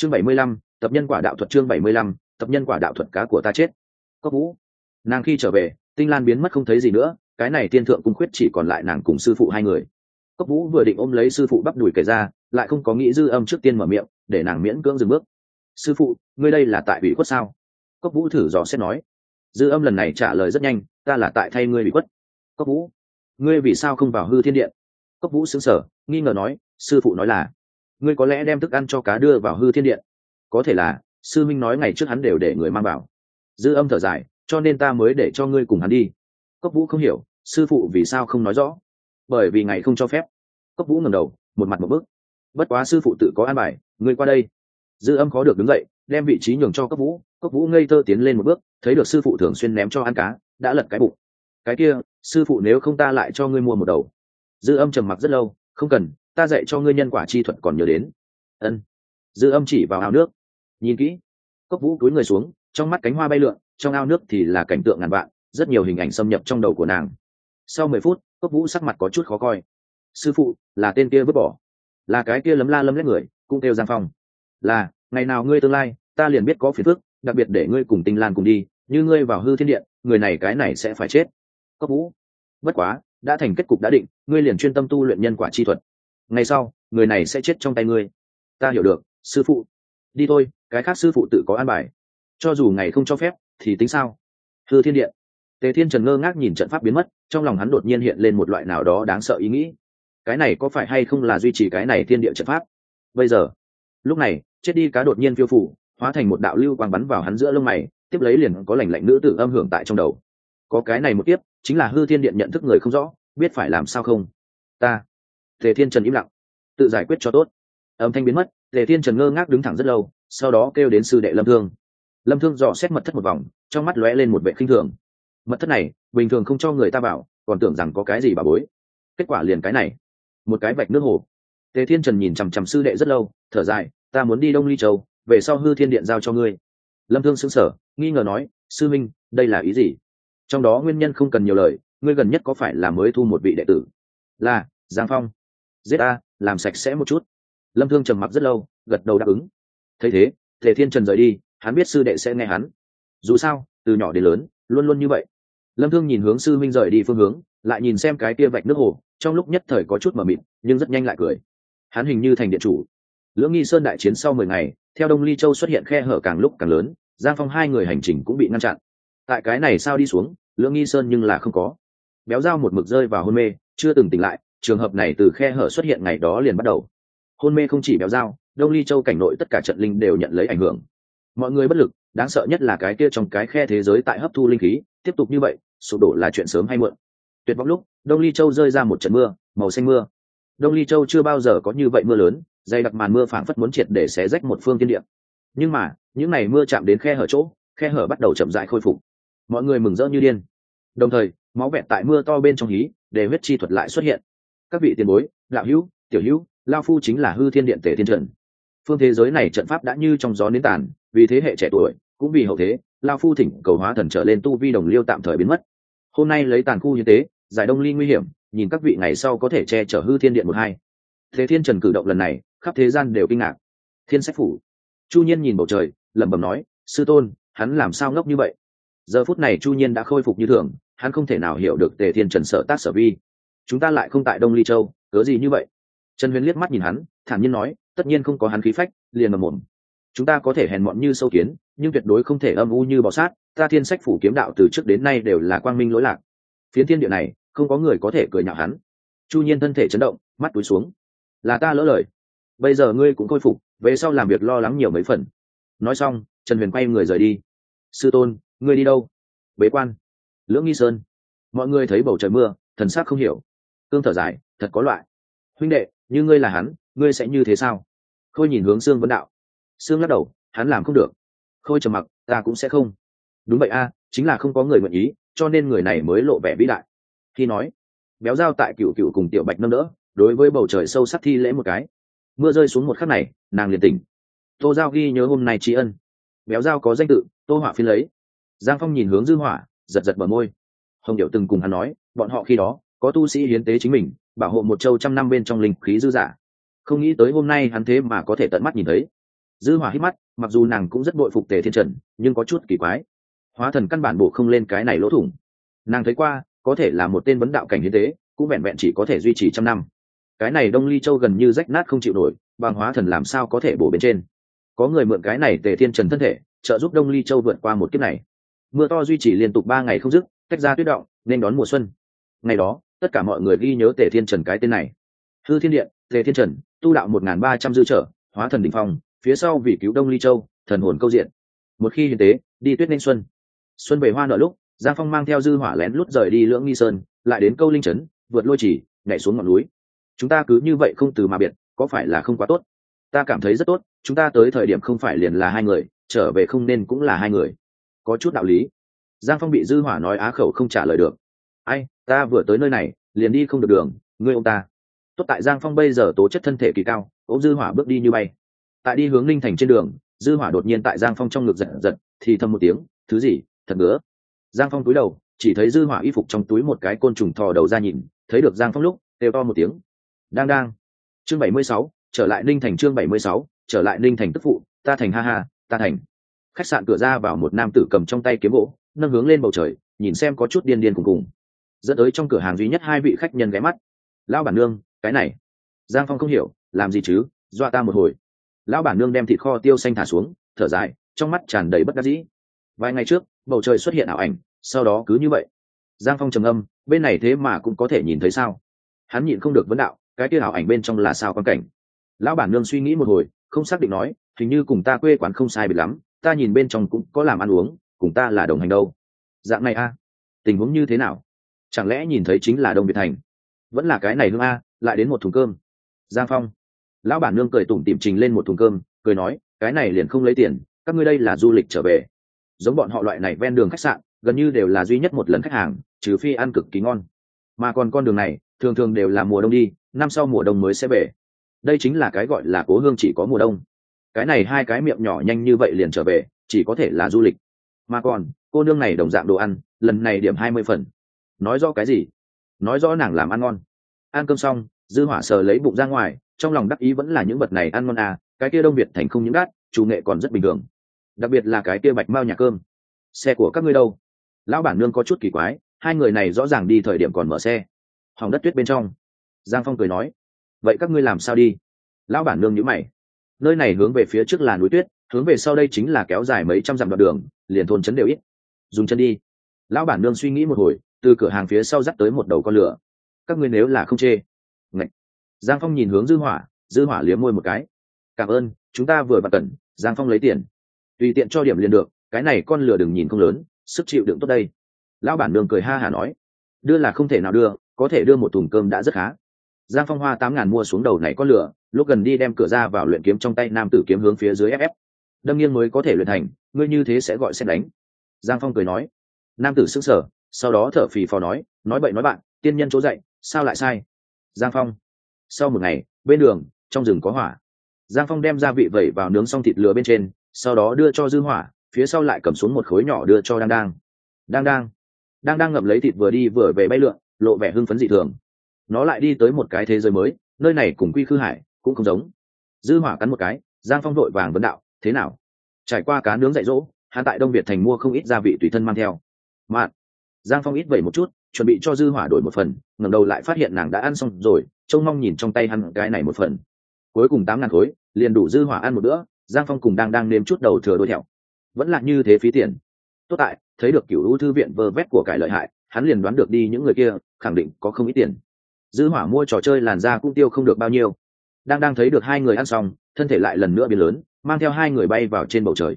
chương bảy mươi lăm, tập nhân quả đạo thuật chương bảy mươi lăm, tập nhân quả đạo thuật cá của ta chết. Cốc vũ. Nàng khi trở về, tinh lan biến mất không thấy gì nữa, cái này tiên thượng cung khuyết chỉ còn lại nàng cùng sư phụ hai người. Cốc vũ vừa định ôm lấy sư phụ bắp đùi kể ra, lại không có nghĩ dư âm trước tiên mở miệng, để nàng miễn cưỡng dừng bước. Sư phụ, ngươi đây là tại ủy khuất sao? Cốc vũ thử dò xét nói. Dư âm lần này trả lời rất nhanh, ta là tại thay ngươi bị khuất. Cốc vũ. Ngươi vì sao không vào hư thiên điện? Cốc vũ xứng sở nghi ngờ nói, sư phụ nói là ngươi có lẽ đem thức ăn cho cá đưa vào hư thiên điện. Có thể là, sư minh nói ngày trước hắn đều để người mang vào. Dư âm thở dài, cho nên ta mới để cho ngươi cùng hắn đi. Cốc vũ không hiểu, sư phụ vì sao không nói rõ? Bởi vì ngày không cho phép. Cốc vũ ngầm đầu, một mặt một bước. Bất quá sư phụ tự có an bài, ngươi qua đây. Dư âm khó được đứng dậy, đem vị trí nhường cho cốc vũ. Cốc vũ ngây thơ tiến lên một bước, thấy được sư phụ thường xuyên ném cho ăn cá, đã lật cái bụng. Cái kia, sư phụ nếu không ta lại cho ngươi mua một đầu. Dư âm trầm mặc rất lâu, không cần ta dạy cho ngươi nhân quả chi thuật còn nhớ đến. Ân. Dư âm chỉ vào ao nước. Nhìn kỹ. Cốc vũ cúi người xuống, trong mắt cánh hoa bay lượn, trong ao nước thì là cảnh tượng ngàn vạn, rất nhiều hình ảnh xâm nhập trong đầu của nàng. Sau mười phút, cốc vũ sắc mặt có chút khó coi. Sư phụ, là tên kia vứt bỏ. Là cái kia lấm la lấm lét người, cũng kêu giang phong. Là, ngày nào ngươi tương lai, ta liền biết có phiền phức, đặc biệt để ngươi cùng tinh lan cùng đi, như ngươi vào hư thiên điện, người này cái này sẽ phải chết. Cốc vũ, bất quá, đã thành kết cục đã định, ngươi liền chuyên tâm tu luyện nhân quả chi thuật ngày sau, người này sẽ chết trong tay ngươi. Ta hiểu được, sư phụ. Đi thôi, cái khác sư phụ tự có an bài. Cho dù ngày không cho phép, thì tính sao? Hư thiên điện. Tề thiên trần ngơ ngác nhìn trận pháp biến mất, trong lòng hắn đột nhiên hiện lên một loại nào đó đáng sợ ý nghĩ. Cái này có phải hay không là duy trì cái này thiên địa trận pháp? Bây giờ, lúc này, chết đi cá đột nhiên phiêu phủ hóa thành một đạo lưu quang bắn vào hắn giữa lông mày, tiếp lấy liền có lành lạnh nữ tử âm hưởng tại trong đầu. Có cái này một tiếp chính là hư thiên điện nhận thức người không rõ, biết phải làm sao không? Ta tề thiên trần im lặng. Tự giải quyết cho tốt. Âm thanh biến mất, tề thiên trần ngơ ngác đứng thẳng rất lâu, sau đó kêu đến sư đệ lâm thương. Lâm thương dò xét mật thất một vòng, trong mắt lóe lên một vệ khinh thường. Mật thất này, bình thường không cho người ta vào còn tưởng rằng có cái gì bà bối. Kết quả liền cái này. Một cái vạch nước hồ. Tề thiên trần nhìn chằm chằm sư đệ rất lâu, thở dài, ta muốn đi đông ly châu, về sau hư thiên điện giao cho ngươi. Lâm thương xứng sở nghi ngờ nói, sư minh, đây là ý gì? Trong đó nguyên nhân không cần nhiều lời, ngươi gần nhất có phải là mới thu một vị đệ tử? Là, giang phong giết a, làm sạch sẽ một chút. Lâm thương trầm mặc rất lâu, gật đầu đáp ứng. Thấy thế thể thiên trần rời đi, hắn biết sư đệ sẽ nghe hắn. Dù sao, từ nhỏ đến lớn, luôn luôn như vậy. Lâm thương nhìn hướng sư minh rời đi phương hướng, lại nhìn xem cái kia vạch nước hồ, trong lúc nhất thời có chút mờ mịt, nhưng rất nhanh lại cười. Hắn hình như thành điện chủ. Lưỡng nghi sơn đại chiến sau mười ngày, theo đông ly châu xuất hiện khe hở càng lúc càng lớn, giang phong hai người hành trình cũng bị ngăn chặn. Tại cái này sao đi xuống, lưỡng nghi sơn nhưng là không có. Béo dao một mực rơi vào hôn mê, chưa từng tỉnh lại trường hợp này từ khe hở xuất hiện ngày đó liền bắt đầu. Hôn mê không chỉ béo dao, đông ly châu cảnh nội tất cả trận linh đều nhận lấy ảnh hưởng. Mọi người bất lực, đáng sợ nhất là cái kia trong cái khe thế giới tại hấp thu linh khí, tiếp tục như vậy, sụp đổ là chuyện sớm hay muộn. Tuyệt vọng lúc, đông ly châu rơi ra một trận mưa, màu xanh mưa. Đông ly châu chưa bao giờ có như vậy mưa lớn, dày đặc màn mưa phảng phất muốn triệt để xé rách một phương tiên địa. Nhưng mà, những ngày mưa chạm đến khe hở chỗ, khe hở bắt đầu chậm dại khôi phục. Mọi người mừng rỡ như điên. Đồng thời, máu vẹn tại mưa to bên trong hí, để huyết chi thuật lại xuất hiện các vị tiền bối lão hữu, tiểu hữu, lao phu chính là hư thiên điện tể thiên trần phương thế giới này trận pháp đã như trong gió nến tàn, vì thế hệ trẻ tuổi, cũng vì hậu thế, lao phu thỉnh cầu hóa thần trở lên tu vi đồng liêu tạm thời biến mất. Hôm nay lấy tàn khu như thế, giải đông ly nguy hiểm, nhìn các vị ngày sau có thể che chở hư thiên điện một hai. Thế thiên trần cử động lần này, khắp thế gian đều kinh ngạc. Thiên sách phủ. Chu nhiên nhìn bầu trời, lẩm bẩm nói, sư tôn, hắn làm sao ngốc như vậy? Giờ phút này chu nhiên đã khôi phục như thường, hắn không thể nào hiểu được tề thiên trần sợ tác sở vi chúng ta lại không tại đông ly châu, cớ gì như vậy? Trần huyền liếc mắt nhìn hắn, thản nhiên nói, tất nhiên không có hắn khí phách, liền mầm mồm. Chúng ta có thể hèn mọn như sâu kiến, nhưng tuyệt đối không thể âm u như bọ sát, ta thiên sách phủ kiếm đạo từ trước đến nay đều là quang minh lỗi lạc. Phiến thiên địa này, không có người có thể cười nhạo hắn. Chu nhiên thân thể chấn động, mắt túi xuống. Là ta lỡ lời. Bây giờ ngươi cũng khôi phục, về sau làm việc lo lắng nhiều mấy phần. Nói xong, trần huyền quay người rời đi. Sư tôn, ngươi đi đâu? Bế quan. Lưỡng nghi sơn. Mọi người thấy bầu trời mưa, thần sắc không hiểu cương thở dài, thật có loại. Huynh đệ, như ngươi là hắn, ngươi sẽ như thế sao? Khôi nhìn hướng sương vấn đạo. Sương lắc đầu, hắn làm không được. Khôi trầm mặc, ta cũng sẽ không. Đúng vậy a, chính là không có người nguyện ý, cho nên người này mới lộ vẻ vĩ đại. Khi nói, béo dao tại cựu cựu cùng tiểu bạch nâng đỡ, đối với bầu trời sâu sắc thi lễ một cái. Mưa rơi xuống một khắc này, nàng liền tỉnh. Tô giao ghi nhớ hôm nay tri ân. Béo dao có danh tự, tô hỏa phiên lấy. Giang phong nhìn hướng dư hỏa giật giật bờ môi. Hồng điệu từng cùng hắn nói, bọn họ khi đó có tu sĩ hiến tế chính mình, bảo hộ một châu trăm năm bên trong linh khí dư giả. Không nghĩ tới hôm nay hắn thế mà có thể tận mắt nhìn thấy. Dư hỏa hít mắt, mặc dù nàng cũng rất bội phục tề thiên trần, nhưng có chút kỳ quái. Hóa thần căn bản bổ không lên cái này lỗ thủng. Nàng thấy qua, có thể là một tên vấn đạo cảnh hiến tế, cũng vẹn vẹn chỉ có thể duy trì trăm năm. Cái này đông ly châu gần như rách nát không chịu nổi, bằng hóa thần làm sao có thể bổ bên trên? Có người mượn cái này tề thiên trần thân thể, trợ giúp đông ly châu vượt qua một kiếp này. Mưa to duy trì liên tục ba ngày không dứt, tách ra tuyết động, nên đón mùa xuân. Ngày đó tất cả mọi người ghi nhớ tề thiên trần cái tên này. Hư thiên điện, tề thiên trần, tu đạo một nghìn ba trăm dư trở, hóa thần đ ỉ n h phong, phía sau vì cứu đông ly châu, thần hồn câu diện. Một khi hiến tế, đi tuyết nên xuân. Xuân về hoa nợ lúc, giang phong mang theo dư hỏa lén lút rời đi lưỡng nghi sơn, lại đến câu linh trấn, vượt lôi chỉ, nhảy xuống ngọn núi. Chúng ta cứ như vậy không từ mà biệt, có phải là không quá tốt? Ta cảm thấy rất tốt, chúng ta tới thời điểm không phải liền là hai người, trở về không nên cũng là hai người. Có chút đạo lý. Giang phong bị dư hỏa nói á khẩu không trả lời được ai ta vừa tới nơi này liền đi không được đường ngươi ông ta. Tốt tại giang phong bây giờ tố chất thân thể kỳ cao ô dư hỏa bước đi như bay. Tại đi hướng linh thành trên đường dư hỏa đột nhiên tại giang phong trong ngực giật giật thì thầm một tiếng thứ gì thật nữa giang phong túi đầu chỉ thấy dư hỏa y phục trong túi một cái côn trùng thò đầu ra nhìn thấy được giang phong lúc kêu to một tiếng. Đang đang. Chương 76, trở lại ninh thành chương 76, trở lại ninh thành tức phụ ta thành ha ha ta thành. Khách sạn cửa ra vào một nam tử cầm trong tay kiếm gỗ nâng hướng lên bầu trời nhìn xem có chút điên điên cùng cùng dẫn tới trong cửa hàng duy nhất hai vị khách nhân ghé mắt. Lão bản nương, cái này. Giang phong không hiểu, làm gì chứ? Dọa ta một hồi. Lão bản nương đem thịt kho tiêu xanh thả xuống, thở dài, trong mắt tràn đầy bất đắc dĩ. Vài ngày trước, bầu trời xuất hiện ảo ảnh, sau đó cứ như vậy. Giang phong trầm âm bên này thế mà cũng có thể nhìn thấy sao? Hắn nhịn không được vấn đạo, cái kia ảo ảnh bên trong là sao quan cảnh? Lão bản nương suy nghĩ một hồi, không xác định nói, hình như cùng ta quê quán không sai biệt lắm, ta nhìn bên trong cũng có làm ăn uống, cùng ta là đồng hành đâu. Dạng này a, tình huống như thế nào? Chẳng lẽ nhìn thấy chính là đông việt thành? Vẫn là cái này hương a, lại đến một thùng cơm. Giang phong. Lão bản nương cười tủm tỉm trình lên một thùng cơm, cười nói, cái này liền không lấy tiền, các ngươi đây là du lịch trở về. Giống bọn họ loại này ven đường khách sạn, gần như đều là duy nhất một lần khách hàng, trừ phi ăn cực kỳ ngon. Mà còn con đường này, thường thường đều là mùa đông đi, năm sau mùa đông mới sẽ về. Đây chính là cái gọi là cố hương chỉ có mùa đông. Cái này hai cái miệng nhỏ nhanh như vậy liền trở về, chỉ có thể là du lịch. Mà còn, cô nương này đồng dạng đồ ăn, lần này điểm hai mươi phần nói rõ cái gì? Nói rõ nàng làm ăn ngon. Ăn cơm xong, dư hỏa sờ lấy bụng ra ngoài, trong lòng đắc ý vẫn là những vật này ăn ngon à cái kia đông việt thành không những đắt, chủ nghệ còn rất bình thường. Đặc biệt là cái kia bạch mao nhà cơm. Xe của các ngươi đâu? Lão bản nương có chút kỳ quái, hai người này rõ ràng đi thời điểm còn mở xe. Hỏng đất tuyết bên trong. Giang phong cười nói, vậy các ngươi làm sao đi? Lão bản nương nhíu mày. Nơi này hướng về phía trước là núi tuyết, hướng về sau đây chính là kéo dài mấy trăm dặm đoạn đường, liền thôn chấn đều ít. Dùng chân đi. Lão bản nương suy nghĩ một hồi từ cửa hàng phía sau dắt tới một đầu con lửa. Các ngươi nếu là không chê. Ngậy. giang phong nhìn hướng dư hỏa dư hỏa liếm môi một cái. Cảm ơn, chúng ta vừa bật cẩn, giang phong lấy tiền. Tùy tiện cho điểm liền được, cái này con lửa đừng nhìn không lớn, sức chịu đựng tốt đây. Lão bản đường cười ha hả nói. Đưa là không thể nào đưa, có thể đưa một thùng cơm đã rất khá. Giang phong hoa tám ngàn mua xuống đầu này con lửa, lúc gần đi đem cửa ra vào luyện kiếm trong tay nam tử kiếm hướng phía dưới ép ép đâm nghiêng mới có thể luyện thành, ngươi như thế sẽ gọi xét đánh. Giang phong cười nói. Nam tử sững sờ sau đó thở phì phò nói nói bậy nói bạn, tiên nhân chỗ dạy, sao lại sai? Giang phong. Sau một ngày, bên đường, trong rừng có hỏa. Giang phong đem gia vị vẩy vào nướng xong thịt lửa bên trên, sau đó đưa cho dư hỏa, phía sau lại cầm xuống một khối nhỏ đưa cho đang đang đang đang đang đang ngậm lấy thịt vừa đi vừa về bay lượn, lộ vẻ hưng phấn dị thường. Nó lại đi tới một cái thế giới mới, nơi này cùng quy khư hải cũng không giống. Dư hỏa cắn một cái, giang phong đội vàng vấn đạo, thế nào? Trải qua cá nướng dạy dỗ, hắn tại đông việt thành mua không ít gia vị tùy thân mang theo. Mạn giang phong ít vẩy một chút, chuẩn bị cho dư hỏa đổi một phần, ngẩng đầu lại phát hiện nàng đã ăn xong rồi, trông mong nhìn trong tay hắn cái này một phần. Cuối cùng tám ngàn khối, liền đủ dư hỏa ăn một bữa, giang phong cùng đang đang nếm chút đầu thừa đôi thẹo. Vẫn là như thế phí tiền. Tốt tại, thấy được cựu ưu thư viện vơ vét của cải lợi hại, hắn liền đoán được đi những người kia, khẳng định có không ít tiền. Dư hỏa mua trò chơi làn da cũng tiêu không được bao nhiêu. Đang đang thấy được hai người ăn xong, thân thể lại lần nữa biến lớn, mang theo hai người bay vào trên bầu trời.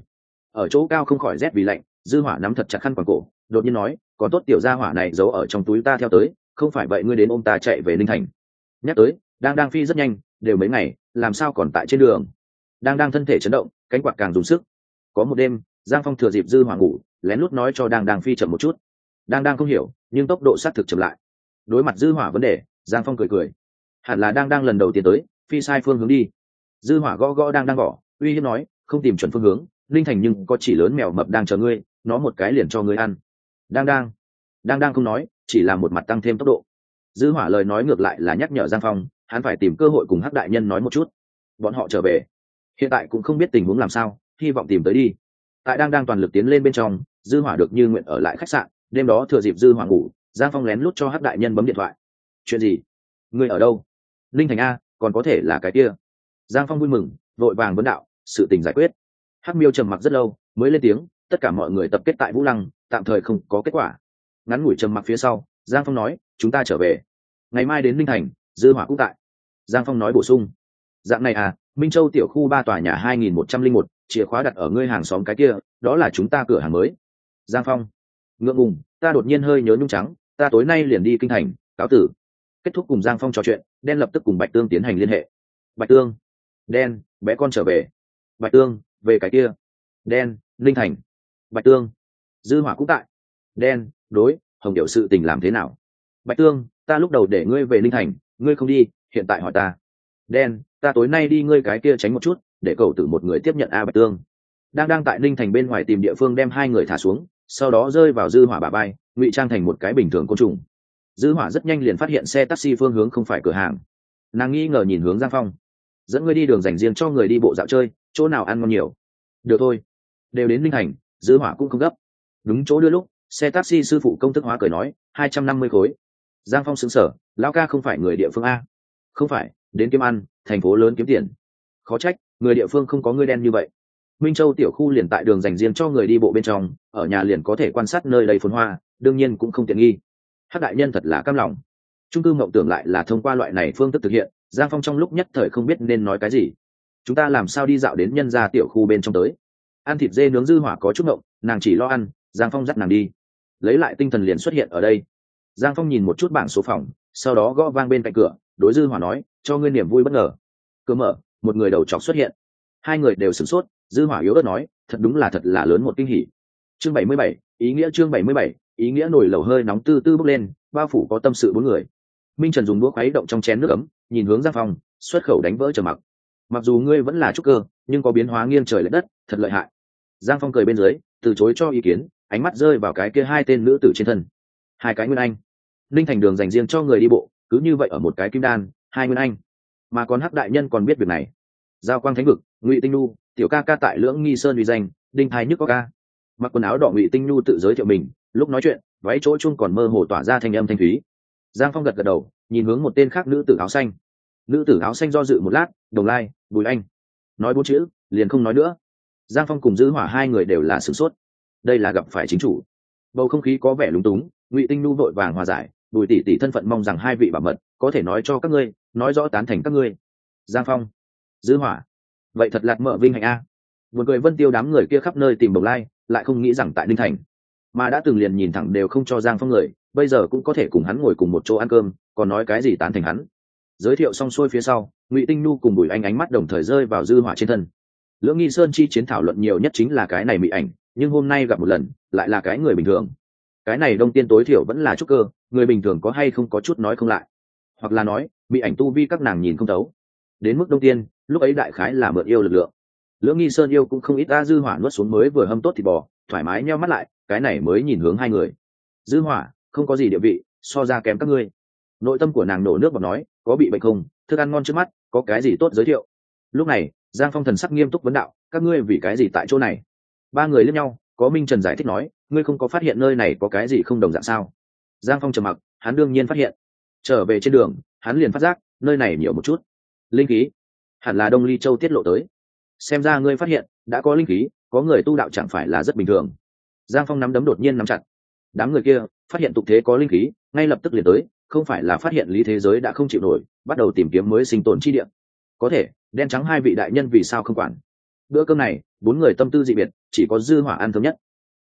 Ở chỗ cao không khỏi rét vì lạnh, dư hỏa nắm thật chặt khăn quàng cổ, đột nhiên nói có tốt tiểu gia hỏa này giấu ở trong túi ta theo tới, không phải vậy ngươi đến ôm ta chạy về ninh thành. Nhắc tới, đang đang phi rất nhanh, đều mấy ngày, làm sao còn tại trên đường? Đang đang thân thể chấn động, cánh quạt càng dùng sức. Có một đêm, giang phong thừa dịp dư hỏa ngủ, lén lút nói cho đang đang phi chậm một chút. Đang đang không hiểu, nhưng tốc độ sát thực chậm lại. Đối mặt dư hỏa vấn đề, giang phong cười cười. Hẳn là đang đang lần đầu tiên tới, phi sai phương hướng đi. Dư hỏa gõ gõ đang đang gõ uy hiếp nói, không tìm chuẩn phương hướng linh thành nhưng có chỉ lớn mèo mập đang chờ ngươi, nó một cái liền cho ngươi ăn đang đang. Đang đang không nói, chỉ là một mặt tăng thêm tốc độ. Dư hỏa lời nói ngược lại là nhắc nhở giang phong, hắn phải tìm cơ hội cùng hắc đại nhân nói một chút. Bọn họ trở về. Hiện tại cũng không biết tình huống làm sao, hy vọng tìm tới đi. Tại đang đang toàn lực tiến lên bên trong, dư hỏa được như nguyện ở lại khách sạn, đêm đó thừa dịp dư hỏa ngủ, giang phong lén lút cho hắc đại nhân bấm điện thoại. Chuyện gì? Người ở đâu? Linh thành a, còn có thể là cái kia. Giang phong vui mừng, vội vàng vấn đạo, sự tình giải quyết. Hắc miêu trầm mặc rất lâu, mới lên tiếng, tất cả mọi người tập kết tại vũ lăng tạm thời không có kết quả. Ngắn ngủi trầm mặc phía sau, giang phong nói, chúng ta trở về. Ngày mai đến minh thành, dư hỏa cũng tại. Giang phong nói bổ sung, dạng này à minh châu tiểu khu ba tòa nhà hai nghìn một trăm linh một, chìa khóa đặt ở ngươi hàng xóm cái kia, đó là chúng ta cửa hàng mới. Giang phong, ngượng ngùng, ta đột nhiên hơi nhớ nhung trắng, ta tối nay liền đi kinh thành, cáo tử. Kết thúc cùng giang phong trò chuyện, đen lập tức cùng bạch tương tiến hành liên hệ. Bạch tương, đen, bé con trở về. Bạch tương, về cái kia. Đen linh thành. Bạch tương dư hỏa cũng tại. Đen, đối, hồng điệu sự tình làm thế nào? Bạch tương, ta lúc đầu để ngươi về linh thành, ngươi không đi, hiện tại hỏi ta. Đen, ta tối nay đi ngươi cái kia tránh một chút, để cầu tử một người tiếp nhận a bạch tương. Đang đang tại Linh thành bên ngoài tìm địa phương đem hai người thả xuống, sau đó rơi vào dư hỏa bà bay ngụy trang thành một cái bình thường côn trùng. Dư hỏa rất nhanh liền phát hiện xe taxi phương hướng không phải cửa hàng. Nàng nghi ngờ nhìn hướng giang phong. Dẫn ngươi đi đường dành riêng cho người đi bộ dạo chơi, chỗ nào ăn ngon nhiều. Được thôi. Đều đến Linh thành, dư hỏa cũng không gấp đúng chỗ đưa lúc, xe taxi sư phụ công thức hóa cười nói, hai trăm năm mươi khối. Giang phong xứng sở lão ca không phải người địa phương a. Không phải, đến kiếm ăn, thành phố lớn kiếm tiền. Khó trách, người địa phương không có người đen như vậy. Minh châu tiểu khu liền tại đường dành riêng cho người đi bộ bên trong, ở nhà liền có thể quan sát nơi đầy phồn hoa, đương nhiên cũng không tiện nghi. Hát đại nhân thật là cam lòng. Trung cư mộng tưởng lại là thông qua loại này phương thức thực hiện, giang phong trong lúc nhất thời không biết nên nói cái gì. Chúng ta làm sao đi dạo đến nhân gia tiểu khu bên trong tới? Ăn thịt dê nướng dư hỏa có chút mộng, nàng chỉ lo ăn giang phong dắt nàng đi. Lấy lại tinh thần liền xuất hiện ở đây. Giang phong nhìn một chút bảng số phòng sau đó gõ vang bên cạnh cửa đối dư hỏa nói cho ngươi niềm vui bất ngờ. Cửa mở một người đầu chọc xuất hiện. Hai người đều sửng sốt dư hỏa yếu ớt nói thật đúng là thật là lớn một kinh hỉ. Chương 77, ý nghĩa chương 77, ý nghĩa nổi lẩu hơi nóng tư tư bốc lên bao phủ có tâm sự bốn người. Minh trần dùng đũa khuấy động trong chén nước ấm nhìn hướng giang phong xuất khẩu đánh vỡ trở mặc. Mặc dù ngươi vẫn là trúc cơ nhưng có biến hóa nghiêng trời lệch đất thật lợi hại. Giang phong cười bên dưới từ chối cho ý kiến ánh mắt rơi vào cái kia hai tên nữ tử trên thân. Hai cái nguyên anh. Ninh thành đường dành riêng cho người đi bộ, cứ như vậy ở một cái kim đan, hai nguyên anh. Mà còn hắc đại nhân còn biết việc này. Giao quang thánh vực, ngụy tinh nu tiểu ca ca tại lưỡng nghi sơn uy danh, đinh thái nhức có ca mặc quần áo đỏ ngụy tinh nu tự giới thiệu mình, lúc nói chuyện, váy chỗ chung còn mơ hồ tỏa ra thanh âm thanh thúy. Giang phong gật gật đầu, nhìn hướng một tên khác nữ tử áo xanh. Nữ tử áo xanh do dự một lát, đồng lai, bùi anh. Nói bốn chữ, liền không nói nữa. Giang phong cùng giữ hỏa hai người đều là sửng sốt đây là gặp phải chính chủ. Bầu không khí có vẻ lúng túng, ngụy tinh nu vội vàng hòa giải, bùi tỷ tỷ thân phận mong rằng hai vị bảo mật, có thể nói cho các ngươi, nói rõ tán thành các ngươi. Giang phong, dư hỏa, vậy thật lạc mợ vinh hạnh a. Một người vân tiêu đám người kia khắp nơi tìm bồng lai, lại không nghĩ rằng tại ninh thành. Mà đã từng liền nhìn thẳng đều không cho giang phong người, bây giờ cũng có thể cùng hắn ngồi cùng một chỗ ăn cơm, còn nói cái gì tán thành hắn. Giới thiệu xong xuôi phía sau, ngụy tinh nu cùng bùi anh ánh mắt đồng thời rơi vào dư hỏa trên thân. Lưỡng nghi sơn chi chiến thảo luận nhiều nhất chính là cái này mỹ ảnh nhưng hôm nay gặp một lần, lại là cái người bình thường. Cái này đông tiên tối thiểu vẫn là trúc cơ, người bình thường có hay không có chút nói không lại. Hoặc là nói, bị ảnh tu vi các nàng nhìn không thấu. Đến mức đông tiên, lúc ấy đại khái là mượn yêu lực lượng. Lưỡng nghi sơn yêu cũng không ít ta dư hỏa nuốt xuống mới vừa hâm tốt thịt bò, thoải mái nheo mắt lại, cái này mới nhìn hướng hai người. Dư hỏa, không có gì địa vị, so ra kém các ngươi. Nội tâm của nàng nổ nước bọt nói, có bị bệnh không? Thức ăn ngon trước mắt, có cái gì tốt giới thiệu? Lúc này, giang phong thần sắc nghiêm túc vấn đạo, các ngươi vì cái gì tại chỗ này? Ba người lẫn nhau, có minh trần giải thích nói, ngươi không có phát hiện nơi này có cái gì không đồng dạng sao? Giang phong trầm mặc, hắn đương nhiên phát hiện. Trở về trên đường, hắn liền phát giác, nơi này nhiều một chút. Linh khí. Hẳn là đông ly châu tiết lộ tới. Xem ra ngươi phát hiện, đã có linh khí, có người tu đạo chẳng phải là rất bình thường. Giang phong nắm đấm đột nhiên nắm chặt. Đám người kia, phát hiện tục thế có linh khí, ngay lập tức liền tới, không phải là phát hiện lý thế giới đã không chịu nổi, bắt đầu tìm kiếm mới sinh tồn chi địa. Có thể, đen trắng hai vị đại nhân vì sao không quản? Bữa cơm này, bốn người tâm tư dị biệt chỉ có dư hỏa ăn thơm nhất.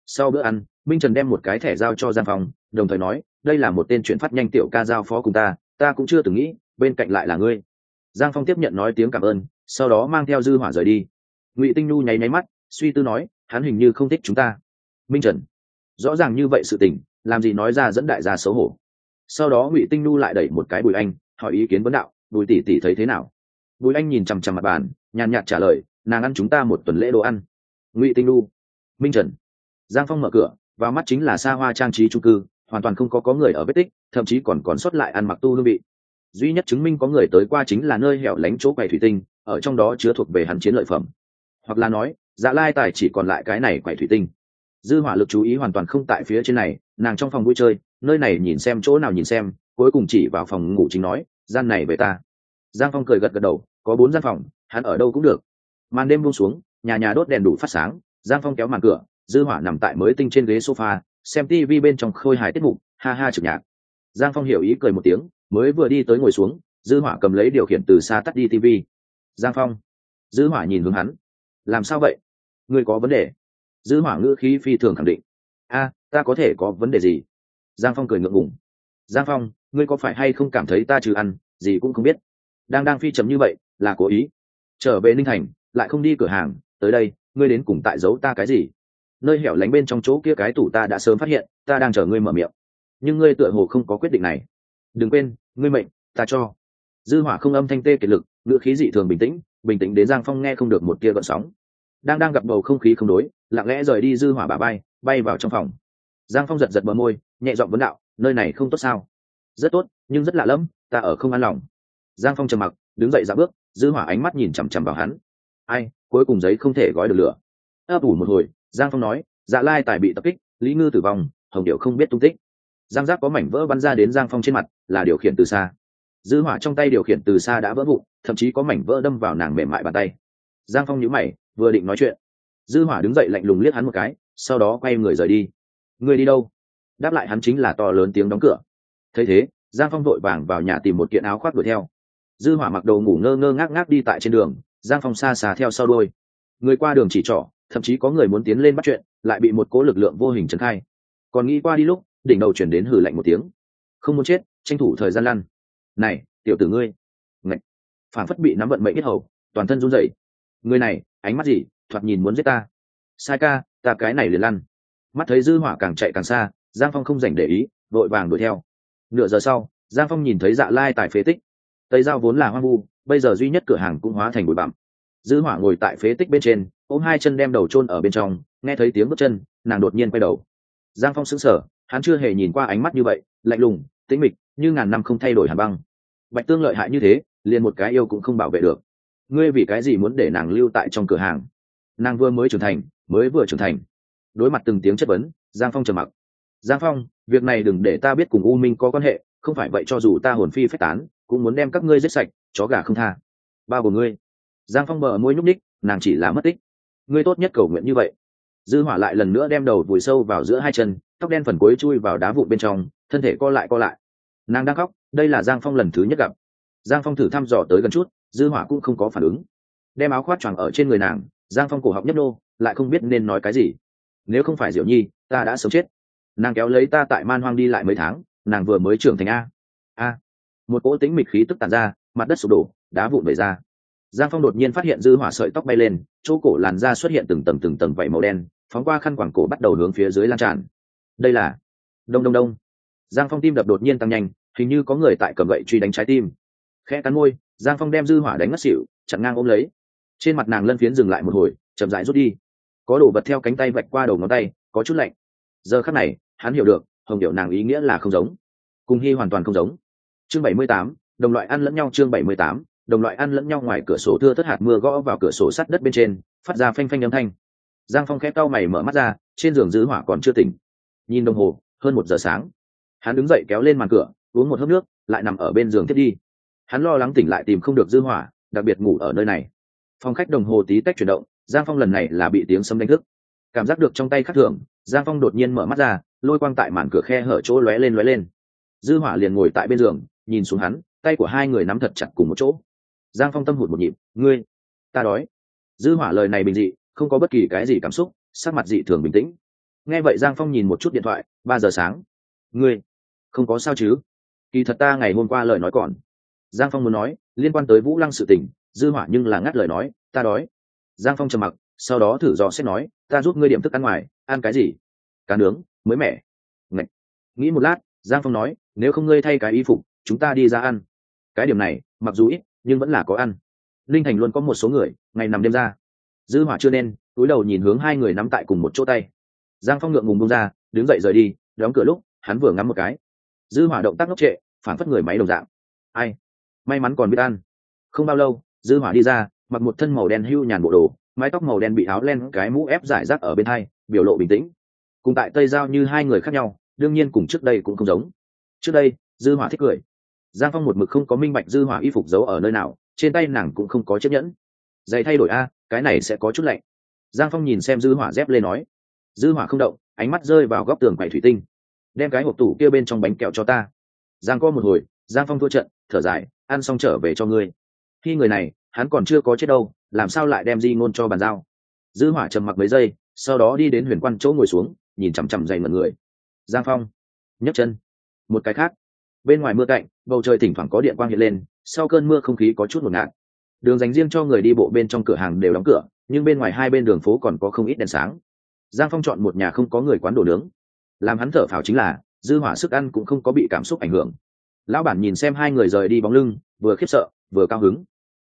Sau bữa ăn, minh trần đem một cái thẻ giao cho giang phong, đồng thời nói, đây là một tên chuyển phát nhanh tiểu ca giao phó cùng ta ta cũng chưa từng nghĩ, bên cạnh lại là ngươi. Giang phong tiếp nhận nói tiếng cảm ơn, sau đó mang theo dư hỏa rời đi. Ngụy tinh nhu nháy nháy mắt, suy tư nói, hắn hình như không thích chúng ta. Minh trần, rõ ràng như vậy sự tình, làm gì nói ra dẫn đại gia xấu hổ. Sau đó ngụy tinh nhu lại đẩy một cái bùi anh, hỏi ý kiến vấn đạo, bùi tỷ tỷ thấy thế nào? Bùi anh nhìn chằm chằm mặt bàn, nhàn nhạt trả lời, nàng ăn chúng ta một tuần lễ đồ ăn ngụy tinh Lu, minh trần giang phong mở cửa và mắt chính là xa hoa trang trí trung cư hoàn toàn không có có người ở vết tích thậm chí còn còn sót lại ăn mặc tu hương vị duy nhất chứng minh có người tới qua chính là nơi hẻo lánh chỗ quầy thủy tinh ở trong đó chứa thuộc về hắn chiến lợi phẩm hoặc là nói dạ lai tài chỉ còn lại cái này quầy thủy tinh dư hỏa lực chú ý hoàn toàn không tại phía trên này nàng trong phòng vui chơi nơi này nhìn xem chỗ nào nhìn xem cuối cùng chỉ vào phòng ngủ chính nói gian này về ta giang phong cười gật gật đầu có bốn gian phòng hắn ở đâu cũng được màn đêm buông xuống nhà nhà đốt đèn đủ phát sáng, giang phong kéo màn cửa, dư hỏa nằm tại mới tinh trên ghế sofa, xem tv bên trong khôi hài tiết mục, ha ha trực nhạc. Giang phong hiểu ý cười một tiếng, mới vừa đi tới ngồi xuống, dư hỏa cầm lấy điều khiển từ xa tắt đi tv giang phong, dư hỏa nhìn hướng hắn, làm sao vậy? Ngươi có vấn đề? Dư hỏa ngữ khí phi thường khẳng định, a, ta có thể có vấn đề gì? Giang phong cười ngượng ngùng, giang phong, ngươi có phải hay không cảm thấy ta trừ ăn, gì cũng không biết? Đang đang phi chấm như vậy, là cố ý. Trở về ninh thành, lại không đi cửa hàng tới đây, ngươi đến cùng tại giấu ta cái gì? Nơi hẻo lánh bên trong chỗ kia cái tủ ta đã sớm phát hiện, ta đang chờ ngươi mở miệng. Nhưng ngươi tựa hồ không có quyết định này. Đừng quên, ngươi mệnh, ta cho. Dư hỏa không âm thanh tê kiệt lực, ngữ khí dị thường bình tĩnh bình tĩnh đến giang phong nghe không được một tia gợn sóng. Đang đang gặp bầu không khí không đối, lặng lẽ rời đi dư hỏa bà bay bay vào trong phòng. Giang phong giật giật bờ môi, nhẹ giọng vấn đạo, nơi này không tốt sao? Rất tốt, nhưng rất lạ lẫm, ta ở không an lòng. Giang phong trầm mặc, đứng dậy ra bước, dư hỏa ánh mắt nhìn chằm chằm vào hắn. Ai cuối cùng giấy không thể gói được lửa. Ấp ủ một hồi, giang phong nói dạ lai tài bị tập kích, lý ngư tử vong, hồng điệu không biết tung tích. Giang giác có mảnh vỡ bắn ra đến giang phong trên mặt, là điều khiển từ xa. Dư hỏa trong tay điều khiển từ xa đã vỡ vụn, thậm chí có mảnh vỡ đâm vào nàng mềm mại bàn tay. Giang phong nhíu mày, vừa định nói chuyện, dư hỏa đứng dậy lạnh lùng liếc hắn một cái, sau đó quay người rời đi. Người đi đâu? Đáp lại hắn chính là to lớn tiếng đóng cửa. Thấy thế, giang phong vội vàng vào nhà tìm một kiện áo khoác đuổi theo. Dư hỏa mặc đồ ngủ ngơ ngơ ngác ngác đi tại trên đường giang phong xa xà theo sau đôi, người qua đường chỉ trỏ thậm chí có người muốn tiến lên bắt chuyện lại bị một cố lực lượng vô hình trấn khai. Còn nghĩ qua đi lúc đỉnh đầu chuyển đến hử lạnh một tiếng. Không muốn chết tranh thủ thời gian lăn. Này tiểu tử ngươi. Ngạch. Phản phất bị nắm vận mệnh biết hầu toàn thân run rẩy. Người này ánh mắt gì thoạt nhìn muốn giết ta. Sai ca ta cái này liền lăn. Mắt thấy dư hỏa càng chạy càng xa giang phong không dành để ý vội vàng đuổi theo. Nửa giờ sau giang phong nhìn thấy dạ lai tại phế tích tây giao vốn là hoang vu, bây giờ duy nhất cửa hàng cũng hóa thành bụi bặm. Dư hỏa ngồi tại phế tích bên trên, ôm hai chân đem đầu chôn ở bên trong, nghe thấy tiếng bước chân, nàng đột nhiên quay đầu. Giang phong sững sờ, hắn chưa hề nhìn qua ánh mắt như vậy, lạnh lùng, tĩnh mịch, như ngàn năm không thay đổi hàn băng. Bạch tương lợi hại như thế, liền một cái yêu cũng không bảo vệ được. Ngươi vì cái gì muốn để nàng lưu tại trong cửa hàng? Nàng vừa mới trưởng thành, mới vừa trưởng thành. Đối mặt từng tiếng chất vấn, giang phong trầm mặc. Giang phong, việc này đừng để ta biết cùng u minh có quan hệ, không phải vậy cho dù ta hồn phi phách tán cũng muốn đem các ngươi giết sạch, chó gà không tha. Bao của ngươi. Giang phong bờ môi nhúc ních nàng chỉ là mất tích. Ngươi tốt nhất cầu nguyện như vậy. Dư hỏa lại lần nữa đem đầu vùi sâu vào giữa hai chân, tóc đen phần cuối chui vào đá vụn bên trong, thân thể co lại co lại. Nàng đang khóc, đây là giang phong lần thứ nhất gặp. Giang phong thử thăm dò tới gần chút, dư hỏa cũng không có phản ứng. Đem áo khoác choàng ở trên người nàng, giang phong cổ họng nhấp nô, lại không biết nên nói cái gì. Nếu không phải diệu nhi, ta đã sống chết. Nàng kéo lấy ta tại man hoang đi lại mấy tháng, nàng vừa mới trưởng thành a. A một cỗ tính mịch khí tức tàn ra, mặt đất sụp đổ, đá vụn về ra. Giang phong đột nhiên phát hiện dư hỏa sợi tóc bay lên, chỗ cổ làn da xuất hiện từng tầng từng tầng vảy màu đen, phóng qua khăn quàng cổ bắt đầu hướng phía dưới lan tràn. Đây là đông đông đông. Giang phong tim đập đột nhiên tăng nhanh, hình như có người tại cầm gậy truy đánh trái tim. Khẽ cắn môi, giang phong đem dư hỏa đánh ngất xỉu, chặn ngang ôm lấy. Trên mặt nàng lân phiến dừng lại một hồi, chậm rãi rút đi. Có đồ vật theo cánh tay vạch qua đầu ngón tay, có chút lạnh. Giờ khắc này, hắn hiểu được, hồng điệu nàng ý nghĩa là không giống. Cùng hy hoàn toàn không giống chương bảy mươi tám, đồng loại ăn lẫn nhau chương bảy mươi tám, đồng loại ăn lẫn nhau ngoài cửa sổ thưa thất hạt mưa gõ vào cửa sổ sắt đất bên trên, phát ra phanh phanh âm thanh. Giang phong khẽ cau mày mở mắt ra, trên giường giữ hỏa còn chưa tỉnh. Nhìn đồng hồ, hơn một giờ sáng. Hắn đứng dậy kéo lên màn cửa, uống một hớp nước, lại nằm ở bên giường thiết đi. Hắn lo lắng tỉnh lại tìm không được dư hỏa, đặc biệt ngủ ở nơi này. Phòng khách đồng hồ tí tách chuyển động, giang phong lần này là bị tiếng sấm đánh thức. Cảm giác được trong tay khắc thường giang phong đột nhiên mở mắt ra, lôi quang tại màn cửa khe hở chỗ lóe lên lóe lên. Dư hỏa liền ngồi tại bên giường nhìn xuống hắn, tay của hai người nắm thật chặt cùng một chỗ. Giang phong tâm hụt một nhịp, ngươi, ta đói. Dư hỏa lời này bình dị, không có bất kỳ cái gì cảm xúc, sắc mặt dị thường bình tĩnh. Nghe vậy giang phong nhìn một chút điện thoại, ba giờ sáng. Ngươi, không có sao chứ? Kỳ thật ta ngày hôm qua lời nói còn. Giang phong muốn nói, liên quan tới vũ lăng sự tình, dư hỏa nhưng là ngắt lời nói, ta đói. Giang phong trầm mặc, sau đó thử dò xét nói, ta giúp ngươi điểm thức ăn ngoài, ăn cái gì? Cá nướng, mới mẻ. Ngậy. nghĩ một lát, giang phong nói, nếu không ngươi thay cái y phục chúng ta đi ra ăn. Cái điểm này, mặc dù ít, nhưng vẫn là có ăn. Linh thành luôn có một số người, ngày nằm đêm ra. Dư hỏa chưa nên, túi đầu nhìn hướng hai người nắm tại cùng một chỗ tay. Giang phong ngượng ngùng bông ra, đứng dậy rời đi, đóng cửa lúc, hắn vừa ngắm một cái. Dư hỏa động tác ngốc trệ, phản phất người máy đồng dạng. Ai? May mắn còn biết ăn. Không bao lâu, dư hỏa đi ra, mặc một thân màu đen hưu nhàn bộ đồ, mái tóc màu đen bị áo len cái mũ ép giải rác ở bên hai, biểu lộ bình tĩnh. Cùng tại tây giao như hai người khác nhau, đương nhiên cùng trước đây cũng không giống. Trước đây, dư hỏa thích cười giang phong một mực không có minh bạch dư hỏa y phục giấu ở nơi nào, trên tay nàng cũng không có chiếc nhẫn. Giày thay đổi a, cái này sẽ có chút lạnh. Giang phong nhìn xem dư hỏa dép lên nói. Dư hỏa không động, ánh mắt rơi vào góc tường quầy thủy tinh. Đem cái hộp tủ kia bên trong bánh kẹo cho ta. Giang co một hồi, giang phong thua trận, thở dài, ăn xong trở về cho ngươi. Khi người này, hắn còn chưa có chết đâu, làm sao lại đem di ngôn cho bàn giao? Dư hỏa trầm mặc mấy giây, sau đó đi đến huyền quan chỗ ngồi xuống, nhìn chằm chằm dày mật người. Giang phong, nhấc chân. Một cái khác bên ngoài mưa cạnh, bầu trời thỉnh thoảng có điện quang hiện lên, sau cơn mưa không khí có chút ngột ngạt. Đường dành riêng cho người đi bộ bên trong cửa hàng đều đóng cửa, nhưng bên ngoài hai bên đường phố còn có không ít đèn sáng. Giang phong chọn một nhà không có người quán đồ nướng. Làm hắn thở phào chính là, dư hỏa sức ăn cũng không có bị cảm xúc ảnh hưởng. Lão bản nhìn xem hai người rời đi bóng lưng, vừa khiếp sợ, vừa cao hứng.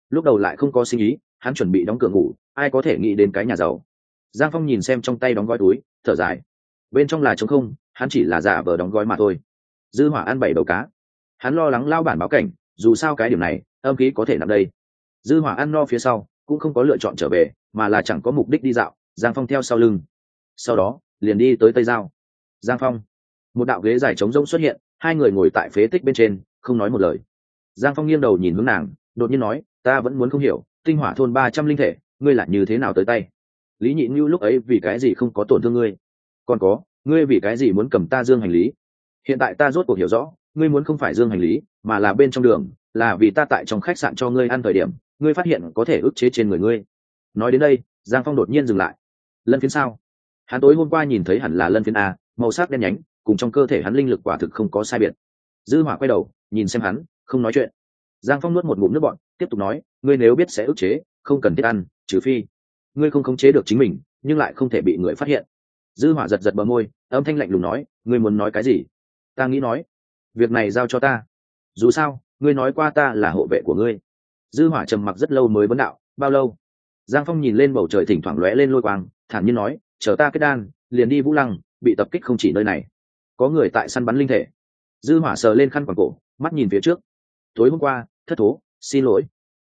Lúc đầu lại không có suy nghĩ, hắn chuẩn bị đóng cửa ngủ, ai có thể nghĩ đến cái nhà giàu. Giang phong nhìn xem trong tay đóng gói túi, thở dài. Bên trong là trống không, hắn chỉ là giả vờ đóng gói mà thôi dư hỏa ăn bảy đầu cá. Hắn lo lắng lao bản báo cảnh, dù sao cái điểm này, âm khí có thể nằm đây. Dư hỏa ăn no phía sau, cũng không có lựa chọn trở về, mà là chẳng có mục đích đi dạo, giang phong theo sau lưng. Sau đó, liền đi tới tây giao. Giang phong. Một đạo ghế dài trống rỗng xuất hiện, hai người ngồi tại phế tích bên trên, không nói một lời. Giang phong nghiêng đầu nhìn hướng nàng, đột nhiên nói, ta vẫn muốn không hiểu, tinh hỏa thôn ba trăm linh thể, ngươi là như thế nào tới tay? Lý nhị như lúc ấy vì cái gì không có tổn thương ngươi? Còn có, ngươi vì cái gì muốn cầm ta dương hành lý? Hiện tại ta rốt cuộc hiểu rõ, ngươi muốn không phải dương hành lý, mà là bên trong đường, là vì ta tại trong khách sạn cho ngươi ăn thời điểm, ngươi phát hiện có thể ức chế trên người ngươi. Nói đến đây, giang phong đột nhiên dừng lại. Lân phiến sao? Hắn tối hôm qua nhìn thấy hẳn là lân phiến a, màu sắc đen nhánh, cùng trong cơ thể hắn linh lực quả thực không có sai biệt. Dư hỏa quay đầu, nhìn xem hắn, không nói chuyện. Giang phong nuốt một ngụm nước bọn tiếp tục nói, ngươi nếu biết sẽ ức chế, không cần thiết ăn, trừ phi ngươi không khống chế được chính mình, nhưng lại không thể bị người phát hiện. Dư hỏa giật giật bờ môi, âm thanh lạnh lùng nói, ngươi muốn nói cái gì? Ta nghĩ nói, việc này giao cho ta. Dù sao, ngươi nói qua ta là hộ vệ của ngươi. Dư hỏa trầm mặc rất lâu mới vấn đạo, bao lâu? Giang phong nhìn lên bầu trời thỉnh thoảng lóe lên lôi quang, thản nhiên nói, chờ ta kết đan, liền đi vũ lăng, bị tập kích không chỉ nơi này. Có người tại săn bắn linh thể. Dư hỏa sờ lên khăn quàng cổ, mắt nhìn phía trước. Tối hôm qua, thất thố, xin lỗi.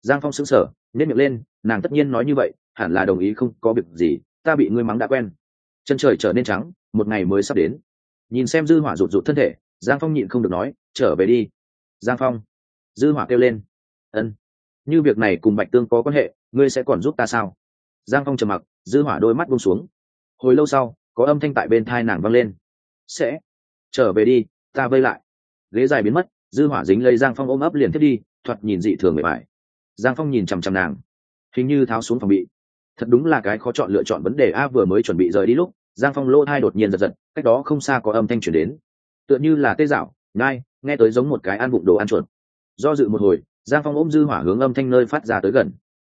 Giang phong sững sờ nên miệng lên, nàng tất nhiên nói như vậy, hẳn là đồng ý không có việc gì, ta bị ngươi mắng đã quen. Chân trời trở nên trắng, một ngày mới sắp đến nhìn xem dư hỏa rụt rụt thân thể, giang phong nhịn không được nói, trở về đi. Giang phong, dư hỏa kêu lên, ân, như việc này cùng bạch tương có quan hệ, ngươi sẽ còn giúp ta sao? Giang phong trầm mặc, dư hỏa đôi mắt buông xuống. Hồi lâu sau, có âm thanh tại bên thai nàng vang lên. Sẽ, trở về đi, ta vây lại. Ghế dài biến mất, dư hỏa dính lấy giang phong ôm ấp liền thiết đi, thoạt nhìn dị thường mệt mỏi. Giang phong nhìn chằm chằm nàng, hình như tháo xuống phòng bị. Thật đúng là cái khó chọn lựa chọn vấn đề a vừa mới chuẩn bị rời đi lúc giang phong lỗ thai đột nhiên giật giật, cách đó không xa có âm thanh chuyển đến. Tựa như là tê dạo ngai nghe tới giống một cái ăn bụng đồ ăn chuột. Do dự một hồi, giang phong ôm dư hỏa hướng âm thanh nơi phát ra tới gần.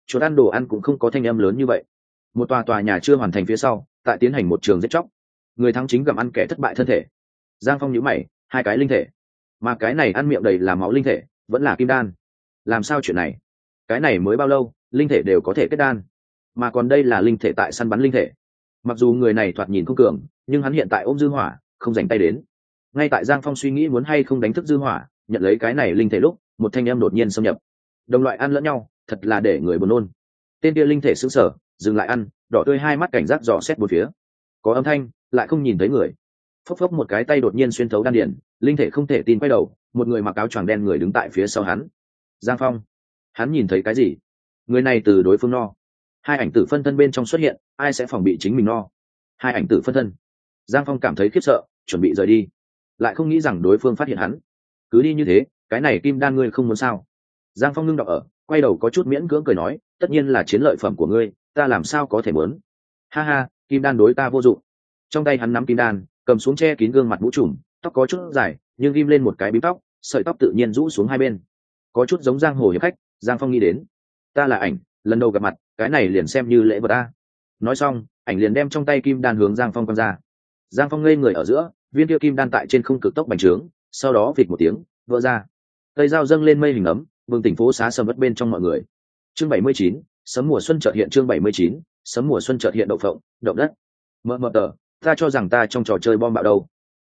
Chuột ăn đồ ăn cũng không có thanh âm lớn như vậy. Một tòa tòa nhà chưa hoàn thành phía sau, tại tiến hành một trường giết chóc. Người thắng chính gặm ăn kẻ thất bại thân thể. Giang phong nhíu mày, hai cái linh thể. Mà cái này ăn miệng đầy là máu linh thể, vẫn là kim đan. Làm sao chuyện này? Cái này mới bao lâu, linh thể đều có thể kết đan. Mà còn đây là linh thể tại săn bắn linh thể mặc dù người này thoạt nhìn không cường nhưng hắn hiện tại ôm dư hỏa không dành tay đến. Ngay tại giang phong suy nghĩ muốn hay không đánh thức dư hỏa nhận lấy cái này linh thể lúc một thanh em đột nhiên xâm nhập. Đồng loại ăn lẫn nhau thật là để người buồn nôn. Tên kia linh thể sững sờ dừng lại ăn đỏ tươi hai mắt cảnh giác dò xét một phía. Có âm thanh lại không nhìn thấy người. Phốc phốc một cái tay đột nhiên xuyên thấu đan điện, linh thể không thể tin quay đầu một người mặc áo choàng đen người đứng tại phía sau hắn. Giang phong hắn nhìn thấy cái gì? Người này từ đối phương no hai ảnh tử phân thân bên trong xuất hiện, ai sẽ phòng bị chính mình no? Hai ảnh tử phân thân. Giang phong cảm thấy khiếp sợ, chuẩn bị rời đi. Lại không nghĩ rằng đối phương phát hiện hắn. Cứ đi như thế, cái này kim đan ngươi không muốn sao? Giang phong ngưng đọc ở, quay đầu có chút miễn cưỡng cười nói, tất nhiên là chiến lợi phẩm của ngươi, ta làm sao có thể muốn? Ha ha, kim đan đối ta vô dụng. Trong tay hắn nắm kim đan, cầm xuống che kín gương mặt mũ trùm, tóc có chút dài, nhưng ghim lên một cái bím tóc, sợi tóc tự nhiên rũ xuống hai bên. Có chút giống giang hồ hiệp khách, giang phong nghĩ đến. Ta là ảnh, lần đầu gặp mặt cái này liền xem như lễ vật a. nói xong, ảnh liền đem trong tay kim đan hướng giang phong quăng ra. Giang phong ngây người ở giữa, viên kia kim đan tại trên không cực tốc bành trướng, sau đó vịt một tiếng, vỡ ra. Cây dao dâng lên mây hình ấm vương tỉnh phố xá sầm mất bên trong mọi người. Chương bảy mươi chín, sấm mùa xuân chợt hiện chương bảy mươi chín, sấm mùa xuân chợt hiện đậu phộng, động đất. Mờ mờ tờ, ta cho rằng ta trong trò chơi bom bạo đâu.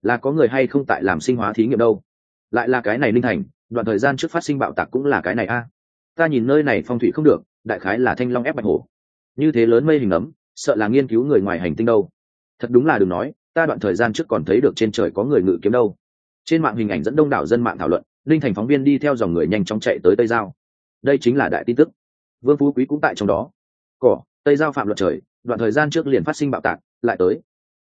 Là có người hay không tại làm sinh hóa thí nghiệm đâu. Lại là cái này linh thành, đoạn thời gian trước phát sinh bạo tạc cũng là cái này a. Ta nhìn nơi này phong thủy không được đại khái là thanh long ép bạch hổ. Như thế lớn mây hình ấm, sợ là nghiên cứu người ngoài hành tinh đâu. Thật đúng là đừng nói, ta đoạn thời gian trước còn thấy được trên trời có người ngự kiếm đâu. Trên mạng hình ảnh dẫn đông đảo dân mạng thảo luận, linh thành phóng viên đi theo dòng người nhanh chóng chạy tới tây giao. Đây chính là đại tin tức. Vương phú quý cũng tại trong đó. Cỏ, tây giao phạm luật trời, đoạn thời gian trước liền phát sinh bạo tạc, lại tới.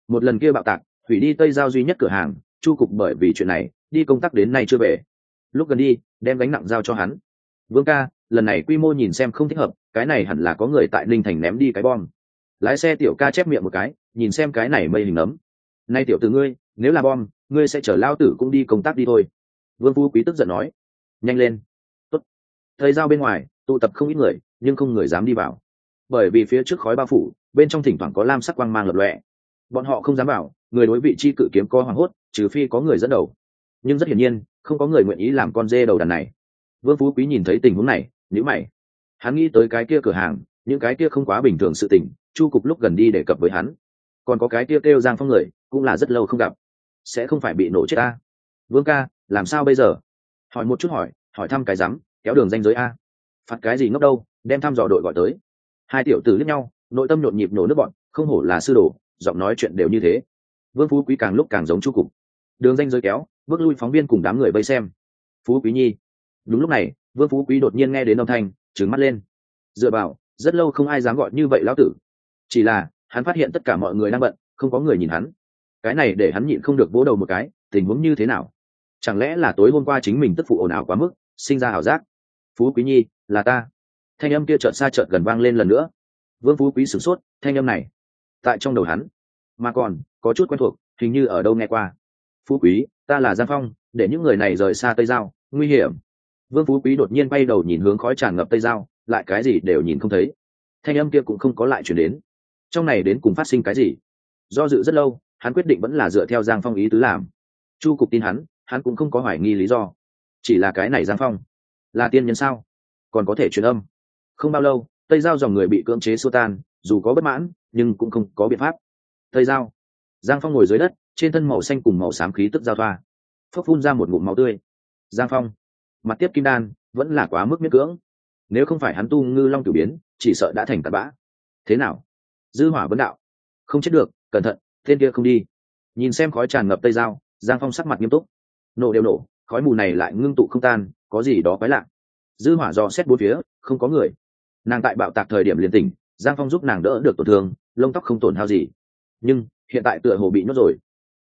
Một lần kia bạo tạc, hủy đi tây giao duy nhất cửa hàng, chu cục bởi vì chuyện này, đi công tác đến nay chưa về. Lúc gần đi, đem gánh nặng giao cho hắn vương ca, lần này quy mô nhìn xem không thích hợp, cái này hẳn là có người tại linh thành ném đi cái bom. Lái xe tiểu ca chép miệng một cái, nhìn xem cái này mây hình ấm nay tiểu từ ngươi, nếu là bom, ngươi sẽ chở lao tử cũng đi công tác đi thôi. Vương phú quý tức giận nói. Nhanh lên. Tốt. thời giao bên ngoài, tụ tập không ít người, nhưng không người dám đi vào. Bởi vì phía trước khói bao phủ, bên trong thỉnh thoảng có lam sắc quang mang lập lọe bọn họ không dám bảo người đối vị chi cự kiếm co hoảng hốt, trừ phi có người dẫn đầu. Nhưng rất hiển nhiên, không có người nguyện ý làm con dê đầu đàn này vương phú quý nhìn thấy tình huống này nhữ mày. Hắn nghĩ tới cái kia cửa hàng, những cái kia không quá bình thường sự tình, chu cục lúc gần đi đề cập với hắn. Còn có cái kia kêu giang phong người, cũng là rất lâu không gặp. Sẽ không phải bị nổ chết ta. Vương ca, làm sao bây giờ? Hỏi một chút hỏi hỏi thăm cái rắm, kéo đường danh giới a. Phạt cái gì ngốc đâu, đem thăm dò đội gọi tới. Hai tiểu tử lướt nhau, nội tâm nhộn nhịp nổ nước bọn, không hổ là sư đồ, giọng nói chuyện đều như thế. Vương phú quý càng lúc càng giống chu cục. Đường danh giới kéo, bước lui phóng viên cùng đám người vây xem. Phú quý nhi đúng lúc này, vương phú quý đột nhiên nghe đến âm thanh trứng mắt lên. Dựa vào, rất lâu không ai dám gọi như vậy lão tử. Chỉ là, hắn phát hiện tất cả mọi người đang bận, không có người nhìn hắn. Cái này để hắn nhịn không được vỗ đầu một cái, tình huống như thế nào? Chẳng lẽ là tối hôm qua chính mình tức phụ ồn ào quá mức, sinh ra ảo giác? Phú quý nhi, là ta. Thanh âm kia chợt xa chợt gần vang lên lần nữa. Vương phú quý sửng sốt, thanh âm này, tại trong đầu hắn. Mà còn, có chút quen thuộc, hình như ở đâu nghe qua. Phú quý, ta là giang phong, để những người này rời xa tây giao, nguy hiểm vương phú quý đột nhiên bay đầu nhìn hướng khói tràn ngập tây giao lại cái gì đều nhìn không thấy. Thanh âm kia cũng không có lại chuyển đến. Trong này đến cùng phát sinh cái gì? Do dự rất lâu, hắn quyết định vẫn là dựa theo giang phong ý tứ làm. Chu cục tin hắn hắn cũng không có hoài nghi lý do. Chỉ là cái này giang phong, là tiên nhân sao? Còn có thể truyền âm? Không bao lâu, tây giao dòng người bị cưỡng chế xua tan, dù có bất mãn, nhưng cũng không có biện pháp. Tây giao giang phong ngồi dưới đất, trên thân màu xanh cùng màu xám khí tức giao thoa. Phấp phun ra một ngụm máu tươi. Giang phong mặt tiếp kim đan vẫn là quá mức miết cưỡng. Nếu không phải hắn tu ngư long tiểu biến, chỉ sợ đã thành tạt bã. Thế nào? Dư hỏa vấn đạo. Không chết được, cẩn thận, tên kia không đi. Nhìn xem khói tràn ngập tây giao giang phong sắc mặt nghiêm túc. Nổ đều nổ, khói mù này lại ngưng tụ không tan, có gì đó quái lạ. Dư hỏa do xét bốn phía, không có người. Nàng tại bạo tạc thời điểm liền tỉnh, giang phong giúp nàng đỡ được tổn thương, lông tóc không tổn hao gì. Nhưng, hiện tại tựa hồ bị nhốt rồi.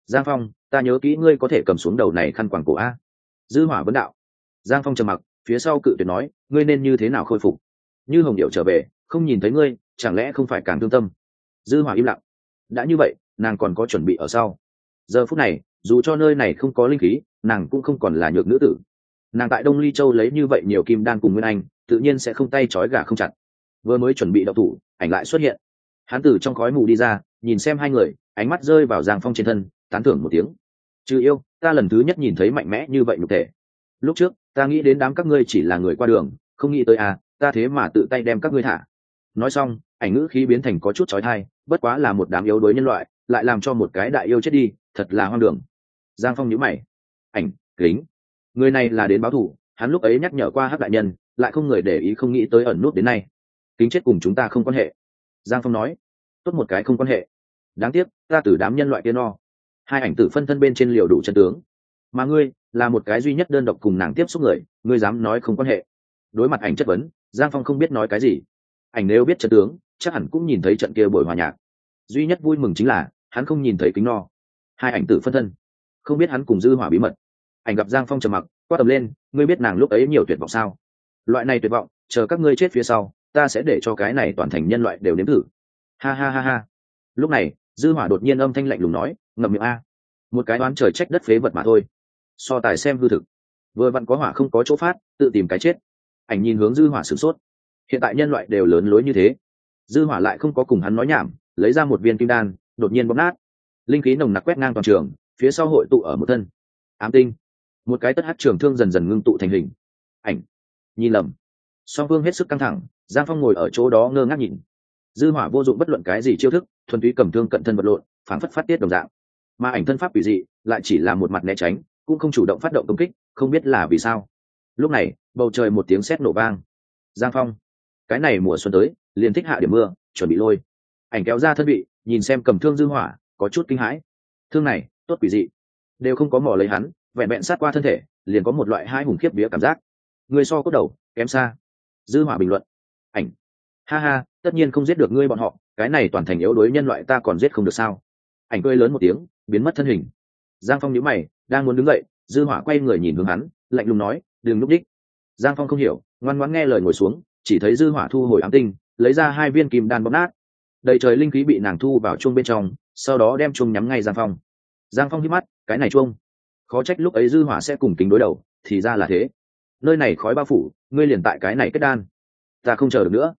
Giang phong, ta nhớ kỹ ngươi có thể cầm xuống đầu này khăn quàng cổ a. Dư hỏa vấn đạo giang phong trầm mặc, phía sau cự tuyệt nói, ngươi nên như thế nào khôi phục? Như hồng điệu trở về, không nhìn thấy ngươi, chẳng lẽ không phải càng thương tâm? Dư hỏa im lặng. Đã như vậy, nàng còn có chuẩn bị ở sau. Giờ phút này, dù cho nơi này không có linh khí, nàng cũng không còn là nhược nữ tử. Nàng tại đông ly châu lấy như vậy nhiều kim đan cùng nguyên anh, tự nhiên sẽ không tay trói gà không chặt. Vừa mới chuẩn bị đậu thủ, ảnh lại xuất hiện. Hán tử trong khói mù đi ra, nhìn xem hai người, ánh mắt rơi vào giang phong trên thân, tán thưởng một tiếng. Trừ yêu, ta lần thứ nhất nhìn thấy mạnh mẽ như vậy nhục thể. Lúc trước ta nghĩ đến đám các ngươi chỉ là người qua đường, không nghĩ tới à ta thế mà tự tay đem các ngươi thả. Nói xong, ảnh ngữ khí biến thành có chút trói thai bất quá là một đám yếu đuối nhân loại, lại làm cho một cái đại yêu chết đi, thật là hoang đường. Giang phong nhíu mày. Ảnh, kính. Người này là đến báo thù hắn lúc ấy nhắc nhở qua hát đại nhân, lại không người để ý không nghĩ tới ẩn nút đến nay. Kính chết cùng chúng ta không quan hệ. Giang phong nói. Tốt một cái không quan hệ. Đáng tiếc, ta từ đám nhân loại kia no. Hai ảnh tử phân thân bên trên liều đủ chân tướng mà ngươi là một cái duy nhất đơn độc cùng nàng tiếp xúc người, ngươi dám nói không quan hệ. Đối mặt ảnh chất vấn, giang phong không biết nói cái gì. Ảnh nếu biết trận tướng, chắc hẳn cũng nhìn thấy trận kia buổi hòa nhạc. Duy nhất vui mừng chính là, hắn không nhìn thấy kính no. Hai ảnh tử phân thân. Không biết hắn cùng dư hỏa bí mật. Ảnh gặp giang phong trầm mặc, quát tầm lên, ngươi biết nàng lúc ấy nhiều tuyệt vọng sao? Loại này tuyệt vọng, chờ các ngươi chết phía sau, ta sẽ để cho cái này toàn thành nhân loại đều nếm thử. Ha ha ha ha. Lúc này, dư hỏa đột nhiên âm thanh lạnh lùng nói, ngậm miệng a. Một cái đoán trời trách đất phế vật mà thôi so tài xem hư thực. Vừa vặn có hỏa không có chỗ phát, tự tìm cái chết. Ảnh nhìn hướng dư hỏa sửng sốt. Hiện tại nhân loại đều lớn lối như thế. Dư hỏa lại không có cùng hắn nói nhảm, lấy ra một viên kim đan, đột nhiên bóp nát. Linh khí nồng nặc quét ngang toàn trường, phía sau hội tụ ở một thân. Ám tinh. Một cái tất hát trường thương dần dần ngưng tụ thành hình. Ảnh. Nhìn lầm. Song phương hết sức căng thẳng, giang phong ngồi ở chỗ đó ngơ ngác nhìn. Dư hỏa vô dụng bất luận cái gì chiêu thức, thuần túy cầm thương cận thân vật lộn phản phất phát tiết đồng dạng. Mà ảnh thân pháp quỷ dị, lại chỉ là một mặt né tránh cũng không chủ động phát động công kích, không biết là vì sao. Lúc này, bầu trời một tiếng sét nổ vang. Giang phong, cái này mùa xuân tới, liền thích hạ điểm mưa, chuẩn bị lôi. Ảnh kéo ra thân vị, nhìn xem cầm thương dư hỏa, có chút kinh hãi. Thương này, tốt quỷ dị. Đều không có mỏ lấy hắn, vẹn vẹn sát qua thân thể, liền có một loại hai hùng khiếp vía cảm giác. Người so cốt đầu, kém xa. Dư hỏa bình luận. Ảnh. Ha ha, tất nhiên không giết được ngươi bọn họ, cái này toàn thành yếu đối nhân loại ta còn giết không được sao? Ảnh cười lớn một tiếng, biến mất thân hình giang phong nhớ mày, đang muốn đứng dậy, dư hỏa quay người nhìn hướng hắn, lạnh lùng nói, đừng núp đích. Giang phong không hiểu, ngoan ngoãn nghe lời ngồi xuống, chỉ thấy dư hỏa thu hồi ám tinh, lấy ra hai viên kim đan bóp nát. Đầy trời linh khí bị nàng thu vào chuông bên trong, sau đó đem chuông nhắm ngay giang phong. Giang phong hít mắt, cái này chuông, khó trách lúc ấy dư hỏa sẽ cùng kính đối đầu, thì ra là thế. Nơi này khói bao phủ, ngươi liền tại cái này kết đan. Ta không chờ được nữa.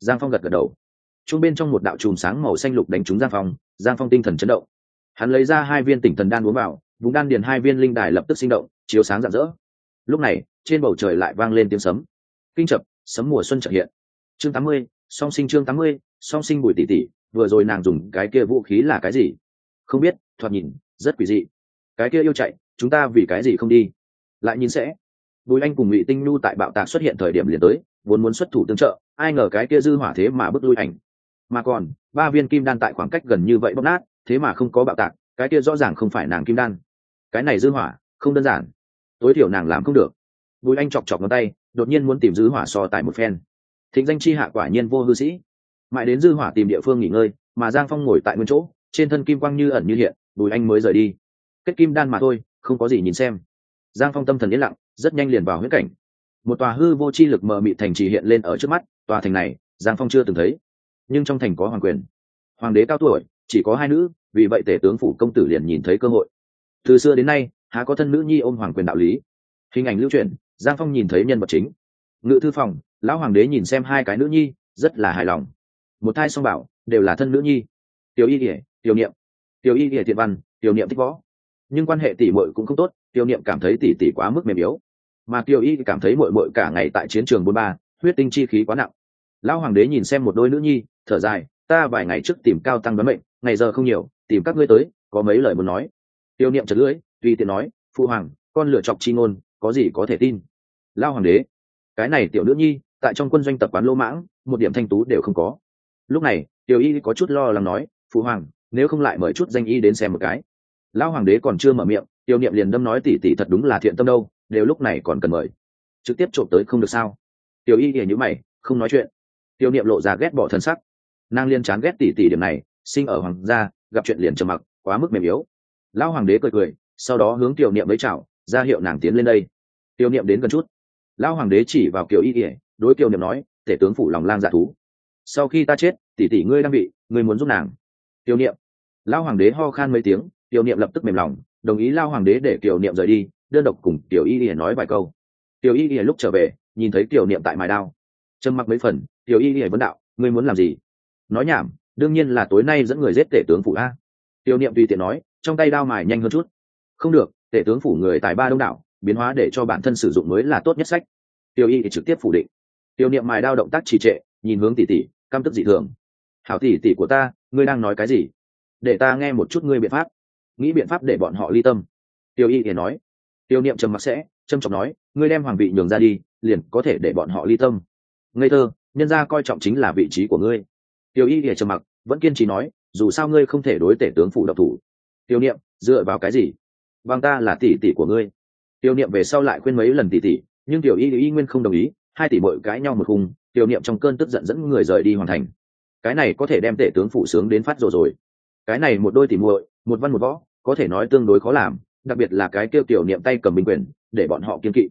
Giang phong gật gật đầu. Chuông bên trong một đạo chùm sáng màu xanh lục đánh trúng giang phong giang phong tinh thần chấn động hắn lấy ra hai viên tỉnh thần đan uống vào, vùng đan điền hai viên linh đài lập tức sinh động, chiếu sáng rạng rỡ. Lúc này, trên bầu trời lại vang lên tiếng sấm. Kinh chập, sấm mùa xuân trợ hiện. Chương tám mươi, song sinh chương tám mươi, song sinh bùi tỷ tỷ, vừa rồi nàng dùng cái kia vũ khí là cái gì? Không biết, thoạt nhìn, rất quỷ dị. Cái kia yêu chạy, chúng ta vì cái gì không đi? Lại nhìn sẽ. Bùi anh cùng ngụy tinh nhu tại bạo tạc xuất hiện thời điểm liền tới, vốn muốn xuất thủ tương trợ, ai ngờ cái kia dư hỏa thế mà bước lui ảnh. Mà còn, ba viên kim đan tại khoảng cách gần như vậy bóc nát thế mà không có bạo tạc, cái kia rõ ràng không phải nàng kim đan. Cái này dư hỏa, không đơn giản. Tối thiểu nàng làm không được. Bùi anh chọc chọc ngón tay, đột nhiên muốn tìm dư hỏa so tại một phen. Thịnh danh chi hạ quả nhiên vô hư sĩ. Mãi đến dư hỏa tìm địa phương nghỉ ngơi, mà giang phong ngồi tại nguyên chỗ, trên thân kim quang như ẩn như hiện, bùi anh mới rời đi. Kết kim đan mà thôi, không có gì nhìn xem. Giang phong tâm thần yên lặng, rất nhanh liền vào huyết cảnh. Một tòa hư vô chi lực mờ mị thành trì hiện lên ở trước mắt, tòa thành này, giang phong chưa từng thấy, nhưng trong thành có hoàng quyền. Hoàng đế cao tuổi chỉ có hai nữ, vì vậy tể tướng phủ công tử liền nhìn thấy cơ hội. Từ xưa đến nay, há có thân nữ nhi ôm hoàng quyền đạo lý. Hình ảnh lưu truyền giang phong nhìn thấy nhân vật chính. Ngự thư phòng, lão hoàng đế nhìn xem hai cái nữ nhi, rất là hài lòng. Một thai song bảo, đều là thân nữ nhi. Tiểu y ỉa tiểu niệm. Tiểu y ỉa thiện văn, tiểu niệm thích võ. Nhưng quan hệ tỷ muội cũng không tốt, tiểu niệm cảm thấy tỷ tỷ quá mức mềm yếu. Mà tiểu y cảm thấy muội muội cả ngày tại chiến trường bôn ba, huyết tinh chi khí quá nặng. Lão hoàng đế nhìn xem một đôi nữ nhi, thở dài, ta vài ngày trước tìm cao tăng đoán mệnh ngày giờ không nhiều, tìm các ngươi tới, có mấy lời muốn nói. Tiêu niệm chật lưỡi, tùy tiện nói phụ hoàng, con lựa chọc chi ngôn, có gì có thể tin? Lao hoàng đế, cái này tiểu nữ nhi, tại trong quân doanh tập quán lô mãng, một điểm thanh tú đều không có. Lúc này tiểu y có chút lo lắng nói phụ hoàng, nếu không lại mời chút danh y đến xem một cái. Lão hoàng đế còn chưa mở miệng tiểu niệm liền đâm nói tỉ tỉ thật đúng là thiện tâm đâu, đều lúc này còn cần mời. Trực tiếp trộm tới không được sao? Tiểu y hiểu như mày, không nói chuyện. Tiểu niệm lộ ra ghét bỏ thân sắc. Nàng liên chán ghét tỉ tỉ điểm này sinh ở hoàng gia, gặp chuyện liền trầm mặc, quá mức mềm yếu. Lão hoàng đế cười cười, sau đó hướng tiểu niệm lấy chào, ra hiệu nàng tiến lên đây. Tiểu niệm đến gần chút. Lão hoàng đế chỉ vào kiều y ỉa đối kiều niệm nói, tể tướng phủ lòng lang dạ thú. Sau khi ta chết, tỷ tỷ ngươi đang bị, ngươi muốn giúp nàng. Tiểu niệm. Lão hoàng đế ho khan mấy tiếng, tiểu niệm lập tức mềm lòng, đồng ý lao hoàng đế để tiểu niệm rời đi, đơn độc cùng tiểu y ỉa nói vài câu. Tiểu y ỉa lúc trở về, nhìn thấy tiểu niệm tại mài đao. Trầm mặc mấy phần, tiểu y ỉa vấn đạo, ngươi muốn làm gì? Nói nhảm đương nhiên là tối nay dẫn người giết tể tướng phủ a. Tiểu niệm tùy tiện nói, trong tay đao mài nhanh hơn chút. Không được, tể tướng phủ người tài ba đông đảo, biến hóa để cho bản thân sử dụng mới là tốt nhất sách. Tiêu y thì trực tiếp phủ định. Tiêu niệm mài đao động tác trì trệ, nhìn hướng tỷ tỷ, căm tức dị thường. Hảo tỷ tỷ của ta, ngươi đang nói cái gì? Để ta nghe một chút ngươi biện pháp. Nghĩ biện pháp để bọn họ ly tâm. Tiêu y thì nói. Tiêu niệm trầm mặc sẽ, trầm trọng nói, ngươi đem hoàng vị nhường ra đi, liền có thể để bọn họ ly tâm. Ngây thơ, nhân ra coi trọng chính là vị trí của ngươi tiêu y thì trầm mặc, vẫn kiên trì nói, dù sao ngươi không thể đối tể tướng phủ độc thủ. Tiêu niệm, dựa vào cái gì? Bằng ta là tỷ tỷ của ngươi. Tiêu niệm về sau lại khuyên mấy lần tỷ tỷ, nhưng tiểu y y nguyên không đồng ý, hai tỷ bội cãi nhau một khung, tiểu niệm trong cơn tức giận dẫn người rời đi hoàn thành. Cái này có thể đem tể tướng phụ sướng đến phát rồi rồi. Cái này một đôi tỷ muội, một văn một võ, có thể nói tương đối khó làm, đặc biệt là cái kêu tiểu niệm tay cầm binh quyền, để bọn họ kiên kỵ.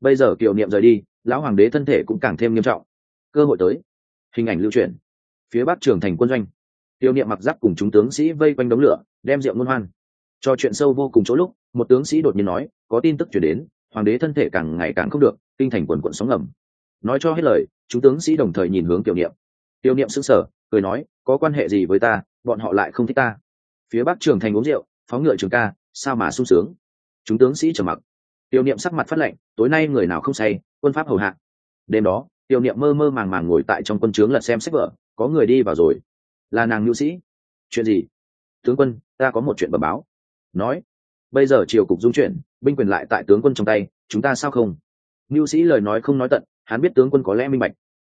Bây giờ tiểu niệm rời đi, lão hoàng đế thân thể cũng càng thêm nghiêm trọng. Cơ hội tới. Hình ảnh lưu truyền phía bắc trường thành quân doanh. Tiêu niệm mặc giáp cùng chúng tướng sĩ vây quanh đống lửa, đem rượu ngôn hoan. Cho chuyện sâu vô cùng chỗ lúc, một tướng sĩ đột nhiên nói, có tin tức chuyển đến, hoàng đế thân thể càng ngày càng không được, kinh thành quần quận sóng ngầm. Nói cho hết lời, chúng tướng sĩ đồng thời nhìn hướng tiểu niệm. Tiểu niệm sững sờ, cười nói, có quan hệ gì với ta, bọn họ lại không thích ta. Phía bắc trường thành uống rượu, phóng ngựa trường ca, sao mà sung sướng. Chúng tướng sĩ trầm mặc. Tiểu niệm sắc mặt phát lệnh tối nay người nào không say, quân pháp hầu hạ. Đêm đó tiểu niệm mơ mơ màng màng ngồi tại trong quân trướng lật xem sách vở có người đi vào rồi. Là nàng nhu sĩ. Chuyện gì? Tướng quân, ta có một chuyện bẩm báo. Nói. Bây giờ triều cục dung chuyển, binh quyền lại tại tướng quân trong tay, chúng ta sao không? Nhu sĩ lời nói không nói tận, hắn biết tướng quân có lẽ minh bạch.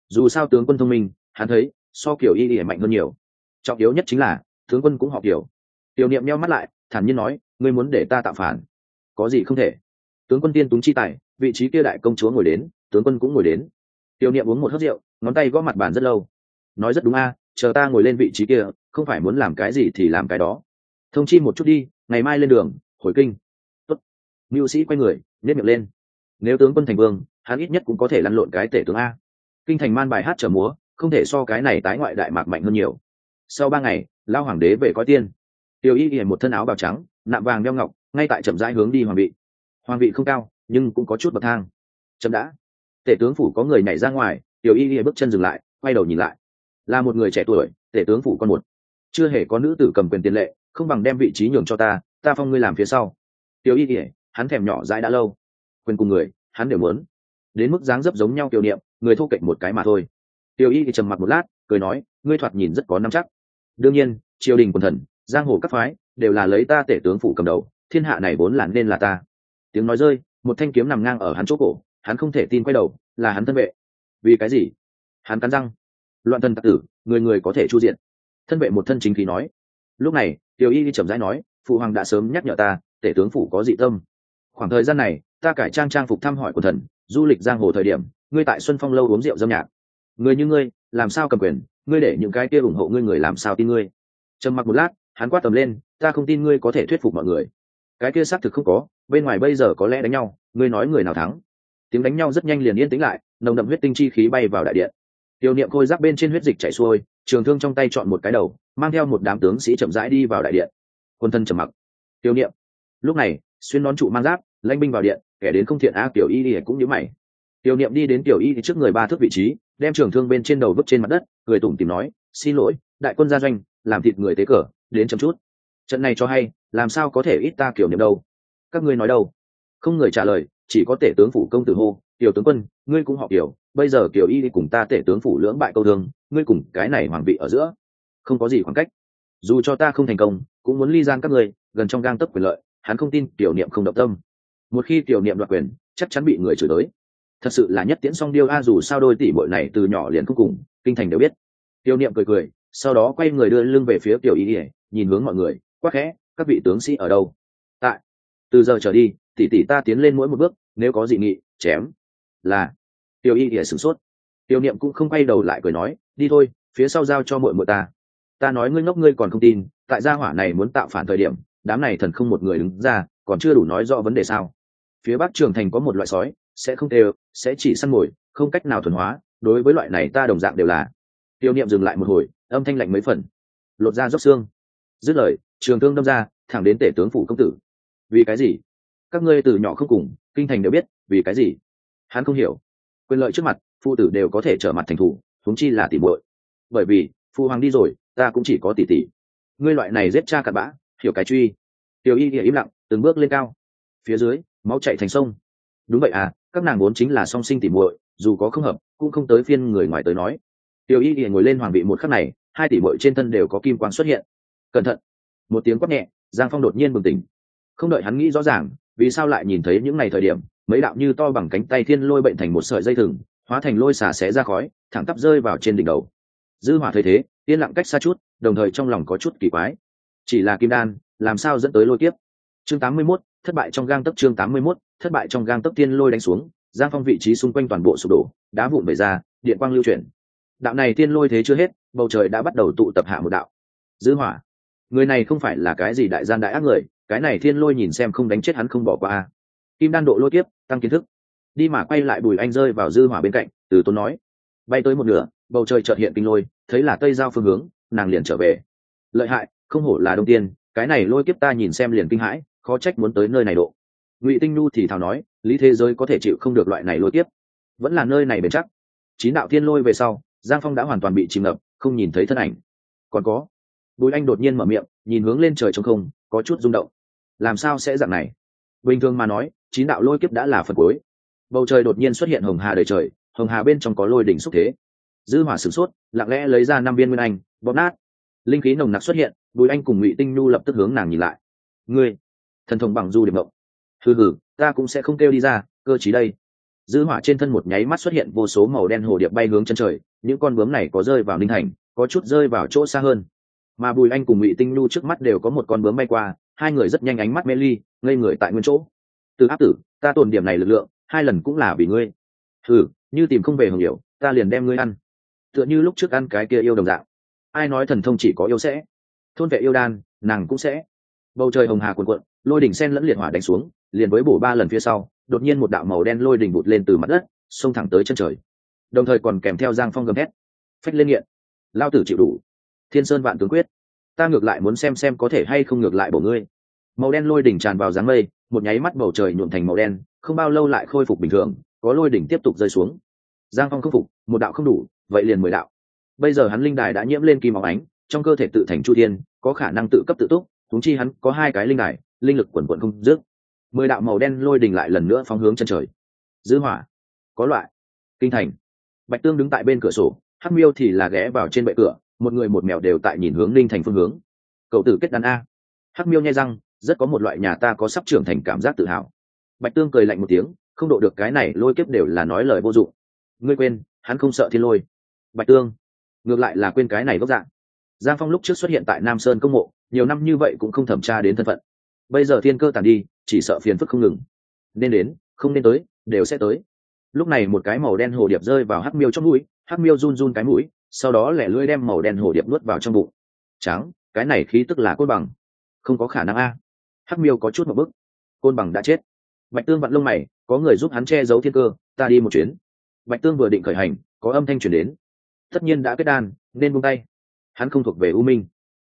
Dù sao tướng quân thông minh, hắn thấy, so kiểu y y mạnh hơn nhiều. Trọng yếu nhất chính là, tướng quân cũng học kiểu. Tiểu niệm meo mắt lại, thản nhiên nói, ngươi muốn để ta tạo phản? Có gì không thể? Tướng quân tiên túng chi tài, vị trí kia đại công chúa ngồi đến, tướng quân cũng ngồi đến. Tiểu niệm uống một hớt rượu, ngón tay gõ mặt bàn rất lâu nói rất đúng a, chờ ta ngồi lên vị trí kia, không phải muốn làm cái gì thì làm cái đó. Thông chi một chút đi, ngày mai lên đường, hồi kinh. Tốt. mưu sĩ quay người nhét miệng lên. Nếu tướng quân thành vương, hắn ít nhất cũng có thể lăn lộn cái tể tướng a. Kinh thành man bài hát trở múa, không thể so cái này tái ngoại đại mạc mạnh hơn nhiều. Sau ba ngày lao hoàng đế về coi tiên. Tiểu y ghi một thân áo bào trắng, nạm vàng đeo ngọc, ngay tại chậm rãi hướng đi hoàng vị. Hoàng vị không cao, nhưng cũng có chút bậc thang. Chậm đã. Tể tướng phủ có người nhảy ra ngoài tiểu y ghi bước chân dừng lại, quay đầu nhìn lại là một người trẻ tuổi, tể tướng phủ con một. Chưa hề có nữ tử cầm quyền tiền lệ, không bằng đem vị trí nhường cho ta ta phong ngươi làm phía sau. Tiểu y kể hắn thèm nhỏ dãi đã lâu. Quyền cùng người, hắn đều muốn. Đến mức dáng dấp giống nhau tiểu niệm, người thô kệch một cái mà thôi. Tiểu y thì trầm mặc một lát, cười nói, ngươi thoạt nhìn rất có năm chắc. Đương nhiên, triều đình quần thần, giang hồ các phái, đều là lấy ta tể tướng phủ cầm đầu, thiên hạ này vốn là nên là ta. Tiếng nói rơi, một thanh kiếm nằm ngang ở hắn chỗ cổ, hắn không thể tin quay đầu, là hắn thân vệ. Vì cái gì? Hắn cắn răng loạn thân tặc tử, người người có thể chu diện. Thân vệ một thân chính khí nói. Lúc này, tiểu y chậm rãi nói, phụ hoàng đã sớm nhắc nhở ta, tể tướng phủ có dị tâm. Khoảng thời gian này, ta cải trang trang phục thăm hỏi của thần, du lịch giang hồ thời điểm, ngươi tại xuân phong lâu uống rượu dâm nhạc. Người như ngươi, làm sao cầm quyền, ngươi để những cái kia ủng hộ ngươi người làm sao tin ngươi? Trầm mặc một lát, hắn quát tầm lên, ta không tin ngươi có thể thuyết phục mọi người. Cái kia xác thực không có, bên ngoài bây giờ có lẽ đánh nhau, ngươi nói người nào thắng? Tiếng đánh nhau rất nhanh liền yên tĩnh lại, nồng đậm huyết tinh chi khí bay vào đại điện tiểu niệm khôi giáp bên trên huyết dịch chảy xuôi, trường thương trong tay chọn một cái đầu, mang theo một đám tướng sĩ chậm rãi đi vào đại điện. Quân thân trầm mặc. Tiểu niệm. Lúc này, xuyên nón trụ mang giáp lãnh binh vào điện, kẻ đến không thiện a tiểu y thì cũng nhớ mày. Tiểu niệm đi đến tiểu y trước người ba thước vị trí, đem trường thương bên trên đầu vứt trên mặt đất, cười tủm tìm nói, xin lỗi, đại quân gia doanh, làm thịt người tế cờ, đến chậm chút. Trận này cho hay, làm sao có thể ít ta kiểu niệm đâu? Các ngươi nói đâu? Không người trả lời, chỉ có tể tướng phủ công tử hô tiểu tướng quân, ngươi cũng họ kiểu bây giờ kiểu y đi cùng ta tể tướng phủ lưỡng bại câu thương, ngươi cùng cái này hoàng vị ở giữa, không có gì khoảng cách. Dù cho ta không thành công, cũng muốn ly gian các ngươi, gần trong gang tấc quyền lợi, hắn không tin tiểu niệm không động tâm. Một khi tiểu niệm đoạt quyền, chắc chắn bị người chửi tới. Thật sự là nhất tiễn song điêu a dù sao đôi tỷ bội này từ nhỏ liền cuối cùng, kinh thành đều biết. Tiểu niệm cười cười, sau đó quay người đưa lưng về phía tiểu y ỉa nhìn hướng mọi người, quắc khẽ, các vị tướng sĩ ở đâu? Tại. Từ giờ trở đi, tỷ tỷ ta tiến lên mỗi một bước, nếu có dị nghị, chém là, tiểu y ỉa sửng sốt. Tiểu niệm cũng không quay đầu lại cười nói, đi thôi, phía sau giao cho muội muội ta. Ta nói ngươi ngốc ngươi còn không tin, tại gia hỏa này muốn tạo phản thời điểm, đám này thần không một người đứng ra, còn chưa đủ nói rõ vấn đề sao. Phía bắc trường thành có một loại sói, sẽ không đều sẽ chỉ săn mồi, không cách nào thuần hóa, đối với loại này ta đồng dạng đều là. Tiêu niệm dừng lại một hồi, âm thanh lạnh mấy phần. Lột ra dốc xương. Dứt lời, trường thương đâm ra, thẳng đến tể tướng phủ công tử. Vì cái gì? Các ngươi từ nhỏ không cùng, kinh thành đều biết, vì cái gì? Hắn không hiểu. Quyền lợi trước mặt phụ tử đều có thể trở mặt thành thủ thúng chi là tỉ bội bởi vì phụ hoàng đi rồi, ta cũng chỉ có tỷ tỷ ngươi loại này giết cha cặn bã, hiểu cái truy. Tiểu y thì im lặng, từng bước lên cao. Phía dưới, máu chạy thành sông. Đúng vậy à các nàng vốn chính là song sinh tỉ muội, dù có không hợp, cũng không tới phiên người ngoài tới nói. Tiểu y thì ngồi lên hoàng vị một khắc này, hai tỷ muội trên thân đều có kim quang xuất hiện. Cẩn thận. Một tiếng quát nhẹ, giang phong đột nhiên bừng tỉnh. Không đợi hắn nghĩ rõ ràng, vì sao lại nhìn thấy những ngày thời điểm mấy đạo như to bằng cánh tay thiên lôi bệnh thành một sợi dây thừng hóa thành lôi xả xé ra khói thẳng tắp rơi vào trên đỉnh đầu. Dư hỏa thấy thế yên lặng cách xa chút đồng thời trong lòng có chút kỳ quái. Chỉ là kim đan làm sao dẫn tới lôi tiếp chương 81, thất bại trong gang tấc chương 81, thất bại trong gang tấc tiên lôi đánh xuống giang phong vị trí xung quanh toàn bộ sụp đổ đá vụn bể ra điện quang lưu chuyển. Đạo này tiên lôi thế chưa hết bầu trời đã bắt đầu tụ tập hạ một đạo. Dư hỏa người này không phải là cái gì đại gian đại ác người cái này thiên lôi nhìn xem không đánh chết hắn không bỏ qua. Kim đan độ lôi tiếp tăng kiến thức. Đi mà quay lại bùi anh rơi vào dư hỏa bên cạnh, từ tốn nói, bay tới một nửa, bầu trời chợt hiện kinh lôi, thấy là tây giao phương hướng, nàng liền trở về. Lợi hại, không hổ là đông tiên, cái này lôi kiếp ta nhìn xem liền kinh hãi, khó trách muốn tới nơi này độ. Ngụy tinh nhu thì thào nói, lý thế giới có thể chịu không được loại này lôi kiếp. Vẫn là nơi này bền chắc. Chín đạo thiên lôi về sau, giang phong đã hoàn toàn bị chìm ngập, không nhìn thấy thân ảnh. Còn có? Bùi anh đột nhiên mở miệng, nhìn hướng lên trời trong không, có chút rung động. Làm sao sẽ dạng này? Bình thường mà nói chín đạo lôi kiếp đã là phần cuối. Bầu trời đột nhiên xuất hiện hồng hà đầy trời, hồng hà bên trong có lôi đỉnh xúc thế. Dư hỏa sửng sốt, lặng lẽ lấy ra năm viên nguyên anh, bóp nát. Linh khí nồng nặc xuất hiện, bùi anh cùng ngụy tinh nhu lập tức hướng nàng nhìn lại. Ngươi, thần thông bằng du điểm mộng. Hừ hừ, ta cũng sẽ không kêu đi ra, cơ chí đây. Dư hỏa trên thân một nháy mắt xuất hiện vô số màu đen hồ điệp bay hướng chân trời, những con bướm này có rơi vào linh thành, có chút rơi vào chỗ xa hơn. Mà bùi anh cùng ngụy tinh nhu trước mắt đều có một con bướm bay qua, hai người rất nhanh ánh mắt mê ly, ngây người tại nguyên chỗ từ áp tử, ta tồn điểm này lực lượng, hai lần cũng là vì ngươi. Thử, như tìm không về hồng hiểu ta liền đem ngươi ăn. Tựa như lúc trước ăn cái kia yêu đồng dạng. Ai nói thần thông chỉ có yêu sẽ? Thôn vệ yêu đan, nàng cũng sẽ. Bầu trời hồng hà cuồn cuộn, lôi đỉnh sen lẫn liệt hỏa đánh xuống, liền với bổ ba lần phía sau, đột nhiên một đạo màu đen lôi đỉnh bụt lên từ mặt đất, xông thẳng tới chân trời. Đồng thời còn kèm theo giang phong gầm hét phách lên nghiện. Lao tử chịu đủ. Thiên sơn vạn tướng quyết. Ta ngược lại muốn xem xem có thể hay không ngược lại bổ ngươi. Màu đen lôi đỉnh tràn vào dáng mây một nháy mắt bầu trời nhuộm thành màu đen, không bao lâu lại khôi phục bình thường, có lôi đỉnh tiếp tục rơi xuống. Giang phong không phục, một đạo không đủ, vậy liền mười đạo. Bây giờ hắn linh đài đã nhiễm lên kim óng ánh, trong cơ thể tự thành chu thiên, có khả năng tự cấp tự túc thúng chi hắn có hai cái linh đài, linh lực quần quận không dứt. Mười đạo màu đen lôi đình lại lần nữa phóng hướng chân trời. Dư hỏa, có loại, kinh thành. Bạch tương đứng tại bên cửa sổ, hắc miêu thì là ghé vào trên bệ cửa, một người một mèo đều tại nhìn hướng linh thành phương hướng. Cậu tử kết đàn a. Hắc miêu nhai răng rất có một loại nhà ta có sắp trưởng thành cảm giác tự hào. Bạch tương cười lạnh một tiếng, không độ được cái này, lôi kiếp đều là nói lời vô dụng. Ngươi quên, hắn không sợ thiên lôi. Bạch tương, ngược lại là quên cái này gốc dạng giang phong lúc trước xuất hiện tại nam sơn công mộ, nhiều năm như vậy cũng không thẩm tra đến thân phận. Bây giờ thiên cơ tàn đi, chỉ sợ phiền phức không ngừng. Nên đến, không nên tới, đều sẽ tới. Lúc này một cái màu đen hồ điệp rơi vào hắc miêu trong mũi, hắc miêu run run cái mũi, sau đó lẻ lưỡi đem màu đen hồ điệp nuốt vào trong bụng. Trắng, cái này khí tức là cốt bằng. Không có khả năng a hắc miêu có chút một bức côn bằng đã chết. Bạch tương vặn lông mày, có người giúp hắn che giấu thiên cơ, ta đi một chuyến. Bạch tương vừa định khởi hành, có âm thanh chuyển đến. Tất nhiên đã kết đan, nên buông tay. Hắn không thuộc về u minh.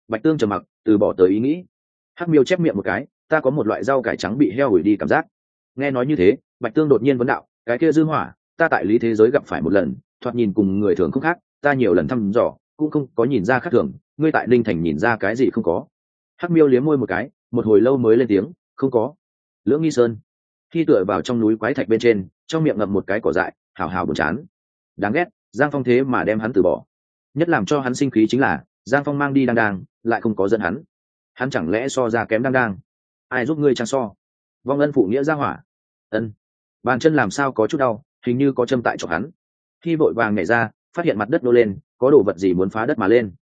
Bạch tương trầm mặc, từ bỏ tới ý nghĩ. Hắc miêu chép miệng một cái, ta có một loại rau cải trắng bị heo hủy đi cảm giác. Nghe nói như thế, bạch tương đột nhiên vấn đạo, cái kia dư hỏa, ta tại lý thế giới gặp phải một lần, thoạt nhìn cùng người thường không khác, ta nhiều lần thăm dò, cũng không có nhìn ra khác thường, ngươi tại linh thành nhìn ra cái gì không có. Hắc miêu liếm môi một cái một hồi lâu mới lên tiếng, không có. Lưỡng nghi sơn, khi tựa vào trong núi quái thạch bên trên, trong miệng ngậm một cái cỏ dại, hào hào buồn chán. Đáng ghét, giang phong thế mà đem hắn từ bỏ. Nhất làm cho hắn sinh khí chính là, giang phong mang đi đang đang lại không có dẫn hắn. Hắn chẳng lẽ so ra kém đang đang ai giúp ngươi trang so? Vong ân phụ nghĩa ra hỏa. Ân. Bàn chân làm sao có chút đau, hình như có châm tại chỗ hắn. Khi vội vàng nhảy ra, phát hiện mặt đất nô lên, có đồ vật gì muốn phá đất mà lên.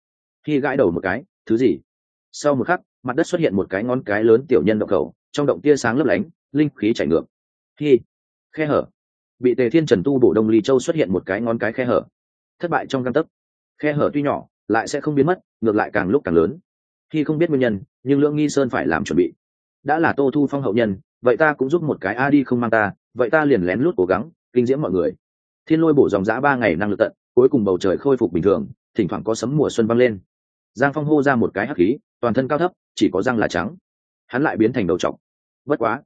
Khi gãi đầu một cái, thứ gì? Sau một khắc mặt đất xuất hiện một cái ngón cái lớn tiểu nhân động khẩu, trong động tia sáng lấp lánh, linh khí chảy ngược. Khi khe hở. Bị tề thiên trần tu bổ đông ly châu xuất hiện một cái ngón cái khe hở. Thất bại trong găng tấc. Khe hở tuy nhỏ, lại sẽ không biến mất, ngược lại càng lúc càng lớn. Khi không biết nguyên nhân, nhưng lưỡng nghi sơn phải làm chuẩn bị. Đã là tô thu phong hậu nhân, vậy ta cũng giúp một cái a đi không mang ta, vậy ta liền lén lút cố gắng, kinh diễm mọi người. Thiên lôi bổ dòng giã ba ngày năng lực tận, cuối cùng bầu trời khôi phục bình thường, thỉnh thoảng có sấm mùa xuân vang lên giang phong hô ra một cái hắc khí, toàn thân cao thấp, chỉ có răng là trắng. Hắn lại biến thành đầu trọc. Bất quá.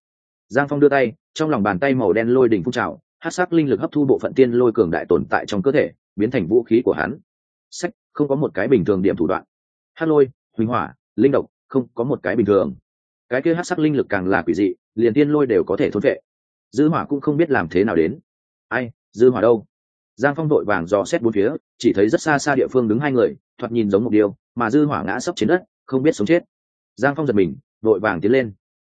Giang phong đưa tay, trong lòng bàn tay màu đen lôi đỉnh phun trào hát sắc linh lực hấp thu bộ phận tiên lôi cường đại tồn tại trong cơ thể, biến thành vũ khí của hắn. Sách, không có một cái bình thường điểm thủ đoạn. Hát lôi, huỳnh hỏa, linh độc, không có một cái bình thường. Cái kia hát sắc linh lực càng là quỷ dị, liền tiên lôi đều có thể thôn vệ. Dư hỏa cũng không biết làm thế nào đến. Ai, dư hỏa đâu? Giang phong đội vàng dò xét bốn phía, chỉ thấy rất xa xa địa phương đứng hai người, thoạt nhìn giống một điều, mà dư hỏa ngã sấp trên đất, không biết sống chết. Giang phong giật mình đội vàng tiến lên.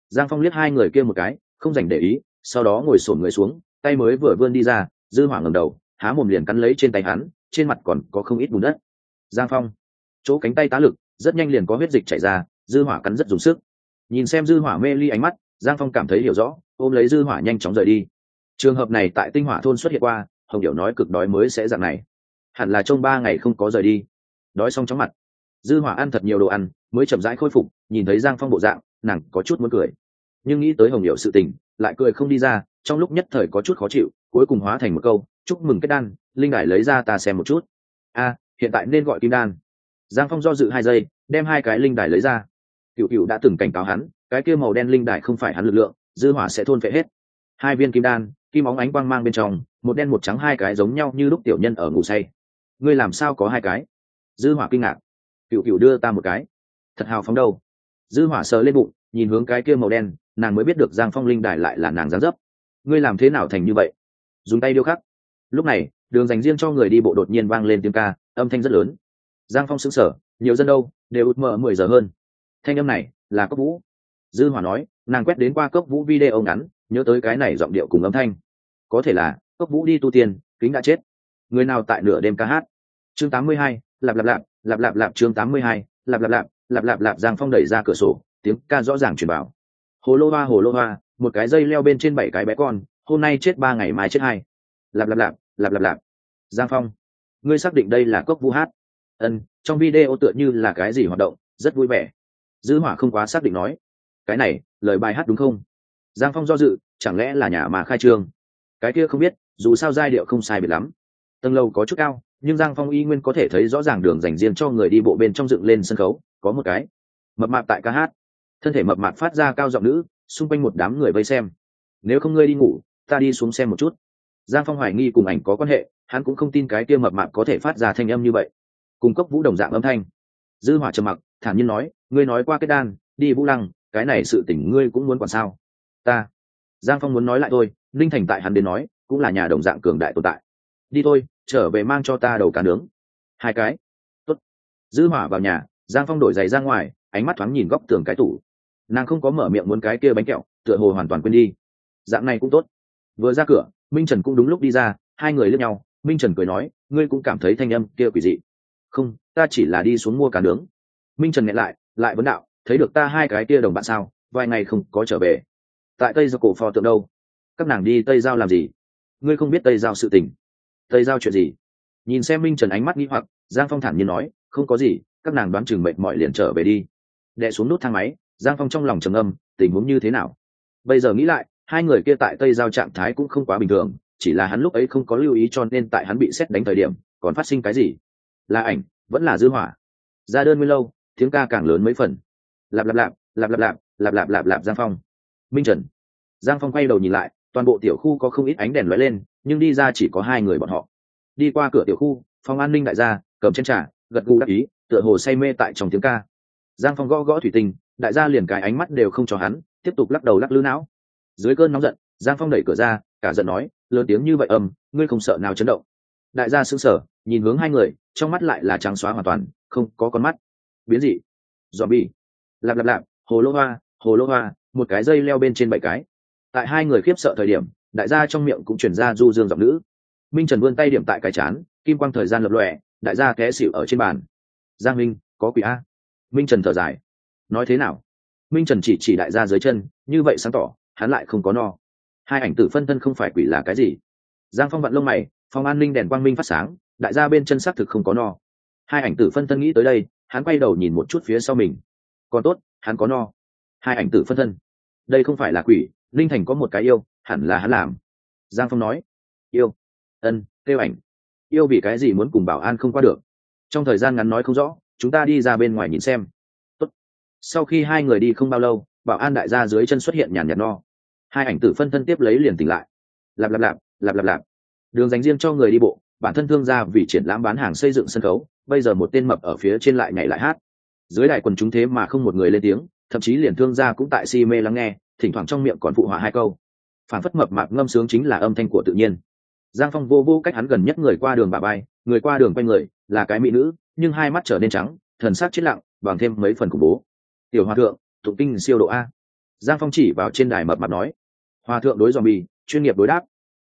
Giang phong liếc hai người kia một cái, không dành để ý, sau đó ngồi sổn người xuống, tay mới vừa vươn đi ra, dư hỏa ngẩng đầu, há mồm liền cắn lấy trên tay hắn, trên mặt còn có không ít bùn đất. Giang phong, chỗ cánh tay tá lực, rất nhanh liền có huyết dịch chảy ra, dư hỏa cắn rất dùng sức. Nhìn xem dư hỏa mê ly ánh mắt, giang phong cảm thấy hiểu rõ, ôm lấy dư hỏa nhanh chóng rời đi. Trường hợp này tại tinh hỏa thôn xuất hiện qua hồng điệu nói cực đói mới sẽ dạng này. Hẳn là trong ba ngày không có rời đi. Đói xong chóng mặt. Dư hỏa ăn thật nhiều đồ ăn, mới chậm rãi khôi phục, nhìn thấy giang phong bộ dạng, nàng có chút muốn cười. Nhưng nghĩ tới hồng điệu sự tình, lại cười không đi ra, trong lúc nhất thời có chút khó chịu, cuối cùng hóa thành một câu, chúc mừng kết đan, linh đài lấy ra ta xem một chút. A, hiện tại nên gọi kim đan. Giang phong do dự hai giây, đem hai cái linh đài lấy ra. Cựu cựu đã từng cảnh cáo hắn, cái kia màu đen linh đài không phải hắn lực lượng, dư hỏa sẽ thôn phệ hết. Hai viên kim đan kim óng ánh quang mang bên trong, một đen một trắng hai cái giống nhau như lúc tiểu nhân ở ngủ say. Ngươi làm sao có hai cái? Dư hỏa kinh ngạc. Cựu cựu đưa ta một cái. Thật hào phóng đâu. Dư hỏa sờ lên bụng, nhìn hướng cái kia màu đen, nàng mới biết được giang phong linh đài lại là nàng giáng dấp. Ngươi làm thế nào thành như vậy? Dùng tay điêu khắc. Lúc này, đường dành riêng cho người đi bộ đột nhiên vang lên tiếng ca, âm thanh rất lớn. Giang phong xứng sở nhiều dân đâu, đều út mở mười giờ hơn. Thanh âm này là cốc vũ. Dư hỏa nói, nàng quét đến qua cốc vũ video ngắn nhớ tới cái này giọng điệu cùng âm thanh. Có thể là cốc vũ đi tu tiên kính đã chết. Người nào tại nửa đêm ca hát? Chương 82, lạp lạp lạp lạp lạp lạp chương 82, lạp lạp lạp lạp lạp lạp giang phong đẩy ra cửa sổ tiếng ca rõ ràng truyền vào. Hồ lô hoa hồ lô hoa một cái dây leo bên trên bảy cái bé con hôm nay chết ba ngày mai chết hai. Lạp lạp lạp lạp lạp lạp. Giang phong ngươi xác định đây là cốc vũ hát? Ân trong video tựa như là cái gì hoạt động rất vui vẻ. Dư hỏa không quá xác định nói. Cái này lời bài hát đúng không? Giang phong do dự, chẳng lẽ là nhà mà khai trương? Cái kia không biết, dù sao giai điệu không sai biệt lắm. Tầng lầu có chút cao, nhưng giang phong y nguyên có thể thấy rõ ràng đường dành riêng cho người đi bộ bên trong dựng lên sân khấu, có một cái. Mập mạp tại ca hát. Thân thể mập mạp phát ra cao giọng nữ, xung quanh một đám người vây xem. Nếu không ngươi đi ngủ, ta đi xuống xem một chút. Giang phong hoài nghi cùng ảnh có quan hệ, hắn cũng không tin cái kia mập mạp có thể phát ra thanh âm như vậy. Cung cấp vũ đồng dạng âm thanh. Dư hỏa trầm mặc, thản nhiên nói, ngươi nói qua cái đan, đi vũ lăng, cái này sự tỉnh ngươi cũng muốn quản sao? Ta, giang phong muốn nói lại thôi linh thành tại hắn đến nói, cũng là nhà đồng dạng cường đại tồn tại. Đi thôi, trở về mang cho ta đầu cá nướng. Hai cái. Tốt. dư hỏa vào nhà, giang phong đổi giày ra ngoài, ánh mắt thoáng nhìn góc tường cái tủ. Nàng không có mở miệng muốn cái kia bánh kẹo, tựa hồ hoàn toàn quên đi. Dạng này cũng tốt. Vừa ra cửa, minh trần cũng đúng lúc đi ra, hai người lướt nhau, minh trần cười nói, ngươi cũng cảm thấy thanh âm kia quỷ dị. Không, ta chỉ là đi xuống mua cá nướng. Minh trần nghẹn lại lại vấn đạo, thấy được ta hai cái kia đồng bạn sao? Vài ngày không có trở về tại tây giao cổ phò tượng đâu? Các nàng đi tây giao làm gì? Ngươi không biết tây giao sự tình. Tây giao chuyện gì? Nhìn xem minh trần ánh mắt nghĩ hoặc, giang phong thản nhiên nói, không có gì, các nàng đoán chừng mệt mọi liền trở về đi. Đệ xuống nút thang máy, giang phong trong lòng trầm âm tình huống như thế nào? Bây giờ nghĩ lại, hai người kia tại tây giao trạng thái cũng không quá bình thường, chỉ là hắn lúc ấy không có lưu ý cho nên tại hắn bị xét đánh thời điểm, còn phát sinh cái gì? Là ảnh, vẫn là dư hỏa. Ra đơn nguyên lâu, tiếng ca càng lớn mấy phần. Lạp lạp lạp lạp lạp lạp lạp lạp lạp lạp, giang phong minh trần. Giang phong quay đầu nhìn lại, toàn bộ tiểu khu có không ít ánh đèn lóe lên, nhưng đi ra chỉ có hai người bọn họ. Đi qua cửa tiểu khu phòng an ninh đại gia, cầm chân trà, gật gù đắc ý, tựa hồ say mê tại trong tiếng ca. Giang phong gõ gõ thủy tinh, đại gia liền cái ánh mắt đều không cho hắn, tiếp tục lắc đầu lắc lư não. Dưới cơn nóng giận, giang phong đẩy cửa ra, cả giận nói, lớn tiếng như vậy âm, ngươi không sợ nào chấn động. Đại gia sững sờ, nhìn hướng hai người, trong mắt lại là trắng xóa hoàn toàn, không có con mắt. Biến dị. Dòm bi lạp lạp lạp. Hồ lô hoa, hồ lô hoa một cái dây leo bên trên bảy cái. Tại hai người khiếp sợ thời điểm, đại gia trong miệng cũng chuyển ra du dương giọng nữ. Minh trần vươn tay điểm tại cái chán, kim quang thời gian lập lòe, đại gia té xịu ở trên bàn. Giang minh, có quỷ a. Minh trần thở dài. Nói thế nào? Minh trần chỉ chỉ đại gia dưới chân, như vậy sáng tỏ, hắn lại không có no. Hai ảnh tử phân thân không phải quỷ là cái gì? Giang phong vặn lông mày, phòng an ninh đèn quang minh phát sáng, đại gia bên chân xác thực không có no. Hai ảnh tử phân thân nghĩ tới đây, hắn quay đầu nhìn một chút phía sau mình. Còn tốt, hắn có no hai ảnh tử phân thân. Đây không phải là quỷ, linh thành có một cái yêu, hẳn là hắn làm. Giang phong nói. Yêu. Ân, kêu ảnh. Yêu vì cái gì muốn cùng bảo an không qua được? Trong thời gian ngắn nói không rõ, chúng ta đi ra bên ngoài nhìn xem. Tốt. sau khi hai người đi không bao lâu, bảo an đại gia dưới chân xuất hiện nhàn nhạt no. Hai ảnh tử phân thân tiếp lấy liền tỉnh lại. Lạp lạp lạp lạp lạp lạp. Đường dành riêng cho người đi bộ, bản thân thương gia vì triển lãm bán hàng xây dựng sân khấu, bây giờ một tên mập ở phía trên lại nhảy lại hát. Dưới đại quần chúng thế mà không một người lên tiếng thậm chí liền thương gia cũng tại si mê lắng nghe, thỉnh thoảng trong miệng còn phụ họa hai câu. Phản phất mập mạp ngâm sướng chính là âm thanh của tự nhiên. Giang phong vô vô cách hắn gần nhất người qua đường bà bay, người qua đường quanh người, là cái mỹ nữ, nhưng hai mắt trở nên trắng, thần sắc chết lặng, bằng thêm mấy phần khủng bố. Tiểu hòa thượng, tụng kinh siêu độ a. Giang phong chỉ vào trên đài mập mạp nói. Hòa thượng đối dòm bì chuyên nghiệp đối đáp.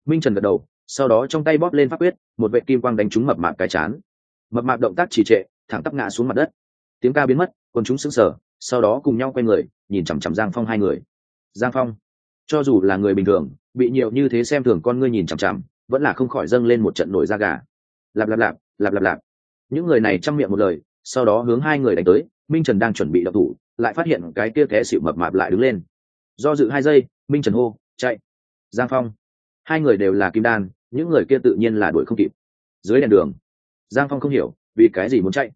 Minh trần gật đầu, sau đó trong tay bóp lên pháp quyết, một vệ kim quang đánh trúng mập mạp cái chán. Mập mạp động tác trì trệ, thẳng tắp ngã xuống mặt đất. Tiếng ca biến mất còn chúng sững sờ sau đó cùng nhau quay người, nhìn chằm chằm giang phong hai người. Giang phong, cho dù là người bình thường, bị nhiều như thế xem thường con ngươi nhìn chằm chằm, vẫn là không khỏi dâng lên một trận nổi da gà. Lạp lạp lạp lạp lạp lạp. Những người này chăm miệng một lời, sau đó hướng hai người đánh tới, minh trần đang chuẩn bị đập thủ, lại phát hiện cái kia té xịu mập mạp lại đứng lên. Do dự hai giây, minh trần hô, chạy! Giang phong, hai người đều là kim đan, những người kia tự nhiên là đuổi không kịp. Dưới đèn đường, giang phong không hiểu vì cái gì muốn chạy.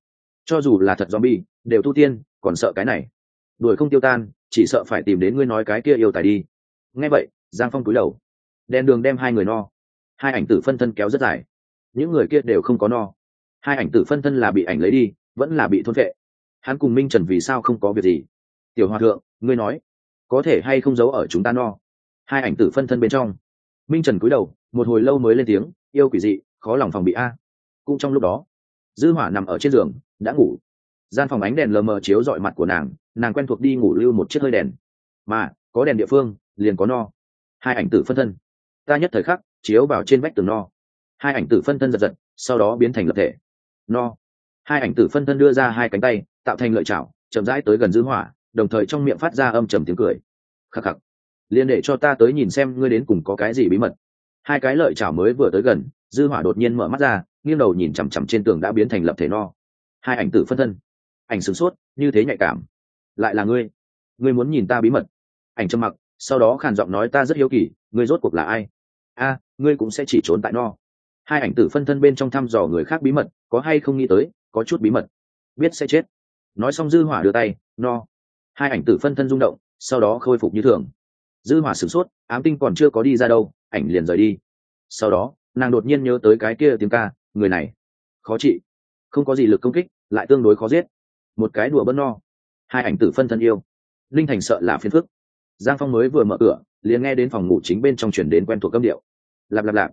Cho dù là thật zombie, đều tu tiên còn sợ cái này. Đuổi không tiêu tan, chỉ sợ phải tìm đến ngươi nói cái kia yêu tài đi. Nghe vậy, giang phong cúi đầu. Đèn đường đem hai người no. Hai ảnh tử phân thân kéo rất dài. Những người kia đều không có no. Hai ảnh tử phân thân là bị ảnh lấy đi, vẫn là bị thôn vệ. Hắn cùng minh trần vì sao không có việc gì? Tiểu hòa thượng, ngươi nói, có thể hay không giấu ở chúng ta no? Hai ảnh tử phân thân bên trong. Minh trần cúi đầu, một hồi lâu mới lên tiếng, yêu quỷ dị, khó lòng phòng bị a. Cũng trong lúc đó, dư hỏa nằm ở trên giường, đã ngủ gian phòng ánh đèn lờ mờ chiếu dọi mặt của nàng nàng quen thuộc đi ngủ lưu một chiếc hơi đèn. Mà, có đèn địa phương, liền có no. Hai ảnh tử phân thân. Ta nhất thời khắc, chiếu vào trên vách tường no. Hai ảnh tử phân thân giật giật, sau đó biến thành lập thể. No. Hai ảnh tử phân thân đưa ra hai cánh tay, tạo thành lợi chảo, chậm rãi tới gần dư hỏa, đồng thời trong miệng phát ra âm trầm tiếng cười. Khắc khắc. Liền để cho ta tới nhìn xem ngươi đến cùng có cái gì bí mật. Hai cái lợi chảo mới vừa tới gần, dư hỏa đột nhiên mở mắt ra, nghiêng đầu nhìn chằm chằm trên tường đã biến thành lập thể no. Hai ảnh tử phân thân ảnh sửng sốt, như thế nhạy cảm. Lại là ngươi? Ngươi muốn nhìn ta bí mật? Ảnh trầm mặc, sau đó khàn giọng nói ta rất hiếu kỳ, ngươi rốt cuộc là ai? A, ngươi cũng sẽ chỉ trốn tại no. Hai ảnh tử phân thân bên trong thăm dò người khác bí mật, có hay không nghĩ tới, có chút bí mật? Biết sẽ chết. Nói xong dư hỏa đưa tay, no. Hai ảnh tử phân thân rung động, sau đó khôi phục như thường. Dư hỏa sửng sốt, ám tinh còn chưa có đi ra đâu, ảnh liền rời đi. Sau đó, nàng đột nhiên nhớ tới cái kia tiếng ca, người này, khó trị. Không có gì lực công kích, lại tương đối khó giết một cái đùa bớt no. Hai ảnh tử phân thân yêu. Linh thành sợ là phiền phức. Giang phong mới vừa mở cửa, liền nghe đến phòng ngủ chính bên trong chuyển đến quen thuộc cấm điệu. Lạp lạp lạp.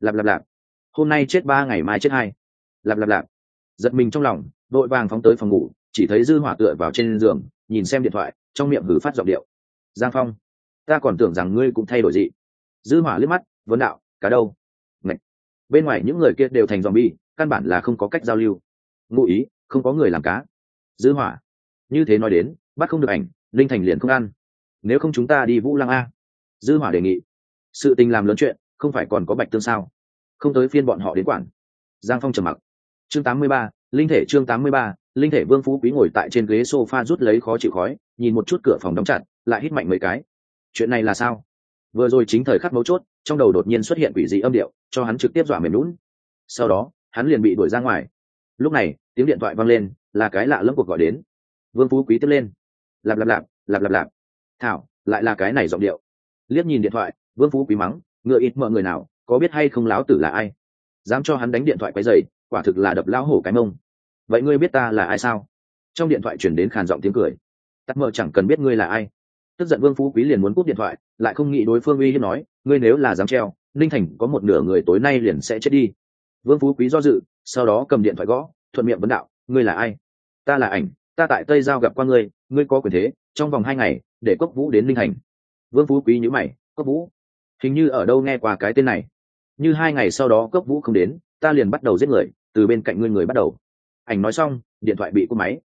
Lạp lạp lạp. Hôm nay chết ba ngày mai chết hai. Lạp lạp lạp. Giật mình trong lòng, đội vàng phóng tới phòng ngủ, chỉ thấy dư hỏa tựa vào trên giường, nhìn xem điện thoại, trong miệng hử phát giọng điệu. Giang phong, ta còn tưởng rằng ngươi cũng thay đổi gì dư hỏa liếc mắt, vấn đạo, cá đâu? Ngậy. bên ngoài những người kia đều thành zombie, căn bản là không có cách giao lưu. Ngụ ý, không có người làm cá dư hỏa. Như thế nói đến bắt không được ảnh linh thành liền không ăn. Nếu không chúng ta đi vũ lăng a. Dư hỏa đề nghị. Sự tình làm lớn chuyện không phải còn có bạch tương sao? Không tới phiên bọn họ đến quản. Giang phong trầm mặc. Chương 83, linh thể chương 83, linh thể vương phú quý ngồi tại trên ghế sofa rút lấy khó chịu khói nhìn một chút cửa phòng đóng chặt lại hít mạnh mấy cái. Chuyện này là sao? Vừa rồi chính thời khắc mấu chốt trong đầu đột nhiên xuất hiện quỷ dị âm điệu cho hắn trực tiếp dọa mềm lún sau đó hắn liền bị đuổi ra ngoài. Lúc này tiếng điện thoại vang lên, là cái lạ lẫm cuộc gọi đến. Vương phú quý tiếp lên. Lạp lạp lạp lạp lạp lạp. Thảo, lại là cái này giọng điệu. Liếc nhìn điện thoại, vương phú quý mắng, ngựa ít mọi người nào, có biết hay không láo tử là ai? Dám cho hắn đánh điện thoại quấy dày quả thực là đập lão hổ cái mông. Vậy ngươi biết ta là ai sao? Trong điện thoại chuyển đến khàn giọng tiếng cười. Tắt mờ chẳng cần biết ngươi là ai. Tức giận vương phú quý liền muốn cúp điện thoại, lại không nghĩ đối phương uy hiếp nói, ngươi nếu là dám treo, ninh thành có một nửa người tối nay liền sẽ chết đi. Vương phú quý do dự, sau đó cầm điện thoại gõ thuận miệng vấn đạo, ngươi là ai? Ta là ảnh, ta tại tây giao gặp qua ngươi ngươi có quyền thế, trong vòng hai ngày, để cốc vũ đến linh thành. Vương phú quý nhữ mày, cốc vũ? Hình như ở đâu nghe qua cái tên này. Như hai ngày sau đó cốc vũ không đến, ta liền bắt đầu giết người, từ bên cạnh ngươi người bắt đầu. Ảnh nói xong, điện thoại bị cúp máy.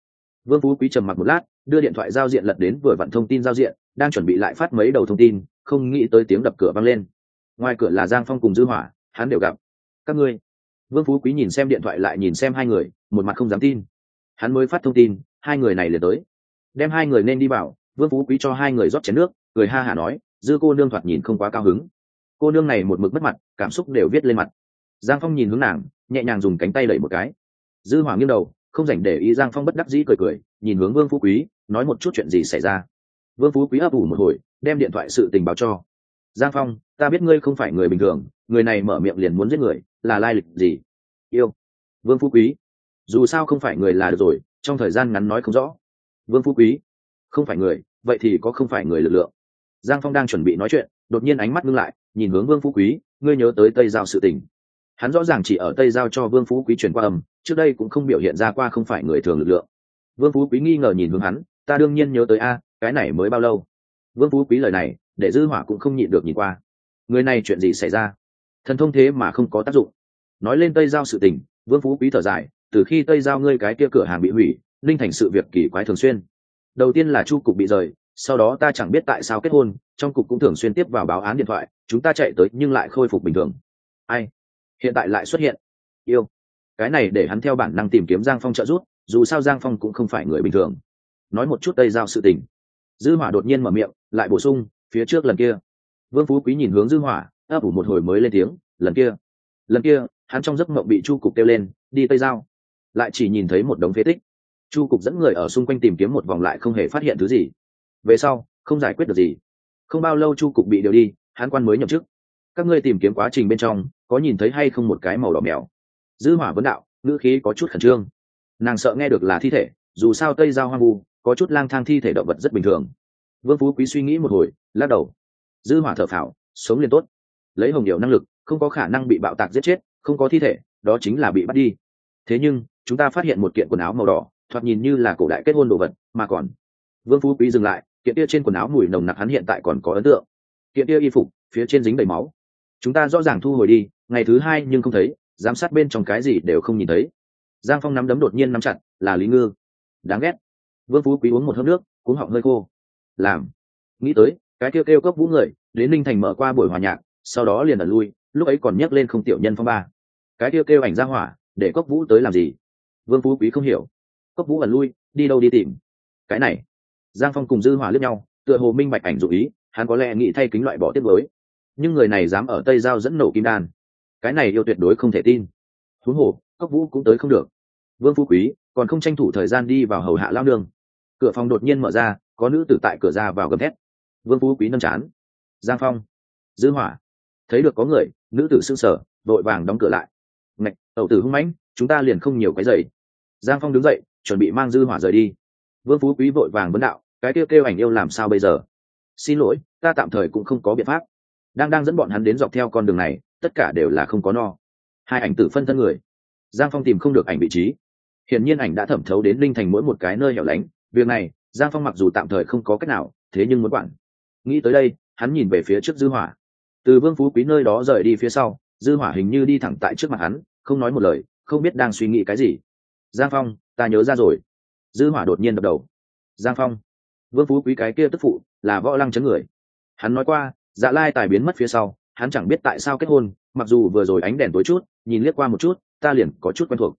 Vương phú quý trầm mặc một lát, đưa điện thoại giao diện lật đến vừa vặn thông tin giao diện, đang chuẩn bị lại phát mấy đầu thông tin, không nghĩ tới tiếng đập cửa vang lên. Ngoài cửa là giang phong cùng dư hỏa, hắn đều gặp. Các ngươi? Vương phú quý nhìn xem điện thoại lại nhìn xem hai người một mặt không dám tin. Hắn mới phát thông tin, hai người này liền tới. Đem hai người nên đi vào, vương phú quý cho hai người rót chén nước, cười ha hả nói, dư cô nương thoạt nhìn không quá cao hứng. Cô nương này một mực mất mặt, cảm xúc đều viết lên mặt. Giang phong nhìn hướng nàng, nhẹ nhàng dùng cánh tay đẩy một cái. Dư hỏa nghiêng đầu, không dành để ý giang phong bất đắc dĩ cười cười, nhìn hướng vương phú quý, nói một chút chuyện gì xảy ra. Vương phú quý ấp ủ một hồi, đem điện thoại sự tình báo cho. Giang phong, ta biết ngươi không phải người bình thường, người này mở miệng liền muốn giết người, là lai lịch gì? Yêu. Vương phú quý dù sao không phải người là được rồi, trong thời gian ngắn nói không rõ. Vương phú quý, không phải người, vậy thì có không phải người lực lượng. Giang phong đang chuẩn bị nói chuyện, đột nhiên ánh mắt ngưng lại, nhìn hướng vương phú quý, ngươi nhớ tới tây giao sự tình. Hắn rõ ràng chỉ ở tây giao cho vương phú quý truyền qua âm, trước đây cũng không biểu hiện ra qua không phải người thường lực lượng. Vương phú quý nghi ngờ nhìn hướng hắn, ta đương nhiên nhớ tới a, cái này mới bao lâu? Vương phú quý lời này, để dư hỏa cũng không nhịn được nhìn qua. Người này chuyện gì xảy ra? Thần thông thế mà không có tác dụng. Nói lên tây giao sự tình, vương phú quý thở dài từ khi tây giao ngươi cái kia cửa hàng bị hủy linh thành sự việc kỳ quái thường xuyên. Đầu tiên là chu cục bị rời, sau đó ta chẳng biết tại sao kết hôn, trong cục cũng thường xuyên tiếp vào báo án điện thoại, chúng ta chạy tới nhưng lại khôi phục bình thường. Ai? Hiện tại lại xuất hiện. Yêu. Cái này để hắn theo bản năng tìm kiếm giang phong trợ giúp, dù sao giang phong cũng không phải người bình thường. Nói một chút tây giao sự tình. Dư hỏa đột nhiên mở miệng, lại bổ sung, phía trước lần kia. Vương phú quý nhìn hướng dư hỏa, ấp ủ một hồi mới lên tiếng, lần kia. Lần kia, hắn trong giấc mộng bị chu cục kêu lên, đi tây giao lại chỉ nhìn thấy một đống phế tích. Chu cục dẫn người ở xung quanh tìm kiếm một vòng lại không hề phát hiện thứ gì. Về sau, không giải quyết được gì. Không bao lâu chu cục bị điều đi, hán quan mới nhậm chức. Các ngươi tìm kiếm quá trình bên trong, có nhìn thấy hay không một cái màu đỏ mèo? Dư hỏa vấn đạo, ngữ khí có chút khẩn trương. Nàng sợ nghe được là thi thể, dù sao tây giao hoang vu, có chút lang thang thi thể động vật rất bình thường. Vương phú quý suy nghĩ một hồi, lắc đầu. Dư hỏa thở phào, sống liền tốt. Lấy hồng điệu năng lực, không có khả năng bị bạo tạc giết chết, không có thi thể, đó chính là bị bắt đi. Thế nhưng chúng ta phát hiện một kiện quần áo màu đỏ, thoạt nhìn như là cổ đại kết hôn đồ vật, mà còn, vương phú quý dừng lại, kiện kia trên quần áo mùi nồng nặc hắn hiện tại còn có ấn tượng. Kiện kia y phục, phía trên dính đầy máu. Chúng ta rõ ràng thu hồi đi, ngày thứ hai nhưng không thấy, giám sát bên trong cái gì đều không nhìn thấy. Giang phong nắm đấm đột nhiên nắm chặt, là lý ngư. Đáng ghét. Vương phú quý uống một hớp nước, cuống họng hơi khô. Làm. Nghĩ tới, cái kêu kêu cốc vũ người, đến ninh thành mở qua buổi hòa nhạc, sau đó liền ẩn lui, lúc ấy còn nhắc lên không tiểu nhân phong ba. Cái kêu kêu ảnh ra hỏa, để cốc vũ tới làm gì? Vương phú quý không hiểu. Cốc vũ ẩn lui, đi đâu đi tìm? Cái này, giang phong cùng dư hỏa lướt nhau, tựa hồ minh bạch ảnh dụ ý, hắn có lẽ nghĩ thay kính loại bỏ tiếp với nhưng người này dám ở tây giao dẫn nổ kim đan. Cái này yêu tuyệt đối không thể tin. Huống hồ, cốc vũ cũng tới không được. Vương phú quý, còn không tranh thủ thời gian đi vào hầu hạ lao nương. Cửa phòng đột nhiên mở ra, có nữ tử tại cửa ra vào gầm thét. Vương phú quý nâm chán. Giang phong, dư hỏa, thấy được có người, nữ tử sưng sở vội vàng đóng cửa lại. Ngạch, tẩu tử hung mãnh, chúng ta liền không nhiều cái giày giang phong đứng dậy, chuẩn bị mang dư hỏa rời đi. Vương phú quý vội vàng vấn đạo, cái kêu kêu ảnh yêu làm sao bây giờ? Xin lỗi, ta tạm thời cũng không có biện pháp. Đang đang dẫn bọn hắn đến dọc theo con đường này, tất cả đều là không có no. Hai ảnh tử phân thân người. Giang phong tìm không được ảnh vị trí. Hiển nhiên ảnh đã thẩm thấu đến linh thành mỗi một cái nơi hẻo lánh. Việc này, giang phong mặc dù tạm thời không có cách nào, thế nhưng muốn quản. Nghĩ tới đây, hắn nhìn về phía trước dư hỏa. Từ vương phú quý nơi đó rời đi phía sau, dư hỏa hình như đi thẳng tại trước mặt hắn, không nói một lời, không biết đang suy nghĩ cái gì giang phong, ta nhớ ra rồi. Dư hỏa đột nhiên đập đầu. Giang phong, vương phú quý cái kia tức phụ, là võ lăng chấn người. Hắn nói qua dạ lai tài biến mất phía sau, hắn chẳng biết tại sao kết hôn, mặc dù vừa rồi ánh đèn tối chút, nhìn liếc qua một chút, ta liền có chút quen thuộc.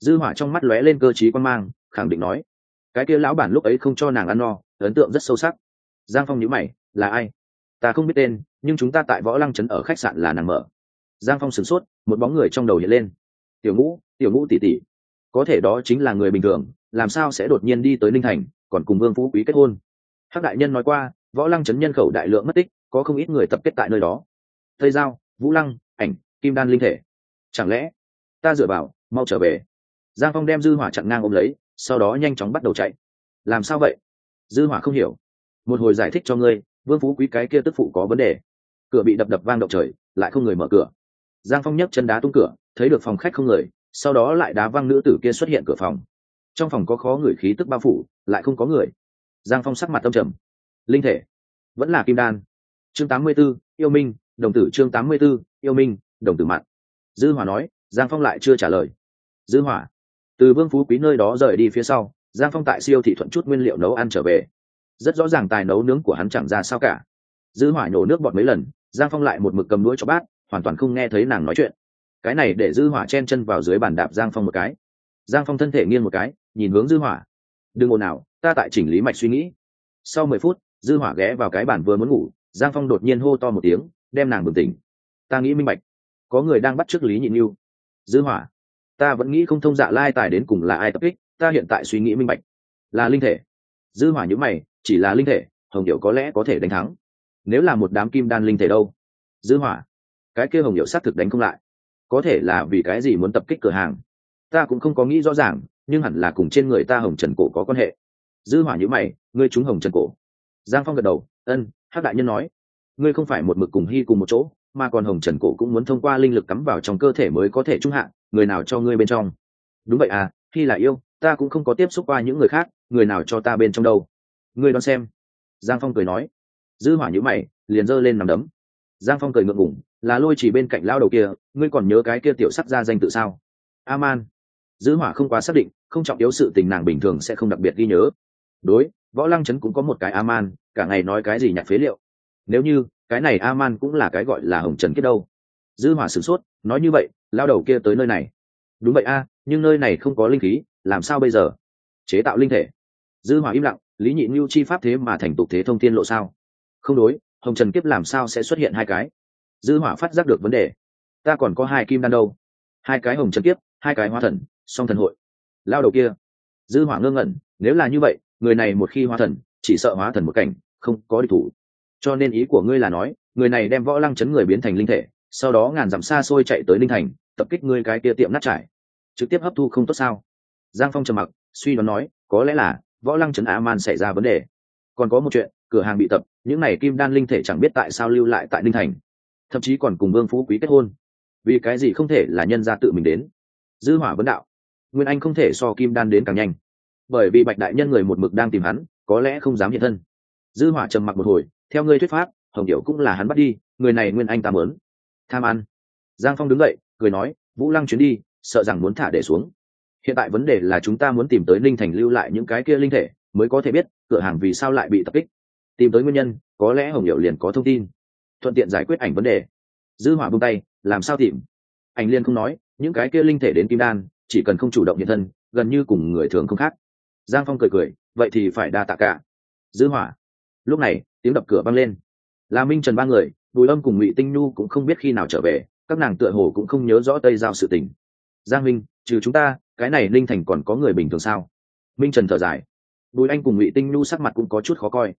Dư hỏa trong mắt lóe lên cơ trí quan mang, khẳng định nói, cái kia lão bản lúc ấy không cho nàng ăn no, ấn tượng rất sâu sắc. Giang phong nhíu mày, là ai? Ta không biết tên, nhưng chúng ta tại võ lăng trấn ở khách sạn là nàng mở. Giang phong sửng sốt, một bóng người trong đầu hiện lên. Tiểu ngũ tiểu ngũ tỷ tỷ có thể đó chính là người bình thường, làm sao sẽ đột nhiên đi tới ninh thành, còn cùng vương phú quý kết hôn? Hắc đại nhân nói qua, võ lăng chấn nhân khẩu đại lượng mất tích, có không ít người tập kết tại nơi đó. Thây giao, vũ lăng, ảnh, kim đan linh thể. Chẳng lẽ, ta dựa vào, mau trở về? Giang phong đem dư hỏa chặn ngang ôm lấy, sau đó nhanh chóng bắt đầu chạy. Làm sao vậy? Dư hỏa không hiểu. Một hồi giải thích cho ngươi, vương phú quý cái kia tức phụ có vấn đề. Cửa bị đập đập vang động trời, lại không người mở cửa. Giang phong nhấc chân đá tung cửa, thấy được phòng khách không người sau đó lại đá văng nữ tử kia xuất hiện cửa phòng. Trong phòng có khó người khí tức bao phủ lại không có người. Giang phong sắc mặt tâm trầm. Linh thể. Vẫn là kim đan. Chương 84, yêu minh đồng tử chương 84, yêu minh đồng tử mặn dư hỏa nói giang phong lại chưa trả lời. Dư hỏa. Từ vương phú quý nơi đó rời đi phía sau giang phong tại siêu thị thuận chút nguyên liệu nấu ăn trở về. Rất rõ ràng tài nấu nướng của hắn chẳng ra sao cả. Dư hỏa nhổ nước bọt mấy lần giang phong lại một mực cầm đuôi cho bát hoàn toàn không nghe thấy nàng nói chuyện cái này để dư hỏa chen chân vào dưới bàn đạp giang phong một cái. Giang phong thân thể nghiêng một cái, nhìn hướng dư hỏa. Đừng ồn nào ta tại chỉnh lý mạch suy nghĩ. Sau mười phút, dư hỏa ghé vào cái bàn vừa muốn ngủ, giang phong đột nhiên hô to một tiếng, đem nàng bừng tỉnh. Ta nghĩ minh bạch. Có người đang bắt trước lý nhịn yêu dư hỏa, ta vẫn nghĩ không thông dạ lai tài đến cùng là ai tập kích, ta hiện tại suy nghĩ minh bạch. Là linh thể. Dư hỏa những mày, chỉ là linh thể, hồng điệu có lẽ có thể đánh thắng. Nếu là một đám kim đan linh thể đâu? Dư hỏa, cái kia hồng điệu xác thực đánh không lại có thể là vì cái gì muốn tập kích cửa hàng. Ta cũng không có nghĩ rõ ràng, nhưng hẳn là cùng trên người ta hồng trần cổ có quan hệ. Dư hỏa như mày, ngươi trúng hồng trần cổ. Giang phong gật đầu, ân, hắc đại nhân nói, ngươi không phải một mực cùng hy cùng một chỗ, mà còn hồng trần cổ cũng muốn thông qua linh lực cắm vào trong cơ thể mới có thể trung hạ, người nào cho ngươi bên trong? Đúng vậy à khi là yêu, ta cũng không có tiếp xúc qua những người khác, người nào cho ta bên trong đâu. Ngươi đoán xem. Giang phong cười nói. Dư hỏa nhữ mày, liền giơ lên nằm đấm. Giang phong cười ngượng ngủng là lôi chỉ bên cạnh lao đầu kia, ngươi còn nhớ cái kia tiểu sắc ra danh tự sao? Aman. Dư hỏa không quá xác định, không trọng yếu sự tình nàng bình thường sẽ không đặc biệt ghi nhớ. Đối, võ lăng chấn cũng có một cái aman, cả ngày nói cái gì nhặt phế liệu. Nếu như, cái này aman cũng là cái gọi là hồng trần kết đâu. Dư hỏa sửng sốt, nói như vậy, lao đầu kia tới nơi này. Đúng vậy a, nhưng nơi này không có linh khí, làm sao bây giờ? Chế tạo linh thể. Dư hỏa im lặng, lý nhị lưu chi pháp thế mà thành tục thế thông thiên lộ sao? Không đối, hồng trần kiếp làm sao sẽ xuất hiện hai cái? Dư hỏa phát giác được vấn đề. Ta còn có hai kim đan đâu? Hai cái hồng trần kiếp, hai cái hóa thần, song thần hội. Lao đầu kia. Dư hỏa ngơ ngẩn, nếu là như vậy, người này một khi hóa thần, chỉ sợ hóa thần một cảnh, không có địch thủ. Cho nên ý của ngươi là nói, người này đem võ lăng chấn người biến thành linh thể, sau đó ngàn dặm xa xôi chạy tới linh thành, tập kích ngươi cái kia tiệm nát trải. Trực tiếp hấp thu không tốt sao? Giang phong trầm mặc, suy đoán nói, có lẽ là, võ lăng chấn á man xảy ra vấn đề. Còn có một chuyện, cửa hàng bị tập, những này kim đan linh thể chẳng biết tại sao lưu lại tại linh thành thậm chí còn cùng vương phú quý kết hôn. Vì cái gì không thể là nhân gia tự mình đến? Dư hỏa vấn đạo. Nguyên anh không thể so kim đan đến càng nhanh. Bởi vì bạch đại nhân người một mực đang tìm hắn, có lẽ không dám hiện thân. Dư hỏa trầm mặc một hồi, theo ngươi thuyết pháp, hồng điệu cũng là hắn bắt đi, người này nguyên anh ta mớn. Tham ăn. Giang phong đứng dậy, cười nói, vũ lăng chuyến đi, sợ rằng muốn thả để xuống. Hiện tại vấn đề là chúng ta muốn tìm tới linh thành lưu lại những cái kia linh thể, mới có thể biết cửa hàng vì sao lại bị tập kích. Tìm tới nguyên nhân, có lẽ hồng điệu liền có thông tin thuận tiện giải quyết ảnh vấn đề. Dư hỏa buông tay, làm sao tìm? Ảnh liên không nói, những cái kia linh thể đến kim đan, chỉ cần không chủ động hiện thân, gần như cùng người thường không khác. Giang phong cười cười, vậy thì phải đa tạ cả. Dư hỏa. Lúc này, tiếng đập cửa vang lên. Là minh trần ba người, bùi âm cùng ngụy tinh nhu cũng không biết khi nào trở về, các nàng tựa hồ cũng không nhớ rõ tây giao sự tình. Giang minh, trừ chúng ta, cái này linh thành còn có người bình thường sao? Minh trần thở dài. Bùi anh cùng ngụy tinh nhu sắc mặt cũng có chút khó coi.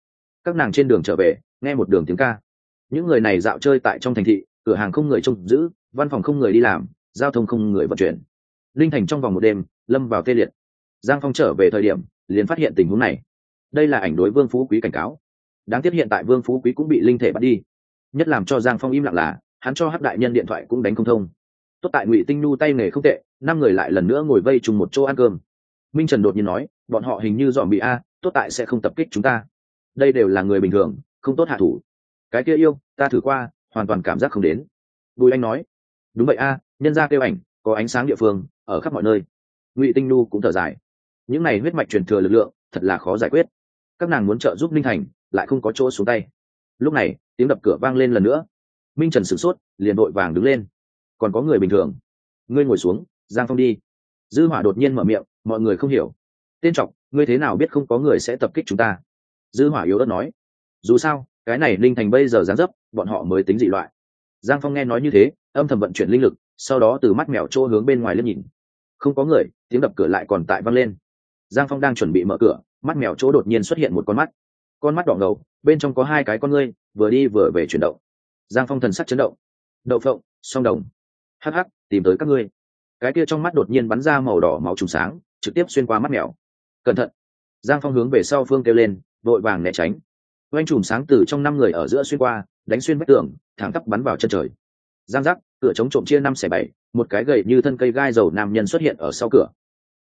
Các nàng trên đường trở về, nghe một đường tiếng ca những người này dạo chơi tại trong thành thị, cửa hàng không người trông giữ, văn phòng không người đi làm, giao thông không người vận chuyển. Linh thành trong vòng một đêm, lâm vào tê liệt. Giang phong trở về thời điểm, liền phát hiện tình huống này. Đây là ảnh đối vương phú quý cảnh cáo. Đáng tiếc hiện tại vương phú quý cũng bị linh thể bắt đi. Nhất làm cho giang phong im lặng là, hắn cho hát đại nhân điện thoại cũng đánh không thông. Tốt tại ngụy tinh nhu tay nghề không tệ, năm người lại lần nữa ngồi vây chung một chỗ ăn cơm. Minh trần đột nhiên nói, bọn họ hình như dọn bị a, tốt tại sẽ không tập kích chúng ta. Đây đều là người bình thường, không tốt hạ thủ cái kia yêu, ta thử qua, hoàn toàn cảm giác không đến. Bùi anh nói, đúng vậy a, nhân ra kêu ảnh, có ánh sáng địa phương, ở khắp mọi nơi. Ngụy tinh nu cũng thở dài, những này huyết mạch truyền thừa lực lượng, thật là khó giải quyết. Các nàng muốn trợ giúp ninh thành, lại không có chỗ xuống tay. Lúc này, tiếng đập cửa vang lên lần nữa. Minh trần sửng sốt, liền đội vàng đứng lên. Còn có người bình thường. Ngươi ngồi xuống, giang phong đi. Dư hỏa đột nhiên mở miệng, mọi người không hiểu. Tên trọc, ngươi thế nào biết không có người sẽ tập kích chúng ta? Dư hỏa yếu ớt nói. Dù sao cái này linh thành bây giờ gián dấp, bọn họ mới tính dị loại. Giang phong nghe nói như thế, âm thầm vận chuyển linh lực, sau đó từ mắt mèo chỗ hướng bên ngoài liếc nhìn. Không có người, tiếng đập cửa lại còn tại văng lên. Giang phong đang chuẩn bị mở cửa, mắt mèo chỗ đột nhiên xuất hiện một con mắt. Con mắt đỏ ngầu, bên trong có hai cái con ngươi, vừa đi vừa về chuyển động. Giang phong thần sắc chấn động. Đậu phộng, song đồng. Hắc hắc, tìm tới các ngươi. Cái kia trong mắt đột nhiên bắn ra màu đỏ máu trùng sáng, trực tiếp xuyên qua mắt mèo. Cẩn thận. Giang phong hướng về sau phương kêu lên, vội vàng né tránh oanh chùm sáng từ trong năm người ở giữa xuyên qua, đánh xuyên vách tường, thẳng tắp bắn vào chân trời. Giang giác, cửa chống trộm chia năm xẻ bảy, một cái gậy như thân cây gai dầu nam nhân xuất hiện ở sau cửa.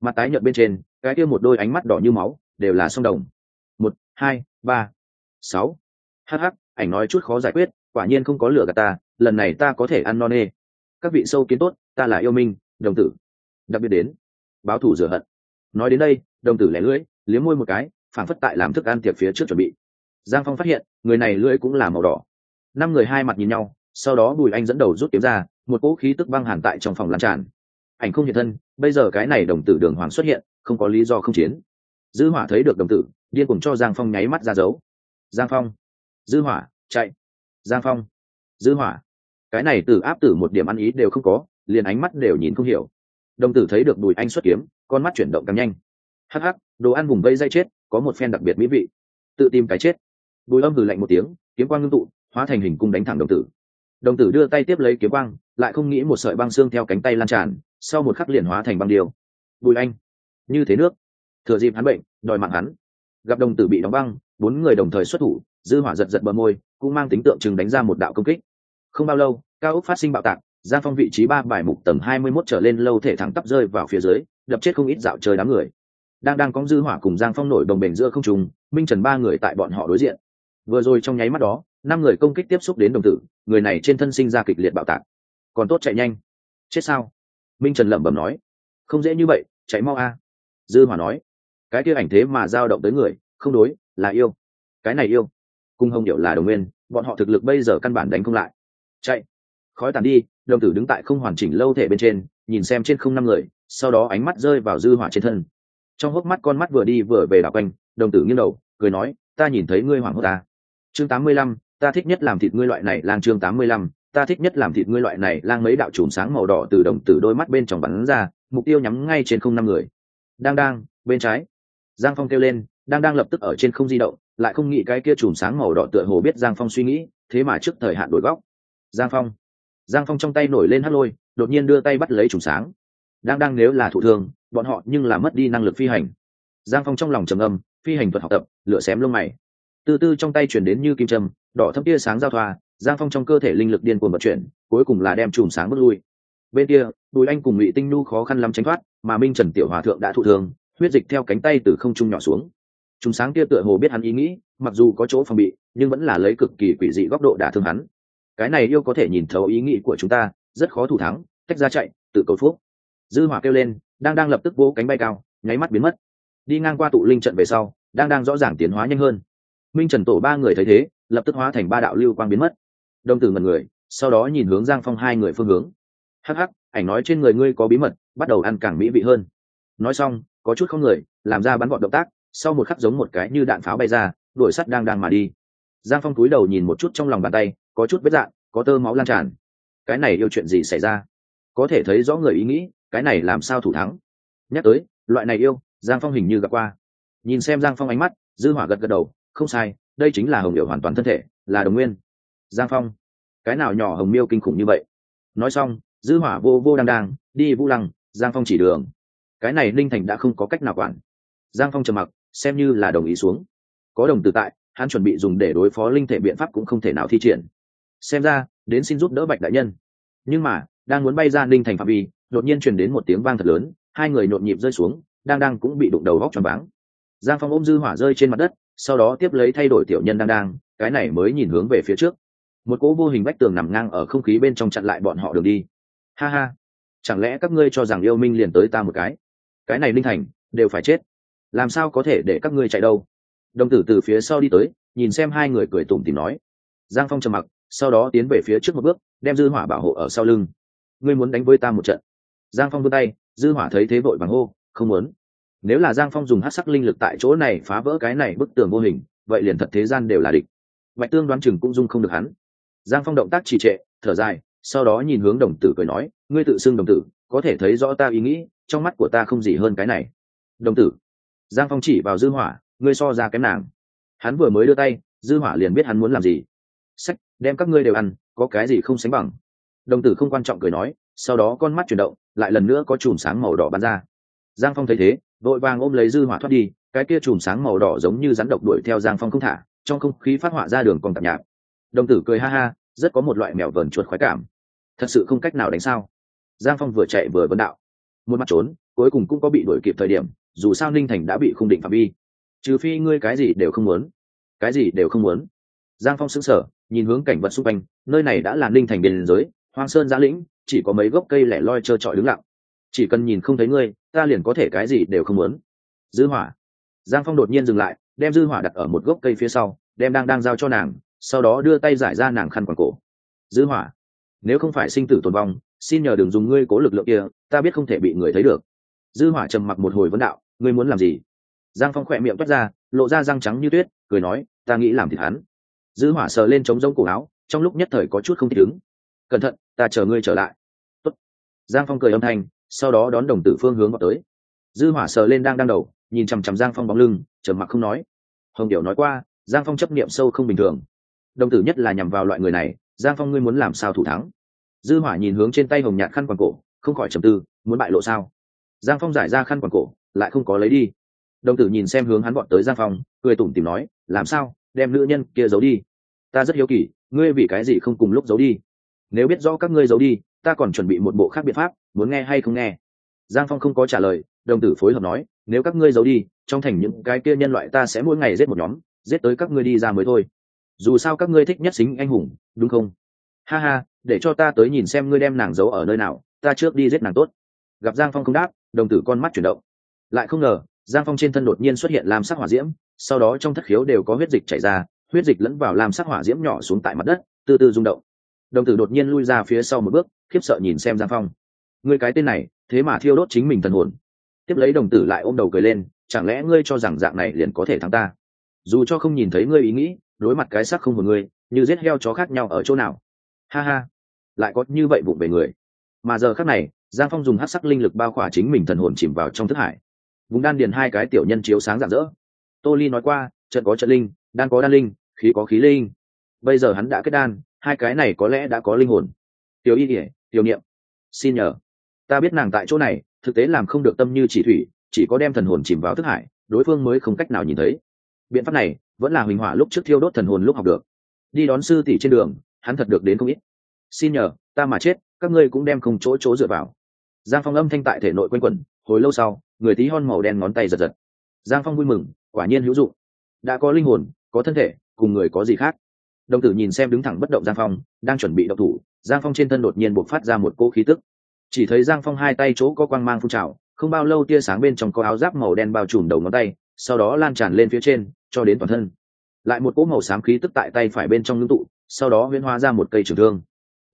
Mặt tái nhợt bên trên, cái kia một đôi ánh mắt đỏ như máu, đều là sông đồng. Một, hai, ba, sáu. Hh ảnh nói chút khó giải quyết, quả nhiên không có lửa gạt ta, lần này ta có thể ăn no nê. Các vị sâu kiến tốt, ta là yêu minh, đồng tử. Đặc biệt đến, báo thủ rửa hận. Nói đến đây, đồng tử lẻ lưỡi, liếm môi một cái phản phất tại làm thức ăn tiệc phía trước chuẩn bị giang phong phát hiện, người này lưỡi cũng là màu đỏ. Năm người hai mặt nhìn nhau, sau đó bùi anh dẫn đầu rút kiếm ra, một cỗ khí tức băng hàn tại trong phòng lan tràn. Ảnh không hiện thân, bây giờ cái này đồng tử đường hoàng xuất hiện, không có lý do không chiến. Dư hỏa thấy được đồng tử, điên cùng cho giang phong nháy mắt ra dấu. Giang phong. Dư hỏa, chạy. Giang phong. Dư hỏa. Cái này tử áp tử một điểm ăn ý đều không có, liền ánh mắt đều nhìn không hiểu. Đồng tử thấy được bùi anh xuất kiếm, con mắt chuyển động càng nhanh. Hắc hắc, đồ ăn vùng vây dây chết, có một phen đặc biệt mỹ vị. Tự tìm cái chết bùi âm hừ lạnh một tiếng, kiếm quang ngưng tụ, hóa thành hình cung đánh thẳng đồng tử. Đồng tử đưa tay tiếp lấy kiếm quang, lại không nghĩ một sợi băng xương theo cánh tay lan tràn, sau một khắc liền hóa thành băng điều bùi anh, như thế nước. Thừa dịp hắn bệnh, đòi mạng hắn. Gặp đồng tử bị đóng băng, bốn người đồng thời xuất thủ, dư hỏa giật giật bờ môi, cũng mang tính tượng trưng đánh ra một đạo công kích. Không bao lâu, cao ốc phát sinh bạo tạc giang phong vị trí ba bài mục tầng hai mươi 21 trở lên lâu thể thẳng tắp rơi vào phía dưới, đập chết không ít dạo chơi đám người. Đang đang có dư hỏa cùng giang phong nổi đồng bền giữa không trùng minh trần ba người tại bọn họ đối diện vừa rồi trong nháy mắt đó, năm người công kích tiếp xúc đến đồng tử, người này trên thân sinh ra kịch liệt bạo tạc. Còn tốt chạy nhanh. Chết sao? Minh trần lẩm bẩm nói. Không dễ như vậy, chạy mau a. Dư hỏa nói. Cái kia ảnh thế mà dao động tới người, không đối, là yêu. Cái này yêu. Cung hồng điệu là đồng nguyên, bọn họ thực lực bây giờ căn bản đánh không lại. Chạy. Khói tàn đi, đồng tử đứng tại không hoàn chỉnh lâu thể bên trên, nhìn xem trên không năm người, sau đó ánh mắt rơi vào dư hỏa trên thân. Trong hốc mắt con mắt vừa đi vừa về đảo quanh, đồng tử nghiêng đầu, cười nói, ta nhìn thấy ngươi hoảng hốt ta chương tám mươi lăm, ta thích nhất làm thịt ngươi loại này lang chương tám mươi lăm, ta thích nhất làm thịt ngươi loại này lang mấy đạo chùm sáng màu đỏ từ đồng tử đôi mắt bên trong bắn ra, mục tiêu nhắm ngay trên không năm người. Đang đang, bên trái. Giang phong kêu lên, đang đang lập tức ở trên không di động, lại không nghĩ cái kia chùm sáng màu đỏ tựa hồ biết giang phong suy nghĩ, thế mà trước thời hạn đổi góc. Giang phong. Giang phong trong tay nổi lên hắt lôi, đột nhiên đưa tay bắt lấy chùm sáng. Đang đang nếu là thụ thương, bọn họ nhưng là mất đi năng lực phi hành. Giang phong trong lòng trầm âm phi hành thuật học tập lựa xém lông mày từ từ trong tay chuyển đến như kim trâm đỏ thâm tia sáng giao thoa, giang phong trong cơ thể linh lực điên cuồng vận chuyển, cuối cùng là đem chùm sáng bước lui. Bên kia, bùi anh cùng ngụy tinh nu khó khăn lắm tránh thoát, mà minh trần tiểu hòa thượng đã thụ thương, huyết dịch theo cánh tay từ không trung nhỏ xuống. Chùm sáng kia tựa hồ biết hắn ý nghĩ, mặc dù có chỗ phòng bị, nhưng vẫn là lấy cực kỳ quỷ dị góc độ đả thương hắn. Cái này yêu có thể nhìn thấu ý nghĩ của chúng ta, rất khó thủ thắng, tách ra chạy, tự cầu phúc. Dư hỏa kêu lên, đang đang lập tức vỗ cánh bay cao, nháy mắt biến mất. Đi ngang qua tụ linh trận về sau, đang đang rõ ràng tiến hóa nhanh hơn minh trần tổ ba người thấy thế lập tức hóa thành ba đạo lưu quang biến mất đông tử ngần người sau đó nhìn hướng giang phong hai người phương hướng hắc hắc ảnh nói trên người ngươi có bí mật bắt đầu ăn càng mỹ vị hơn nói xong có chút không người làm ra bắn gọn động tác sau một khắc giống một cái như đạn pháo bay ra đuổi sắt đang đang mà đi giang phong cúi đầu nhìn một chút trong lòng bàn tay có chút vết dạn có tơ máu lan tràn cái này yêu chuyện gì xảy ra có thể thấy rõ người ý nghĩ cái này làm sao thủ thắng nhắc tới loại này yêu giang phong hình như gặp qua nhìn xem giang phong ánh mắt dư hỏa gật gật đầu không sai, đây chính là hồng điệu hoàn toàn thân thể, là đồng nguyên. Giang phong, cái nào nhỏ hồng miêu kinh khủng như vậy? Nói xong, dư hỏa vô vô đang đang, đi vũ lăng, giang phong chỉ đường. Cái này linh thành đã không có cách nào quản. Giang phong trầm mặc, xem như là đồng ý xuống. Có đồng tử tại, hắn chuẩn bị dùng để đối phó linh thể biện pháp cũng không thể nào thi triển. Xem ra, đến xin giúp đỡ bạch đại nhân. Nhưng mà, đang muốn bay ra linh thành phạm vi, đột nhiên truyền đến một tiếng vang thật lớn, hai người nhộn nhịp rơi xuống, đang đang cũng bị đụng đầu góc tròn váng. Giang phong ôm dư hỏa rơi trên mặt đất sau đó tiếp lấy thay đổi tiểu nhân đang đang, cái này mới nhìn hướng về phía trước. Một cỗ vô hình bách tường nằm ngang ở không khí bên trong chặn lại bọn họ đường đi. Ha ha, chẳng lẽ các ngươi cho rằng yêu minh liền tới ta một cái? Cái này linh thành, đều phải chết. Làm sao có thể để các ngươi chạy đâu? Đồng tử từ phía sau đi tới, nhìn xem hai người cười tủm tìm nói. Giang phong trầm mặc, sau đó tiến về phía trước một bước, đem dư hỏa bảo hộ ở sau lưng. Ngươi muốn đánh với ta một trận. Giang phong vươn tay, dư hỏa thấy thế vội vàng hô, không muốn nếu là giang phong dùng hát sắc linh lực tại chỗ này phá vỡ cái này bức tường vô hình, vậy liền thật thế gian đều là địch. Bạch tương đoán chừng cũng dung không được hắn. Giang phong động tác trì trệ, thở dài, sau đó nhìn hướng đồng tử cười nói, ngươi tự xưng đồng tử, có thể thấy rõ ta ý nghĩ, trong mắt của ta không gì hơn cái này. Đồng tử? Giang phong chỉ vào dư hỏa, ngươi so ra kém nàng. Hắn vừa mới đưa tay, dư hỏa liền biết hắn muốn làm gì. Sách, đem các ngươi đều ăn, có cái gì không sánh bằng? Đồng tử không quan trọng cười nói, sau đó con mắt chuyển động, lại lần nữa có chùm sáng màu đỏ bắn ra. Giang phong thấy thế vội vàng ôm lấy dư hỏa thoát đi, cái kia chùm sáng màu đỏ giống như rắn độc đuổi theo giang phong không thả, trong không khí phát họa ra đường còn tạp nhạt đồng tử cười ha ha, rất có một loại mèo vờn chuột khoái cảm. Thật sự không cách nào đánh sao? Giang phong vừa chạy vừa vấn đạo. Một mặt trốn, cuối cùng cũng có bị đuổi kịp thời điểm, dù sao ninh thành đã bị khung định phạm vi. Trừ phi ngươi cái gì đều không muốn. Cái gì đều không muốn. Giang phong sững sờ, nhìn hướng cảnh vật xung quanh, nơi này đã là ninh thành biên giới, hoang sơn giã lĩnh, chỉ có mấy gốc cây lẻ loi trơ trọi đứng lặng chỉ cần nhìn không thấy ngươi, ta liền có thể cái gì đều không muốn. Dư hỏa. Giang phong đột nhiên dừng lại, đem dư hỏa đặt ở một gốc cây phía sau, đem đang đang giao cho nàng, sau đó đưa tay giải ra nàng khăn quàng cổ. Dư hỏa, nếu không phải sinh tử tồn vong, xin nhờ đừng dùng ngươi cố lực lượng kia, ta biết không thể bị người thấy được. Dư hỏa trầm mặc một hồi vấn đạo, ngươi muốn làm gì? Giang phong khỏe miệng toát ra, lộ ra răng trắng như tuyết, cười nói, ta nghĩ làm thịt hắn. Dư hỏa sờ lên trống rỗng cổ áo, trong lúc nhất thời có chút không thích ứng. Cẩn thận, ta chờ ngươi trở lại. Tốt. giang phong cười âm thanh sau đó đón đồng tử phương hướng vào tới. Dư hỏa sờ lên đang đang đầu, nhìn chằm chằm giang phong bóng lưng, trầm mặc không nói. Hồng điểu nói qua, giang phong chấp niệm sâu không bình thường. Đồng tử nhất là nhằm vào loại người này, giang phong ngươi muốn làm sao thủ thắng? Dư hỏa nhìn hướng trên tay hồng nhạt khăn quàng cổ, không khỏi trầm tư, muốn bại lộ sao? Giang phong giải ra khăn quàng cổ, lại không có lấy đi. Đồng tử nhìn xem hướng hắn bọn tới giang phong, cười tủm tìm nói, làm sao, đem nữ nhân kia giấu đi? Ta rất hiếu kỳ, ngươi vì cái gì không cùng lúc giấu đi? Nếu biết rõ các ngươi giấu đi ta còn chuẩn bị một bộ khác biện pháp, muốn nghe hay không nghe? Giang phong không có trả lời, đồng tử phối hợp nói, nếu các ngươi giấu đi, trong thành những cái kia nhân loại ta sẽ mỗi ngày giết một nhóm, giết tới các ngươi đi ra mới thôi. Dù sao các ngươi thích nhất xính anh hùng, đúng không? Ha ha, để cho ta tới nhìn xem ngươi đem nàng giấu ở nơi nào, ta trước đi giết nàng tốt. Gặp giang phong không đáp, đồng tử con mắt chuyển động. Lại không ngờ, giang phong trên thân đột nhiên xuất hiện làm sắc hỏa diễm, sau đó trong thất khiếu đều có huyết dịch chảy ra, huyết dịch lẫn vào làm sắc hỏa diễm nhỏ xuống tại mặt đất, từ từ rung động đồng tử đột nhiên lui ra phía sau một bước, khiếp sợ nhìn xem giang phong. Ngươi cái tên này, thế mà thiêu đốt chính mình thần hồn. Tiếp lấy đồng tử lại ôm đầu cười lên, chẳng lẽ ngươi cho rằng dạng này liền có thể thắng ta? Dù cho không nhìn thấy ngươi ý nghĩ, đối mặt cái sắc không của ngươi, như giết heo chó khác nhau ở chỗ nào? Ha ha, lại có như vậy vụng về người. Mà giờ khác này, giang phong dùng hát sắc linh lực bao khỏa chính mình thần hồn chìm vào trong thức hải. Vùng đan điền hai cái tiểu nhân chiếu sáng rạng rỡ. Tô ly nói qua, trận có trận linh, đan có đan linh, khí có khí linh. Bây giờ hắn đã kết đan hai cái này có lẽ đã có linh hồn. Tiểu y ỉa tiểu niệm, xin nhờ. Ta biết nàng tại chỗ này, thực tế làm không được tâm như chỉ thủy, chỉ có đem thần hồn chìm vào thức hải, đối phương mới không cách nào nhìn thấy. Biện pháp này vẫn là huỳnh hỏa lúc trước thiêu đốt thần hồn lúc học được. Đi đón sư tỷ trên đường, hắn thật được đến không ít. Xin nhờ, ta mà chết, các ngươi cũng đem không chỗ chỗ dựa vào. Giang phong âm thanh tại thể nội q u a n quẩn, hồi lâu sau, người tí hon màu đen ngón tay giật giật. Giang phong vui mừng, quả nhiên hữu dụng. Đã có linh hồn, có thân thể, cùng người có gì khác? Đồng tử nhìn xem đứng thẳng bất động giang phong, đang chuẩn bị đậu thủ, giang phong trên thân đột nhiên buộc phát ra một cỗ khí tức. Chỉ thấy giang phong hai tay chỗ có quang mang phun trào, không bao lâu tia sáng bên trong có áo giáp màu đen bao trùm đầu ngón tay, sau đó lan tràn lên phía trên, cho đến toàn thân. Lại một cỗ màu xám khí tức tại tay phải bên trong ngưng tụ, sau đó huyễn hóa ra một cây trường thương.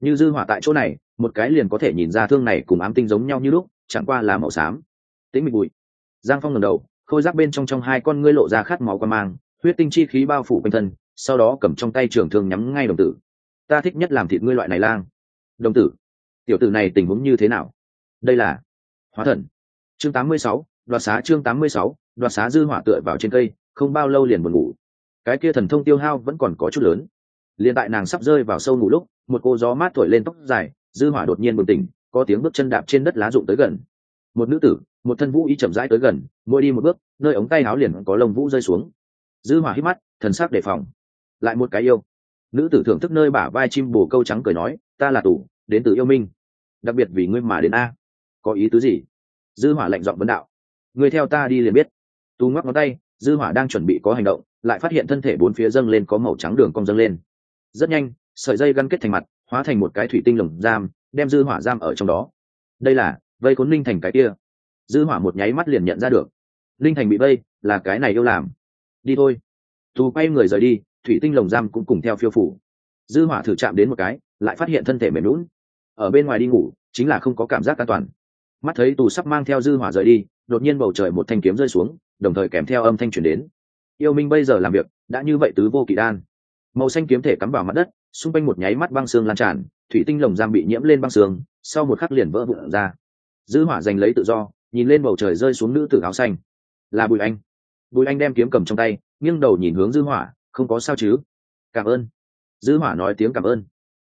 Như dư hỏa tại chỗ này, một cái liền có thể nhìn ra thương này cùng ám tinh giống nhau như lúc, chẳng qua là màu xám. Tĩnh mịch bụi. Giang phong ngẩng đầu, khôi giác bên trong trong hai con ngươi lộ ra khát máu qua mang, huyết tinh chi khí bao phủ quanh thân sau đó cầm trong tay trường thương nhắm ngay đồng tử. Ta thích nhất làm thịt ngươi loại này lang. Đồng tử. Tiểu tử này tình huống như thế nào? Đây là hóa thần. Chương 86, đoạt xá chương 86, đoạt xá dư hỏa tựa vào trên cây không bao lâu liền buồn ngủ. Cái kia thần thông tiêu hao vẫn còn có chút lớn. Liền tại nàng sắp rơi vào sâu ngủ lúc một cô gió mát thổi lên tóc dài dư hỏa đột nhiên bừng tỉnh có tiếng bước chân đạp trên đất lá rụng tới gần. Một nữ tử một thân vũ y chậm rãi tới gần mỗi đi một bước nơi ống tay áo liền có lông vũ rơi xuống. Dư hỏa hít mắt thần sắc đề phòng lại một cái yêu. Nữ tử thưởng thức nơi bả vai chim bồ câu trắng cười nói, ta là tủ đến từ yêu minh. Đặc biệt vì ngươi mà đến a. Có ý tứ gì? Dư hỏa lạnh giọng vấn đạo. Ngươi theo ta đi liền biết. Tú ngoắc ngón tay, dư hỏa đang chuẩn bị có hành động, lại phát hiện thân thể bốn phía dâng lên có màu trắng đường cong dâng lên. Rất nhanh, sợi dây gắn kết thành mặt, hóa thành một cái thủy tinh lồng giam, đem dư hỏa giam ở trong đó. Đây là, vây cuốn linh thành cái kia. Dư hỏa một nháy mắt liền nhận ra được. Linh thành bị vây, là cái này yêu làm. Đi thôi. Tú quay người rời đi thủy tinh lồng giam cũng cùng theo phiêu phủ. Dư hỏa thử chạm đến một cái, lại phát hiện thân thể mềm lún ở bên ngoài đi ngủ, chính là không có cảm giác an toàn. Mắt thấy tù sắp mang theo dư hỏa rời đi, đột nhiên bầu trời một thanh kiếm rơi xuống, đồng thời kèm theo âm thanh truyền đến. Yêu minh bây giờ làm việc, đã như vậy tứ vô kỵ đan. Màu xanh kiếm thể cắm vào mặt đất, xung quanh một nháy mắt băng xương lan tràn, thủy tinh lồng giam bị nhiễm lên băng xương, sau một khắc liền vỡ vụn ra. Dư hỏa giành lấy tự do, nhìn lên bầu trời rơi xuống nữ tử áo xanh. Là bùi anh. Bùi anh đem kiếm cầm trong tay, nghiêng đầu nhìn hướng dư hỏa không có sao chứ? Cảm ơn. Dư hỏa nói tiếng cảm ơn.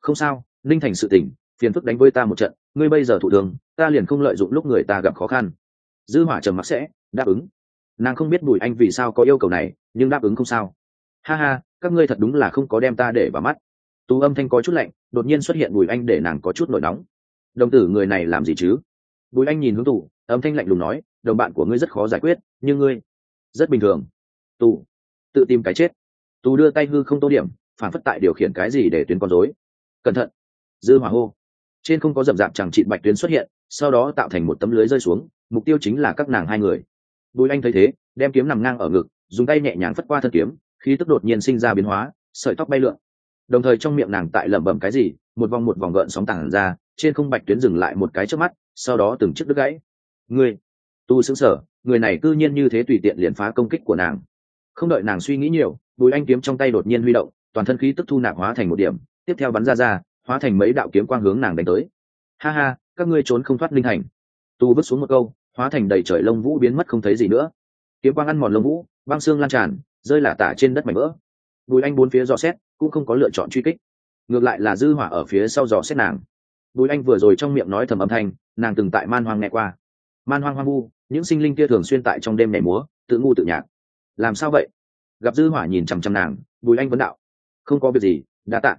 Không sao, ninh thành sự tỉnh phiền phức đánh với ta một trận, ngươi bây giờ thụ thường ta liền không lợi dụng lúc người ta gặp khó khăn. Dư hỏa trầm mặc sẽ, đáp ứng. Nàng không biết bùi anh vì sao có yêu cầu này, nhưng đáp ứng không sao. Ha ha, các ngươi thật đúng là không có đem ta để vào mắt. Tú âm thanh có chút lạnh, đột nhiên xuất hiện bùi anh để nàng có chút nổi nóng. Đồng tử người này làm gì chứ? Bùi anh nhìn hướng tù âm thanh lạnh lùng nói, đồng bạn của ngươi rất khó giải quyết, nhưng ngươi rất bình thường. Tù tự tìm cái chết tú đưa tay hư không tô điểm, phản phất tại điều khiển cái gì để tuyến con dối cẩn thận. Dư hỏa hô. Trên không có rậm rạp chẳng trị bạch tuyến xuất hiện, sau đó tạo thành một tấm lưới rơi xuống, mục tiêu chính là các nàng hai người. Bùi anh thấy thế, đem kiếm nằm ngang ở ngực, dùng tay nhẹ nhàng phất qua thân kiếm, khí tức đột nhiên sinh ra biến hóa, sợi tóc bay lượn. Đồng thời trong miệng nàng tại lẩm bẩm cái gì, một vòng một vòng gợn sóng tảng ra, trên không bạch tuyến dừng lại một cái trước mắt, sau đó từng chiếc đứt gãy. Người tu xứng sở người này cư nhiên như thế tùy tiện liền phá công kích của nàng. Không đợi nàng suy nghĩ nhiều bùi anh kiếm trong tay đột nhiên huy động, toàn thân khí tức thu nạp hóa thành một điểm, tiếp theo bắn ra ra, hóa thành mấy đạo kiếm quang hướng nàng đánh tới. Ha ha, các ngươi trốn không thoát linh hành tu vứt xuống một câu, hóa thành đầy trời lông vũ biến mất không thấy gì nữa. Kiếm quang ăn mòn lông vũ, băng xương lan tràn, rơi lả tả trên đất mảnh vỡ. Bùi anh bốn phía dò xét, cũng không có lựa chọn truy kích. Ngược lại là dư hỏa ở phía sau dò xét nàng. Bùi anh vừa rồi trong miệng nói thầm âm thanh, nàng từng tại man hoang nghe qua. Man hoang hoang vu, những sinh linh kia thường xuyên tại trong đêm nhảy múa, tự ngu tự nhạc. Làm sao vậy? Gặp dư hỏa nhìn chằm chằm nàng, bùi anh vấn đạo. Không có việc gì đã tạ.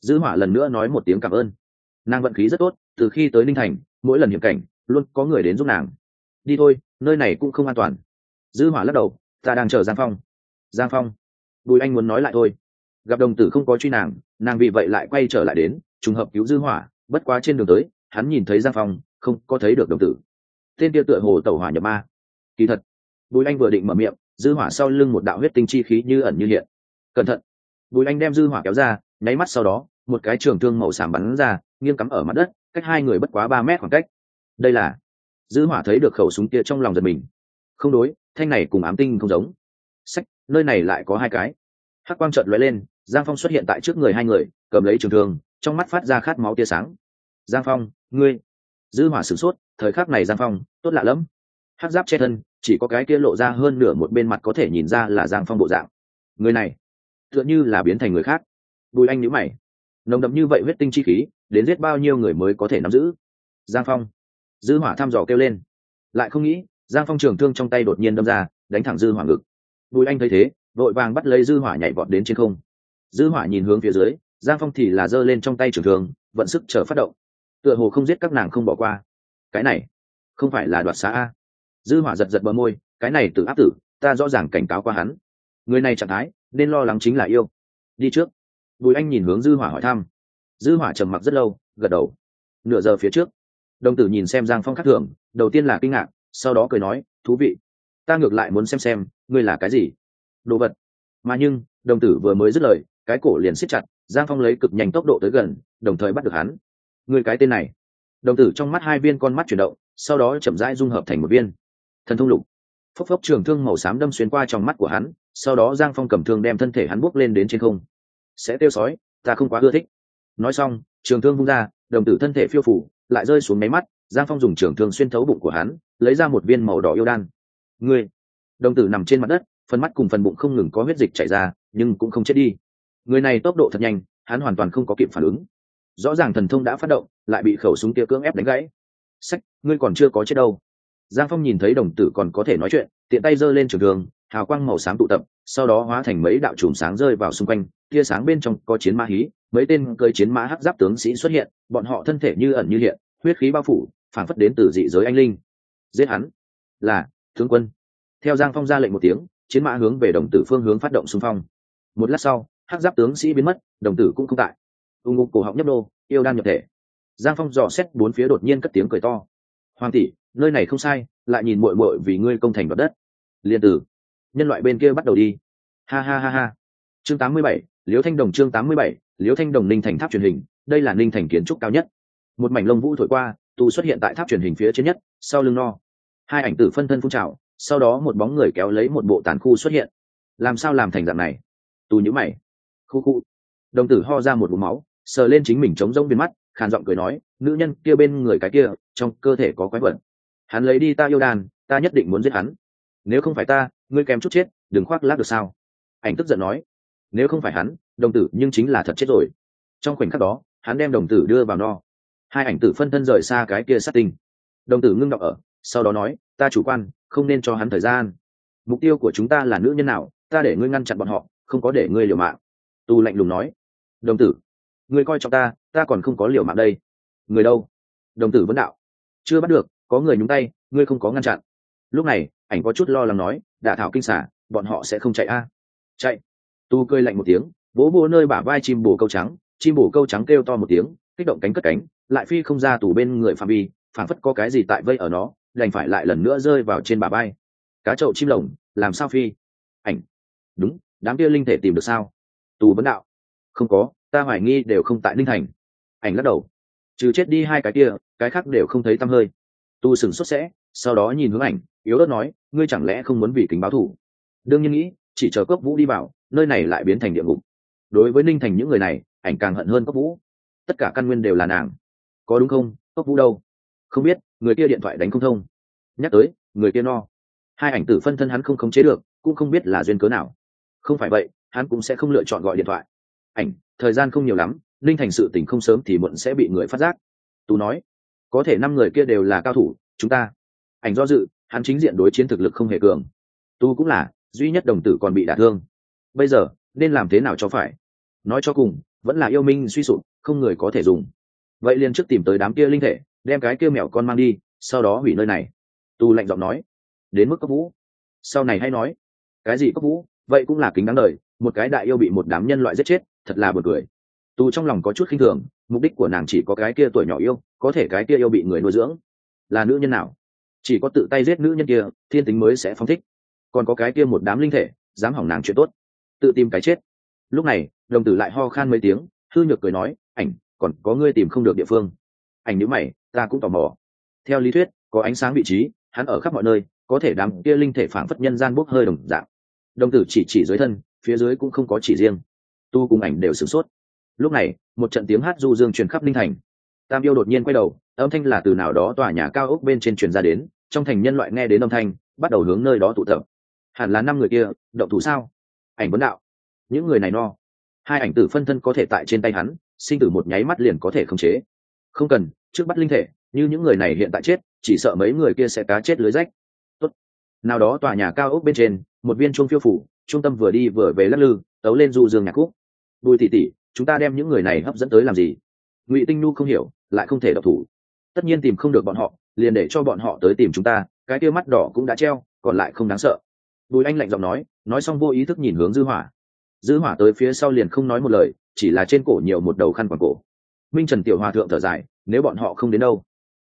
Dư hỏa lần nữa nói một tiếng cảm ơn. Nàng vận khí rất tốt, từ khi tới ninh thành, mỗi lần hiểm cảnh, luôn có người đến giúp nàng. Đi thôi, nơi này cũng không an toàn. Dư hỏa lắc đầu, ta đang chờ giang phong. Giang phong. Bùi anh muốn nói lại thôi. Gặp đồng tử không có truy nàng nàng vì vậy lại quay trở lại đến, trùng hợp cứu dư hỏa, bất quá trên đường tới, hắn nhìn thấy giang phong, không có thấy được đồng tử. Tên kia tựa hồ tẩu hỏa nhập ma. Kỳ thật, bùi anh vừa định mở miệng dư hỏa sau lưng một đạo huyết tinh chi khí như ẩn như hiện. Cẩn thận. Bùi anh đem dư hỏa kéo ra, nháy mắt sau đó, một cái trường thương màu xám bắn ra, nghiêng cắm ở mặt đất, cách hai người bất quá ba mét khoảng cách. Đây là, dư hỏa thấy được khẩu súng kia trong lòng giật mình. Không đối, thanh này cùng ám tinh không giống. Sách nơi này lại có hai cái. Hắc quang chợt lóe lên, giang phong xuất hiện tại trước người hai người, cầm lấy trường thương, trong mắt phát ra khát máu tia sáng. Giang phong, ngươi. Dư hỏa sửng sốt, thời khắc này giang phong, tốt lạ lắm hắc giáp che thân chỉ có cái kia lộ ra hơn nửa một bên mặt có thể nhìn ra là giang phong bộ dạng. Người này, tựa như là biến thành người khác. Bùi anh nhữ mày. Nồng đậm như vậy huyết tinh chi khí, đến giết bao nhiêu người mới có thể nắm giữ? Giang phong. Dư hỏa thăm dò kêu lên. Lại không nghĩ, giang phong trường thương trong tay đột nhiên đâm ra, đánh thẳng dư hỏa ngực. Bùi anh thấy thế, vội vàng bắt lấy dư hỏa nhảy vọt đến trên không. Dư hỏa nhìn hướng phía dưới, giang phong thì là giơ lên trong tay trường thương, vận sức chờ phát động. Tựa hồ không giết các nàng không bỏ qua. Cái này, không phải là đoạt xá a dư hỏa giật giật bờ môi, cái này tự áp tử, ta rõ ràng cảnh cáo qua hắn. Người này trạng thái, nên lo lắng chính là yêu. Đi trước. Bùi anh nhìn hướng dư hỏa hỏi thăm. Dư hỏa trầm mặc rất lâu, gật đầu. Nửa giờ phía trước, đồng tử nhìn xem giang phong khắc thường, đầu tiên là kinh ngạc, sau đó cười nói, thú vị, ta ngược lại muốn xem xem, ngươi là cái gì? Đồ vật. Mà nhưng, đồng tử vừa mới dứt lời, cái cổ liền siết chặt, giang phong lấy cực nhanh tốc độ tới gần, đồng thời bắt được hắn. Người cái tên này. Đồng tử trong mắt hai viên con mắt chuyển động, sau đó chậm rãi dung hợp thành một viên thần thông lục. Phốc phốc trường thương màu xám đâm xuyên qua trong mắt của hắn, sau đó giang phong cầm thương đem thân thể hắn buốc lên đến trên không. Sẽ tiêu sói, ta không quá ưa thích. Nói xong, trường thương vung ra, đồng tử thân thể phiêu phủ, lại rơi xuống máy mắt, giang phong dùng trường thương xuyên thấu bụng của hắn, lấy ra một viên màu đỏ yêu đan. Người đồng tử nằm trên mặt đất, phần mắt cùng phần bụng không ngừng có huyết dịch chảy ra, nhưng cũng không chết đi. Người này tốc độ thật nhanh, hắn hoàn toàn không có kịp phản ứng. Rõ ràng thần thông đã phát động, lại bị khẩu súng kia cưỡng ép đánh gãy. Sách, ngươi còn chưa có chết đâu giang phong nhìn thấy đồng tử còn có thể nói chuyện, tiện tay giơ lên trường đường hào quang màu sáng tụ tập, sau đó hóa thành mấy đạo chùm sáng rơi vào xung quanh, tia sáng bên trong có chiến mã hí, mấy tên cơi chiến mã hắc giáp tướng sĩ xuất hiện, bọn họ thân thể như ẩn như hiện, huyết khí bao phủ phản phất đến từ dị giới anh linh. Giết hắn. Là, tướng quân. Theo giang phong ra lệnh một tiếng, chiến mã hướng về đồng tử phương hướng phát động xung phong. Một lát sau, hắc giáp tướng sĩ biến mất, đồng tử cũng không tại. Ung ngục cổ họng nhấp đô, yêu đan nhập thể. Giang phong dò xét bốn phía đột nhiên cất tiếng cười to hoàng tỷ nơi này không sai lại nhìn muội muội vì ngươi công thành đoạt đất. Liên tử nhân loại bên kia bắt đầu đi. Ha ha ha ha. Chương 87, liễu thanh đồng chương 87, liễu thanh đồng ninh thành tháp truyền hình đây là ninh thành kiến trúc cao nhất. Một mảnh lông vũ thổi qua tu xuất hiện tại tháp truyền hình phía trên nhất sau lưng no. Hai ảnh tử phân thân phun trào sau đó một bóng người kéo lấy một bộ tàn khu xuất hiện. Làm sao làm thành dạng này? Tù nhữ mày. Khu khu. Đồng tử ho ra một vùng máu sờ lên chính mình chống rông bên mắt khàn giọng cười nói nữ nhân kia bên người cái kia trong cơ thể có quái vật. Hắn lấy đi ta yêu đàn, ta nhất định muốn giết hắn. Nếu không phải ta, ngươi kém chút chết, đừng khoác lác được sao? Ảnh tức giận nói. Nếu không phải hắn, đồng tử nhưng chính là thật chết rồi. Trong khoảnh khắc đó, hắn đem đồng tử đưa vào no. Hai ảnh tử phân thân rời xa cái kia sát tinh. Đồng tử ngưng đọc ở, sau đó nói, ta chủ quan, không nên cho hắn thời gian. Mục tiêu của chúng ta là nữ nhân nào, ta để ngươi ngăn chặn bọn họ, không có để ngươi liều mạng. Tu lạnh lùng nói. Đồng tử, ngươi coi trọng ta ta còn không có liều mạng đây. Người đâu? Đồng tử vẫn đạo chưa bắt được, có người nhúng tay, ngươi không có ngăn chặn. Lúc này, ảnh có chút lo lắng nói, đả thảo kinh xả, bọn họ sẽ không chạy a. Chạy. Tu cười lạnh một tiếng, vỗ vỗ nơi bả vai chim bồ câu trắng, chim bồ câu trắng kêu to một tiếng, kích động cánh cất cánh, lại phi không ra tủ bên người phạm vi phản phất có cái gì tại vây ở nó, đành phải lại lần nữa rơi vào trên bả vai. Cá trậu chim lồng, làm sao phi? Ảnh. Đúng, đám kia linh thể tìm được sao? Tù vấn đạo. Không có, ta hoài nghi đều không tại ninh thành. Ảnh lắc đầu. Trừ chết đi hai cái kia cái khác đều không thấy tăm hơi. Tu sừng xuất sẽ, sau đó nhìn hướng ảnh, yếu ớt nói, ngươi chẳng lẽ không muốn vì kính báo thủ? Đương nhiên nghĩ, chỉ chờ cốc vũ đi vào, nơi này lại biến thành địa ngục. Đối với ninh thành những người này, ảnh càng hận hơn cốc vũ. Tất cả căn nguyên đều là nàng. Có đúng không? Cốc vũ đâu? Không biết, người kia điện thoại đánh không thông. Nhắc tới, người kia no. Hai ảnh tử phân thân hắn không khống chế được, cũng không biết là duyên cớ nào. Không phải vậy, hắn cũng sẽ không lựa chọn gọi điện thoại. Ảnh, thời gian không nhiều lắm linh thành sự tình không sớm thì muộn sẽ bị người phát giác. Tú nói có thể năm người kia đều là cao thủ, chúng ta. Ảnh do dự, hắn chính diện đối chiến thực lực không hề cường. Tu cũng là, duy nhất đồng tử còn bị đả thương. Bây giờ, nên làm thế nào cho phải? Nói cho cùng, vẫn là yêu minh suy sụp, không người có thể dùng. Vậy liền trước tìm tới đám kia linh thể, đem cái kia mèo con mang đi, sau đó hủy nơi này. Tu lạnh giọng nói. Đến mức cấp vũ. Sau này hay nói. Cái gì cấp vũ? Vậy cũng là kính đáng lời một cái đại yêu bị một đám nhân loại giết chết, thật là buồn cười tu trong lòng có chút khinh thường, mục đích của nàng chỉ có cái kia tuổi nhỏ yêu, có thể cái kia yêu bị người nuôi dưỡng. Là nữ nhân nào? Chỉ có tự tay giết nữ nhân kia, thiên tính mới sẽ phong thích. Còn có cái kia một đám linh thể, dám hỏng nàng chuyện tốt. Tự tìm cái chết. Lúc này, đồng tử lại ho khan mấy tiếng, hư nhược cười nói, ảnh, còn có ngươi tìm không được địa phương. Ảnh nhữ mày, ta cũng tò mò. Theo lý thuyết, có ánh sáng vị trí, hắn ở khắp mọi nơi, có thể đám kia linh thể phản phất nhân gian bốc hơi đồng dạng. Đồng tử chỉ chỉ dưới thân, phía dưới cũng không có chỉ riêng. Tu cùng ảnh đều sửng sốt lúc này, một trận tiếng hát du dương truyền khắp ninh thành. Tam yêu đột nhiên quay đầu, âm thanh là từ nào đó tòa nhà cao ốc bên trên truyền ra đến, trong thành nhân loại nghe đến âm thanh, bắt đầu hướng nơi đó tụ tập. Hẳn là năm người kia, động thủ sao? Ảnh vấn đạo. Những người này no. Hai ảnh tử phân thân có thể tại trên tay hắn, sinh tử một nháy mắt liền có thể khống chế. Không cần, trước bắt linh thể, như những người này hiện tại chết, chỉ sợ mấy người kia sẽ cá chết lưới rách. Tốt. nào đó tòa nhà cao ốc bên trên, một viên chuông phiêu phủ, trung tâm vừa đi vừa về lắc lư, tấu lên du dương nhạc khúc. Bùi tỉ tỉ chúng ta đem những người này hấp dẫn tới làm gì? Ngụy tinh nu không hiểu, lại không thể độc thủ. Tất nhiên tìm không được bọn họ, liền để cho bọn họ tới tìm chúng ta, cái kia mắt đỏ cũng đã treo, còn lại không đáng sợ. Bùi anh lạnh giọng nói nói xong vô ý thức nhìn hướng dư hỏa. Dư hỏa tới phía sau liền không nói một lời, chỉ là trên cổ nhiều một đầu khăn quàng cổ. Minh trần tiểu hòa thượng thở dài, nếu bọn họ không đến đâu,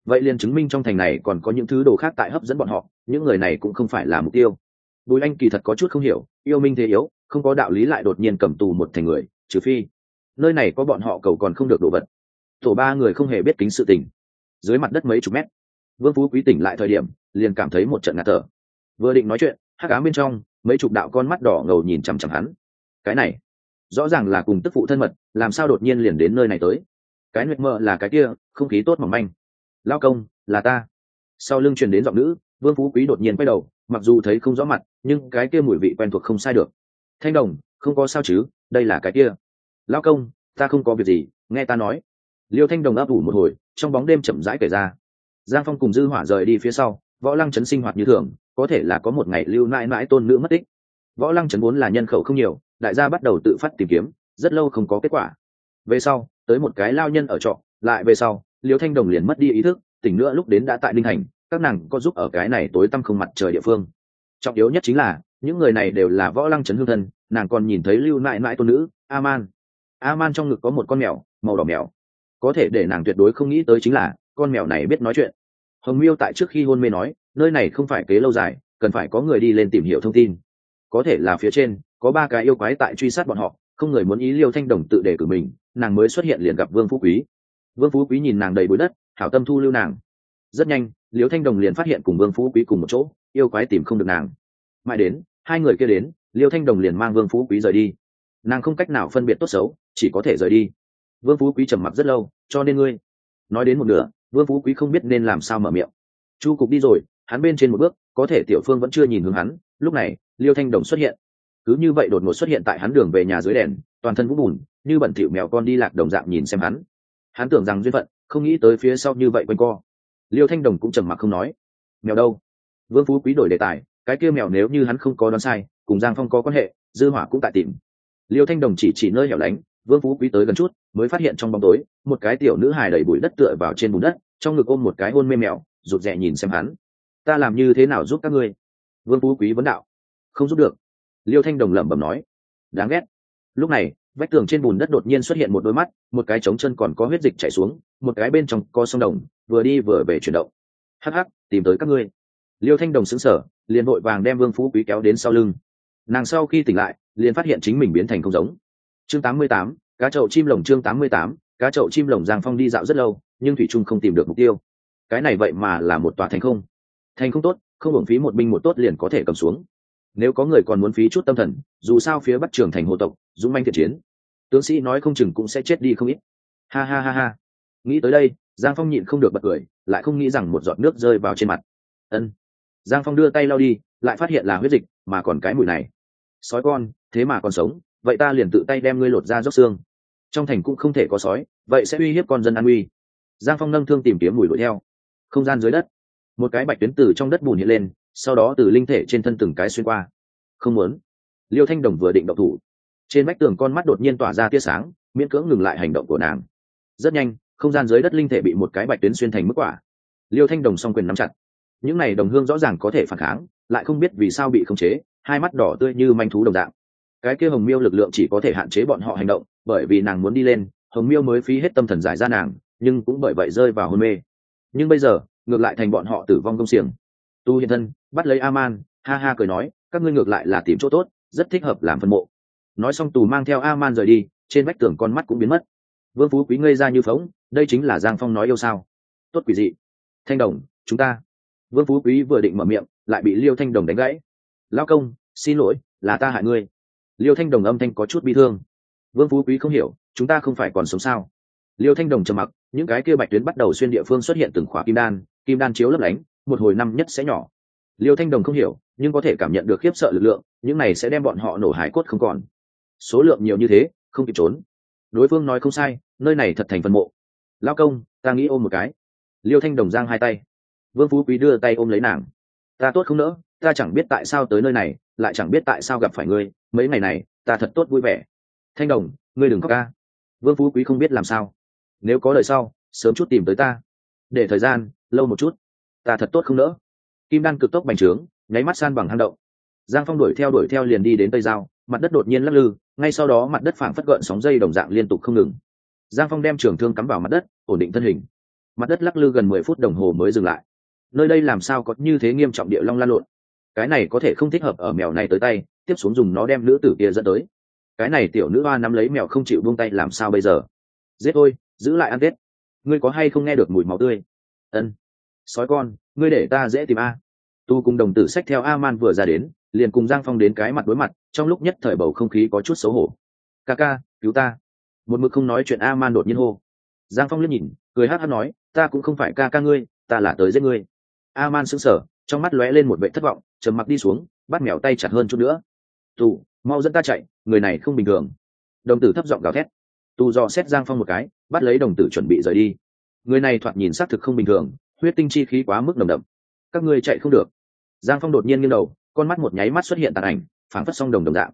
vậy liền chứng minh trong thành này còn có những thứ đồ khác tại hấp dẫn bọn họ, những người này cũng không phải là mục tiêu. Bùi anh kỳ thật có chút không hiểu, yêu minh thế yếu, không có đạo lý lại đột nhiên cầm tù một thành người, trừ phi nơi này có bọn họ cầu còn không được đổ vật. Tổ ba người không hề biết kính sự tình. Dưới mặt đất mấy chục mét, vương phú quý tỉnh lại thời điểm, liền cảm thấy một trận ngạt thở. Vừa định nói chuyện, hắc ám bên trong, mấy chục đạo con mắt đỏ ngầu nhìn chằm chằm hắn. Cái này, rõ ràng là cùng tức phụ thân mật, làm sao đột nhiên liền đến nơi này tới? Cái nguyệt mơ là cái kia, không khí tốt mỏng manh. Lao công, là ta. Sau lưng truyền đến giọng nữ, vương phú quý đột nhiên quay đầu, mặc dù thấy không rõ mặt, nhưng cái kia mùi vị quen thuộc không sai được. Thanh đồng, không có sao chứ, đây là cái kia lao công, ta không có việc gì, nghe ta nói. Liêu thanh đồng ấp ủ một hồi, trong bóng đêm chậm rãi kể ra. Giang phong cùng dư hỏa rời đi phía sau, võ lăng chấn sinh hoạt như thường, có thể là có một ngày lưu mãi mãi tôn nữ mất tích. Võ lăng chấn vốn là nhân khẩu không nhiều, đại gia bắt đầu tự phát tìm kiếm, rất lâu không có kết quả. Về sau, tới một cái lao nhân ở trọ, lại về sau, liêu thanh đồng liền mất đi ý thức, tỉnh nữa lúc đến đã tại linh hành các nàng có giúp ở cái này tối tăm không mặt trời địa phương. Trọng yếu nhất chính là, những người này đều là võ lăng chấn hương thân, nàng còn nhìn thấy lưu mãi mãi tôn nữ aman trong ngực có một con mèo, màu đỏ mèo. Có thể để nàng tuyệt đối không nghĩ tới chính là, con mèo này biết nói chuyện. Hồng miêu tại trước khi hôn mê nói, nơi này không phải kế lâu dài, cần phải có người đi lên tìm hiểu thông tin. Có thể là phía trên, có ba cái yêu quái tại truy sát bọn họ, không người muốn ý liêu thanh đồng tự để cử mình, nàng mới xuất hiện liền gặp vương phú quý. Vương phú quý nhìn nàng đầy bụi đất, hảo tâm thu lưu nàng. Rất nhanh, liêu thanh đồng liền phát hiện cùng vương phú quý cùng một chỗ, yêu quái tìm không được nàng. Mãi đến, hai người kia đến, liêu thanh đồng liền mang vương phú quý rời đi. Nàng không cách nào phân biệt tốt xấu chỉ có thể rời đi. Vương phú quý trầm mặc rất lâu, cho nên ngươi. Nói đến một nửa, vương phú quý không biết nên làm sao mở miệng. Chu cục đi rồi, hắn bên trên một bước, có thể tiểu phương vẫn chưa nhìn hướng hắn, lúc này, liêu thanh đồng xuất hiện. Cứ như vậy đột ngột xuất hiện tại hắn đường về nhà dưới đèn, toàn thân vũ bùn, như bẩn thỉu mèo con đi lạc đồng dạng nhìn xem hắn. Hắn tưởng rằng duyên phận, không nghĩ tới phía sau như vậy quanh co. Liêu thanh đồng cũng trầm mặc không nói. Mèo đâu? Vương phú quý đổi đề tài, cái kia mèo nếu như hắn không có đoán sai, cùng giang phong có quan hệ, dư hỏa cũng tại tìm. Liêu thanh đồng chỉ chỉ nơi hẻo lánh vương phú quý tới gần chút, mới phát hiện trong bóng tối, một cái tiểu nữ hài đầy bụi đất tựa vào trên bùn đất, trong ngực ôm một cái hôn mê mèo, rụt rè nhìn xem hắn. Ta làm như thế nào giúp các ngươi? Vương phú quý vấn đạo. Không giúp được. Liêu thanh đồng lẩm bẩm nói. Đáng ghét. Lúc này, vách tường trên bùn đất đột nhiên xuất hiện một đôi mắt, một cái trống chân còn có huyết dịch chảy xuống, một cái bên trong co sông đồng, vừa đi vừa về chuyển động. Hắc hắc, tìm tới các ngươi. Liêu thanh đồng xứng sở liền vội vàng đem vương phú quý kéo đến sau lưng. Nàng sau khi tỉnh lại, liền phát hiện chính mình biến thành không giống chương 88, cá chậu chim lồng chương 88, cá chậu chim lồng giang phong đi dạo rất lâu nhưng thủy trung không tìm được mục tiêu. Cái này vậy mà là một tòa thành không. Thành không tốt không hưởng phí một binh một tốt liền có thể cầm xuống. Nếu có người còn muốn phí chút tâm thần dù sao phía bắc trường thành hộ tộc dũng manh thiện chiến. Tướng sĩ nói không chừng cũng sẽ chết đi không ít. Ha ha ha ha. Nghĩ tới đây giang phong nhịn không được bật cười lại không nghĩ rằng một giọt nước rơi vào trên mặt. Ân. Giang phong đưa tay lau đi lại phát hiện là huyết dịch mà còn cái mùi này. Sói con thế mà còn sống vậy ta liền tự tay đem ngươi lột ra róc xương. Trong thành cũng không thể có sói, vậy sẽ uy hiếp con dân an uy giang phong nâng thương tìm kiếm mùi đuổi theo. Không gian dưới đất, một cái bạch tuyến từ trong đất bùn hiện lên, sau đó từ linh thể trên thân từng cái xuyên qua. Không muốn. Liêu thanh đồng vừa định động thủ. Trên vách tường con mắt đột nhiên tỏa ra tia sáng, miễn cưỡng ngừng lại hành động của nàng. Rất nhanh, không gian dưới đất linh thể bị một cái bạch tuyến xuyên thành mức quả. Liêu thanh đồng song quyền nắm chặt. Những n à y đồng hương rõ ràng có thể phản kháng, lại không biết vì sao bị khống chế, hai mắt đỏ tươi như manh thú đồng dạng cái kia hồng miêu lực lượng chỉ có thể hạn chế bọn họ hành động, bởi vì nàng muốn đi lên, hồng miêu mới phí hết tâm thần giải ra nàng, nhưng cũng bởi vậy rơi vào hôn mê. Nhưng bây giờ, ngược lại thành bọn họ tử vong công xiềng. Tu hiện thân, bắt lấy aman, ha ha cười nói, các ngươi ngược lại là tìm chỗ tốt, rất thích hợp làm phân mộ. Nói xong tù mang theo aman rời đi, trên vách tường con mắt cũng biến mất. Vương phú quý ngây ra như phóng đây chính là giang phong nói yêu sao. Tốt quỷ dị. Thanh đồng, chúng ta. Vương phú quý vừa định mở miệng, lại bị liêu thanh đồng đánh gãy. Lao công, xin lỗi, là ta hại ngươi liêu thanh đồng âm thanh có chút bi thương. Vương phú quý không hiểu, chúng ta không phải còn sống sao? Liêu thanh đồng trầm mặc, những cái kia bạch tuyến bắt đầu xuyên địa phương xuất hiện từng khóa kim đan kim đan chiếu lấp lánh, một hồi năm nhất sẽ nhỏ. Liêu thanh đồng không hiểu, nhưng có thể cảm nhận được khiếp sợ lực lượng, những này sẽ đem bọn họ nổ hải cốt không còn. Số lượng nhiều như thế, không kịp trốn. Đối phương nói không sai, nơi này thật thành phân mộ. Lao công, ta nghĩ ôm một cái. Liêu thanh đồng giang hai tay. Vương phú quý đưa tay ôm lấy nàng. Ta tốt không nỡ, ta chẳng biết tại sao tới nơi này lại chẳng biết tại sao gặp phải ngươi, mấy ngày này, ta thật tốt vui vẻ. Thanh đồng, ngươi đừng khóc ca. Vương phú quý không biết làm sao. Nếu có lời sau, sớm chút tìm tới ta. Để thời gian, lâu một chút. Ta thật tốt không nỡ. Kim đan cực tốc bành trướng, nháy mắt san bằng hang động. Giang phong đuổi theo đuổi theo liền đi đến tây giao, mặt đất đột nhiên lắc lư, ngay sau đó mặt đất phảng phất gợn sóng dây đồng dạng liên tục không ngừng. Giang phong đem trường thương cắm vào mặt đất, ổn định thân hình. Mặt đất lắc lư gần mười phút đồng hồ mới dừng lại. Nơi đây làm sao có như thế nghiêm trọng địa long lan lộn? Cái này có thể không thích hợp ở mèo này tới tay, tiếp xuống dùng nó đem nữ tử kia dẫn tới. Cái này tiểu nữ hoa nắm lấy mèo không chịu buông tay làm sao bây giờ? Giết thôi giữ lại ăn tết. Ngươi có hay không nghe được mùi máu tươi? Ân. Sói con, ngươi để ta dễ tìm a. Tu cùng đồng tử sách theo a man vừa ra đến, liền cùng giang phong đến cái mặt đối mặt, trong lúc nhất thời bầu không khí có chút xấu hổ. Ca ca, cứu ta. Một mực không nói chuyện a man đột nhiên hô. Giang phong liếc nhìn, cười hát hát nói, ta cũng không phải ca ca ngươi, ta là tới giết ngươi. A man sững sờ, trong mắt lóe lên một vệ thất vọng trầm mặc đi xuống, bắt mèo tay chặt hơn chút nữa. Tù, mau dẫn ta chạy, người này không bình thường. Đồng tử thấp giọng gào thét. Tù dò xét giang phong một cái, bắt lấy đồng tử chuẩn bị rời đi. Người này thoạt nhìn xác thực không bình thường, huyết tinh chi khí quá mức nồng đậm. Các ngươi chạy không được. Giang phong đột nhiên nghiêng đầu, con mắt một nháy mắt xuất hiện tàn ảnh, phảng phất song đồng đồng dạng.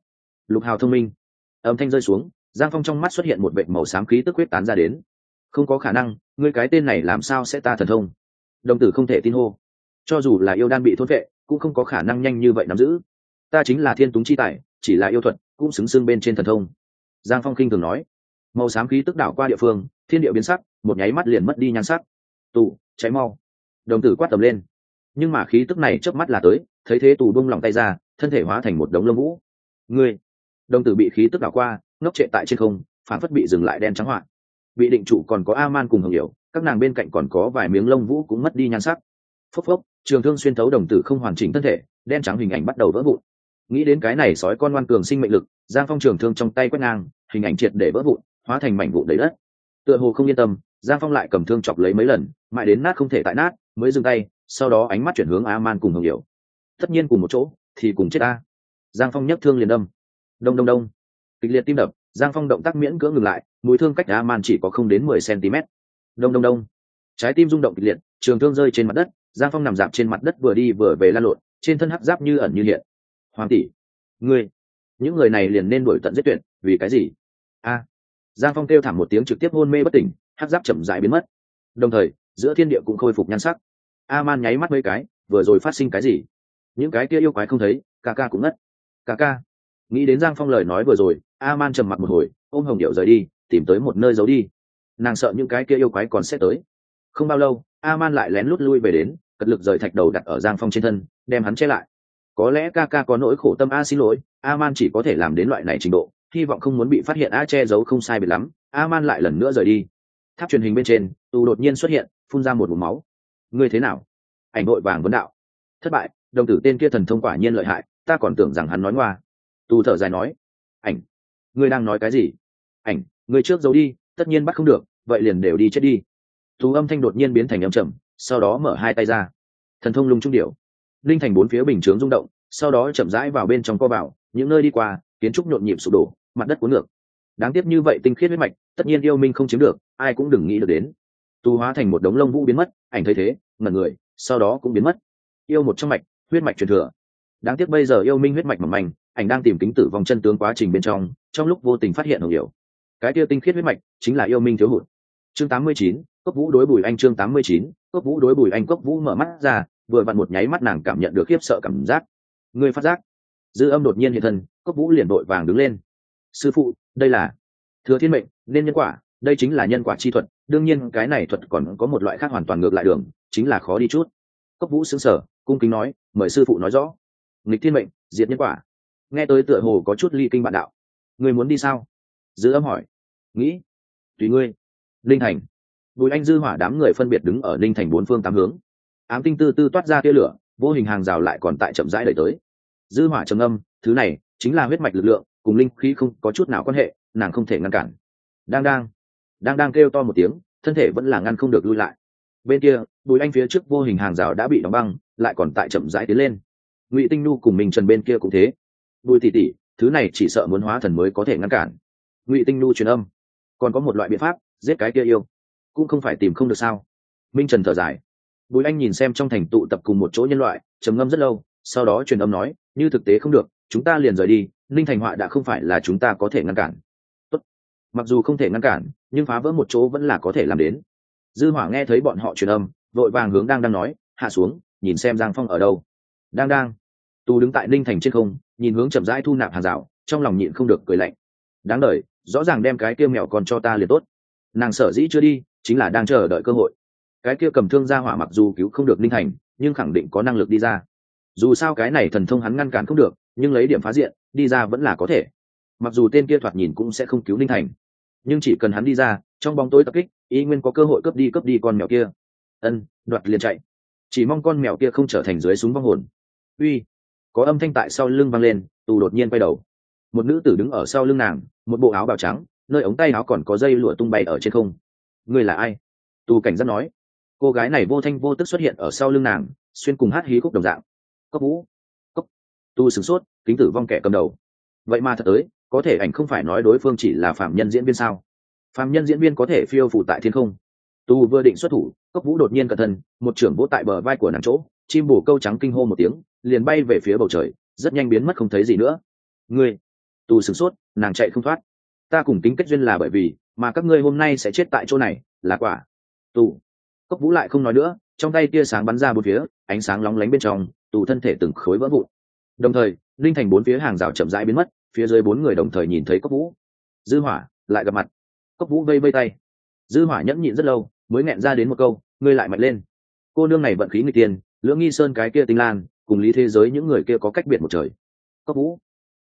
Lục hào thông minh. Âm thanh rơi xuống, giang phong trong mắt xuất hiện một vệ màu xám khí tức huyết tán ra đến. Không có khả năng, ngươi cái tên này làm sao sẽ ta thần thông? Đồng tử không thể tin hô. Cho dù là yêu đan bị thôn vệ cũng không có khả năng nhanh như vậy nắm giữ. Ta chính là thiên túng chi tài chỉ là yêu thuật cũng xứng xưng bên trên thần thông. Giang phong kinh thường nói. Màu xám khí tức đảo qua địa phương thiên địa biến sắc một nháy mắt liền mất đi nhan sắc. Tù cháy mau. Đồng tử quát tầm lên. Nhưng mà khí tức này chớp mắt là tới thấy thế tù bung lòng tay ra thân thể hóa thành một đống lông vũ. Người, đồng tử bị khí tức đảo qua ngốc trệ tại trên không phản phất bị dừng lại đen trắng hoạn. Bị định trụ còn có a man cùng hồng hiểu các nàng bên cạnh còn có vài miếng lông vũ cũng mất đi nhan sắc phốc phốc, trường thương xuyên thấu đồng tử không hoàn chỉnh thân thể, đen trắng hình ảnh bắt đầu vỡ vụn. Nghĩ đến cái này sói con ngoan cường sinh mệnh lực, giang phong trường thương trong tay quét ngang, hình ảnh triệt để vỡ vụn, hóa thành mảnh vụn đầy đất. Tựa hồ không yên tâm, giang phong lại cầm thương chọc lấy mấy lần, mãi đến nát không thể tại nát, mới dừng tay, sau đó ánh mắt chuyển hướng a man cùng hồng hiểu. Tất nhiên cùng một chỗ, thì cùng chết ta. giang phong nhấc thương liền đâm. Đông đông đông. Kịch liệt tim đập, giang phong động tác miễn cưỡng ngừng lại, mũi thương cách a man chỉ có không đến mười cm đông đông đông. Trái tim rung động kịch liệt, trường thương rơi trên mặt đất giang phong nằm dạp trên mặt đất vừa đi vừa về lan lộn, trên thân hắc giáp như ẩn như hiện. Hoàng tỷ, ngươi, những người này liền nên đuổi tận giết tuyệt, vì cái gì? A. Giang phong kêu thảm một tiếng trực tiếp hôn mê bất tỉnh, hắc giáp chậm dại biến mất. Đồng thời, giữa thiên địa cũng khôi phục nhan sắc. A man nháy mắt mấy cái, vừa rồi phát sinh cái gì? Những cái kia yêu quái không thấy, ca ca cũng ngất. Ca ca, nghĩ đến giang phong lời nói vừa rồi a man trầm mặt một hồi, ôm hồng điệu rời đi, tìm tới một nơi giấu đi. Nàng sợ những cái kia yêu quái còn sẽ tới. Không bao lâu a man lại lén lút lui về đến, cật lực rời thạch đầu đặt ở giang phong trên thân, đem hắn che lại. Có lẽ ca ca có nỗi khổ tâm, a, xin lỗi a man chỉ có thể làm đến loại này trình độ, hy vọng không muốn bị phát hiện, a che giấu không sai biệt lắm. A man lại lần nữa rời đi. Tháp truyền hình bên trên, tù đột nhiên xuất hiện, phun ra một vùng máu. Ngươi thế nào? Ảnh nội vàng vấn đạo. Thất bại, đồng tử tên kia thần thông quả nhiên lợi hại, ta còn tưởng rằng hắn nói ngoa. Tù thở dài nói. Ảnh, ngươi đang nói cái gì? Ảnh, ngươi trước giấu đi, tất nhiên bắt không được, vậy liền đều đi chết đi thú âm thanh đột nhiên biến thành âm trầm sau đó mở hai tay ra. Thần thông lung trung điệu linh thành bốn phía bình chướng rung động sau đó chậm rãi vào bên trong co vào những nơi đi qua kiến trúc nhộn nhịp sụp đổ mặt đất cuốn ngược. Đáng tiếc như vậy tinh khiết huyết mạch tất nhiên yêu minh không chiếm được ai cũng đừng nghĩ được đến. Tu hóa thành một đống lông vũ biến mất ảnh thấy thế ngẩn người sau đó cũng biến mất. Yêu một trong mạch huyết mạch truyền thừa. Đáng tiếc bây giờ yêu minh huyết mạch mỏng manh ảnh đang tìm kính tử vong chân tướng quá trình bên trong trong lúc vô tình phát hiện hồng hiểu cái kia tinh khiết huyết mạch chính là yêu minh thiếu hụt. Chương 89, cốc vũ đối bùi anh chương 89, cốc vũ đối bùi anh cốc vũ mở mắt ra vừa vặn một nháy mắt nàng cảm nhận được khiếp sợ cảm giác. Người phát giác. Dư âm đột nhiên hiện thân cốc vũ liền đội vàng đứng lên. Sư phụ đây là thừa thiên mệnh nên nhân quả đây chính là nhân quả chi thuật đương nhiên cái này thuật còn có một loại khác hoàn toàn ngược lại đường chính là khó đi chút. Cốc vũ xứng sở cung kính nói mời sư phụ nói rõ. Nghịch thiên mệnh diệt nhân quả. Nghe tới tựa hồ có chút ly kinh bạn đạo. Người muốn đi sao? Dư âm hỏi. Nghĩ. Tùy ngươi. Linh thành bùi anh dư hỏa đám người phân biệt đứng ở linh thành bốn phương tám hướng. Ám tinh tư tư toát ra tia lửa, vô hình hàng rào lại còn tại chậm rãi đẩy tới. Dư hỏa trầm âm thứ này chính là huyết mạch lực lượng, cùng linh khí không có chút nào quan hệ, nàng không thể ngăn cản. Đang đang đang đang kêu to một tiếng, thân thể vẫn là ngăn không được lui lại. Bên kia, bùi anh phía trước vô hình hàng rào đã bị đóng băng, lại còn tại chậm rãi tiến lên. Ngụy tinh nu cùng mình trần bên kia cũng thế. Bùi tỷ tỷ, thứ này chỉ sợ muốn hóa thần mới có thể ngăn cản. Ngụy tinh nu truyền âm. Còn có một loại biện pháp, giết cái kia yêu cũng không phải tìm không được sao? Minh trần thở dài. Bùi anh nhìn xem trong thành tụ tập cùng một chỗ nhân loại trầm ngâm rất lâu sau đó truyền âm nói như thực tế không được chúng ta liền rời đi ninh thành họa đã không phải là chúng ta có thể ngăn cản. Tốt. mặc dù không thể ngăn cản nhưng phá vỡ một chỗ vẫn là có thể làm đến. Dư hỏa nghe thấy bọn họ truyền âm vội vàng hướng đang đang nói hạ xuống nhìn xem giang phong ở đâu. Đang đang. Tu đứng tại ninh thành trên không nhìn hướng chậm rãi thu nạp hàng rào trong lòng nhịn không được cười lạnh. Đáng đời, rõ ràng đem cái kia mèo còn cho ta liền tốt. Nàng sở dĩ chưa đi chính là đang chờ đợi cơ hội. Cái kia cầm thương ra hỏa mặc dù cứu không được ninh thành, nhưng khẳng định có năng lực đi ra. Dù sao cái này thần thông hắn ngăn cản không được, nhưng lấy điểm phá diện, đi ra vẫn là có thể. Mặc dù tên kia thoạt nhìn cũng sẽ không cứu ninh thành, nhưng chỉ cần hắn đi ra, trong bóng tối tập kích, y nguyên có cơ hội cướp đi cướp đi con mèo kia. Ân, đoạt liền chạy. Chỉ mong con mèo kia không trở thành dưới súng vong hồn. Uy, có âm thanh tại sau lưng vang lên, tù đột nhiên quay đầu. Một nữ tử đứng ở sau lưng nàng, một bộ áo bào trắng, nơi ống tay áo còn có dây lụa tung bay ở trên không ngươi là ai? Tù cảnh giác nói. Cô gái này vô thanh vô tức xuất hiện ở sau lưng nàng, xuyên cùng hát hí khúc đồng dạng. Cốc vũ. Cốc. Tu sửng sốt, kính tử vong kẻ cầm đầu. Vậy mà thật tới, có thể ảnh không phải nói đối phương chỉ là phạm nhân diễn viên sao? Phạm nhân diễn viên có thể phiêu phủ tại thiên không? Tu vừa định xuất thủ, cốc vũ đột nhiên cẩn thân một trưởng vỗ tại bờ vai của nàng chỗ, chim bổ câu trắng kinh hô một tiếng, liền bay về phía bầu trời, rất nhanh biến mất không thấy gì nữa. Ngươi. Tu sửng sốt, nàng chạy không thoát ta cùng tính kết duyên là bởi vì, mà các ngươi hôm nay sẽ chết tại chỗ này, là quả. Tù. Cốc vũ lại không nói nữa, trong tay tia sáng bắn ra bốn phía, ánh sáng lóng lánh bên trong, tù thân thể từng khối vỡ vụn. Đồng thời, linh thành bốn phía hàng rào chậm rãi biến mất, phía dưới bốn người đồng thời nhìn thấy cốc vũ. Dư hỏa lại gặp mặt. Cốc vũ vây vây tay. Dư hỏa nhẫn nhịn rất lâu, mới nghẹn ra đến một câu, ngươi lại mạnh lên. Cô nương này vận khí người tiền, lưỡng nghi sơn cái kia tinh lan, cùng lý thế giới những người kia có cách biệt một trời. Cốc vũ.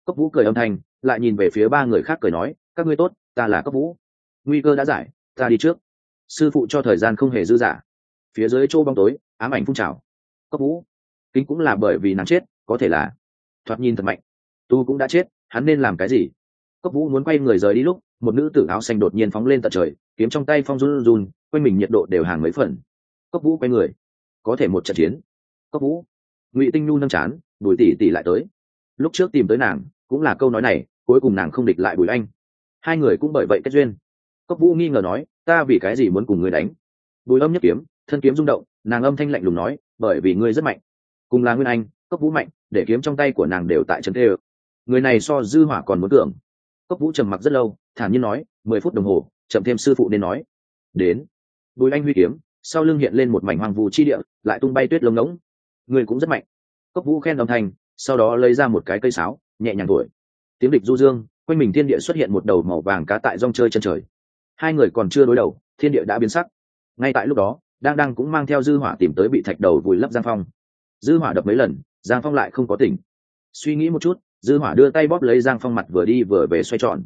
Cốc vũ cười âm thanh, lại nhìn về phía ba người khác cười nói các ngươi tốt, ta là cấp vũ. Nguy cơ đã giải, ta đi trước. Sư phụ cho thời gian không hề dư dả. Phía dưới chỗ bóng tối, ám ảnh phun trào. Cấp vũ. Kính cũng là bởi vì nàng chết, có thể là thoạt nhìn thật mạnh. Tu cũng đã chết, hắn nên làm cái gì? Cấp vũ muốn quay người rời đi lúc, một nữ tử áo xanh đột nhiên phóng lên tận trời, kiếm trong tay phong run run quanh mình nhiệt độ đều hàng mấy phần. Cấp vũ quay người. Có thể một trận chiến. Cấp vũ. Ngụy tinh nhu nâng chán bùi tỷ tỷ lại tới. Lúc trước tìm tới nàng, cũng là câu nói này, cuối cùng nàng không địch lại bùi anh hai người cũng bởi vậy kết duyên. Cốc vũ nghi ngờ nói, ta vì cái gì muốn cùng ngươi đánh? Bùi âm nhất kiếm, thân kiếm rung động, nàng âm thanh lạnh lùng nói, bởi vì ngươi rất mạnh. Cùng là nguyên anh, cốc vũ mạnh, để kiếm trong tay của nàng đều tại trấn tê ơ. Người này so dư hỏa còn muốn tưởng. Cốc vũ trầm mặc rất lâu, thản nhiên nói, mười phút đồng hồ, chậm thêm sư phụ nên nói. Đến. Bùi anh huy kiếm, sau lưng hiện lên một mảnh hoàng vu chi địa, lại tung bay tuyết lông ngỗng. Người cũng rất mạnh. Cốc vũ khen âm thanh, sau đó lấy ra một cái cây sáo, nhẹ nhàng thổi. Tiếng địch du dương quanh mình thiên địa xuất hiện một đầu màu vàng cá tại rong chơi chân trời. Hai người còn chưa đối đầu, thiên địa đã biến sắc. Ngay tại lúc đó, đang đang cũng mang theo dư hỏa tìm tới bị thạch đầu vùi lấp giang phong. Dư hỏa đập mấy lần, giang phong lại không có tỉnh. Suy nghĩ một chút, dư hỏa đưa tay bóp lấy giang phong mặt vừa đi vừa về xoay tròn.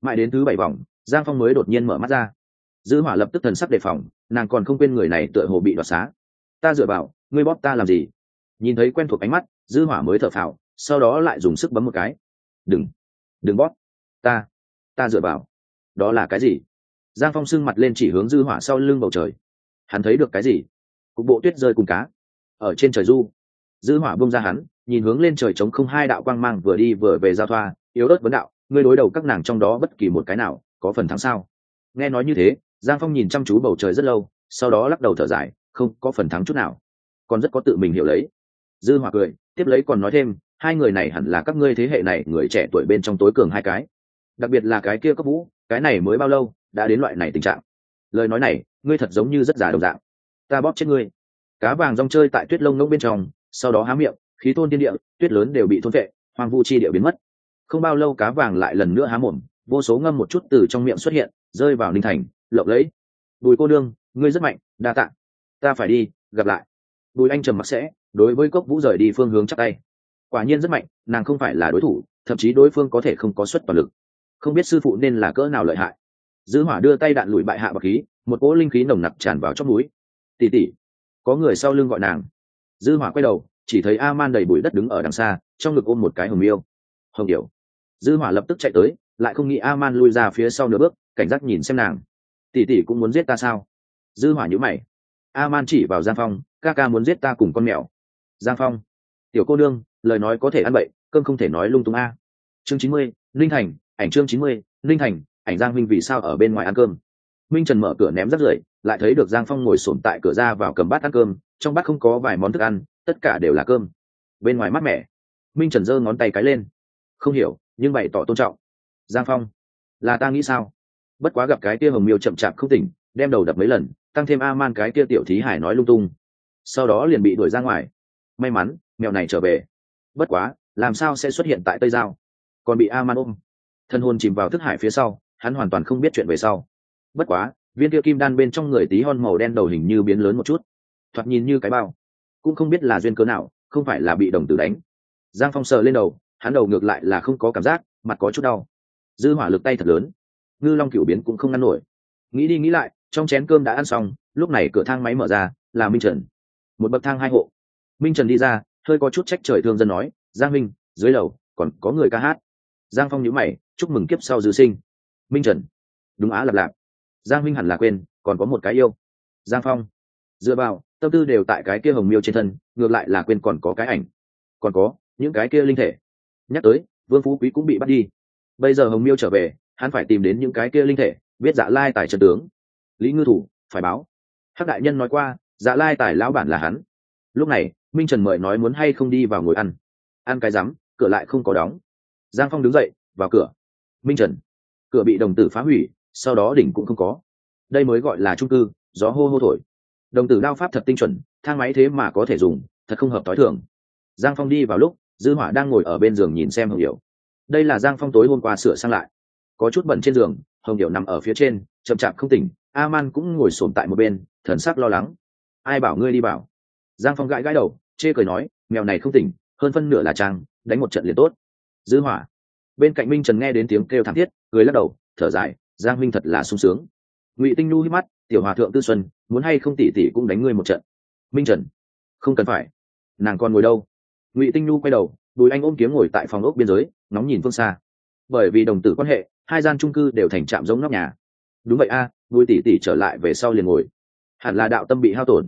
Mãi đến thứ bảy vòng, giang phong mới đột nhiên mở mắt ra. Dư hỏa lập tức thần sắc đề phòng, nàng còn không quên người này tựa hồ bị đoạt xá. Ta dựa vào, ngươi bóp ta làm gì? Nhìn thấy quen thuộc ánh mắt, dư hỏa mới thở phào, sau đó lại dùng sức bấm một cái. Đừng đừng bóp. Ta ta dựa vào. Đó là cái gì? Giang phong sưng mặt lên chỉ hướng dư hỏa sau lưng bầu trời. Hắn thấy được cái gì? Cục bộ tuyết rơi cùng cá. Ở trên trời du. Dư hỏa bông ra hắn, nhìn hướng lên trời trống không hai đạo quang mang vừa đi vừa về giao thoa, yếu ớt vấn đạo, ngươi đối đầu các nàng trong đó bất kỳ một cái nào, có phần thắng sao? Nghe nói như thế, giang phong nhìn chăm chú bầu trời rất lâu, sau đó lắc đầu thở dài, không có phần thắng chút nào. Còn rất có tự mình hiểu lấy. Dư hỏa cười, tiếp lấy còn nói thêm hai người này hẳn là các ngươi thế hệ này người trẻ tuổi bên trong tối cường hai cái. Đặc biệt là cái kia cấp vũ, cái này mới bao lâu, đã đến loại này tình trạng. Lời nói này, ngươi thật giống như rất giả đồng dạng. Ta bóp chết ngươi. Cá vàng rong chơi tại tuyết lông ngỗng bên trong, sau đó há miệng, khí thôn tiên địa, tuyết lớn đều bị thôn vệ hoang vu chi địa biến mất. Không bao lâu cá vàng lại lần nữa há mồm, vô số ngâm một chút từ trong miệng xuất hiện, rơi vào ninh thành, lộng lẫy. Bùi cô đương ngươi rất mạnh, đa tạ. Ta phải đi, gặp lại. Bùi anh trầm mặc sẽ, đối với cốc vũ rời đi phương hướng chắc tay quả nhiên rất mạnh, nàng không phải là đối thủ, thậm chí đối phương có thể không có suất toàn lực. Không biết sư phụ nên là cỡ nào lợi hại. Dư hỏa đưa tay đạn lùi bại hạ bậc khí, một cỗ linh khí nồng nặc tràn vào trong núi tỉ tỉ có người sau lưng gọi nàng. Dư hỏa quay đầu, chỉ thấy a man đầy bụi đất đứng ở đằng xa, trong ngực ôm một cái hồng miêu. Hồng điểu. Dư hỏa lập tức chạy tới, lại không nghĩ a man lui ra phía sau nửa bước, cảnh giác nhìn xem nàng. Tỷ tỷ cũng muốn giết ta sao? Dư hỏa nhíu mày. A man chỉ vào giang phong, ca ca muốn giết ta cùng con mèo. Giang phong, tiểu cô đương lời nói có thể ăn bậy, cơm không thể nói lung tung a. Chương chín mươi linh thành, ảnh chương chín mươi linh thành, ảnh giang minh vì sao ở bên ngoài ăn cơm. Minh trần mở cửa ném rắt rưởi, lại thấy được giang phong ngồi sổm tại cửa ra vào cầm bát ăn cơm, trong bát không có vài món thức ăn, tất cả đều là cơm. Bên ngoài mát mẻ, minh trần giơ ngón tay cái lên. Không hiểu, nhưng bày tỏ tôn trọng. Giang phong, là ta nghĩ sao? Bất quá gặp cái kia hồng miêu chậm chạp không tỉnh, đem đầu đập mấy lần, tăng thêm a man cái kia tiểu thí hải nói lung tung. Sau đó liền bị đuổi ra ngoài. May mắn, mèo này trở về bất quá, làm sao sẽ xuất hiện tại tây giao? Còn bị a man ôm. Thân hồn chìm vào thức hải phía sau, hắn hoàn toàn không biết chuyện về sau. Bất quá, viên kia kim đan bên trong người tí hon màu đen đầu hình như biến lớn một chút. Thoạt nhìn như cái bao. Cũng không biết là duyên cớ nào, không phải là bị đồng tử đánh. Giang phong sờ lên đầu, hắn đầu ngược lại là không có cảm giác, mặt có chút đau. Dư hỏa lực tay thật lớn. Ngư long cửu biến cũng không ngăn nổi. Nghĩ đi nghĩ lại, trong chén cơm đã ăn xong, lúc này cửa thang máy mở ra, là minh trần. Một bậc thang hai hộ. Minh trần đi ra hơi có chút trách trời thương dân nói, giang minh, dưới lầu còn có người ca hát. Giang phong nhữ mày, chúc mừng kiếp sau dư sinh. Minh trần. Đúng á lặp lạp. Giang minh hẳn là quên, còn có một cái yêu. Giang phong. Dựa vào, tâm tư đều tại cái kia hồng miêu trên thân, ngược lại là quên còn có cái ảnh. Còn có, những cái kia linh thể. Nhắc tới, vương phú quý cũng bị bắt đi. Bây giờ hồng miêu trở về, hắn phải tìm đến những cái kia linh thể biết dạ lai tài trần tướng. Lý ngư thủ, phải báo. Hắc đại nhân nói qua dạ lai tài lão bản là hắn lúc này, minh trần mời nói muốn hay không đi vào ngồi ăn. Ăn cái rắm, cửa lại không có đóng. Giang phong đứng dậy, vào cửa. Minh trần. Cửa bị đồng tử phá hủy, sau đó đỉnh cũng không có. Đây mới gọi là trung cư, gió hô hô thổi. Đồng tử đao pháp thật tinh chuẩn, thang máy thế mà có thể dùng, thật không hợp t h i thường. Giang phong đi vào lúc, dư hỏa đang ngồi ở bên giường nhìn xem hồng điệu đây là giang phong tối hôm qua sửa sang lại. Có chút bẩn trên giường, hồng điệu nằm ở phía trên, chậm chạp không tỉnh. A man cũng ngồi xổm tại một bên, thần sắc lo lắng. Ai bảo ngươi đi bảo giang phong gãi gãi đầu chê cười nói mèo này không tỉnh hơn phân nửa là trang đánh một trận liền tốt. Dư hỏa. Bên cạnh minh trần nghe đến tiếng kêu thảm thiết cười lắc đầu thở dài giang minh thật là sung sướng. Ngụy tinh nu hít mắt tiểu hòa thượng tư xuân muốn hay không tỉ tỉ cũng đánh ngươi một trận. Minh trần. Không cần phải. Nàng còn ngồi đâu? Ngụy tinh nu quay đầu đùi anh ôm kiếm ngồi tại phòng ốc biên giới nóng nhìn phương xa. Bởi vì đồng tử quan hệ hai gian trung cư đều thành trạm giống nóc nhà. Đúng vậy a à, bùi tỉ tỉ trở lại về sau liền ngồi. Hẳn là đạo tâm bị hao tổn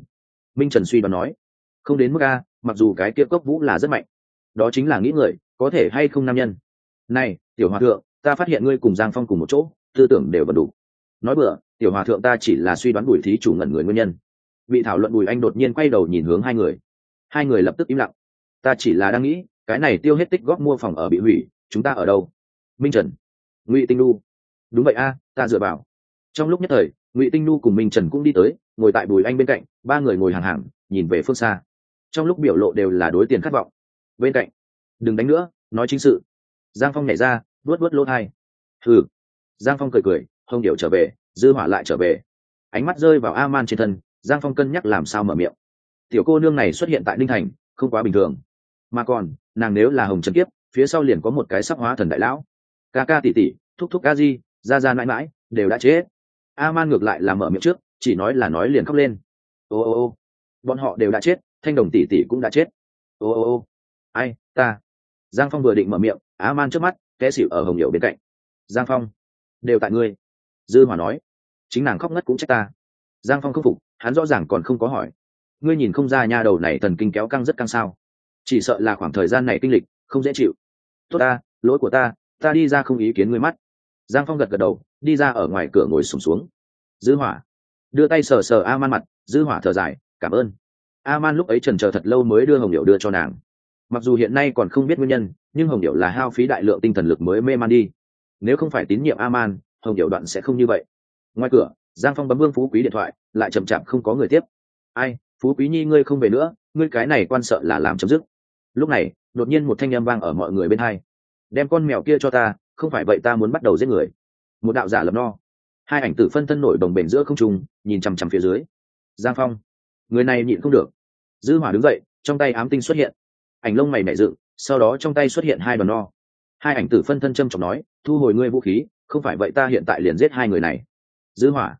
minh trần suy đoán nói, không đến mức a, mặc dù cái kia cốc vũ là rất mạnh, đó chính là nghĩ người, có thể hay không nam nhân. Này, tiểu hòa thượng, ta phát hiện ngươi cùng giang phong cùng một chỗ, tư tưởng đều bật đủ. Nói bừa, tiểu hòa thượng ta chỉ là suy đoán bùi thí chủ ngẩn người nguyên nhân. Bị thảo luận bùi anh đột nhiên quay đầu nhìn hướng hai người. Hai người lập tức im lặng. Ta chỉ là đang nghĩ, cái này tiêu hết tích góp mua phòng ở bị hủy, chúng ta ở đâu? Minh trần, ngụy tinh nu đúng vậy a, ta dựa vào. Trong lúc nhất thời, ngụy tinh nu cùng minh trần cũng đi tới ngồi tại bùi anh bên cạnh, ba người ngồi hàng hàng, nhìn về phương xa. Trong lúc biểu lộ đều là đối tiền khát vọng. Bên cạnh, đừng đánh nữa, nói chính sự. Giang phong nhảy ra vớt vớt lỗ thai. Thử giang phong cười cười hông điệu trở về, dư hỏa lại trở về. Ánh mắt rơi vào a man trên thân, giang phong cân nhắc làm sao mở miệng. Tiểu cô nương này xuất hiện tại ninh thành, không quá bình thường. Mà còn, nàng nếu là hồng trần kiếp, phía sau liền có một cái sắc hóa thần đại lão. Ca ca tỉ tỉ thúc thúc ca di ra ra mãi mãi, đều đã chết. A man ngược lại là mở miệng trước chỉ nói là nói liền khóc lên. Ô ô ô. Bọn họ đều đã chết thanh đồng tỷ tỷ cũng đã chết. Ô ô ô. Ai ta. Giang phong vừa định mở miệng á man trước mắt kẽ xỉu ở hồng hiệu bên cạnh. Giang phong đều tại ngươi. Dư hòa nói chính nàng khóc ngất cũng trách ta. Giang phong không phục hắn rõ ràng còn không có hỏi. Ngươi nhìn không ra nha đầu này thần kinh kéo căng rất căng sao. Chỉ sợ là khoảng thời gian này kinh lịch không dễ chịu. Tốt ta lỗi của ta ta đi ra không ý kiến ngươi mắt. Giang phong gật gật đầu đi ra ở ngoài cửa ngồi sùng xuống, xuống dư hỏa đưa tay sờ sờ a man mặt, dư hỏa thở dài, cảm ơn. A man lúc ấy trần chờ thật lâu mới đưa hồng điệu đưa cho nàng. Mặc dù hiện nay còn không biết nguyên nhân, nhưng hồng điệu là hao phí đại lượng tinh thần lực mới mê man đi. Nếu không phải tín nhiệm a man hồng điệu đoạn sẽ không như vậy. Ngoài cửa, giang phong bấm vương phú quý điện thoại, lại chậm chạp không có người tiếp. Ai, phú quý nhi ngươi không về nữa, ngươi cái này quan sợ là làm chấm dứt. Lúc này, đột nhiên một thanh â m vang ở mọi người bên hai. Đem con mèo kia cho ta, không phải vậy ta muốn bắt đầu giết người. Một đạo giả lầm no hai ảnh tử phân thân nổi đồng bền giữa không trung, nhìn chằm chằm phía dưới. Giang phong, người này nhịn không được. Dư hỏa đứng dậy, trong tay ám tinh xuất hiện. Ảnh lông mày mẹ dự sau đó trong tay xuất hiện hai đoàn no. Hai ảnh tử phân thân châm trọng nói, thu hồi ngươi vũ khí, không phải vậy ta hiện tại liền giết hai người này. Dư hỏa,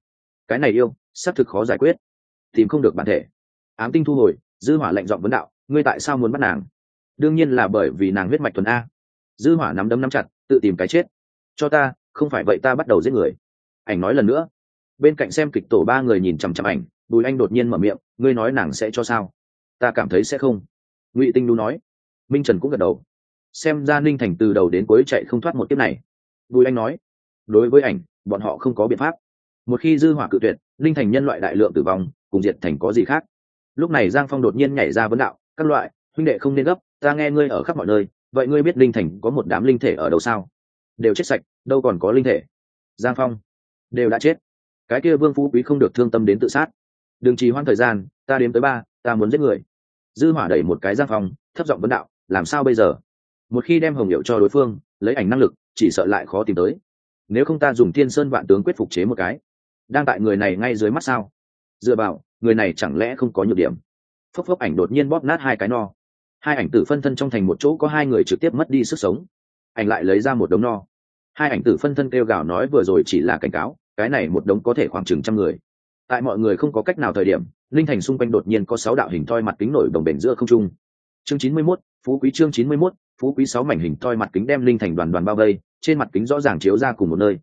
cái này yêu, xác thực khó giải quyết. Tìm không được bản thể. Ám tinh thu hồi, dư hỏa lệnh giọng vấn đạo, ngươi tại sao muốn bắt nàng? Đương nhiên là bởi vì nàng huyết mạch thuần a. Dư hỏa nắm đấm nắm chặt, tự tìm cái chết. Cho ta, không phải vậy ta bắt đầu giết người ảnh nói lần nữa. Bên cạnh xem kịch tổ ba người nhìn chằm chằm ảnh, bùi anh đột nhiên mở miệng, ngươi nói nàng sẽ cho sao? Ta cảm thấy sẽ không. Ngụy tinh đu nói. Minh trần cũng gật đầu. Xem ra ninh thành từ đầu đến cuối chạy không thoát một kiếp này. Bùi anh nói. Đối với ảnh, bọn họ không có biện pháp. Một khi dư hỏa cự tuyệt, ninh thành nhân loại đại lượng tử vong, cùng diệt thành có gì khác? Lúc này giang phong đột nhiên nhảy ra vấn đạo, các loại, huynh đệ không nên gấp, ta nghe ngươi ở khắp mọi nơi, vậy ngươi biết linh thành có một đám linh thể ở đâu sao? Đều chết sạch, đâu còn có linh thể. Giang phong đều đã chết. Cái kia vương phú quý không được thương tâm đến tự sát. Đừng trì hoãn thời gian ta đếm tới ba ta muốn giết người. Dư hỏa đẩy một cái giang phòng, thấp giọng vấn đạo làm sao bây giờ? Một khi đem hồng hiệu cho đối phương lấy ảnh năng lực chỉ sợ lại khó tìm tới. Nếu không ta dùng thiên sơn vạn tướng quyết phục chế một cái. Đang tại người này ngay dưới mắt sao? Dựa vào người này chẳng lẽ không có nhược điểm? Phốc phốc ảnh đột nhiên bóp nát hai cái no. Hai ảnh tử phân thân trong thành một chỗ có hai người trực tiếp mất đi sức sống. Ảnh lại lấy ra một đống no hai ảnh tử phân thân kêu gào nói vừa rồi chỉ là cảnh cáo cái này một đống có thể khoảng chừng trăm người. Tại mọi người không có cách nào thời điểm linh thành xung quanh đột nhiên có sáu đạo hình thoi mặt kính nổi đồng bền giữa không trung. Chương chín mươi 91, phú quý chương chín mươi 91, phú quý sáu mảnh hình thoi mặt kính đem linh thành đoàn đoàn bao vây trên mặt kính rõ ràng chiếu ra cùng một nơi.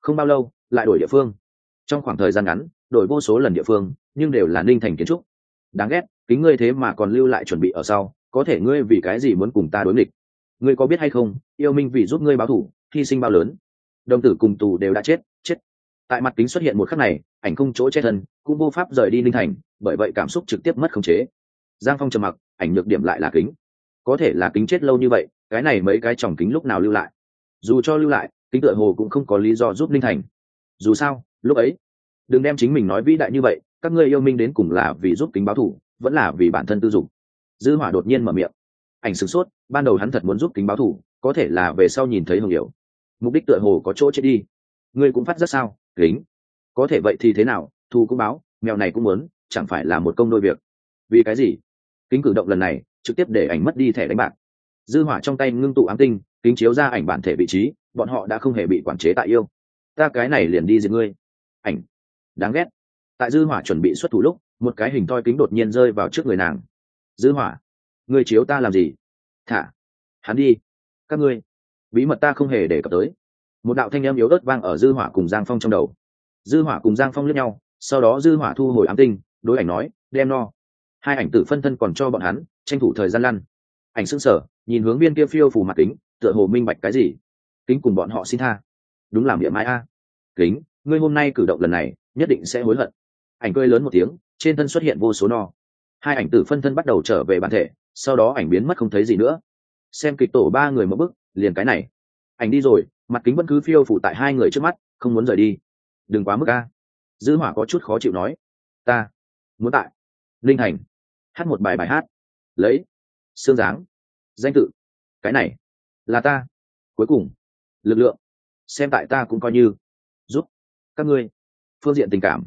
Không bao lâu lại đổi địa phương. Trong khoảng thời gian ngắn đổi vô số lần địa phương nhưng đều là linh thành kiến trúc. Đáng ghét kính ngươi thế mà còn lưu lại chuẩn bị ở sau có thể ngươi vì cái gì muốn cùng ta đối nghịch? Ngươi có biết hay không yêu minh vì giúp ngươi báo thủ hy sinh bao lớn. Đồng tử cùng tù đều đã chết chết. Tại mặt kính xuất hiện một khắc này, ảnh không chỗ chết thân, cũng vô pháp rời đi linh thành, bởi vậy cảm xúc trực tiếp mất khống chế. Giang phong trầm mặc, ảnh nhược điểm lại là kính. Có thể là kính chết lâu như vậy, cái này mấy cái tròng kính lúc nào lưu lại? Dù cho lưu lại, kính tựa hồ cũng không có lý do giúp linh thành. Dù sao, lúc ấy, đừng đem chính mình nói vĩ đại như vậy, các ngươi yêu minh đến cùng là vì giúp kính báo thủ, vẫn là vì bản thân tư dục. Dư hỏa đột nhiên mở miệng. Ảnh sửng sốt, ban đầu hắn thật muốn giúp kính báo thủ, có thể là về sau nhìn thấy hồng hiểu mục đích tựa hồ có chỗ chết đi. Ngươi cũng phát rất sao? Kính. Có thể vậy thì thế nào? Thu cũng báo mèo này cũng muốn, chẳng phải là một công đôi việc. Vì cái gì? Kính cử động lần này, trực tiếp để ảnh mất đi thẻ đánh bạc. Dư hỏa trong tay ngưng tụ ám tinh, kính chiếu ra ảnh bản thể vị trí, bọn họ đã không hề bị quản chế tại yêu. Ta cái này liền đi giết ngươi. Ảnh. Đáng ghét. Tại dư hỏa chuẩn bị xuất thủ lúc, một cái hình thoi kính đột nhiên rơi vào trước người nàng. Dư hỏa, ngươi chiếu ta làm gì? Thả. Hắn đi. Các ngươi bí mật ta không hề để cập tới. Một đạo thanh em yếu ớt vang ở dư hỏa cùng giang phong trong đầu. Dư hỏa cùng giang phong lướt nhau, sau đó dư hỏa thu hồi ám tinh, đối ảnh nói, đem no. Hai ảnh tử phân thân còn cho bọn hắn, tranh thủ thời gian lăn. Ảnh sững sờ, nhìn hướng viên kia phiêu phù mặt kính, tựa hồ minh bạch cái gì. Kính cùng bọn họ xin tha. Đúng làm miệng mãi a. Kính, ngươi hôm nay cử động lần này, nhất định sẽ hối hận. Ảnh cười lớn một tiếng, trên thân xuất hiện vô số no. Hai ảnh tử phân thân bắt đầu trở về bản thể, sau đó ảnh biến mất không thấy gì nữa xem kịch tổ ba người một bức liền cái này. Ảnh đi rồi, mặt kính vẫn cứ phiêu phụ tại hai người trước mắt, không muốn rời đi. Đừng quá mức a. Dư hỏa có chút khó chịu nói. Ta muốn tại linh hành hát một bài bài hát. Lấy. Xương dáng. Danh tự. Cái này là ta. Cuối cùng, lực lượng. Xem tại ta cũng coi như. Giúp các ngươi. Phương diện tình cảm.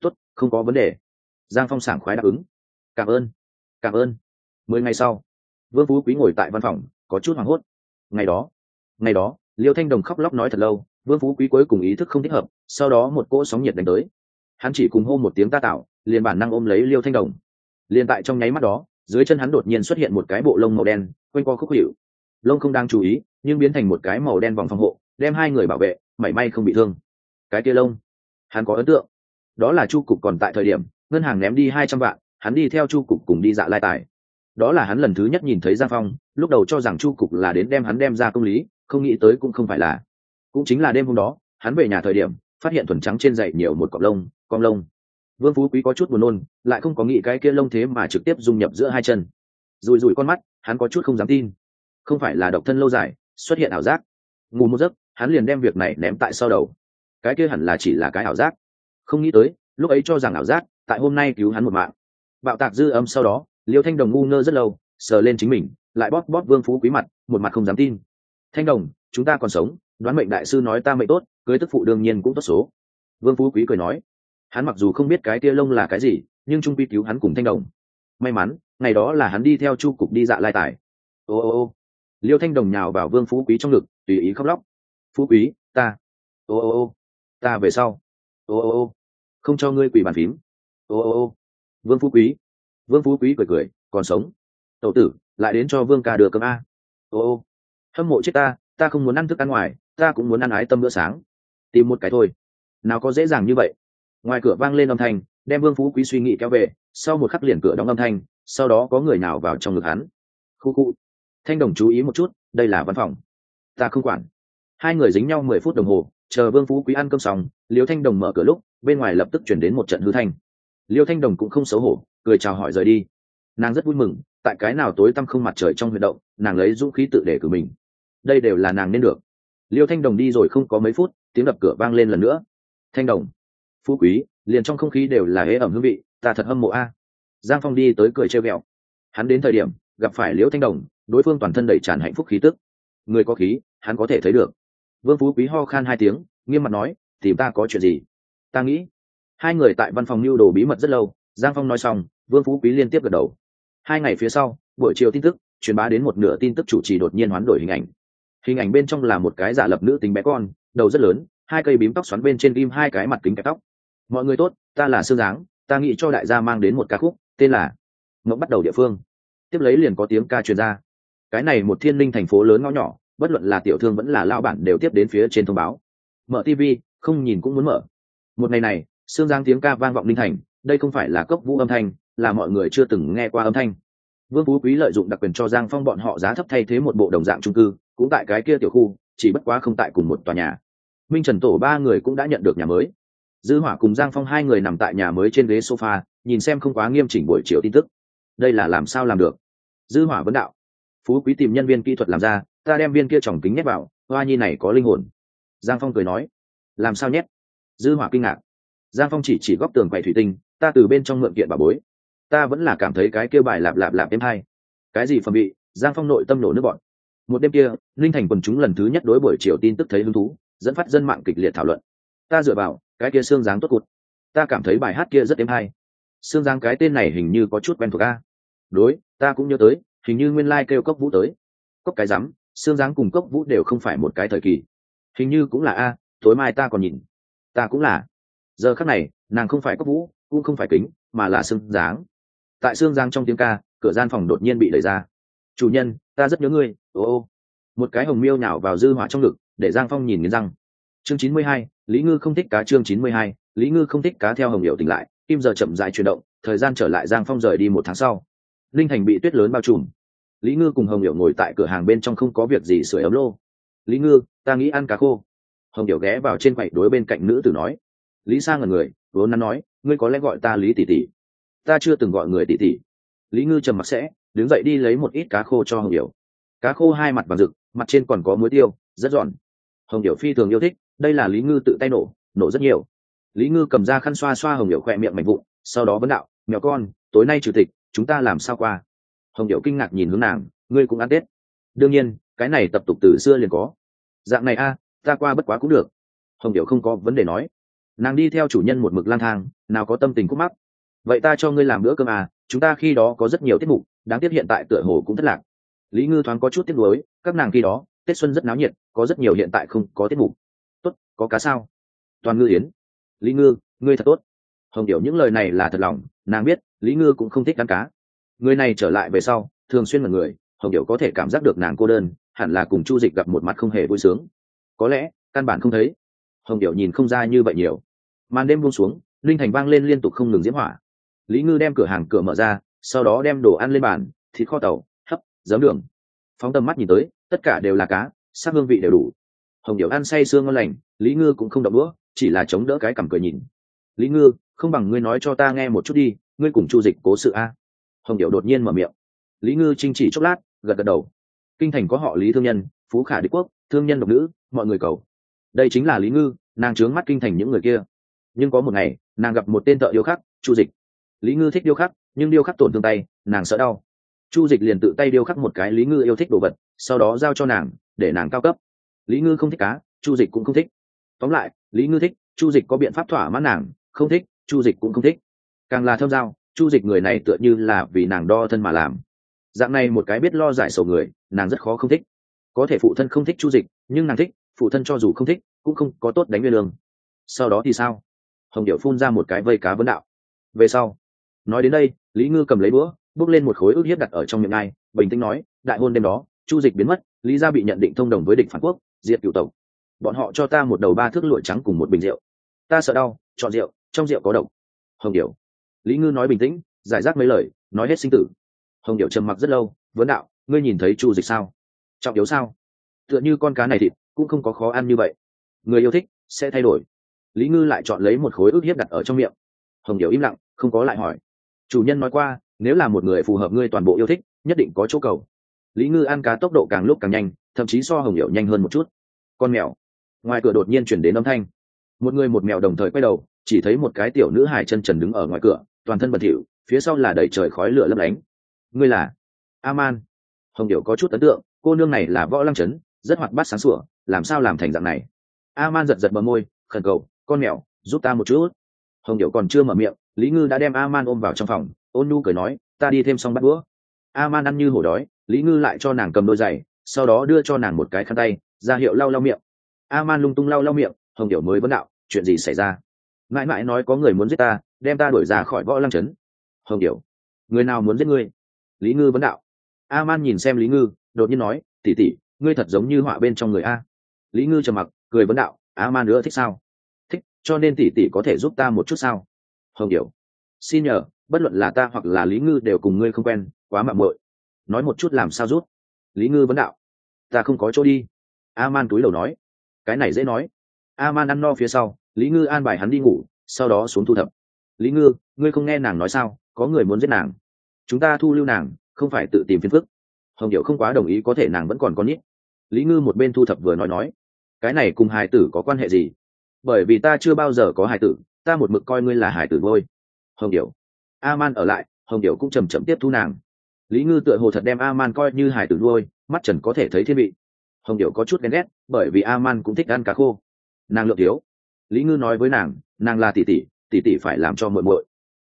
Tốt, không có vấn đề. Giang phong sảng khoái đáp ứng. Cảm ơn. Cảm ơn. Mười ngày sau vương phú quý ngồi tại văn phòng, có chút hoảng hốt. Ngày đó ngày đó, liêu thanh đồng khóc lóc nói thật lâu, vương phú quý cuối cùng ý thức không thích hợp, sau đó một cỗ sóng nhiệt đánh tới. Hắn chỉ cùng hô một tiếng ta tạo, liền bản năng ôm lấy liêu thanh đồng. Liền tại trong nháy mắt đó, dưới chân hắn đột nhiên xuất hiện một cái bộ lông màu đen, quanh co khúc hiệu lông không đang chú ý, nhưng biến thành một cái màu đen vòng phòng hộ, đem hai người bảo vệ, mảy may không bị thương. Cái kia lông, hắn có ấn tượng. Đó là chu cục còn tại thời điểm, ngân hàng ném đi hai trăm vạn, hắn đi theo chu cục cùng đi dạ lai tài đó là hắn lần thứ nhất nhìn thấy giang phong, lúc đầu cho rằng chu cục là đến đem hắn đem ra công lý, không nghĩ tới cũng không phải là. Cũng chính là đêm hôm đó, hắn về nhà thời điểm, phát hiện thuần trắng trên dậy nhiều một cọng lông con lông. Vương phú quý có chút buồn nôn, lại không có nghĩ cái kia lông thế mà trực tiếp dung nhập giữa hai chân. Rùi rùi con mắt, hắn có chút không dám tin. Không phải là độc thân lâu dài, xuất hiện ảo giác. Ngủ một giấc, hắn liền đem việc này ném tại sau đầu. Cái kia hẳn là chỉ là cái ảo giác. Không nghĩ tới, lúc ấy cho rằng ảo giác, tại hôm nay cứu hắn một mạng. Bạo tạc dư âm sau đó liêu thanh đồng ngu ngơ rất lâu, sờ lên chính mình, lại bóp bóp vương phú quý mặt, một mặt không dám tin. Thanh đồng, chúng ta còn sống, đoán mệnh đại sư nói ta mệnh tốt, cưới tức phụ đương nhiên cũng tốt số. Vương phú quý cười nói. Hắn mặc dù không biết cái tia lông là cái gì, nhưng trung quy cứu hắn cùng thanh đồng. May mắn, ngày đó là hắn đi theo chu cục đi dạ lai tài. Ô ô ô. Liêu thanh đồng nhào vào vương phú quý trong ngực, tùy ý khóc lóc. Phú quý, ta. Ô ô ô. Ta về sau. Ô ô ô. Không cho ngươi quỷ bàn phím. Ô ô ô. Vương phú quý vương phú quý cười cười, còn sống? Tậu tử, lại đến cho vương ca đưa cơm a. Ô ô, hâm mộ chết ta ta không muốn ăn thức ăn ngoài, ta cũng muốn ăn ái tâm bữa sáng. Tìm một cái thôi. Nào có dễ dàng như vậy. Ngoài cửa vang lên âm thanh, đem vương phú quý suy nghĩ kéo về, sau một khắc liền cửa đóng âm thanh, sau đó có người nào vào trong ngực hắn. Khu khu. Thanh đồng chú ý một chút, đây là văn phòng. Ta không quản. Hai người dính nhau mười phút đồng hồ, chờ vương phú quý ăn cơm xong, liêu thanh đồng mở cửa lúc, bên ngoài lập tức chuyển đến một trận hư thanh. Liêu thanh đồng cũng không xấu hổ cười chào hỏi rời đi. Nàng rất vui mừng, tại cái nào tối tăm không mặt trời trong huy động, nàng lấy dũng khí tự để cử mình. Đây đều là nàng nên được. Liêu thanh đồng đi rồi không có mấy phút, tiếng đập cửa vang lên lần nữa. Thanh đồng, phú quý, liền trong không khí đều là hế ẩm hương vị, ta thật hâm mộ a. Giang phong đi tới cười treo ghẹo. Hắn đến thời điểm, gặp phải liễu thanh đồng, đối phương toàn thân đầy tràn hạnh phúc khí tức. Người có khí, hắn có thể thấy được. Vương phú quý ho khan hai tiếng, nghiêm mặt nói, tìm ta có chuyện gì? Ta nghĩ. Hai người tại văn phòng lưu đồ bí mật rất lâu giang phong nói xong, vương phú quý liên tiếp gật đầu. Hai ngày phía sau, buổi chiều tin tức truyền bá đến một nửa tin tức chủ trì đột nhiên hoán đổi hình ảnh. Hình ảnh bên trong là một cái giả lập nữ tính bé con, đầu rất lớn, hai cây bím tóc xoắn bên trên ghim hai cái mặt kính kẹp tóc. Mọi người tốt, ta là sương giáng, ta nghĩ cho đại gia mang đến một ca khúc, tên là mộng bắt đầu địa phương. Tiếp lấy liền có tiếng ca truyền ra. Cái này một thiên linh thành phố lớn ngõ nhỏ, bất luận là tiểu thương vẫn là lao bản đều tiếp đến phía trên thông báo. Mở tv không nhìn cũng muốn mở. Một ngày này, sương giang tiếng ca vang vọng linh thành đây không phải là cốc vũ âm thanh, là mọi người chưa từng nghe qua âm thanh. Vương phú quý lợi dụng đặc quyền cho giang phong bọn họ giá thấp thay thế một bộ đồng dạng trung cư, cũng tại cái kia tiểu khu, chỉ bất quá không tại cùng một tòa nhà. Minh trần tổ ba người cũng đã nhận được nhà mới. Dư hỏa cùng giang phong hai người nằm tại nhà mới trên ghế sofa, nhìn xem không quá nghiêm chỉnh buổi chiều tin tức. Đây là làm sao làm được? Dư hỏa vấn đạo. Phú quý tìm nhân viên kỹ thuật làm ra, ta đem viên kia tròng kính nhét vào, hoa nhi này có linh hồn. Giang phong cười nói. Làm sao nhét? Dư hỏa kinh ngạc. Giang phong chỉ chỉ góc tường quầy thủy tinh ta từ bên trong mượn kiện bà bối. Ta vẫn là cảm thấy cái kia bài lạp lạp lạp êm hay cái gì phẩm bị giang phong nội tâm nổ nước bọn một đêm kia, linh thành quần chúng lần thứ nhất đối buổi chiều tin tức thấy hứng thú, dẫn phát dân mạng kịch liệt thảo luận. Ta dựa vào, cái kia xương dáng tốt cụt. Ta cảm thấy bài hát kia rất êm hay xương dáng cái tên này hình như có chút quen thuộc a. Đối, ta cũng nhớ tới, hình như nguyên lai kêu cốc vũ tới. Cốc cái rắm, xương dáng cùng cốc vũ đều không phải một cái thời kỳ. Hình như cũng là a, tối mai ta còn nhìn. Ta cũng là. Giờ khắc này, nàng không phải cốc vũ cũng không phải kính mà là xương dáng. Tại xương giang trong tiếng ca cửa gian phòng đột nhiên bị đẩy ra. Chủ nhân ta rất nhớ ngươi. Ô ô. Một cái hồng miêu nhào vào dư hỏa trong ngực để giang phong nhìn nghiến răng. Chương chín mươi hai, lý ngư không thích cá chương chín mươi hai, lý ngư không thích cá theo hồng hiệu tỉnh lại. Kim giờ chậm dài chuyển động thời gian trở lại giang phong rời đi một tháng sau. Linh thành bị tuyết lớn bao trùm. Lý ngư cùng hồng hiệu ngồi tại cửa hàng bên trong không có việc gì sửa ấm lô. Lý ngư ta nghĩ ăn cá khô. Hồng hiệu ghé vào trên quậy đối bên cạnh nữ tử nói. Lý sang ngẩn người vốn nắn nói ngươi có lẽ gọi ta lý tỷ tỷ. Ta chưa từng gọi người tỷ tỷ. Lý ngư trầm mặc sẽ, đứng dậy đi lấy một ít cá khô cho hồng điểu. Cá khô hai mặt bằng rực, mặt trên còn có muối tiêu, rất giòn. Hồng điểu phi thường yêu thích, đây là lý ngư tự tay nổ nổ rất nhiều. Lý ngư cầm ra khăn xoa xoa hồng điểu khỏe miệng mạnh vụn, sau đó vấn đạo, mèo con, tối nay chủ tịch, chúng ta làm sao qua? Hồng điểu kinh ngạc nhìn hướng nàng, ngươi cũng ăn tết. Đương nhiên, cái này tập tục từ xưa liền có. Dạng này a, ta qua bất quá cũng được. Hồng điểu không có vấn đề nói nàng đi theo chủ nhân một mực lang thang, nào có tâm tình khúc mắc. Vậy ta cho ngươi làm bữa cơm à chúng ta khi đó có rất nhiều tiết mục, đáng tiếc hiện tại tựa hồ cũng thất lạc. Lý ngư thoáng có chút tiếc nuối, các nàng khi đó, tết xuân rất náo nhiệt, có rất nhiều hiện tại không có tiết mục. Tốt, có cá sao? Toàn ngư yến. Lý ngư, ngươi thật tốt. Hồng hiểu những lời này là thật lòng, nàng biết, lý ngư cũng không thích ăn cá. Người này trở lại về sau, thường xuyên là người, hồng hiểu có thể cảm giác được nàng cô đơn, hẳn là cùng chu dịch gặp một mặt không hề vui sướng. Có lẽ, căn bản không thấy. Hồng hiểu nhìn không ra như vậy nhiều màn đêm buông xuống, linh thành vang lên liên tục không ngừng diễm hỏa. Lý ngư đem cửa hàng cửa mở ra, sau đó đem đồ ăn lên bàn, thịt kho tàu, hấp, giấm đường. Phóng tầm mắt nhìn tới, tất cả đều là cá, sắc hương vị đều đủ. Hồng điệu ăn say sương ngon lành, lý ngư cũng không đậm đũa, chỉ là chống đỡ cái cằm cười nhìn. Lý ngư, không bằng ngươi nói cho ta nghe một chút đi, ngươi cùng chu dịch cố sự a. Hồng điệu đột nhiên mở miệng. Lý ngư chinh chỉ chốc lát, gật gật đầu. Kinh thành có họ lý thương nhân, phú khả đế quốc, thương nhân độc nữ, mọi người cầu. Đây chính là lý ngư, nàng trướng mắt kinh thành những người kia nhưng có một ngày, nàng gặp một tên thợ điêu khắc, chu dịch. Lý ngư thích điêu khắc, nhưng điêu khắc tổn thương tay, nàng sợ đau. Chu dịch liền tự tay điêu khắc một cái lý ngư yêu thích đồ vật, sau đó giao cho nàng, để nàng cao cấp. Lý ngư không thích cá, chu dịch cũng không thích. Tóm lại, lý ngư thích, chu dịch có biện pháp thỏa mãn nàng, không thích, chu dịch cũng không thích. Càng là thâm giao, chu dịch người này tựa như là vì nàng đo thân mà làm. Dạng này một cái biết lo giải sầu người, nàng rất khó không thích. Có thể phụ thân không thích chu dịch, nhưng nàng thích, phụ thân cho dù không thích, cũng không có tốt đánh nguyên lương. Sau đó thì sao? Hồng điệu phun ra một cái vây cá vấn đạo. Về sau, nói đến đây, lý ngư cầm lấy búa bước lên một khối ước hiếp đặt ở trong miệng ai bình tĩnh nói, đại hôn đêm đó, chu dịch biến mất, lý gia bị nhận định thông đồng với địch phản quốc, diệt cựu tộc. Bọn họ cho ta một đầu ba thước lụa trắng cùng một bình rượu. Ta sợ đau, chọn rượu, trong rượu có độc. Hồng điệu lý ngư nói bình tĩnh, giải rác mấy lời, nói hết sinh tử. Hồng điệu trầm mặc rất lâu, vấn đạo, ngươi nhìn thấy chu dịch sao? Trọng yếu sao? Tựa như con cá này thịt, cũng không có khó ăn như vậy. Người yêu thích, sẽ thay đổi lý ngư lại chọn lấy một khối ước hiếp đặt ở trong miệng. Hồng điệu im lặng, không có lại hỏi. Chủ nhân nói qua, nếu là một người phù hợp ngươi toàn bộ yêu thích, nhất định có chỗ cầu. Lý ngư ăn cá tốc độ càng lúc càng nhanh, thậm chí so hồng điệu nhanh hơn một chút. Con mèo. Ngoài cửa đột nhiên chuyển đến âm thanh. Một người một mèo đồng thời quay đầu, chỉ thấy một cái tiểu nữ hài chân trần đứng ở ngoài cửa, toàn thân bẩn thỉu, phía sau là đầy trời khói lửa lấp lánh. Ngươi là? Aman. Hồng điệu có chút ấn tượng, cô nương này là võ lăng trấn rất hoạt bát sáng sủa, làm sao làm thành dạng này? A man giật giật bờ môi, khẩn cầu con mèo, giúp ta một chút. Hồng điệu còn chưa mở miệng, lý ngư đã đem a man ôm vào trong phòng, ôn nu cười nói, ta đi thêm xong bắt bữa a man ăn như hổ đói, lý ngư lại cho nàng cầm đôi giày, sau đó đưa cho nàng một cái khăn tay, ra hiệu lau lau miệng. A man lung tung lau lau miệng, hồng điệu mới vấn đạo, chuyện gì xảy ra? Mãi mãi nói có người muốn giết ta, đem ta đuổi ra khỏi võ lăng trấn. Hồng điệu người nào muốn giết ngươi? Lý ngư vấn đạo. A man nhìn xem lý ngư, đột nhiên nói tỉ tỉ ngươi thật giống như họa bên trong người a. Lý ngư trầm mặc, cười vấn đạo a man nữa thích sao? Cho nên tỷ tỷ có thể giúp ta một chút sao? Hồng điểu xin nhờ, bất luận là ta hoặc là lý ngư đều cùng ngươi không quen, quá mạo mội. nói một chút làm sao rút lý ngư vấn đạo. Ta không có chỗ đi. A man túi đầu nói. Cái này dễ nói. A man ăn no phía sau, lý ngư an bài hắn đi ngủ, sau đó xuống thu thập. Lý ngư, ngươi không nghe nàng nói sao? Có người muốn giết nàng. Chúng ta thu lưu nàng, không phải tự tìm phiền phức. Hồng điệu không quá đồng ý có thể nàng vẫn còn con nít. Lý ngư một bên thu thập vừa nói nói. Cái này cùng hài tử có quan hệ gì? Bởi vì ta chưa bao giờ có hài tử, ta một mực coi ngươi là hài tử vôi. Hồng điệu a man ở lại, hồng điệu cũng chầm chậm tiếp thu nàng. Lý ngư tựa hồ thật đem a man coi như hài tử nuôi mắt trần có thể thấy thiên vị. Hồng điệu có chút ghen ghét, bởi vì a man cũng thích ăn cá khô. Nàng lượng thiếu. Lý ngư nói với nàng nàng là tỷ tỷ tỷ tỷ phải làm cho muội muội.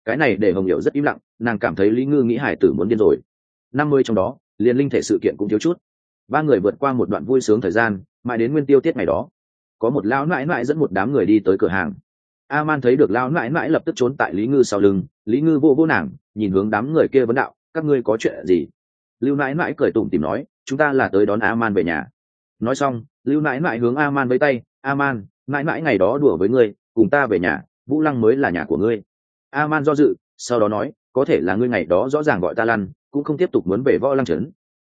Cái này để hồng điệu rất im lặng, nàng cảm thấy lý ngư nghĩ hải tử muốn điên rồi. Năm mươi trong đó, liền linh thể sự kiện cũng thiếu chút. Ba người vượt qua một đoạn vui sướng thời gian, mãi đến nguyên tiêu tiết ngày đó có một lão nãi nãi dẫn một đám người đi tới cửa hàng. A man thấy được lão nãi nãi lập tức trốn tại lý ngư sau lưng, lý ngư vô vô nàng, nhìn hướng đám người kia vấn đạo, các ngươi có chuyện gì? Lưu nãi nãi cười tủm tìm nói, chúng ta là tới đón a man về nhà. Nói xong, lưu nãi nãi hướng a man với tay a man nãi nãi ngày đó đùa với ngươi, cùng ta về nhà, vũ lăng mới là nhà của ngươi. A man do dự, sau đó nói, có thể là ngươi ngày đó rõ ràng gọi ta lăn cũng không tiếp tục muốn về võ lăng trấn.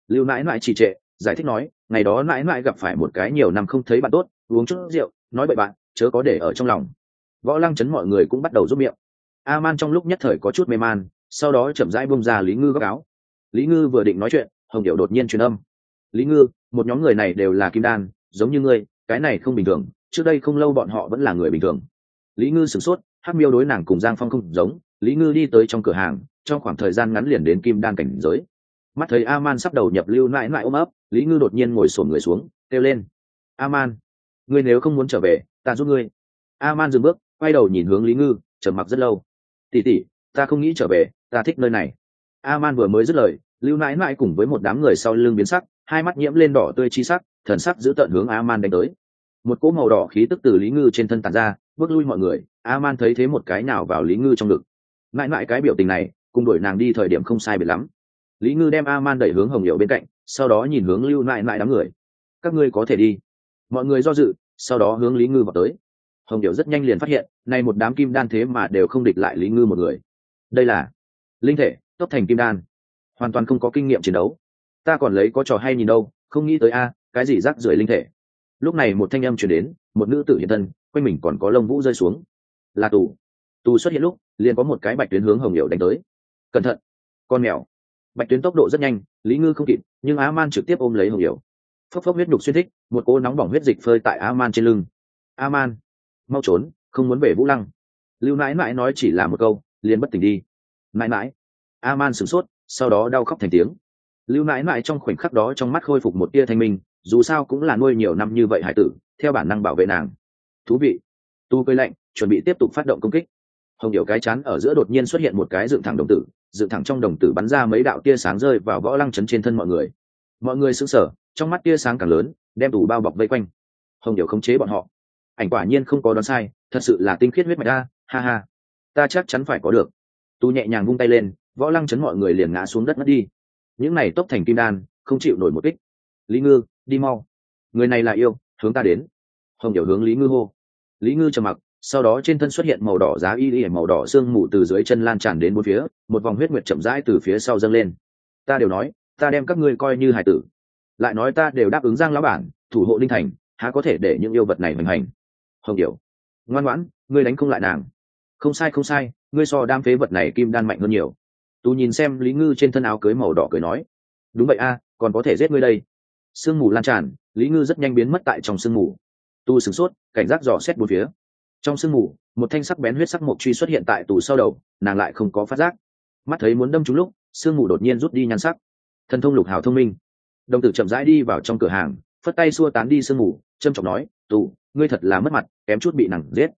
Lưu nãi nãi trì trệ giải thích nói, ngày đó mãi mãi gặp phải một cái nhiều năm không thấy bạn tốt, uống chút rượu, nói bậy bạn, chớ có để ở trong lòng. Võ lăng chấn mọi người cũng bắt đầu giúp miệng. A man trong lúc nhất thời có chút mê man, sau đó chậm rãi bông ra lý ngư góc áo. Lý ngư vừa định nói chuyện, hồng điệu đột nhiên truyền âm. Lý ngư, một nhóm người này đều là kim đan, giống như ngươi, cái này không bình thường, trước đây không lâu bọn họ vẫn là người bình thường. Lý ngư sửng sốt hát miêu đối nàng cùng giang phong không giống, lý ngư đi tới trong cửa hàng, trong khoảng thời gian ngắn liền đến kim đan cảnh giới mắt thấy a man sắp đầu nhập lưu nãi nãi ôm ấp, lý ngư đột nhiên ngồi sổn người xuống, kêu lên a man ngươi nếu không muốn trở về, ta giúp ngươi. A man dừng bước, quay đầu nhìn hướng lý ngư, trầm mặc rất lâu. Tỉ tỉ ta không nghĩ trở về, ta thích nơi này. A man vừa mới dứt lời, lưu nãi nãi cùng với một đám người sau lưng biến sắc, hai mắt nhiễm lên đỏ tươi chi sắc, thần sắc giữ tận hướng a man đánh tới. Một cỗ màu đỏ khí tức từ lý ngư trên thân tàn ra, bước lui mọi người a man thấy thế một cái nào vào lý ngư trong ngực. Mãi mãi cái biểu tình này, cùng đuổi nàng đi thời điểm không sai biệt lắm lý ngư đem a man đẩy hướng hồng hiệu bên cạnh, sau đó nhìn hướng lưu nại nại đám người. Các ngươi có thể đi. Mọi người do dự, sau đó hướng lý ngư vào tới. Hồng điệu rất nhanh liền phát hiện nay một đám kim đan thế mà đều không địch lại lý ngư một người. Đây là linh thể, tốc thành kim đan. Hoàn toàn không có kinh nghiệm chiến đấu. Ta còn lấy có trò hay nhìn đâu, không nghĩ tới a, cái gì rác rưởi linh thể. Lúc này một thanh âm chuyển đến, một nữ tử hiện thân, quanh mình còn có lông vũ rơi xuống. Là tù. Tù xuất hiện lúc, liền có một cái bạch tuyến hướng hồng hiệu đánh tới. Cẩn thận. Con mèo bạch tuyến tốc độ rất nhanh, lý ngư không kịp, nhưng á man trực tiếp ôm lấy hồng hiệu phốc phốc huyết đục xuyên thích, một cô nóng bỏng huyết dịch phơi tại á man trên lưng. A man mau trốn, không muốn về vũ lăng. Lưu nãi mãi nói chỉ là một câu, liền bất tỉnh đi. Mãi mãi a man sửng sốt, sau đó đau khóc thành tiếng. Lưu nãi mãi trong khoảnh khắc đó trong mắt khôi phục một tia thanh minh, dù sao cũng là nuôi nhiều năm như vậy hải tử, theo bản năng bảo vệ nàng. Thú vị. Tu cây lạnh chuẩn bị tiếp tục phát động công kích hồng điệu cái chán ở giữa đột nhiên xuất hiện một cái dựng thẳng đồng tử, dựng thẳng trong đồng tử bắn ra mấy đạo tia sáng rơi vào võ lăng chấn trên thân mọi người. Mọi người sững sờ, trong mắt tia sáng càng lớn, đem tủ bao bọc vây quanh. Hồng điệu khống chế bọn họ. Ảnh quả nhiên không có đoán sai, thật sự là tinh khiết huyết mạch ta ha ha. Ta chắc chắn phải có được. Tu nhẹ nhàng vung tay lên, võ lăng chấn mọi người liền ngã xuống đất mất đi. Những này tốc thành kim đan, không chịu nổi một kích. Lý ngư, đi mau. Người này là yêu, hướng ta đến. Hồng điệu hướng lý ngư hô. Lý ngư trầm mặc sau đó trên thân xuất hiện màu đỏ giá y y, màu đỏ sương mù từ dưới chân lan tràn đến bốn phía, một vòng huyết nguyệt chậm rãi từ phía sau dâng lên. Ta đều nói, ta đem các ngươi coi như hải tử. Lại nói ta đều đáp ứng giang lão bản, thủ hộ linh thành, há có thể để những yêu vật này hoành hành. Hồng điệu ngoan ngoãn, ngươi đánh không lại nàng. Không sai không sai, ngươi so đam phế vật này kim đan mạnh hơn nhiều. Tú nhìn xem lý ngư trên thân áo cưới màu đỏ cười nói, đúng vậy a, còn có thể giết ngươi đây. Sương mù lan tràn, lý ngư rất nhanh biến mất tại trong sương mù. Tu sửng sốt, cảnh giác dò xét bốn phía trong sương mù, một thanh sắc bén huyết sắc mộc truy xuất hiện tại tù sau đầu, nàng lại không có phát giác. Mắt thấy muốn đâm trúng lúc, sương mù đột nhiên rút đi nhan sắc. Thần thông lục hào thông minh. Đồng tử chậm rãi đi vào trong cửa hàng, phất tay xua tán đi sương mù trâm trọng nói, tù, ngươi thật là mất mặt, kém chút bị nặng giết.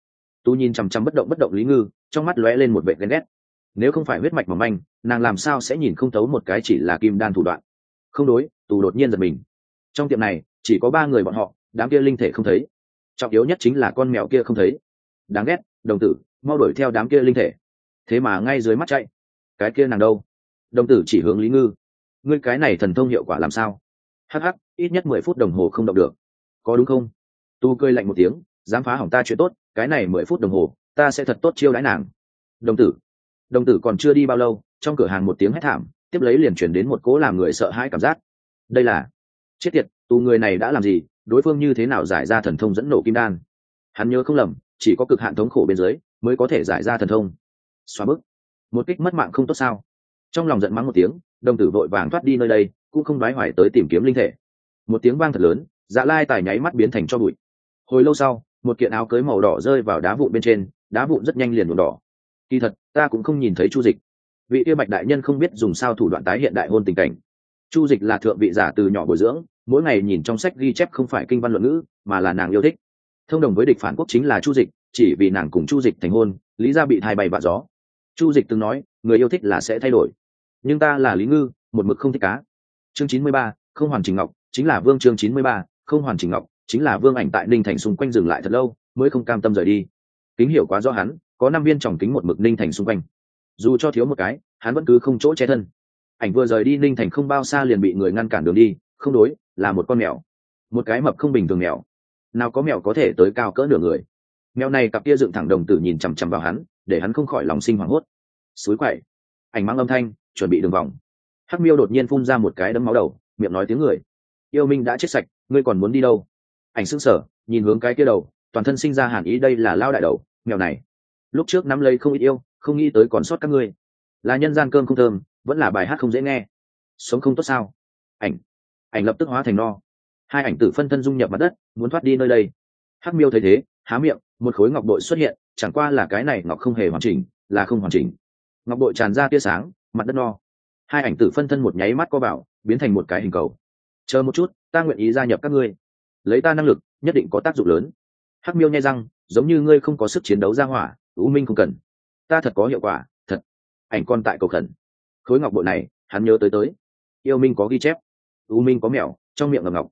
Tu nhìn chằm chằm bất động bất động lý ngư, trong mắt lóe lên một vệ ghen ghét. Nếu không phải huyết mạch mỏng manh, nàng làm sao sẽ nhìn không thấu một cái chỉ là kim đan thủ đoạn? Không đối, tù đột nhiên giật mình. Trong tiệm này, chỉ có ba người bọn họ, đám kia linh thể không thấy. Trọng yếu nhất chính là con mèo kia không thấy đáng ghét, đồng tử, mau đuổi theo đám kia linh thể. Thế mà ngay dưới mắt chạy. Cái kia nàng đâu? Đồng tử chỉ hướng lý ngư. Ngươi cái này thần thông hiệu quả làm sao? Hh ít nhất mười phút đồng hồ không động được. Có đúng không? Tu cười lạnh một tiếng, dám phá hỏng ta chuyện tốt, cái này mười phút đồng hồ, ta sẽ thật tốt chiêu đãi nàng. Đồng tử. Đồng tử còn chưa đi bao lâu, trong cửa hàng một tiếng hét thảm, tiếp lấy liền chuyển đến một cố làm người sợ hãi cảm giác. Đây là chết tiệt, tù người này đã làm gì, đối phương như thế nào giải ra thần thông dẫn nổ kim đan? Hắn nhớ không lầm chỉ có cực hạn thống khổ bên dưới mới có thể giải ra thần thông. Xóa bức. Một kích mất mạng không tốt sao? Trong lòng giận mắng một tiếng, đồng tử vội vàng thoát đi nơi đây, cũng không nói hoài tới tìm kiếm linh thể. Một tiếng vang thật lớn dạ lai tài nháy mắt biến thành cho bụi. Hồi lâu sau, một kiện áo cưới màu đỏ rơi vào đá vụn bên trên, đá vụn rất nhanh liền nhuộm đỏ. Kỳ thật, ta cũng không nhìn thấy chu dịch. Vị yêu bạch đại nhân không biết dùng sao thủ đoạn tái hiện đại hôn tình cảnh. Chu dịch là thượng vị giả từ nhỏ bồi dưỡng, mỗi ngày nhìn trong sách ghi chép không phải kinh văn luận ngữ, mà là nàng yêu thích thông đồng với địch phản quốc chính là chu dịch, chỉ vì nàng cùng chu dịch thành hôn, lý ra bị thai bày bạ gió. Chu dịch từng nói, người yêu thích là sẽ thay đổi. Nhưng ta là lý ngư, một mực không thích cá. Chương chín mươi ba, không hoàn chỉnh ngọc, chính là vương chương chín mươi ba, không hoàn chỉnh ngọc, chính là vương ảnh tại ninh thành xung quanh dừng lại thật lâu, mới không cam tâm rời đi. Kính hiểu quá rõ hắn, có năm viên tròng kính một mực ninh thành xung quanh. Dù cho thiếu một cái, hắn vẫn cứ không chỗ che thân. Ảnh vừa rời đi ninh thành không bao xa liền bị người ngăn cản đường đi, không đối, là một con mèo. Một cái mập không bình thường mèo nào có mèo có thể tới cao cỡ nửa người. Mèo này cặp kia dựng thẳng đồng tử nhìn chằm chằm vào hắn, để hắn không khỏi lòng sinh hoảng hốt. Suối quậy. Ảnh mang âm thanh, chuẩn bị đường vòng. Hắc miêu đột nhiên phun ra một cái đấm máu đầu, miệng nói tiếng người. Yêu minh đã chết sạch, ngươi còn muốn đi đâu? Ảnh sững sờ, nhìn hướng cái kia đầu, toàn thân sinh ra hàn ý đây là lao đại đầu, mèo này. Lúc trước nắm lấy không ít yêu, không nghĩ tới còn sót các ngươi. Là nhân gian cơm không thơm, vẫn là bài hát không dễ nghe. Sống không tốt sao? Ảnh. Ảnh lập tức hóa thành no hai ảnh tử phân thân dung nhập mặt đất, muốn thoát đi nơi đây. Hắc miêu thấy thế, há miệng, một khối ngọc bội xuất hiện, chẳng qua là cái này ngọc không hề hoàn chỉnh, là không hoàn chỉnh. Ngọc bội tràn ra tia sáng, mặt đất no. Hai ảnh tử phân thân một nháy mắt co vào, biến thành một cái hình cầu. Chờ một chút, ta nguyện ý gia nhập các ngươi. Lấy ta năng lực, nhất định có tác dụng lớn. Hắc miêu nhai răng, giống như ngươi không có sức chiến đấu ra hỏa, u minh không cần. Ta thật có hiệu quả, thật. Ảnh con tại cầu khẩn. Khối ngọc bội này, hắn nhớ tới tới. Yêu minh có ghi chép. U minh có mèo, trong miệng ngọc ngọc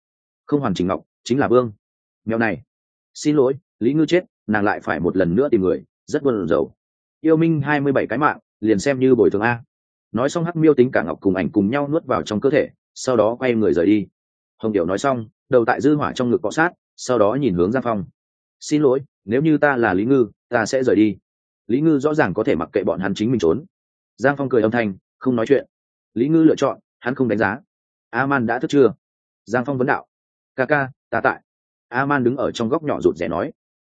không hoàn chỉnh ngọc, chính là vương. Mèo này, xin lỗi, lý ngư chết, nàng lại phải một lần nữa tìm người, rất buồn rầu. Yêu minh hai mươi bảy cái mạng, liền xem như bồi thường a. Nói xong hắc miêu tính cả ngọc cùng ảnh cùng nhau nuốt vào trong cơ thể, sau đó quay người rời đi. Hồng điệu nói xong, đầu tại dư hỏa trong ngực cọ sát, sau đó nhìn hướng giang phong. Xin lỗi, nếu như ta là lý ngư, ta sẽ rời đi. Lý ngư rõ ràng có thể mặc kệ bọn hắn chính mình trốn. Giang phong cười âm thanh, không nói chuyện. Lý ngư lựa chọn, hắn không đánh giá. A man đã thức chưa? Giang phong vấn đạo ca ca, ta tại. A man đứng ở trong góc nhỏ rụt rè nói.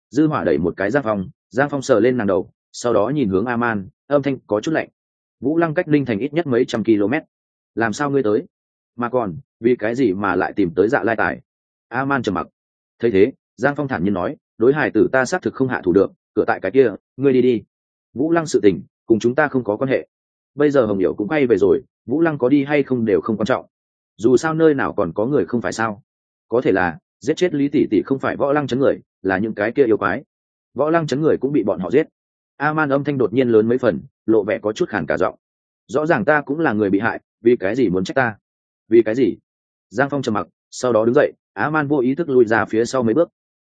Dư hỏa đẩy một cái giang phong giang phong sờ lên nàng đầu, sau đó nhìn hướng a man âm thanh có chút lạnh. Vũ lăng cách linh thành ít nhất mấy trăm km. Làm sao ngươi tới? Mà còn, vì cái gì mà lại tìm tới dạ lai tài? A man trầm mặc. Thấy thế, giang phong thản nhiên nói, đối hài tử ta xác thực không hạ thủ được, cửa tại cái kia, ngươi đi đi. Vũ lăng sự tình, cùng chúng ta không có quan hệ. Bây giờ hồng hiểu cũng quay về rồi, vũ lăng có đi hay không đều không quan trọng. Dù sao nơi nào còn có người không phải sao? Có thể là, giết chết lý tỷ tỷ không phải võ lăng chấn người, là những cái kia yêu quái. Võ lăng chấn người cũng bị bọn họ giết. A man âm thanh đột nhiên lớn mấy phần, lộ vẻ có chút khản cả giọng. Rõ ràng ta cũng là người bị hại, vì cái gì muốn trách ta? Vì cái gì? Giang phong trầm mặc, sau đó đứng dậy a man vô ý thức lùi ra phía sau mấy bước.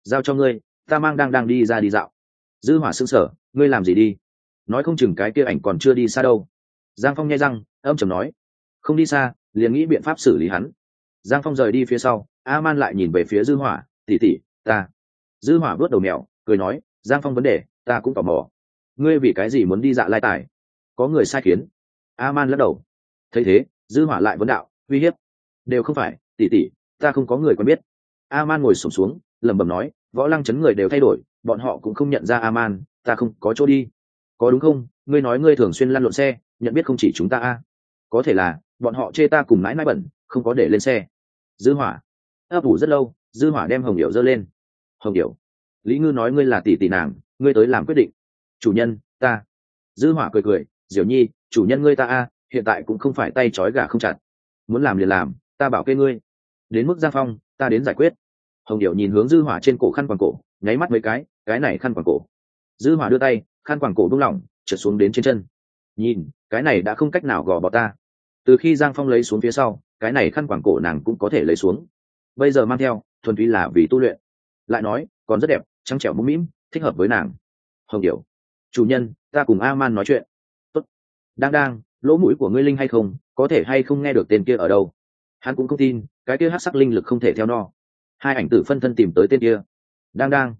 Giao cho ngươi, ta mang đang đang đi ra đi dạo. Dư hỏa xương sở ngươi làm gì đi? Nói không chừng cái kia ảnh còn chưa đi xa đâu. Giang phong nhai răng, âm trầm nói. Không đi xa, liền nghĩ biện pháp xử lý hắn giang phong rời đi phía sau a man lại nhìn về phía dư hỏa tỉ tỉ ta. Dư hỏa vớt đầu mèo cười nói giang phong vấn đề ta cũng tò mò. Ngươi vì cái gì muốn đi dạ lai tài? Có người sai khiến. A man lắc đầu. Thấy thế dư hỏa lại vấn đạo uy hiếp. Đều không phải tỉ tỉ ta không có người quen biết. A man ngồi sụp xuống, xuống lẩm bẩm nói võ lăng chấn người đều thay đổi bọn họ cũng không nhận ra a man ta không có chỗ đi. Có đúng không? Ngươi nói ngươi thường xuyên lăn lộn xe nhận biết không chỉ chúng ta a? Có thể là bọn họ chê ta cùng mãi mãi bẩn không có để lên xe dư hỏa. Ấp ủ rất lâu, dư hỏa đem hồng điệu dơ lên. Hồng điệu lý ngư nói ngươi là tỷ tỷ nàng, ngươi tới làm quyết định. Chủ nhân, ta. Dư hỏa cười cười diệu nhi, chủ nhân ngươi ta a, hiện tại cũng không phải tay trói gà không chặt. Muốn làm liền làm, ta bảo kê ngươi. Đến mức giang phong, ta đến giải quyết. Hồng điệu nhìn hướng dư hỏa trên cổ khăn quàng cổ, nháy mắt mấy cái cái này khăn quàng cổ. Dư hỏa đưa tay, khăn quàng cổ buông lỏng, trượt xuống đến trên chân. Nhìn, cái này đã không cách nào gò bỏ ta. Từ khi giang phong lấy xuống phía sau cái này khăn quàng cổ nàng cũng có thể lấy xuống. Bây giờ mang theo, thuần túy là vì tu luyện. Lại nói, còn rất đẹp, trắng trẻo mũm mĩm, thích hợp với nàng. Hồng điểu, chủ nhân, ta cùng a man nói chuyện. Tốt. đang đang, lỗ mũi của ngươi linh hay không, có thể hay không nghe được tên kia ở đâu? Hắn cũng không tin, cái kia hát sắc linh lực không thể theo no. Hai ảnh tử phân thân tìm tới tên kia. Đang đang.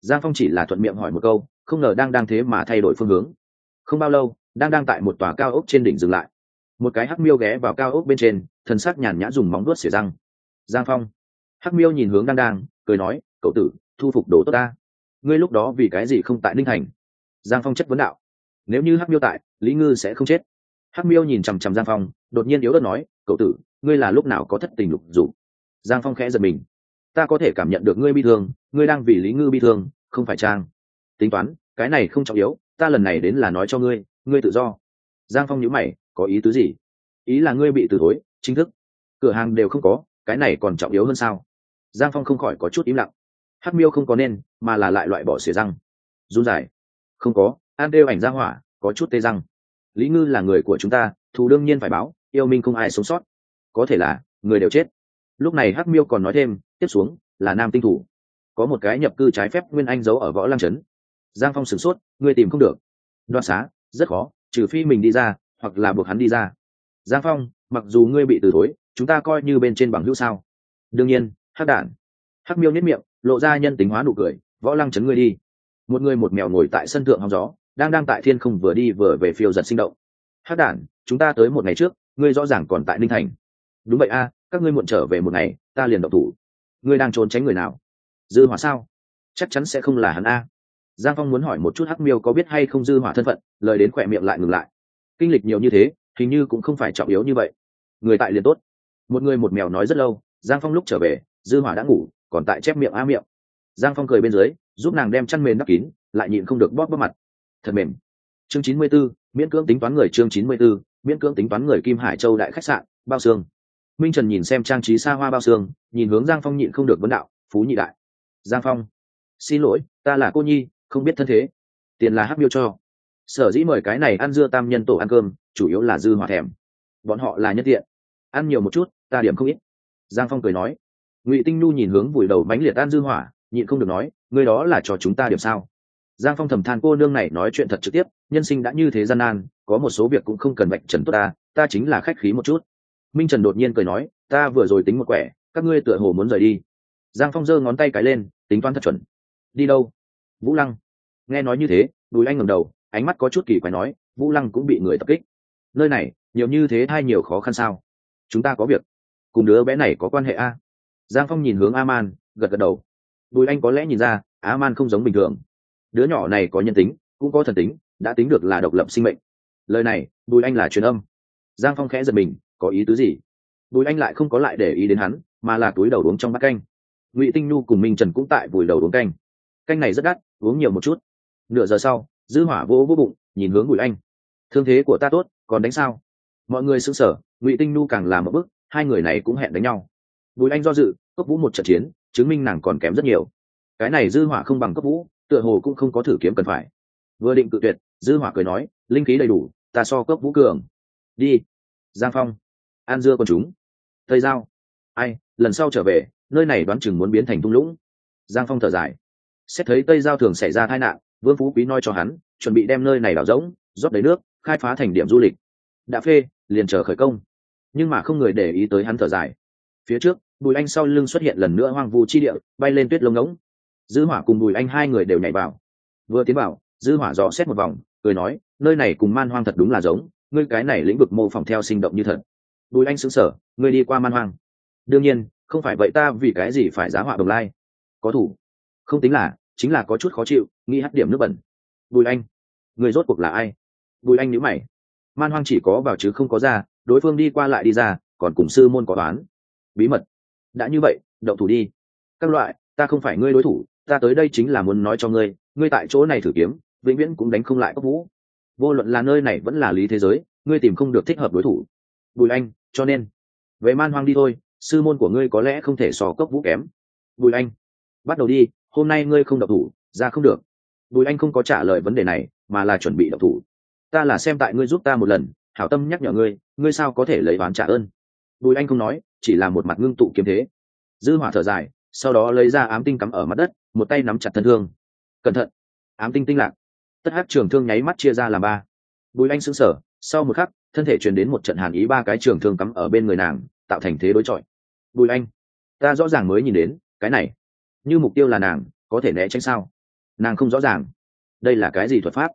Giang phong chỉ là thuận miệng hỏi một câu, không ngờ đang đang thế mà thay đổi phương hướng. Không bao lâu, đang đang tại một tòa cao ốc trên đỉnh dừng lại một cái hắc miêu ghé vào cao ốc bên trên, thần sắc nhàn nhã dùng móng đuốt xỉa răng. Giang phong. Hắc miêu nhìn hướng đang đang cười nói, cậu tử, thu phục đồ tốt ta. Ngươi lúc đó vì cái gì không tại ninh thành? Giang phong chất vấn đạo. Nếu như hắc miêu tại, lý ngư sẽ không chết. Hắc miêu nhìn chằm chằm giang phong, đột nhiên yếu đất nói, cậu tử, ngươi là lúc nào có thất tình lục dù giang phong khẽ giật mình. Ta có thể cảm nhận được ngươi bi thương, ngươi đang vì lý ngư bi thương, không phải trang tính toán, cái này không trọng yếu, ta lần này đến là nói cho ngươi ngươi tự do. Giang phong nhữ mày có ý tứ gì? Ý là ngươi bị từ thối, chính thức. Cửa hàng đều không có, cái này còn trọng yếu hơn sao? Giang phong không khỏi có chút im lặng. Hắc miêu không có nên, mà là lại loại bỏ xỉa răng. Run dài không có, an đeo ảnh ra hỏa, có chút tê răng. Lý ngư là người của chúng ta, thù đương nhiên phải báo, yêu minh không ai sống sót. Có thể là, người đều chết. Lúc này hắc miêu còn nói thêm, tiếp xuống, là nam tinh thủ. Có một cái nhập cư trái phép nguyên anh giấu ở võ lăng trấn. Giang phong sửng sốt người tìm không được. Đoạt xá, rất khó, trừ phi mình đi ra hoặc là buộc hắn đi ra. Giang phong, mặc dù ngươi bị từ thối, chúng ta coi như bên trên bằng hữu sao? Đương nhiên, hắc đản. Hắc miêu nếp miệng, lộ ra nhân tính hóa nụ cười, võ lăng chấn ngươi đi. Một người một mèo ngồi tại sân thượng hóng gió, đang đang tại thiên không vừa đi vừa về phiêu giật sinh động. Hắc đản, chúng ta tới một ngày trước, ngươi rõ ràng còn tại ninh thành. Đúng vậy a, các ngươi muộn trở về một ngày, ta liền độc thủ. Ngươi đang trốn tránh người nào? Dư hỏa sao? Chắc chắn sẽ không là hắn a. Giang phong muốn hỏi một chút hắc miêu có biết hay không dư hỏa thân phận, lời đến khỏe miệng lại ngừng lại kinh lịch nhiều như thế hình như cũng không phải trọng yếu như vậy. Người tại liền tốt. Một người một mèo nói rất lâu giang phong lúc trở về dư hỏa đã ngủ còn tại chép miệng a miệng. Giang phong cười bên dưới giúp nàng đem chăn mền đắp kín lại nhịn không được bóp bóp mặt. Thật mềm. Chương chín mươi 94, miễn cưỡng tính toán người chương chín mươi 94, miễn cưỡng tính toán người kim hải châu đại khách sạn bao xương minh trần nhìn xem trang trí xa hoa bao xương nhìn hướng giang phong nhịn không được vấn đạo phú nhị đại. Giang phong. Xin lỗi ta là cô nhi không biết thân thế. Tiền là hắc miêu cho sở dĩ mời cái này ăn dưa tam nhân tổ ăn cơm, chủ yếu là dư hòa thèm. Bọn họ là nhân tiện. Ăn nhiều một chút, ta điểm không ít. Giang phong cười nói. Ngụy tinh nhu nhìn hướng vùi đầu bánh liệt ăn dư hỏa, nhịn không được nói, ngươi đó là cho chúng ta điểm sao? Giang phong thầm than cô nương này nói chuyện thật trực tiếp, nhân sinh đã như thế gian nan, có một số việc cũng không cần bạch trần tốt ta ta chính là khách khí một chút. Minh trần đột nhiên cười nói, ta vừa rồi tính một quẻ, các ngươi tựa hồ muốn rời đi. Giang phong giơ ngón tay cái lên, tính toán thật chuẩn. Đi đâu? Vũ lăng. Nghe nói như thế, bùi anh ngầm đầu ánh mắt có chút kỳ quái nói, vũ lăng cũng bị người tập kích. Nơi này, nhiều như thế thay nhiều khó khăn sao? Chúng ta có việc. Cùng đứa bé này có quan hệ a giang phong nhìn hướng a man gật gật đầu. Bùi anh có lẽ nhìn ra a man không giống bình thường. Đứa nhỏ này có nhân tính, cũng có thần tính, đã tính được là độc lập sinh mệnh. Lời này, bùi anh là truyền âm. Giang phong khẽ giật mình, có ý tứ gì? Bùi anh lại không có lại để ý đến hắn, mà là túi đầu uống trong bát canh. Ngụy tinh nhu cùng minh trần cũng tại vùi đầu uống canh. Canh này rất đắt, uống nhiều một chút. Nửa giờ sau dư hỏa vỗ vỗ bụng nhìn hướng bùi anh. Thương thế của ta tốt còn đánh sao? Mọi người sững sờ ngụy tinh Nu càng làm một bước, hai người này cũng hẹn đánh nhau. Bùi anh do dự cấp vũ một trận chiến chứng minh nàng còn kém rất nhiều. Cái này dư hỏa không bằng cấp vũ tựa hồ cũng không có thử kiếm cần phải. Vừa định cự tuyệt dư hỏa cười nói linh khí đầy đủ ta so cấp vũ cường. Đi giang phong an dưa con chúng. Tây giao. Ai lần sau trở về nơi này đoán chừng muốn biến thành thung lũng. Giang phong thở dài. Xét thấy tây giao thường xảy ra tai nạn vương phú quý nói cho hắn, chuẩn bị đem nơi này đào rỗng, rót đầy nước, khai phá thành điểm du lịch. Đã phê, liền chờ khởi công. Nhưng mà không người để ý tới hắn thở dài. Phía trước, bùi anh sau lưng xuất hiện lần nữa hoang vu chi địa, bay lên tuyết lông ngỗng. Dư hỏa cùng bùi anh hai người đều nhảy vào. Vừa tiến vào, dư hỏa dò xét một vòng, cười nói, nơi này cùng man hoang thật đúng là giống, ngươi cái này lĩnh vực mô phỏng theo sinh động như thật. Bùi anh sững sờ, ngươi đi qua man hoang. Đương nhiên, không phải vậy ta vì cái gì phải giá họa đồng lai. Có thủ. Không tính là chính là có chút khó chịu nghi hắt điểm nước bẩn. Bùi anh, người rốt cuộc là ai? Bùi anh nhữ mày. Man hoang chỉ có vào chứ không có ra, đối phương đi qua lại đi ra, còn cùng sư môn có toán bí mật. Đã như vậy đậu thủ đi. Các loại, ta không phải ngươi đối thủ, ta tới đây chính là muốn nói cho ngươi ngươi tại chỗ này thử kiếm, vĩnh viễn cũng đánh không lại cốc vũ. Vô luận là nơi này vẫn là lý thế giới, ngươi tìm không được thích hợp đối thủ. Bùi anh, cho nên, về man hoang đi thôi, sư môn của ngươi có lẽ không thể so cốc vũ kém. Bùi anh, bắt đầu đi hôm nay ngươi không độc thủ, ra không được. Bùi anh không có trả lời vấn đề này, mà là chuẩn bị độc thủ. Ta là xem tại ngươi giúp ta một lần, hảo tâm nhắc nhở ngươi ngươi sao có thể lấy oán trả ơn? Bùi anh không nói, chỉ là một mặt ngưng tụ kiếm thế. Dư hỏa thở dài, sau đó lấy ra ám tinh cắm ở mặt đất, một tay nắm chặt thân thương. Cẩn thận, ám tinh tinh lạc. Tất hát trường thương nháy mắt chia ra làm ba. Bùi anh sững sờ, sau một khắc, thân thể truyền đến một trận hàn ý ba cái trường thương cắm ở bên người nàng, tạo thành thế đối chọi. Bùi anh, ta rõ ràng mới nhìn đến, cái này như mục tiêu là nàng, có thể né tránh sao? Nàng không rõ ràng. Đây là cái gì thuật pháp?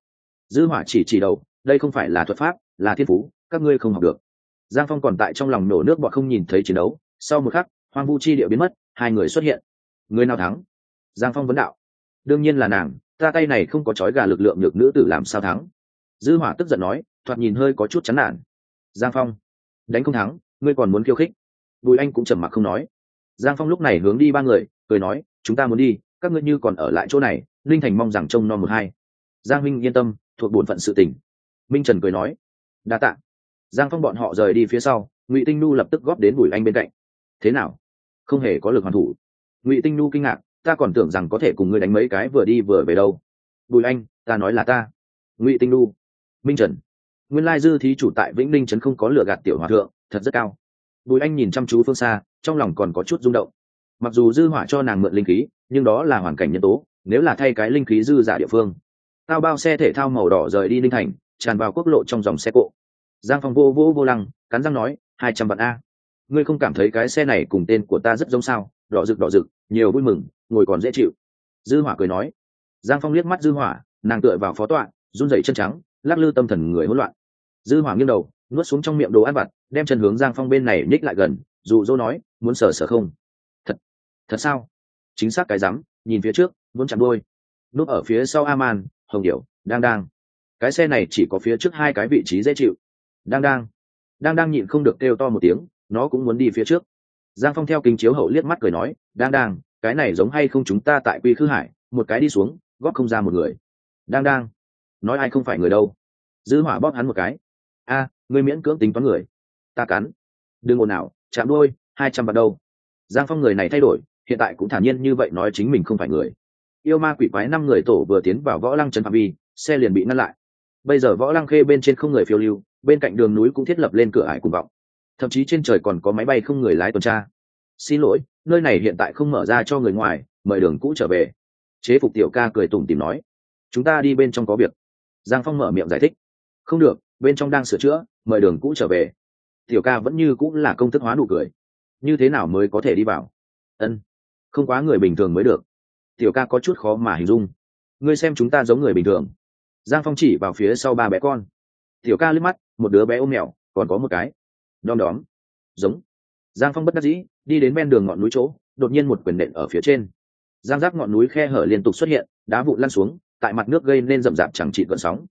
Dư hỏa chỉ chỉ đầu, đây không phải là thuật pháp, là thiên phú, các ngươi không học được. Giang phong còn tại trong lòng nổ nước bọn không nhìn thấy chiến đấu. Sau một khắc, hoang vu chi địa biến mất, hai người xuất hiện. Người nào thắng? Giang phong vấn đạo. Đương nhiên là nàng, ta tay này không có chói gà lực lượng nhược nữ tử làm sao thắng? Dư hỏa tức giận nói, thoạt nhìn hơi có chút chán nản. Giang phong, đánh không thắng, ngươi còn muốn khiêu khích. Bùi anh cũng trầm mặc không nói. Giang phong lúc này hướng đi ba người cười nói, chúng ta muốn đi, các ngươi như còn ở lại chỗ này, linh thành mong rằng trông non một hai. Giang minh yên tâm, thuộc bổn phận sự tình. Minh trần cười nói, đa tạ. Giang phong bọn họ rời đi phía sau, ngụy tinh nu lập tức góp đến bùi anh bên cạnh. Thế nào? Không hề có lực hoàn thủ. Ngụy tinh nu kinh ngạc, ta còn tưởng rằng có thể cùng ngươi đánh mấy cái vừa đi vừa về đâu. Bùi anh, ta nói là ta. Ngụy tinh nu minh trần, nguyên lai dư thí chủ tại vĩnh ninh trấn không có lựa gạt tiểu hòa thượng, thật rất cao. Bùi anh nhìn chăm chú phương xa, trong lòng còn có chút rung động mặc dù dư hỏa cho nàng mượn linh khí, nhưng đó là hoàn cảnh nhân tố, nếu là thay cái linh khí dư giả địa phương. Tao bao xe thể thao màu đỏ rời đi ninh thành, tràn vào quốc lộ trong dòng xe cộ. Giang phong vô vô vô lăng, cắn răng nói, hai trăm vạn a. Ngươi không cảm thấy cái xe này cùng tên của ta rất giống sao? Đỏ rực đỏ rực, nhiều vui mừng, ngồi còn dễ chịu. Dư hỏa cười nói. Giang phong liếc mắt dư hỏa, nàng tựa vào phó tọa, run rẩy chân trắng, lắc lư tâm thần người hỗn loạn. Dư hỏa nghiêng đầu, nuốt xuống trong miệng đồ ăn vặt, đem chân hướng giang phong bên này nhích lại gần dù dỗ nói, muốn sở sở không? Thật sao? Chính xác cái rắm nhìn phía trước muốn chạm đôi núp ở phía sau aman hồng điểu đang đang. Cái xe này chỉ có phía trước hai cái vị trí dễ chịu. Đang đang. Đang đang nhịn không được kêu to một tiếng nó cũng muốn đi phía trước. Giang phong theo kính chiếu hậu liếc mắt cười nói đang đang cái này giống hay không chúng ta tại quy khư hải một cái đi xuống góp không ra một người. Đang đang. Nói ai không phải người đâu. Dư hỏa bóp hắn một cái. A à, ngươi miễn cưỡng tính toán người. Ta cắn. Đừng ồn nào chạm đôi hai trăm vạn đâu. Giang phong người này thay đổi hiện tại cũng thản nhiên như vậy nói chính mình không phải người. Yêu ma quỷ quái năm người tổ vừa tiến vào võ lăng trần phạm vi, xe liền bị ngăn lại. Bây giờ võ lăng khê bên trên không người phiêu lưu, bên cạnh đường núi cũng thiết lập lên cửa ải cùng vọng. Thậm chí trên trời còn có máy bay không người lái tuần tra. Xin lỗi, nơi này hiện tại không mở ra cho người ngoài, mời đường cũ trở về. Chế phục tiểu ca cười tủm tìm nói, chúng ta đi bên trong có việc. Giang phong mở miệng giải thích, không được, bên trong đang sửa chữa, mời đường cũ trở về. Tiểu ca vẫn như cũng là công thức hóa nụ cười. Như thế nào mới có thể đi vào? Ân không quá người bình thường mới được. Tiểu ca có chút khó mà hình dung. Ngươi xem chúng ta giống người bình thường. Giang phong chỉ vào phía sau ba bé con. Tiểu ca liếc mắt, một đứa bé ôm mèo còn có một cái. Đom đóm. Giống. Giang phong bất đắc dĩ, đi đến bên đường ngọn núi chỗ, đột nhiên một quyền nện ở phía trên. Giang giác ngọn núi khe hở liên tục xuất hiện, đá vụn lăn xuống, tại mặt nước gây nên rậm rạp chẳng trị cận sóng.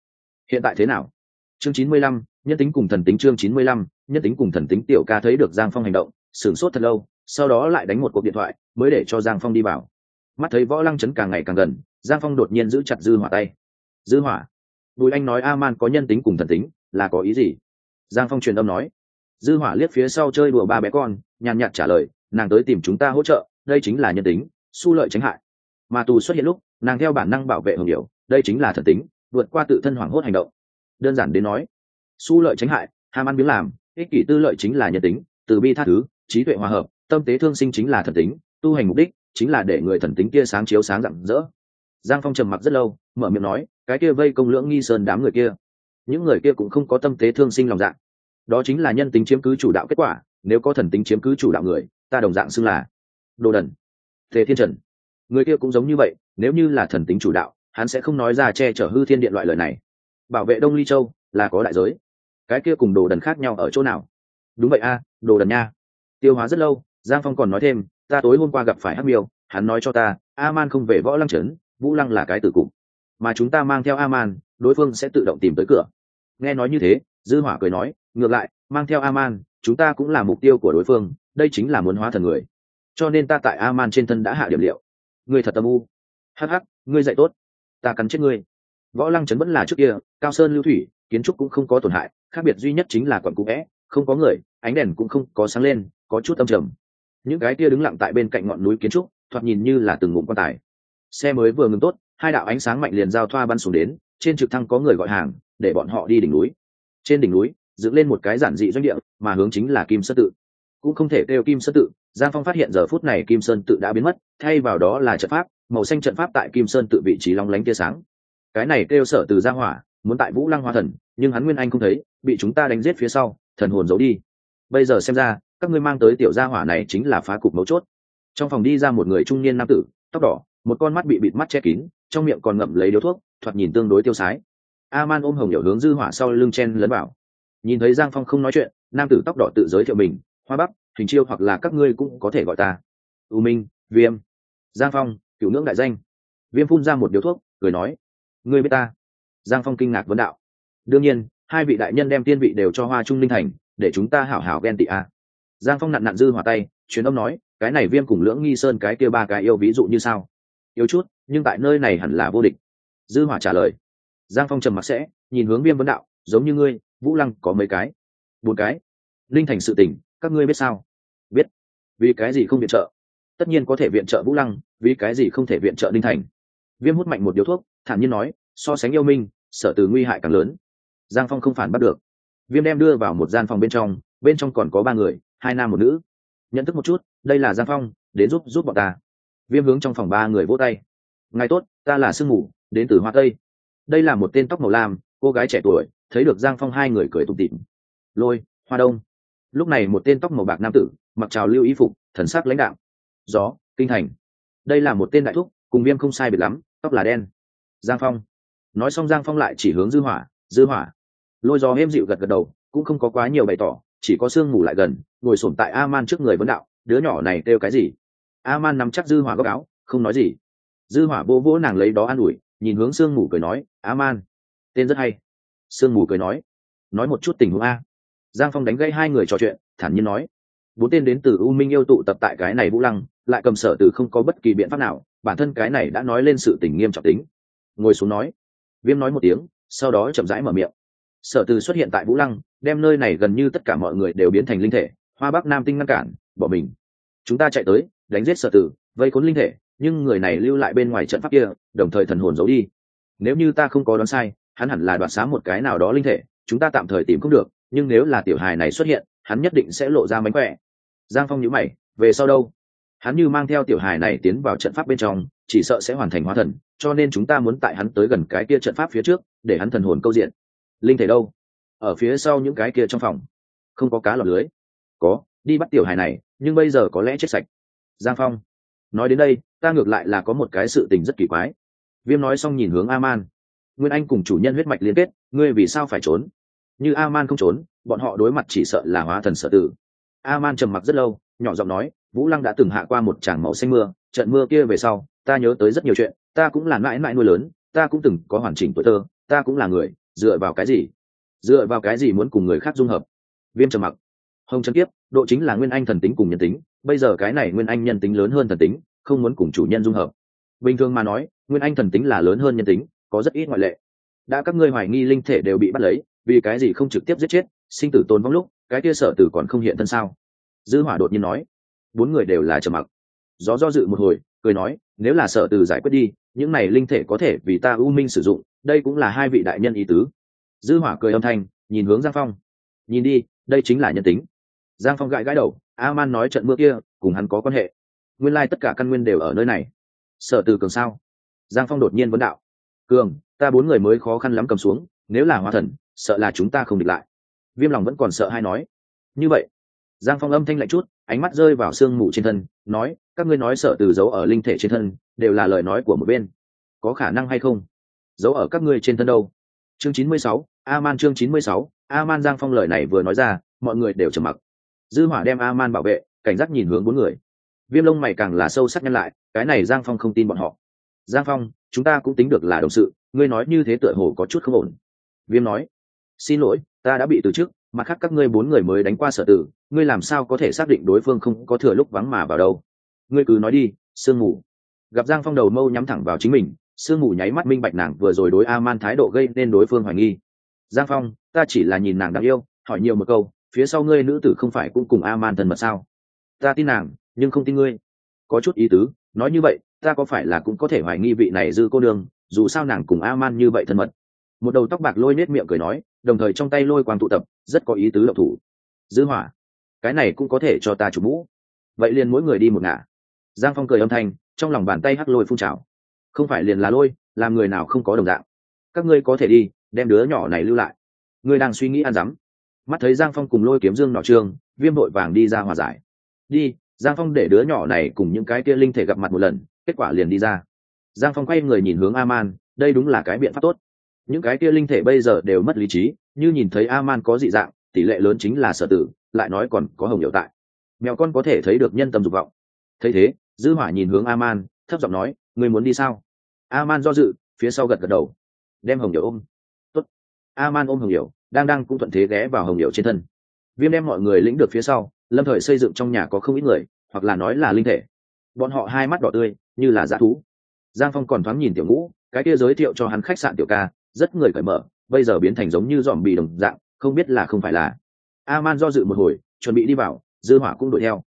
Hiện tại thế nào? Chương chín mươi lăm, nhân tính cùng thần tính chương chín mươi lăm, nhân tính cùng thần tính tiểu ca thấy được giang phong hành động, sửng sốt thật lâu sau đó lại đánh một cuộc điện thoại, mới để cho giang phong đi vào. Mắt thấy võ lăng chấn càng ngày càng gần, giang phong đột nhiên giữ chặt dư hỏa tay. Dư hỏa, bùi anh nói a man có nhân tính cùng thần tính, là có ý gì? Giang phong truyền âm nói. Dư hỏa liếc phía sau chơi đùa ba bé con, nhàn nhạt trả lời, nàng tới tìm chúng ta hỗ trợ, đây chính là nhân tính, su lợi tránh hại. Mà tù xuất hiện lúc, nàng theo bản năng bảo vệ hồng điệu đây chính là thần tính, vượt qua tự thân hoảng hốt hành động. Đơn giản đến nói, su lợi tránh hại ham ăn biếng làm, ích kỷ tư lợi chính là nhân tính, từ bi tha thứ, trí tuệ hòa hợp tâm tế thương sinh chính là thần tính, tu hành mục đích chính là để người thần tính kia sáng chiếu sáng rạng rỡ. Giang phong trầm mặc rất lâu, mở miệng nói, cái kia vây công lưỡng nghi sơn đám người kia. Những người kia cũng không có tâm tế thương sinh lòng dạng đó chính là nhân tính chiếm cứ chủ đạo kết quả, nếu có thần tính chiếm cứ chủ đạo người, ta đồng dạng xưng là đồ đần thế thiên trần. Người kia cũng giống như vậy, nếu như là thần tính chủ đạo, hắn sẽ không nói ra che chở hư thiên điện loại lời này. Bảo vệ đông ly châu là có đại giới. Cái kia cùng đồ đần khác nhau ở chỗ nào? Đúng vậy a, đồ đần nha. Tiêu hóa rất lâu giang phong còn nói thêm, ta tối hôm qua gặp phải hắc miêu, hắn nói cho ta a man không về võ lăng trấn, vũ lăng là cái tử cục. Mà chúng ta mang theo a man đối phương sẽ tự động tìm tới cửa. Nghe nói như thế, dư hỏa cười nói, ngược lại, mang theo a man chúng ta cũng là mục tiêu của đối phương, đây chính là muốn hóa thần người. Cho nên ta tại a man trên thân đã hạ điểm liệu. Ngươi thật tâm u. Hắc hắc, ngươi dạy tốt, ta cắn chết ngươi. Võ lăng trấn vẫn là trước kia, cao sơn lưu thủy, kiến trúc cũng không có tổn hại, khác biệt duy nhất chính là quận cũ vẽ, không có người, ánh đèn cũng không có sáng lên, có chút âm trầm những cái kia đứng lặng tại bên cạnh ngọn núi kiến trúc, thoạt nhìn như là từng ngụm quan tài. Xe mới vừa ngừng tốt, hai đạo ánh sáng mạnh liền giao thoa bắn xuống đến, trên trực thăng có người gọi hàng, để bọn họ đi đỉnh núi. Trên đỉnh núi, dựng lên một cái giản dị doanh địa, mà hướng chính là kim sơn tự. Cũng không thể kêu kim sơn tự, giang phong phát hiện giờ phút này kim sơn tự đã biến mất, thay vào đó là trận pháp, màu xanh trận pháp tại kim sơn tự vị trí long lánh tia sáng. Cái này kêu sở từ gia hỏa, muốn tại vũ lăng hoa thần, nhưng hắn nguyên anh không thấy, bị chúng ta đánh giết phía sau, thần hồn giấu đi. Bây giờ xem ra các ngươi mang tới tiểu gia hỏa này chính là phá cục mấu chốt. Trong phòng đi ra một người trung niên nam tử, tóc đỏ, một con mắt bị bịt mắt che kín, trong miệng còn ngậm lấy điếu thuốc, thoạt nhìn tương đối tiêu sái. A man ôm hồng hiểu hướng dư hỏa sau lưng chen lấn vào nhìn thấy giang phong không nói chuyện, nam tử tóc đỏ tự giới thiệu mình, hoa bắc hình chiêu hoặc là các ngươi cũng có thể gọi ta. U minh, viêm. Giang phong, cựu ngưỡng đại danh. Viêm phun ra một điếu thuốc, cười nói, ngươi biết ta? Giang phong kinh ngạc vấn đạo. Đương nhiên, hai vị đại nhân đem tiên vị đều cho hoa trung linh thành, để chúng ta hảo hảo ghen tị a giang phong nặn nặn dư hòa tay, truyền âm nói, cái này viêm cùng lưỡng nghi sơn cái kia ba cái yêu ví dụ như sao? Yêu chút, nhưng tại nơi này hẳn là vô địch. Dư hỏa trả lời. Giang phong trầm mặc sẽ, nhìn hướng viêm vấn đạo, giống như ngươi, vũ lăng có mấy cái? Bốn cái. Linh thành sự tình, các ngươi biết sao? Biết. Vì cái gì không viện trợ? Tất nhiên có thể viện trợ vũ lăng, vì cái gì không thể viện trợ linh thành? Viêm hút mạnh một điếu thuốc, thản nhiên nói, so sánh yêu minh sợ từ nguy hại càng lớn. Giang phong không phản bắt được. Viêm đem đưa vào một gian phòng bên trong bên trong còn có ba người hai nam một nữ. Nhận thức một chút, đây là giang phong, đến giúp giúp bọn ta. Viêm hướng trong phòng ba người vỗ tay. Ngày tốt, ta là sương mù, đến từ hoa tây. Đây là một tên tóc màu lam, cô gái trẻ tuổi, thấy được giang phong hai người cười tụng tịm lôi, hoa đông. Lúc này một tên tóc màu bạc nam tử, mặc trào lưu y phục, thần sắc lãnh đạo gió, kinh thành. Đây là một tên đại thúc, cùng viêm không sai biệt lắm, tóc là đen. Giang phong. Nói xong giang phong lại chỉ hướng dư hỏa. Dư hỏa. Lôi gió êm dịu gật gật đầu, cũng không có quá nhiều bày tỏ chỉ có sương mù lại gần, ngồi sổm tại a man trước người vấn đạo, đứa nhỏ này kêu cái gì? A man nắm chắc dư hỏa góc áo, không nói gì. Dư hỏa vô vỗ nàng lấy đó an ủi, nhìn hướng sương mù cười nói a man tên rất hay. Sương mù cười nói nói một chút tình huống a. Giang phong đánh gây hai người trò chuyện, thản nhiên nói, bốn tên đến từ u minh yêu tụ tập tại cái này vũ lăng, lại cầm sở từ không có bất kỳ biện pháp nào, bản thân cái này đã nói lên sự tình nghiêm trọng tính. Ngồi xuống nói, viêm nói một tiếng, sau đó chậm rãi mở miệng sở từ xuất hiện tại vũ lăng, đem nơi này gần như tất cả mọi người đều biến thành linh thể, hoa bắc nam tinh ngăn cản, bỏ mình. Chúng ta chạy tới, đánh giết sở tử vây khốn linh thể, nhưng người này lưu lại bên ngoài trận pháp kia, đồng thời thần hồn giấu đi. Nếu như ta không có đoán sai, hắn hẳn là đoạt xá một cái nào đó linh thể, chúng ta tạm thời tìm không được, nhưng nếu là tiểu hài này xuất hiện, hắn nhất định sẽ lộ ra mánh khỏe. Giang phong nhữ mày, về sau đâu? Hắn như mang theo tiểu hài này tiến vào trận pháp bên trong, chỉ sợ sẽ hoàn thành hóa thần, cho nên chúng ta muốn tại hắn tới gần cái kia trận pháp phía trước, để hắn thần hồn câu diện linh thể đâu? Ở phía sau những cái kia trong phòng. Không có cá lọc lưới. Có, đi bắt tiểu hài này, nhưng bây giờ có lẽ chết sạch. Giang phong. Nói đến đây, ta ngược lại là có một cái sự tình rất kỳ quái. Viêm nói xong nhìn hướng a man nguyên anh cùng chủ nhân huyết mạch liên kết, ngươi vì sao phải trốn? Như a man không trốn, bọn họ đối mặt chỉ sợ là hóa thần sở tử. A man trầm mặc rất lâu, nhỏ giọng nói, vũ lăng đã từng hạ qua một tràng màu xanh mưa, trận mưa kia về sau, ta nhớ tới rất nhiều chuyện, ta cũng là mãi mãi nuôi lớn, ta cũng từng có hoàn chỉnh tuổi thơ, ta cũng là người dựa vào cái gì? Dựa vào cái gì muốn cùng người khác dung hợp? Viêm trầm mặc. Hồng trần kiếp, độ chính là nguyên anh thần tính cùng nhân tính, bây giờ cái này nguyên anh nhân tính lớn hơn thần tính, không muốn cùng chủ nhân dung hợp. Bình thường mà nói, nguyên anh thần tính là lớn hơn nhân tính, có rất ít ngoại lệ. Đã các ngươi hoài nghi linh thể đều bị bắt lấy, vì cái gì không trực tiếp giết chết, sinh tử tồn vong lúc, cái kia sở tử còn không hiện thân sao? Dư hỏa đột nhiên nói. Bốn người đều là trầm mặc. Gió do dự một hồi, cười nói, nếu là sở tử giải quyết đi những này linh thể có thể vì ta u minh sử dụng, đây cũng là hai vị đại nhân ý tứ. Dư hỏa cười âm thanh, nhìn hướng giang phong. Nhìn đi, đây chính là nhân tính. Giang phong gãi gãi đầu a man nói trận mưa kia, cùng hắn có quan hệ. Nguyên lai tất cả căn nguyên đều ở nơi này. Sở từ cường sao? Giang phong đột nhiên vấn đạo. Cường, ta bốn người mới khó khăn lắm cầm xuống, nếu là hóa thần, sợ là chúng ta không địch lại. Viêm lòng vẫn còn sợ hay nói. Như vậy, giang phong âm thanh lạnh chút ánh mắt rơi vào sương mù trên thân, nói, các ngươi nói sợ từ giấu ở linh thể trên thân, đều là lời nói của một bên. Có khả năng hay không? Giấu ở các ngươi trên thân đâu? Chương chín mươi sáu a man chương chín mươi sáu a man giang phong lời này vừa nói ra, mọi người đều trầm mặc. Dư hỏa đem a man bảo vệ, cảnh giác nhìn hướng bốn người. Viêm lông mày càng là sâu sắc nhân lại, cái này giang phong không tin bọn họ. Giang phong, chúng ta cũng tính được là đồng sự, ngươi nói như thế tựa hồ có chút không ổn. Viêm nói, xin lỗi, ta đã bị từ chức mặt khác các ngươi bốn người mới đánh qua sở tử, ngươi làm sao có thể xác định đối phương không có thừa lúc vắng mà vào đâu? Ngươi cứ nói đi, sương mù. Gặp giang phong đầu mâu nhắm thẳng vào chính mình, sương mù nháy mắt minh bạch nàng vừa rồi đối a man thái độ gây nên đối phương hoài nghi. Giang phong, ta chỉ là nhìn nàng đáng yêu, hỏi nhiều một câu, phía sau ngươi nữ tử không phải cũng cùng a man thân mật sao? Ta tin nàng, nhưng không tin ngươi. Có chút ý tứ, nói như vậy, ta có phải là cũng có thể hoài nghi vị này dư cô đường dù sao nàng cùng a man như vậy thân mật. Một đầu tóc bạc lôi nết miệng cười nói đồng thời trong tay lôi quang tụ tập, rất có ý tứ độc thủ. Dư hỏa, cái này cũng có thể cho ta chủ mũ. Vậy liền mỗi người đi một ngả. Giang phong cười âm thanh, trong lòng bàn tay hắc lôi phun trào. Không phải liền là lôi, làm người nào không có đồng dạng. Các ngươi có thể đi, đem đứa nhỏ này lưu lại. Ngươi đang suy nghĩ ăn dám mắt thấy giang phong cùng lôi kiếm dương nọ trương, viêm đội vàng đi ra hòa giải. Đi, giang phong để đứa nhỏ này cùng những cái kia linh thể gặp mặt một lần, kết quả liền đi ra. Giang phong quay người nhìn hướng a man, đây đúng là cái biện pháp tốt những cái kia linh thể bây giờ đều mất lý trí, như nhìn thấy a man có dị dạng, tỷ lệ lớn chính là sở tử, lại nói còn có hồng hiệu tại. Mèo con có thể thấy được nhân tâm dục vọng. Thấy thế, dư hỏa nhìn hướng a man thấp giọng nói người muốn đi sao? A man do dự, phía sau gật gật đầu. Đem hồng hiệu ôm. Tốt. a man ôm hồng hiệu, đang đang cũng thuận thế ghé vào hồng hiệu trên thân. Viêm đem mọi người lĩnh được phía sau, lâm thời xây dựng trong nhà có không ít người, hoặc là nói là linh thể. Bọn họ hai mắt đỏ tươi, như là dã thú. Giang phong còn thoáng nhìn tiểu ngũ, cái kia giới thiệu cho hắn khách sạn tiểu ca rất người cởi mở, bây giờ biến thành giống như dòm bì đồng dạng, không biết là không phải là. A man do dự một hồi, chuẩn bị đi vào, dư hỏa cũng đuổi theo.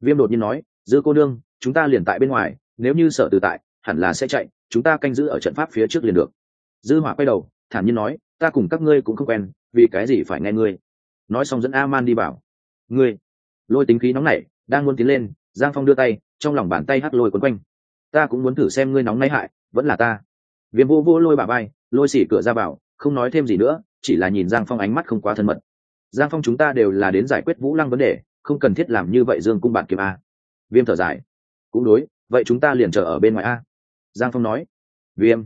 Viêm đột nhiên nói, dư cô đương chúng ta liền tại bên ngoài, nếu như sợ từ tại, hẳn là sẽ chạy, chúng ta canh giữ ở trận pháp phía trước liền được. Dư hỏa quay đầu, thản nhiên nói, ta cùng các ngươi cũng không quen, vì cái gì phải nghe ngươi? Nói xong dẫn a man đi vào. Ngươi. Lôi tính khí nóng nảy, đang muốn tiến lên, giang phong đưa tay, trong lòng bàn tay hắt lôi quấn quanh. Ta cũng muốn thử xem ngươi nóng nảy hại, vẫn là ta viêm vô vô lôi bà bay lôi xỉ cửa ra vào, không nói thêm gì nữa, chỉ là nhìn giang phong ánh mắt không quá thân mật. Giang phong chúng ta đều là đến giải quyết vũ lăng vấn đề, không cần thiết làm như vậy dương cung bản kiếm a. Viêm thở dài. Cũng đối, vậy chúng ta liền chờ ở bên ngoài a. Giang phong nói. Viêm.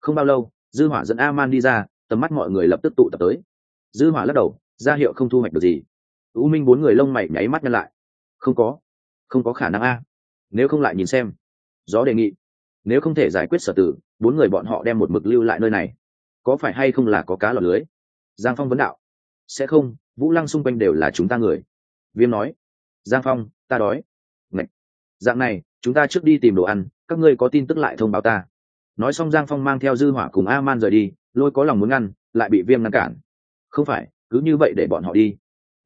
Không bao lâu, dư hỏa dẫn a man đi ra, tầm mắt mọi người lập tức tụ tập tới. Dư hỏa lắc đầu, ra hiệu không thu hoạch được gì. U minh bốn người lông mày nháy mắt nhăn lại. Không có. Không có khả năng a. Nếu không lại nhìn xem. Gió đề nghị nếu không thể giải quyết sở tử, bốn người bọn họ đem một mực lưu lại nơi này. Có phải hay không là có cá lọt lưới? Giang phong vấn đạo. Sẽ không, vũ lăng xung quanh đều là chúng ta người. Viêm nói. Giang phong, ta đói. Ngậy. dạng này, chúng ta trước đi tìm đồ ăn, các ngươi có tin tức lại thông báo ta. Nói xong giang phong mang theo dư hỏa cùng a man rời đi, lôi có lòng muốn ngăn, lại bị viêm ngăn cản. Không phải, cứ như vậy để bọn họ đi.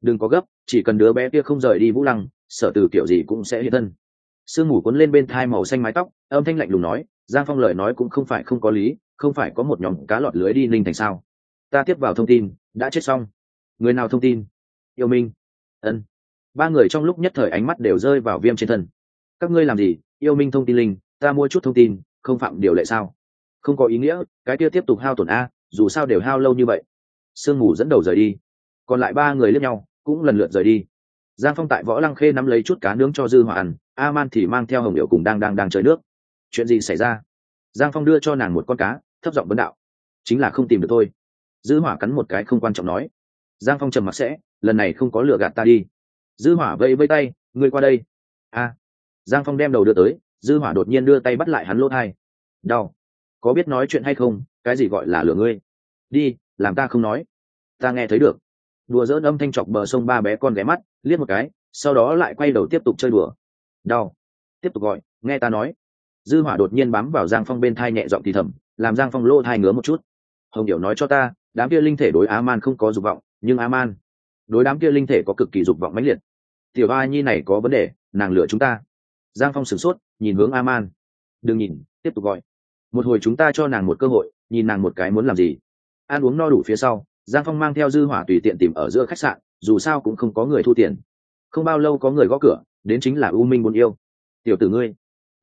Đừng có gấp, chỉ cần đứa bé kia không rời đi vũ lăng, sở từ kiểu gì cũng sẽ hiện thân sương mù cuốn lên bên thai màu xanh mái tóc, âm thanh lạnh lùng nói, giang phong lời nói cũng không phải không có lý, không phải có một nhóm cá lọt lưới đi ninh thành sao? Ta tiếp vào thông tin, đã chết xong. Người nào thông tin? Yêu minh. Ân. Ba người trong lúc nhất thời ánh mắt đều rơi vào viêm trên thân. Các ngươi làm gì? Yêu minh thông tin linh, ta mua chút thông tin, không phạm điều lệ sao? Không có ý nghĩa, cái kia tiếp tục hao tổn a, dù sao đều hao lâu như vậy. Sương mù dẫn đầu rời đi. Còn lại ba người lướt nhau, cũng lần lượt rời đi. Giang phong tại võ lăng khê nắm lấy chút cá nướng cho dư hòa ăn a man thì mang theo hồng điệu cùng đang đang đang chơi nước. Chuyện gì xảy ra? Giang phong đưa cho nàng một con cá, thấp giọng vấn đạo. Chính là không tìm được thôi dư hỏa cắn một cái không quan trọng nói. Giang phong trầm mặc sẽ, lần này không có lừa gạt ta đi. Dư hỏa vẫy vây tay, ngươi qua đây. A. Giang phong đem đầu đưa tới, dư hỏa đột nhiên đưa tay bắt lại hắn lỗ thai. Đau. Có biết nói chuyện hay không? Cái gì gọi là lừa ngươi? Đi, làm ta không nói. Ta nghe thấy được. Đùa dỡn âm thanh chọc bờ sông ba bé con ghé mắt, liếc một cái, sau đó lại quay đầu tiếp tục chơi đùa đau. Tiếp tục gọi, nghe ta nói. Dư hỏa đột nhiên bám vào giang phong bên thai nhẹ giọng thì thầm, làm giang phong lô thai ngứa một chút. Hồng điểu nói cho ta, đám kia linh thể đối á man không có dục vọng, nhưng á man đối đám kia linh thể có cực kỳ dục vọng mãnh liệt. Tiểu a nhi này có vấn đề, nàng lựa chúng ta. Giang phong sửng sốt, nhìn hướng a man đừng nhìn, tiếp tục gọi. Một hồi chúng ta cho nàng một cơ hội, nhìn nàng một cái muốn làm gì. Ăn uống no đủ phía sau, giang phong mang theo dư hỏa tùy tiện tìm ở giữa khách sạn, dù sao cũng không có người thu tiền. Không bao lâu có người gõ cửa đến chính là u minh buồn yêu. Tiểu tử ngươi.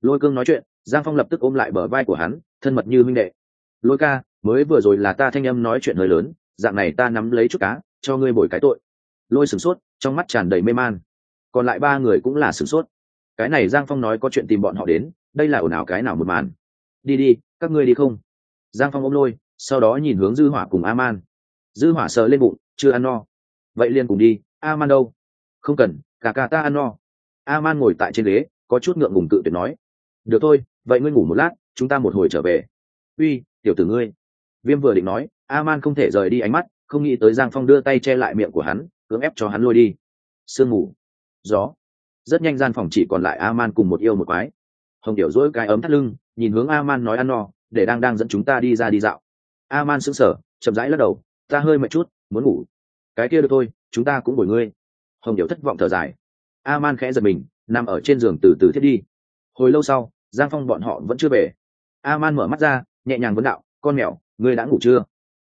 Lôi cương nói chuyện, giang phong lập tức ôm lại bờ vai của hắn, thân mật như minh đệ. Lôi ca, mới vừa rồi là ta thanh âm nói chuyện hơi lớn, dạng này ta nắm lấy chút cá, cho ngươi bồi cái tội. Lôi sửng sốt, trong mắt tràn đầy mê man. Còn lại ba người cũng là sửng sốt. Cái này giang phong nói có chuyện tìm bọn họ đến, đây là ồn ào cái nào một màn? Đi đi, các ngươi đi không? Giang phong ôm lôi, sau đó nhìn hướng dư hỏa cùng a man dư hỏa sờ lên bụng, chưa ăn no. Vậy liền cùng đi a man đâu? Không cần, cả cả ta ăn no a man ngồi tại trên ghế, có chút ngượng ngùng tự tuyệt nói. Được thôi, vậy ngươi ngủ một lát, chúng ta một hồi trở về. Uy, tiểu tử ngươi. Viêm vừa định nói a man không thể rời đi ánh mắt, không nghĩ tới giang phong đưa tay che lại miệng của hắn, cưỡng ép cho hắn lôi đi. Sương ngủ. gió. Rất nhanh gian phòng chỉ còn lại a man cùng một yêu một quái. Hồng tiểu dỗi cái ấm thắt lưng, nhìn hướng a man nói ăn no, để đang đang dẫn chúng ta đi ra đi dạo. A man sững sờ, chậm rãi lắc đầu, ta hơi mệt chút, muốn ngủ. Cái kia được thôi, chúng ta cũng bồi ngươi. Hồng điệu thất vọng thở dài a man khẽ giật mình, nằm ở trên giường từ từ thiết đi. Hồi lâu sau, giang phong bọn họ vẫn chưa về. A man mở mắt ra, nhẹ nhàng vấn đạo, con mèo, ngươi đã ngủ chưa?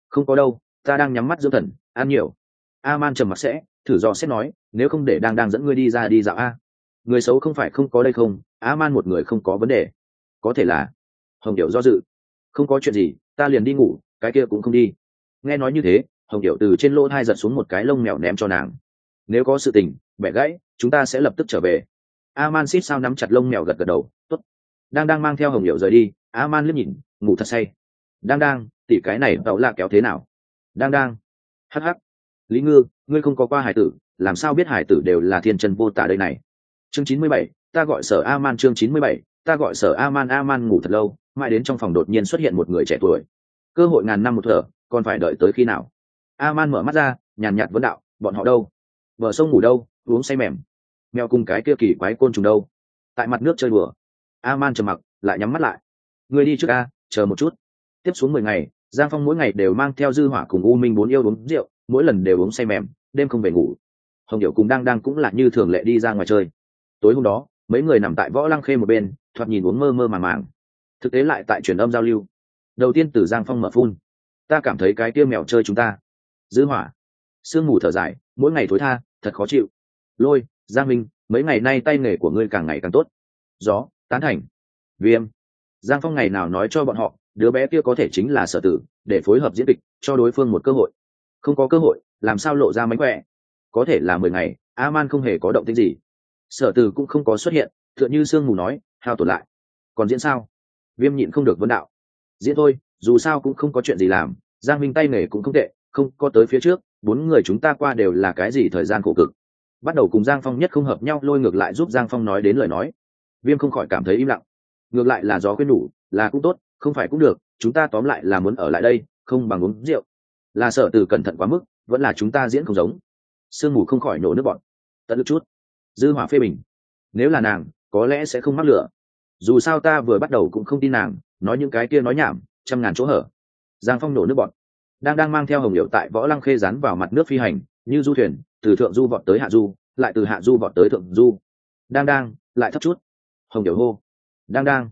Không có đâu, ta đang nhắm mắt dưỡng thần, ăn nhiều. A man trầm mặc sẽ, thử do xét nói, nếu không để đang đang dẫn ngươi đi ra đi dạo a. Người xấu không phải không có đây không a man một người không có vấn đề. Có thể là. Hồng điệu do dự. Không có chuyện gì, ta liền đi ngủ, cái kia cũng không đi. Nghe nói như thế, hồng điệu từ trên lỗ hai giật xuống một cái lông mèo ném cho nàng. Nếu có sự tình, bẻ gãy chúng ta sẽ lập tức trở về. Aman xít sao nắm chặt lông mèo gật gật đầu, tốt. Đang đang mang theo hồng điệu rời đi, Aman liếc nhìn, ngủ thật say. Đang đang tỉ cái này tàu là kéo thế nào? Đang đang. Hh lý ngư, ngươi không có qua hải tử, làm sao biết hải tử đều là thiên trần vô tả đây này? Chương chín mươi bảy, ta gọi sở Aman chương chín mươi bảy, ta gọi sở Aman Aman ngủ thật lâu, mãi đến trong phòng đột nhiên xuất hiện một người trẻ tuổi. Cơ hội ngàn năm một thở, còn phải đợi tới khi nào? Aman mở mắt ra, nhàn nhạt vấn đạo, bọn họ đâu? Bờ sông ngủ đâu? Uống say mềm. Mèo cùng cái kia kỳ quái côn trùng đâu? Tại mặt nước chơi đùa. A man trầm mặc, lại nhắm mắt lại. Người đi trước a, chờ một chút. Tiếp xuống mười ngày, giang phong mỗi ngày đều mang theo dư hỏa cùng u minh bốn yêu uống rượu, mỗi lần đều uống say mềm, đêm không về ngủ. Hồng điệu cùng đang đang cũng là như thường lệ đi ra ngoài chơi. Tối hôm đó, mấy người nằm tại võ lăng khê một bên, thoạt nhìn uống mơ mơ màng màng. Thực tế lại tại truyền âm giao lưu. Đầu tiên từ giang phong mở phun. Ta cảm thấy cái kia mèo chơi chúng ta. Dư hỏa. Sương mù thở dài, mỗi ngày thối tha, thật khó chịu lôi giang minh, mấy ngày nay tay nghề của ngươi càng ngày càng tốt. Gió, tán thành. Viêm. Giang phong ngày nào nói cho bọn họ, đứa bé kia có thể chính là sở tử, để phối hợp diễn kịch, cho đối phương một cơ hội. Không có cơ hội, làm sao lộ ra mánh khỏe? Có thể là mười ngày a man không hề có động tích gì. Sở tử cũng không có xuất hiện, tựa như sương mù nói, hao tổn lại. Còn diễn sao? Viêm nhịn không được vấn đạo. Diễn thôi, dù sao cũng không có chuyện gì làm, giang minh tay nghề cũng không tệ, không, có tới phía trước, bốn người chúng ta qua đều là cái gì thời gian khổ cực bắt đầu cùng giang phong nhất không hợp nhau, lôi ngược lại giúp giang phong nói đến lời nói. Viêm không khỏi cảm thấy im lặng. Ngược lại là gió khuyên đủ là cũng tốt, không phải cũng được, chúng ta tóm lại là muốn ở lại đây, không bằng uống rượu. Là sợ từ cẩn thận quá mức, vẫn là chúng ta diễn không giống. Sương mù không khỏi nổ nước bọn tận lực chút. Dư hỏa phê bình. Nếu là nàng, có lẽ sẽ không mắc lửa. Dù sao ta vừa bắt đầu cũng không tin nàng, nói những cái kia nói nhảm, trăm ngàn chỗ hở. Giang phong nổ nước bọn đang đang mang theo hồng hiệu tại võ lăng khê rán vào mặt nước phi hành, như du thuyền từ thượng du vọt tới hạ du, lại từ hạ du vọt tới thượng du. Đang đang, lại thấp chút. Hồng điệu hô. Đang đang.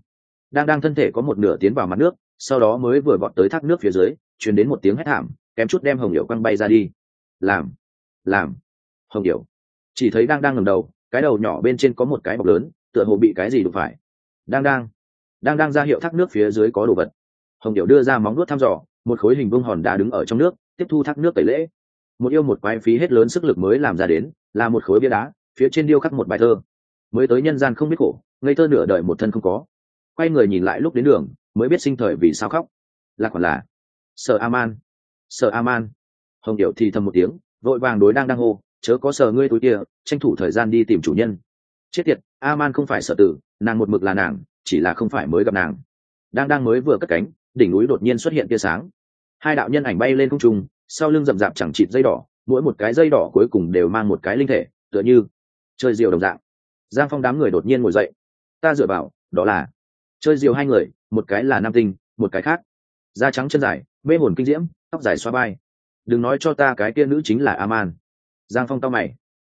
Đang đang thân thể có một nửa tiến vào mặt nước, sau đó mới vừa vọt tới thác nước phía dưới chuyển đến một tiếng hét thảm, kém chút đem hồng điệu quăng bay ra đi. Làm. Làm. Hồng điệu chỉ thấy đang đang ngầm đầu, cái đầu nhỏ bên trên có một cái bọc lớn, tựa hồ bị cái gì đụng phải. Đang đang. Đang đang ra hiệu thác nước phía dưới có đồ vật. Hồng điệu đưa ra móng nuốt thăm dò, một khối hình vương hòn đá đứng ở trong nước, tiếp thu thác nước tẩy lễ một yêu một quái phí hết lớn sức lực mới làm ra đến, là một khối bia đá, phía trên điêu khắc một bài thơ. Mới tới nhân gian không biết khổ, ngây thơ nửa đời một thân không có. Quay người nhìn lại lúc đến đường, mới biết sinh thời vì sao khóc. Là còn là sợ aman sợ aman. Hồng điệu thì thầm một tiếng, vội vàng đối đang đang hô, chớ có sợ ngươi túi kia, tranh thủ thời gian đi tìm chủ nhân. Chết tiệt, aman không phải sợ tử, nàng một mực là nàng, chỉ là không phải mới gặp nàng. Đang đang mới vừa cất cánh, đỉnh núi đột nhiên xuất hiện tia sáng. Hai đạo nhân ảnh bay lên không trung sau lưng rậm rạp chẳng chịt dây đỏ, mỗi một cái dây đỏ cuối cùng đều mang một cái linh thể, tựa như chơi diều đồng dạng. Giang phong đám người đột nhiên ngồi dậy. Ta dựa vào, đó là chơi diều hai người, một cái là nam tinh, một cái khác. Da trắng chân dài, mê hồn kinh diễm, tóc dài xoa bay đừng nói cho ta cái kia nữ chính là aman. Giang phong tao mày.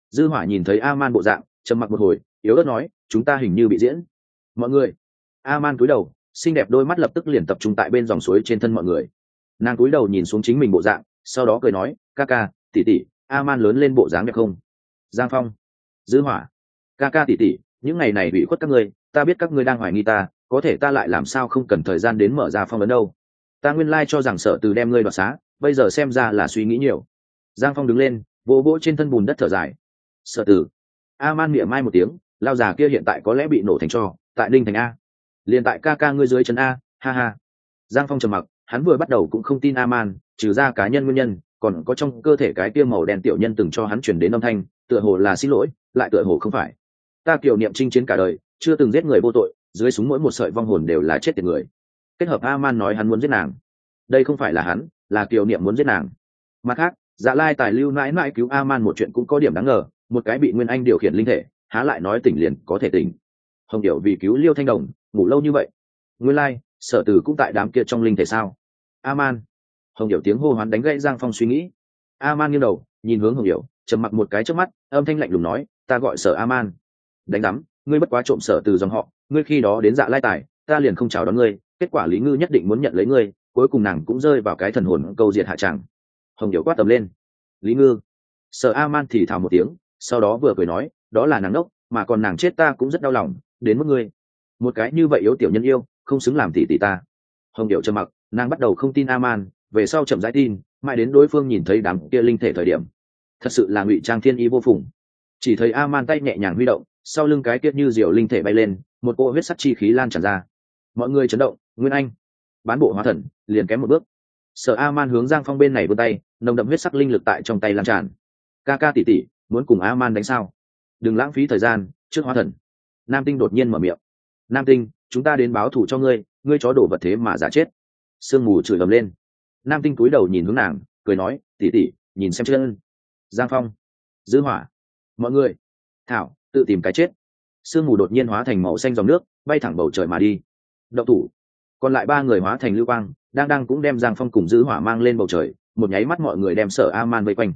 Dư hỏa nhìn thấy aman bộ dạng, trầm mặc một hồi, yếu ớt nói, chúng ta hình như bị diễn. Mọi người. Aman cúi đầu, xinh đẹp đôi mắt lập tức liền tập trung tại bên dòng suối trên thân mọi người. Nàng cúi đầu nhìn xuống chính mình bộ dạng sau đó cười nói, ca ca tỉ tỉ a man lớn lên bộ dáng đẹp không? Giang phong. Dư hỏa. Ca ca tỉ tỉ những ngày này bị khuất các ngươi, ta biết các ngươi đang hoài nghi ta, có thể ta lại làm sao không cần thời gian đến mở ra phong ấn đâu. Ta nguyên lai cho rằng sợ từ đem ngươi đoạt xá, bây giờ xem ra là suy nghĩ nhiều. Giang phong đứng lên, vỗ vỗ trên thân bùn đất thở dài. Sợ từ. A man miệng mai một tiếng, lao già kia hiện tại có lẽ bị nổ thành cho, tại đinh thành a. Liền tại ca ca ngươi dưới chân a, ha ha. Giang phong trầm mặc hắn vừa bắt đầu cũng không tin Aman, trừ ra cá nhân nguyên nhân còn có trong cơ thể cái tiêm màu đen tiểu nhân từng cho hắn chuyển đến âm thanh tựa hồ là xin lỗi lại tựa hồ không phải. Ta kiểu niệm chinh chiến cả đời chưa từng giết người vô tội dưới súng mỗi một sợi vong hồn đều là chết tiệt người. Kết hợp Aman nói hắn muốn giết nàng. Đây không phải là hắn là kiều niệm muốn giết nàng. Mặt khác dạ lai tài lưu mãi mãi cứu Aman một chuyện cũng có điểm đáng ngờ một cái bị nguyên anh điều khiển linh thể há lại nói tỉnh liền có thể tỉnh. Hồng điệu vì cứu liêu thanh đồng ngủ lâu như vậy. Nguyên lai sở tử cũng tại đám kia trong linh thể sao? A man hồng điệu tiếng hô hoán đánh gãy giang phong suy nghĩ. A man nghiêng đầu, nhìn hướng hồng điệu trầm mặc một cái trước mắt, âm thanh lạnh lùng nói, ta gọi sở a man đánh đắm ngươi bất quá trộm sở từ dòng họ, ngươi khi đó đến dạ lai tài, ta liền không chào đón ngươi, kết quả lý ngư nhất định muốn nhận lấy ngươi, cuối cùng nàng cũng rơi vào cái thần hồn câu diệt hạ tràng. Hồng điệu quát tầm lên. Lý ngư. Sở a man thì thào một tiếng, sau đó vừa cười nói, đó là nàng đốc mà còn nàng chết ta cũng rất đau lòng, đến mức ngươi. Một cái như vậy yếu tiểu nhân yêu không xứng làm tỷ tỷ ta. Hồng điệu trầm mặc, nàng bắt đầu không tin a man về sau chậm rãi tin, mãi đến đối phương nhìn thấy đám kia linh thể thời điểm. Thật sự là ngụy trang thiên ý vô phùng. Chỉ thấy a man tay nhẹ nhàng huy động, sau lưng cái tiết như diều linh thể bay lên, một cỗ huyết sắt chi khí lan tràn ra. Mọi người chấn động, nguyên anh, bán bộ hóa thần, liền kém một bước. Sở a man hướng giang phong bên này vươn tay, nồng đậm huyết sắc linh lực tại trong tay lan tràn. Ca ca tỉ tỉ, muốn cùng a man đánh sao? Đừng lãng phí thời gian, trước hóa thần. Nam tinh đột nhiên mở miệng. Nam tinh chúng ta đến báo thù cho ngươi ngươi chó đổ vật thế mà giả chết. Sương mù chửi ầm lên. Nam tinh cúi đầu nhìn hướng nàng, cười nói tỉ tỉ nhìn xem chân. Giang phong. Dư hỏa. Mọi người. Thảo, tự tìm cái chết. Sương mù đột nhiên hóa thành màu xanh dòng nước, bay thẳng bầu trời mà đi. Đậu thủ. Còn lại ba người hóa thành lưu quang, đang đang cũng đem giang phong cùng giữ hỏa mang lên bầu trời, một nháy mắt mọi người đem sở a man vây quanh.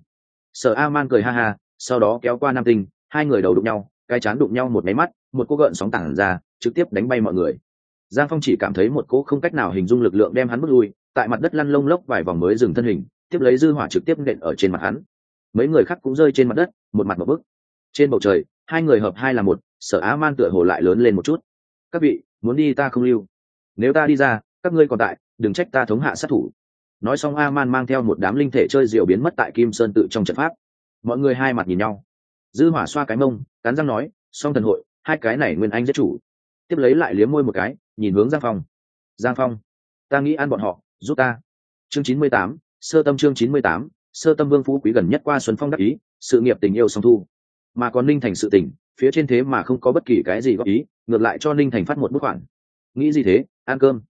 Sở a man cười ha ha, sau đó kéo qua nam tinh, hai người đầu đụng nhau cái chán đụng nhau một máy mắt, một cô gợn sóng tảng ra, trực tiếp đánh bay mọi người. Giang phong chỉ cảm thấy một cỗ không cách nào hình dung lực lượng đem hắn bước lui, tại mặt đất lăn lông lốc vài vòng mới dừng thân hình, tiếp lấy dư hỏa trực tiếp nện ở trên mặt hắn. Mấy người khác cũng rơi trên mặt đất, một mặt một bức. Trên bầu trời, hai người hợp hai là một, sở á man tựa hồ lại lớn lên một chút. Các vị, muốn đi ta không lưu? Nếu ta đi ra, các ngươi còn tại, đừng trách ta thống hạ sát thủ. Nói xong, a man mang theo một đám linh thể chơi diệu biến mất tại kim sơn tự trong trận pháp. Mọi người hai mặt nhìn nhau dư hỏa xoa cái mông, cắn răng nói, song thần hội, hai cái này nguyên anh giết chủ. Tiếp lấy lại liếm môi một cái, nhìn hướng giang phong. Giang phong, ta nghĩ ăn bọn họ, giúp ta. Chương chín mươi tám, sơ tâm chương chín mươi tám, sơ tâm vương phú quý gần nhất qua xuân phong đắc ý, sự nghiệp tình yêu song thu. Mà còn ninh thành sự tình, phía trên thế mà không có bất kỳ cái gì góp ý, ngược lại cho ninh thành phát một bức khoản. Nghĩ gì thế, ăn cơm.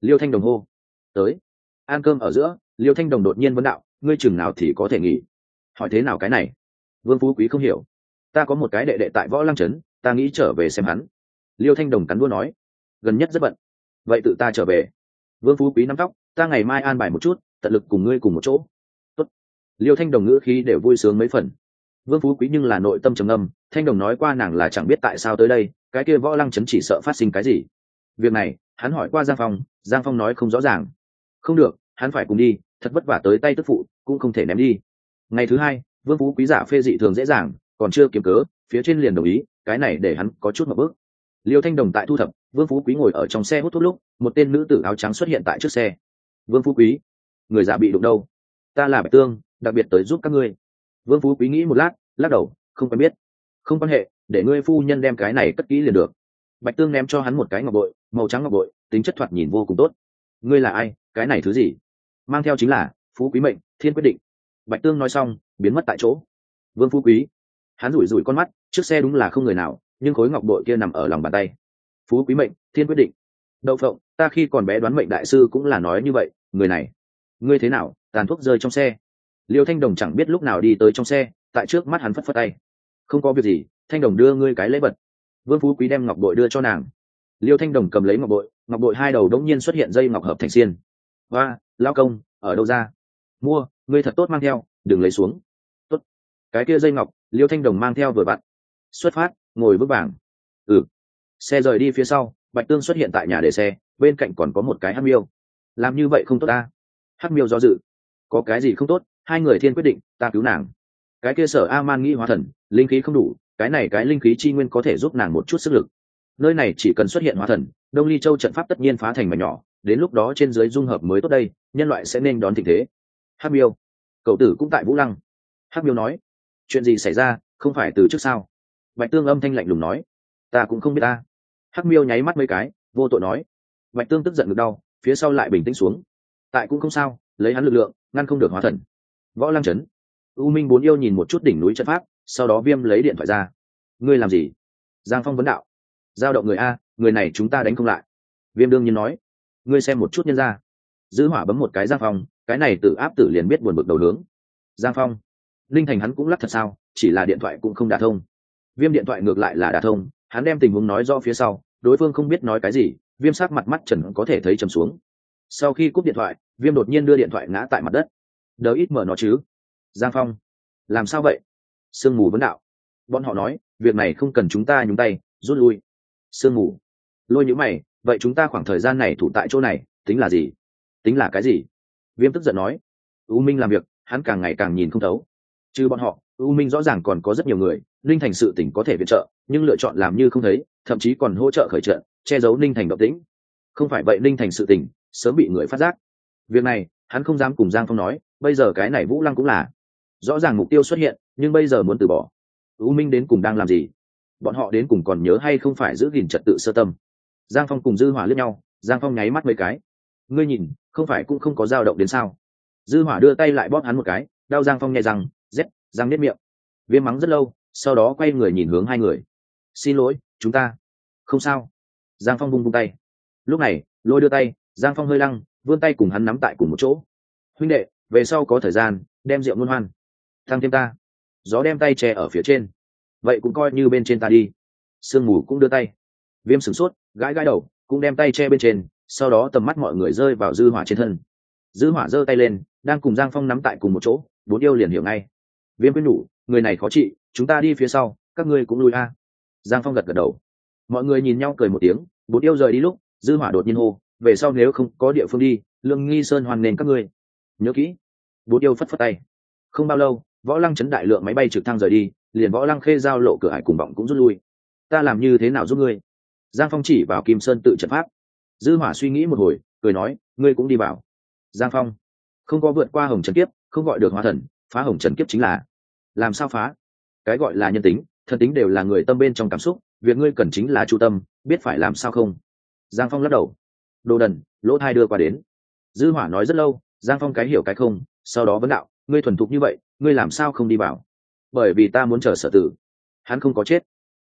Liêu thanh đồng hô. Tới, ăn cơm ở giữa, liêu thanh đồng đột nhiên vấn đạo, ngươi chừng nào thì có thể nghỉ? Hỏi thế nào cái này? Vương phú quý không hiểu. Ta có một cái đệ đệ tại võ lăng trấn, ta nghĩ trở về xem hắn. Liêu thanh đồng cắn đua nói, gần nhất rất bận, vậy tự ta trở về. Vương phú quý nắm tóc, ta ngày mai an bài một chút, tận lực cùng ngươi cùng một chỗ. Tốt. liêu thanh đồng ngữ khí đều vui sướng mấy phần. Vương phú quý nhưng là nội tâm trầm âm thanh đồng nói qua nàng là chẳng biết tại sao tới đây, cái kia võ lăng chấn chỉ sợ phát sinh cái gì. Việc này, hắn hỏi qua giang phong giang phong nói không rõ ràng. Không được, hắn phải cùng đi, thật vất vả tới tay tức phụ, cũng không thể ném đi. Ngày thứ hai vương phú quý giả phê dị thường dễ dàng, còn chưa kiếm cớ, phía trên liền đồng ý, cái này để hắn có chút một bước. Liêu thanh đồng tại thu thập, vương phú quý ngồi ở trong xe hút thuốc lúc, một tên nữ tử áo trắng xuất hiện tại trước xe. Vương phú quý, người già bị đụng đâu? Ta là bạch tương, đặc biệt tới giúp các ngươi. Vương phú quý nghĩ một lát, lắc đầu, không quen biết. Không quan hệ, để ngươi phu nhân đem cái này cất kỹ liền được. Bạch tương ném cho hắn một cái ngọc bội, màu trắng ngọc bội, tính chất thoạt nhìn vô cùng tốt. Ngươi là ai? Cái này thứ gì? Mang theo chính là phú quý mệnh, thiên quyết định bạch tương nói xong, biến mất tại chỗ. Vương phú quý, hắn rủi rủi con mắt trước xe đúng là không người nào, nhưng khối ngọc bội kia nằm ở lòng bàn tay. Phú quý mệnh, thiên quyết định. Đậu phộng, ta khi còn bé đoán mệnh đại sư cũng là nói như vậy, người này, ngươi thế nào, tàn thuốc rơi trong xe. Liêu thanh đồng chẳng biết lúc nào đi tới trong xe, tại trước mắt hắn phất phất tay. Không có việc gì, thanh đồng đưa ngươi cái lễ vật. Vương phú quý đem ngọc bội đưa cho nàng. Liêu thanh đồng cầm lấy ngọc bội ngọc bội hai đầu đống nhiên xuất hiện dây ngọc hợp thành xiên. Và lao công, ở đâu ra? Mua ngươi thật tốt mang theo, đừng lấy xuống. Tốt. Cái kia dây ngọc, liêu thanh đồng mang theo vừa vặn. Xuất phát, ngồi bước bảng ừ. Xe rời đi phía sau, bạch tương xuất hiện tại nhà để xe, bên cạnh còn có một cái hát miêu. Làm như vậy không tốt ta. Hát miêu do dự. Có cái gì không tốt, hai người thiên quyết định, ta cứu nàng. Cái kia sở a man nghĩ hóa thần, linh khí không đủ, cái này cái linh khí chi nguyên có thể giúp nàng một chút sức lực. Nơi này chỉ cần xuất hiện hóa thần, đông ly châu trận pháp tất nhiên phá thành mà nhỏ, đến lúc đó trên dưới dung hợp mới tốt đây, nhân loại sẽ nên đón tình thế hắc miêu. Cậu tử cũng tại vũ lăng. Hắc miêu nói, chuyện gì xảy ra? Không phải từ trước sao? Bạch tương âm thanh lạnh lùng nói, ta cũng không biết ta. Hắc miêu nháy mắt mấy cái, vô tội nói, bạch tương tức giận ngực đau, phía sau lại bình tĩnh xuống. Tại cũng không sao, lấy hắn lực lượng, ngăn không được hóa thần. Võ lăng trấn u minh bốn yêu nhìn một chút đỉnh núi trận pháp, sau đó viêm lấy điện thoại ra. Ngươi làm gì? Giang phong vấn đạo. Giao động người a, người này chúng ta đánh không lại. Viêm đương nhiên nói, ngươi xem một chút nhân ra giữ hỏa bấm một cái giang phong cái này tự áp tử liền biết buồn bực đầu hướng. Giang phong, linh thành hắn cũng lắc thật sao, chỉ là điện thoại cũng không đả thông. Viêm điện thoại ngược lại là đả thông, hắn đem tình huống nói do phía sau, đối phương không biết nói cái gì, viêm sát mặt mắt trần có thể thấy trầm xuống. Sau khi cúp điện thoại, viêm đột nhiên đưa điện thoại ngã tại mặt đất. Đờ ít mở nó chứ? Giang phong, làm sao vậy? Sương mù vấn đạo. Bọn họ nói, việc này không cần chúng ta nhúng tay, rút lui. Sương mù. Lôi nhữ mày, vậy chúng ta khoảng thời gian này thủ tại chỗ này, tính là gì? Tính là cái gì? Viêm tức giận nói, u minh làm việc, hắn càng ngày càng nhìn không thấu. Trừ bọn họ, u minh rõ ràng còn có rất nhiều người, linh thành sự tỉnh có thể viện trợ, nhưng lựa chọn làm như không thấy, thậm chí còn hỗ trợ khởi trợ che giấu ninh thành động tĩnh. Không phải vậy ninh thành sự Tỉnh sớm bị người phát giác. Việc này, hắn không dám cùng giang phong nói, bây giờ cái này vũ lăng cũng là rõ ràng mục tiêu xuất hiện, nhưng bây giờ muốn từ bỏ. U minh đến cùng đang làm gì? Bọn họ đến cùng còn nhớ hay không phải giữ gìn trật tự sơ tâm? Giang phong cùng dư hỏa lướt nhau, giang phong nháy mắt mấy cái ngươi nhìn, không phải cũng không có dao động đến sao? Dư hỏa đưa tay lại bóp hắn một cái, đau giang phong nhẹ rằng rét răng nếp miệng. Viêm mắng rất lâu, sau đó quay người nhìn hướng hai người. Xin lỗi, chúng ta. Không sao. Giang phong bung bung tay. Lúc này, lôi đưa tay, giang phong hơi lăng, vươn tay cùng hắn nắm tại cùng một chỗ. Huynh đệ, về sau có thời gian, đem rượu ngôn hoan. Thăng thêm ta. Gió đem tay che ở phía trên. Vậy cũng coi như bên trên ta đi. Sương mù cũng đưa tay. Viêm sửng sốt, gãi gãi đầu, cũng đem tay che bên trên sau đó tầm mắt mọi người rơi vào dư hỏa trên thân. Dư hỏa giơ tay lên, đang cùng giang phong nắm tại cùng một chỗ, bốn yêu liền hiểu ngay. Viêm quyết nhủ người này khó trị, chúng ta đi phía sau, các ngươi cũng lui a. Giang phong gật gật đầu. Mọi người nhìn nhau cười một tiếng, bốn yêu rời đi lúc, dư hỏa đột nhiên hô, về sau nếu không có địa phương đi, lương nghi sơn hoàn nền các ngươi. Nhớ kỹ. Bốn yêu phất phất tay. Không bao lâu, võ lăng chấn đại lượng máy bay trực thăng rời đi, liền võ lăng khê giao lộ cửa hải cùng vọng cũng rút lui. Ta làm như thế nào giúp ngươi? Giang phong chỉ vào kim sơn tự trận pháp dư hỏa suy nghĩ một hồi, cười nói, ngươi cũng đi vào. Giang phong. Không có vượt qua hồng trần kiếp, không gọi được hóa thần, phá hồng trần kiếp chính là làm sao phá? Cái gọi là nhân tính, thần tính đều là người tâm bên trong cảm xúc, việc ngươi cần chính là chu tâm, biết phải làm sao không? Giang phong lắc đầu. Đồ đần, lỗ thai đưa qua đến. Dư hỏa nói rất lâu, giang phong cái hiểu cái không, sau đó vấn đạo, ngươi thuần thục như vậy, ngươi làm sao không đi vào? Bởi vì ta muốn chờ sở tử. Hắn không có chết.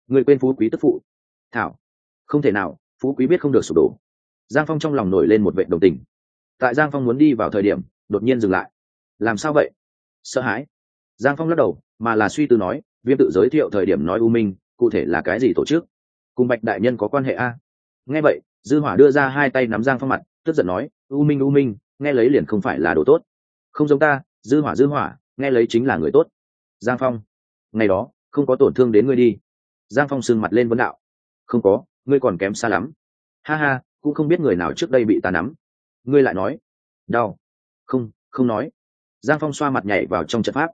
Ngươi quên phú quý tức phụ. Thảo. Không thể nào, phú quý biết không được sụp đổ giang phong trong lòng nổi lên một vệ đồng tình. Tại giang phong muốn đi vào thời điểm, đột nhiên dừng lại. Làm sao vậy? Sợ hãi. Giang phong lắc đầu, mà là suy tư nói, viêm tự giới thiệu thời điểm nói u minh, cụ thể là cái gì tổ chức? Cùng bạch đại nhân có quan hệ a? Nghe vậy, dư hỏa đưa ra hai tay nắm giang phong mặt, tức giận nói, u minh u minh, nghe lấy liền không phải là đồ tốt. Không giống ta, dư hỏa dư hỏa, nghe lấy chính là người tốt. Giang phong, ngày đó, không có tổn thương đến ngươi đi. Giang phong sưng mặt lên vấn đạo. Không có, ngươi còn kém xa lắm. Ha ha cũng không biết người nào trước đây bị ta nắm. Ngươi lại nói. Đau. Không không nói. Giang phong xoa mặt nhảy vào trong trận pháp.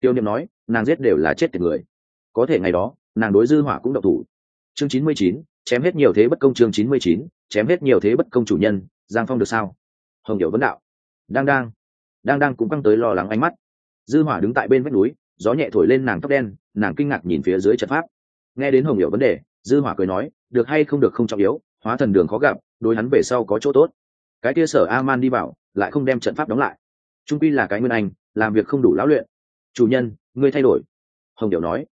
Tiêu niệm nói, nàng giết đều là chết tiệt người. Có thể ngày đó, nàng đối dư hỏa cũng độc thủ. Chương chín mươi chín, chém hết nhiều thế bất công chương chín mươi chín, chém hết nhiều thế bất công chủ nhân, giang phong được sao? Hồng điệu vấn đạo. Đang đang. Đang đang cũng căng tới lo lắng ánh mắt. Dư hỏa đứng tại bên vách núi, gió nhẹ thổi lên nàng tóc đen, nàng kinh ngạc nhìn phía dưới trận pháp. Nghe đến hồng điệu vấn đề, dư hỏa cười nói, được hay không được không trọng yếu, hóa thần đường khó gặp đối hắn về sau có chỗ tốt. Cái kia sở aman đi vào, lại không đem trận pháp đóng lại. Trung pi là cái nguyên anh, làm việc không đủ lão luyện. Chủ nhân, ngươi thay đổi. Hồng điệu nói.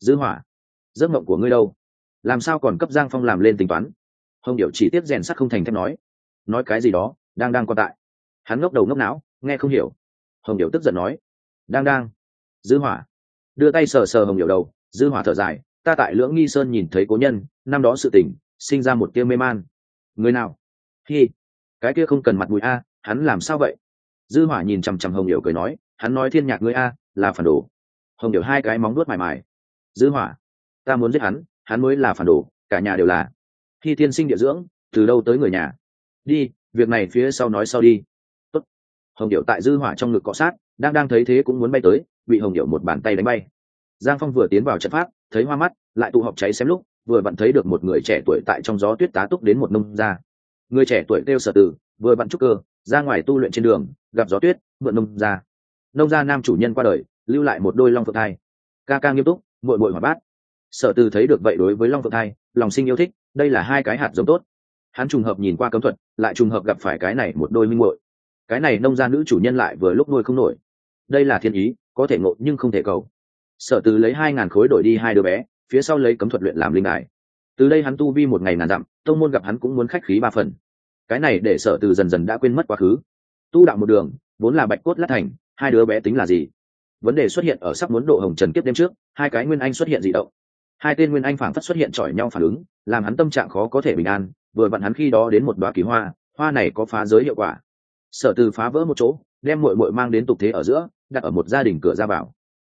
Dư hỏa, giấc mộng của ngươi đâu? Làm sao còn cấp giang phong làm lên tính toán? Hồng điệu chỉ tiếp rèn sắt không thành thép nói. Nói cái gì đó, đang đang quan tại. Hắn ngốc đầu ngốc não, nghe không hiểu. Hồng điệu tức giận nói. Đang đang. Dư hỏa, đưa tay sờ sờ hồng điệu đầu. Dư hỏa thở dài. Ta tại lưỡng nghi sơn nhìn thấy cố nhân, năm đó sự tình, sinh ra một tia mê man người nào? Hi. Cái kia không cần mặt mũi a, hắn làm sao vậy? Dư hỏa nhìn chằm chằm hồng điệu cười nói, hắn nói thiên nhạc ngươi a, là phản đồ. Hồng điệu hai cái móng nuốt mài mài dư hỏa, ta muốn giết hắn hắn mới là phản đồ, cả nhà đều là. Khi thiên sinh địa dưỡng, từ đâu tới người nhà? Đi, việc này phía sau nói sau đi. Tốt. hồng điệu tại dư hỏa trong ngực cọ sát, đang đang thấy thế cũng muốn bay tới, bị hồng điệu một bàn tay đánh bay. Giang phong vừa tiến vào trận pháp, thấy hoa mắt, lại tụ họp cháy xem lúc vừa vặn thấy được một người trẻ tuổi tại trong gió tuyết tá túc đến một nông gia. Người trẻ tuổi kêu sở tử, vừa vặn trúc cơ, ra ngoài tu luyện trên đường, gặp gió tuyết, mượn nông gia. Nông gia nam chủ nhân qua đời, lưu lại một đôi long phượng thai. Ca ca nghiêm túc, muội muội hỏa bát. Sở từ thấy được vậy đối với long phượng thai, lòng sinh yêu thích, đây là hai cái hạt giống tốt. Hắn trùng hợp nhìn qua cấm thuật, lại trùng hợp gặp phải cái này một đôi minh muội. Cái này nông gia nữ chủ nhân lại vừa lúc nuôi không nổi. Đây là thiên ý, có thể ngộ nhưng không thể cầu. Sở từ lấy hai ngàn khối đổi đi hai đứa bé phía sau lấy cấm thuật luyện làm linh đài. Từ đây hắn tu vi một ngày ngàn dặm, tông môn gặp hắn cũng muốn khách khí ba phần. Cái này để sở từ dần dần đã quên mất quá khứ. Tu đạo một đường, vốn là bạch cốt lát thành, hai đứa bé tính là gì? Vấn đề xuất hiện ở sắp muốn độ hồng trần kiếp đêm trước, hai cái nguyên anh xuất hiện dị động. Hai tên nguyên anh phảng phất xuất hiện chọi nhau phản ứng, làm hắn tâm trạng khó có thể bình an, vừa vặn hắn khi đó đến một đoá kỳ hoa hoa này có phá giới hiệu quả. Sở từ phá vỡ một chỗ, đem muội muội mang đến tục thế ở giữa, đặt ở một gia đình cửa ra vào.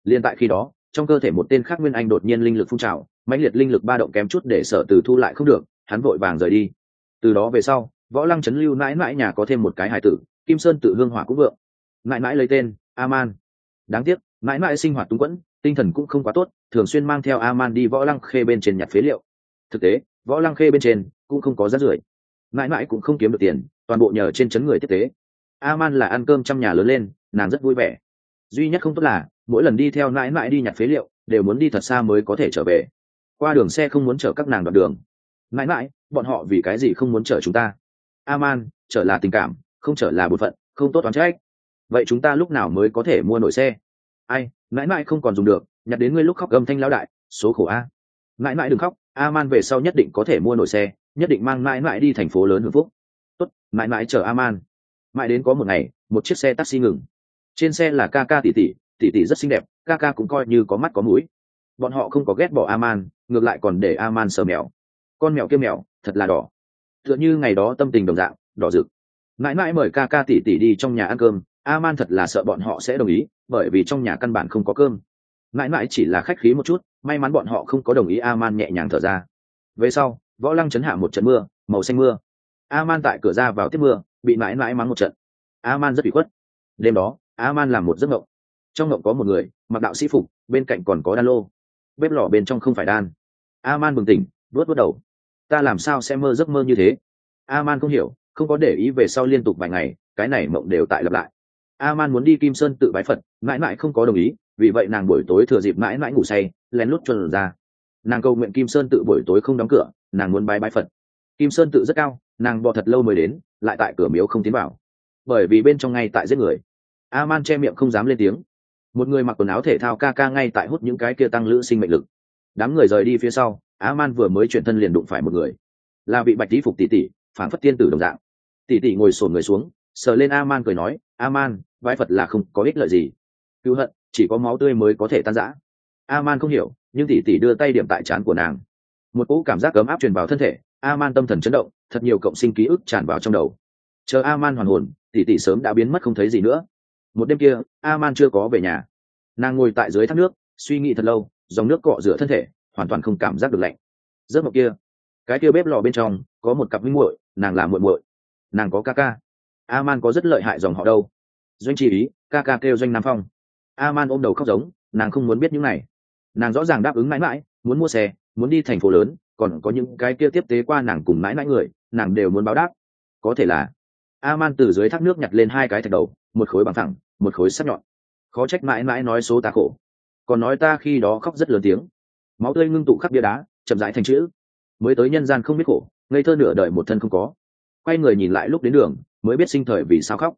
Liên tại khi đó trong cơ thể một tên khác nguyên anh đột nhiên linh lực phun trào, mãnh liệt linh lực ba động kém chút để sở từ thu lại không được, hắn vội vàng rời đi. Từ đó về sau, võ lăng trấn lưu mãi mãi nhà có thêm một cái hài tử, kim sơn tự hương hỏa cũng vượng. Mãi mãi lấy tên, aman. Đáng tiếc, mãi mãi sinh hoạt túng quẫn, tinh thần cũng không quá tốt, thường xuyên mang theo aman đi võ lăng khê bên trên nhặt phế liệu. Thực tế, võ lăng khê bên trên cũng không có rác rưởi. Mãi mãi cũng không kiếm được tiền, toàn bộ nhờ trên chấn người tiếp tế. Aman là ăn cơm trong nhà lớn lên, nàng rất vui vẻ duy nhất không tốt là, mỗi lần đi theo mãi mãi đi nhặt phế liệu, đều muốn đi thật xa mới có thể trở về. Qua đường xe không muốn chở các nàng đoạn đường. Mãi mãi, bọn họ vì cái gì không muốn chở chúng ta? Aman, chở là tình cảm, không chở là bột phận, không tốt toán trách. Vậy chúng ta lúc nào mới có thể mua nổi xe? Ai, mãi mãi không còn dùng được, nhặt đến ngươi lúc khóc gầm thanh lão đại, số khổ a. Mãi mãi đừng khóc a man về sau nhất định có thể mua nổi xe, nhất định mang mãi mãi đi thành phố lớn hưởng phúc. Tốt, mãi mãi chở a man mãi đến có một ngày, một chiếc xe taxi ngừng trên xe là ca ca tỷ tỷ tỷ tỷ rất xinh đẹp ca ca cũng coi như có mắt có mũi. Bọn họ không có ghét bỏ Aman, ngược lại còn để Aman sờ mèo. Con mèo kia mèo thật là đỏ. Tựa như ngày đó tâm tình đồng dạng đỏ rực. Mãi mãi mời ca ca tỷ tỷ đi trong nhà ăn cơm Aman thật là sợ bọn họ sẽ đồng ý bởi vì trong nhà căn bản không có cơm. Mãi mãi chỉ là khách khí một chút may mắn bọn họ không có đồng ý Aman nhẹ nhàng thở ra. Về sau võ lăng chấn hạ một trận mưa màu xanh mưa. Aman tại cửa ra vào tiếp mưa bị mãi mãi mắng một trận. Aman rất bị khuất. Đêm đó a man làm một giấc mộng. Trong mộng có một người, mặc đạo sĩ phục, bên cạnh còn có đan lô. Bếp lò bên trong không phải đan. A man bừng tỉnh vớt vớt đầu. Ta làm sao sẽ mơ giấc mơ như thế? A man không hiểu, không có để ý về sau liên tục vài ngày, cái này mộng đều tại lặp lại. A man muốn đi kim sơn tự bái phật, mãi mãi không có đồng ý, vì vậy nàng buổi tối thừa dịp mãi mãi ngủ say, lén lút chuẩn ra. Nàng cầu nguyện kim sơn tự buổi tối không đóng cửa, nàng muốn bái bái phật. Kim sơn tự rất cao, nàng bò thật lâu mới đến, lại tại cửa miếu không tiến vào. Bởi vì bên trong ngay tại giết người a man che miệng không dám lên tiếng. Một người mặc quần áo thể thao ca ca ngay tại hút những cái kia tăng lữ sinh mệnh lực. Đám người rời đi phía sau a man vừa mới chuyển thân liền đụng phải một người. Là vị bạch tí phục tỷ tỷ phản phất tiên tử đồng dạng. Tỷ tỷ ngồi sổn người xuống, sờ lên a man cười nói a man vai phật là không có ích lợi gì. Cứu hận, chỉ có máu tươi mới có thể tan rã. A man không hiểu, nhưng tỷ tỷ đưa tay điểm tại trán của nàng. Một cỗ cảm giác cấm áp truyền vào thân thể a man tâm thần chấn động, thật nhiều cộng sinh ký ức tràn vào trong đầu. Chờ a man hoàn hồn, tỷ tỷ sớm đã biến mất không thấy gì nữa một đêm kia a man chưa có về nhà. Nàng ngồi tại dưới thác nước, suy nghĩ thật lâu, dòng nước cọ rửa thân thể, hoàn toàn không cảm giác được lạnh. Giấc mộng kia, cái kia bếp lò bên trong, có một cặp minh muội, nàng là muội muội. Nàng có ca ca. A man có rất lợi hại dòng họ đâu. Doanh chi ý, ca ca kêu doanh nam phong. A man ôm đầu khóc giống, nàng không muốn biết những này. Nàng rõ ràng đáp ứng mãi mãi, muốn mua xe, muốn đi thành phố lớn, còn có những cái kia tiếp tế qua nàng cùng mãi mãi người, nàng đều muốn báo đáp. Có thể là a man từ dưới thác nước nhặt lên hai cái thạch đầu, một khối bằng thẳng một khối sắt nhọn. Khó trách mãi mãi nói số ta khổ. Còn nói ta khi đó khóc rất lớn tiếng. Máu tươi ngưng tụ khắp bia đá, chậm rãi thành chữ. Mới tới nhân gian không biết khổ, ngây thơ nửa đời một thân không có. Quay người nhìn lại lúc đến đường, mới biết sinh thời vì sao khóc.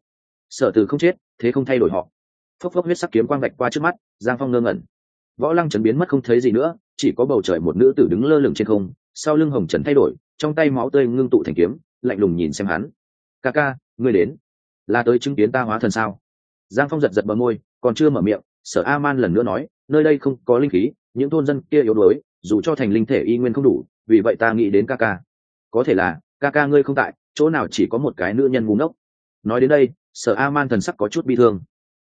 Sở từ không chết, thế không thay đổi họ. Phốc phốc huyết sắc kiếm quang gạch qua trước mắt, giang phong ngơ ngẩn. Võ lăng trấn biến mất không thấy gì nữa, chỉ có bầu trời một nữ tử đứng lơ lửng trên không, sau lưng hồng trần thay đổi, trong tay máu tươi ngưng tụ thành kiếm, lạnh lùng nhìn xem hắn. Ca ca, ngươi đến. Là tới chứng kiến ta hóa thần sao? Giang phong giật giật bờ môi, còn chưa mở miệng, sở a man lần nữa nói, nơi đây không có linh khí, những thôn dân kia yếu đuối, dù cho thành linh thể y nguyên không đủ, vì vậy ta nghĩ đến ca ca. Có thể là, ca ca ngươi không tại, chỗ nào chỉ có một cái nữ nhân ngu ngốc. Nói đến đây, sở a man thần sắc có chút bi thương.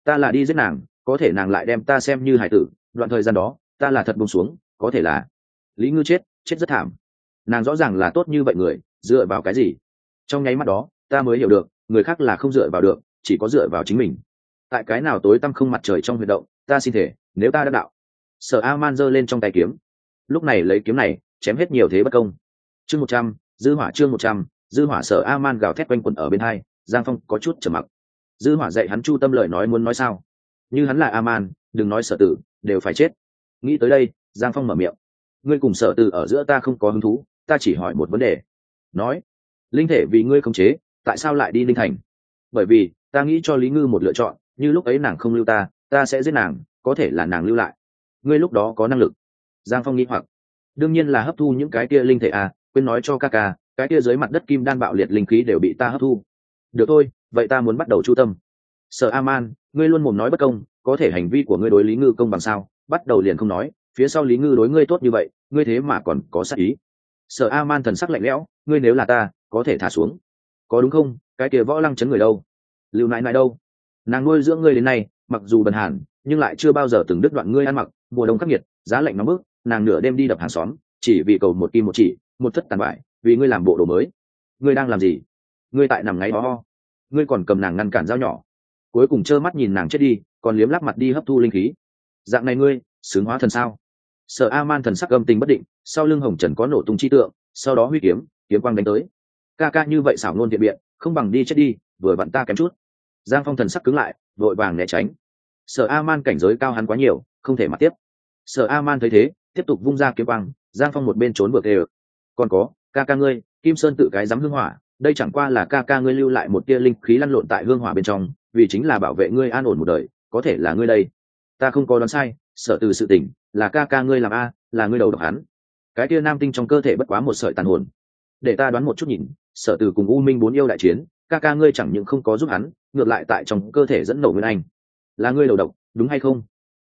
Ta là đi giết nàng, có thể nàng lại đem ta xem như hải tử, đoạn thời gian đó, ta là thật bông xuống, có thể là. Lý ngư chết chết rất thảm. Nàng rõ ràng là tốt như vậy người, dựa vào cái gì? Trong nháy mắt đó, ta mới hiểu được, người khác là không dựa vào được, chỉ có dựa vào chính mình tại cái nào tối tăm không mặt trời trong huy động, ta xin thể, nếu ta đã đạo. Sở a man giơ lên trong tay kiếm. Lúc này lấy kiếm này, chém hết nhiều thế bất công. Chương một trăm, dư hỏa chương một trăm, dư hỏa sở a man gào thét quanh quẩn ở bên hai, giang phong có chút trầm mặc. Dư hỏa dạy hắn chu tâm lời nói muốn nói sao? Như hắn là a man đừng nói sở tử, đều phải chết. Nghĩ tới đây, giang phong mở miệng. Ngươi cùng sở tử ở giữa ta không có hứng thú, ta chỉ hỏi một vấn đề. Nói, linh thể vì ngươi không chế, tại sao lại đi linh thành? Bởi vì, ta nghĩ cho lý ngư một lựa chọn như lúc ấy nàng không lưu ta ta sẽ giết nàng, có thể là nàng lưu lại. Ngươi lúc đó có năng lực. Giang phong nghĩ hoặc. Đương nhiên là hấp thu những cái kia linh thể à quên nói cho ca ca, cái kia dưới mặt đất kim đan bạo liệt linh khí đều bị ta hấp thu. Được thôi, vậy ta muốn bắt đầu chu tâm. Sở a man ngươi luôn mồm nói bất công, có thể hành vi của ngươi đối lý ngư công bằng sao? Bắt đầu liền không nói, phía sau lý ngư đối ngươi tốt như vậy, ngươi thế mà còn có sắc ý. Sở a man thần sắc lạnh lẽo, ngươi nếu là ta, có thể thả xuống. Có đúng không? Cái kia võ lăng chấn người đâu? Lưu nãi nãi đâu? Nàng nuôi dưỡng ngươi đến nay, mặc dù bần hàn, nhưng lại chưa bao giờ từng đứt đoạn ngươi ăn mặc. Mùa đông khắc nghiệt, giá lạnh nóng bức, nàng nửa đêm đi đập hàng xóm, chỉ vì cầu một kim một chỉ, một thất tàn bại, vì ngươi làm bộ đồ mới. Ngươi đang làm gì? Ngươi tại nằm ngáy ho ho. Ngươi còn cầm nàng ngăn cản dao nhỏ. Cuối cùng trơ mắt nhìn nàng chết đi, còn liếm lắp mặt đi hấp thu linh khí. Dạng này ngươi, sướng hóa thần sao? Sở a man thần sắc âm tình bất định, sau lưng hồng trần có nổ tung chi tượng, sau đó huy kiếm kiếm quang đánh tới. Ca ca như vậy xảo ngôn thiện biện, không bằng đi chết đi, vừa vặn ta kém chút giang phong thần sắc cứng lại, vội vàng né tránh. Sở a man cảnh giới cao hắn quá nhiều, không thể mặc tiếp. Sở a man thấy thế, tiếp tục vung ra kiếm băng. giang phong một bên trốn vượt đều. Còn có, ca ca ngươi, kim sơn tự cái dám hương hỏa, đây chẳng qua là ca ca ngươi lưu lại một tia linh khí lăn lộn tại hương hỏa bên trong, vì chính là bảo vệ ngươi an ổn một đời, có thể là ngươi đây. Ta không có đoán sai, sở từ sự tỉnh là ca ca ngươi làm a, là ngươi đầu độc hắn. Cái tia nam tinh trong cơ thể bất quá một sợi tàn hồn. Để ta đoán một chút nhìn, sở từ cùng u minh bốn yêu đại chiến ca ca ngươi chẳng những không có giúp hắn, ngược lại tại trong cơ thể dẫn nổ nguyên anh. Là ngươi đầu độc, đúng hay không?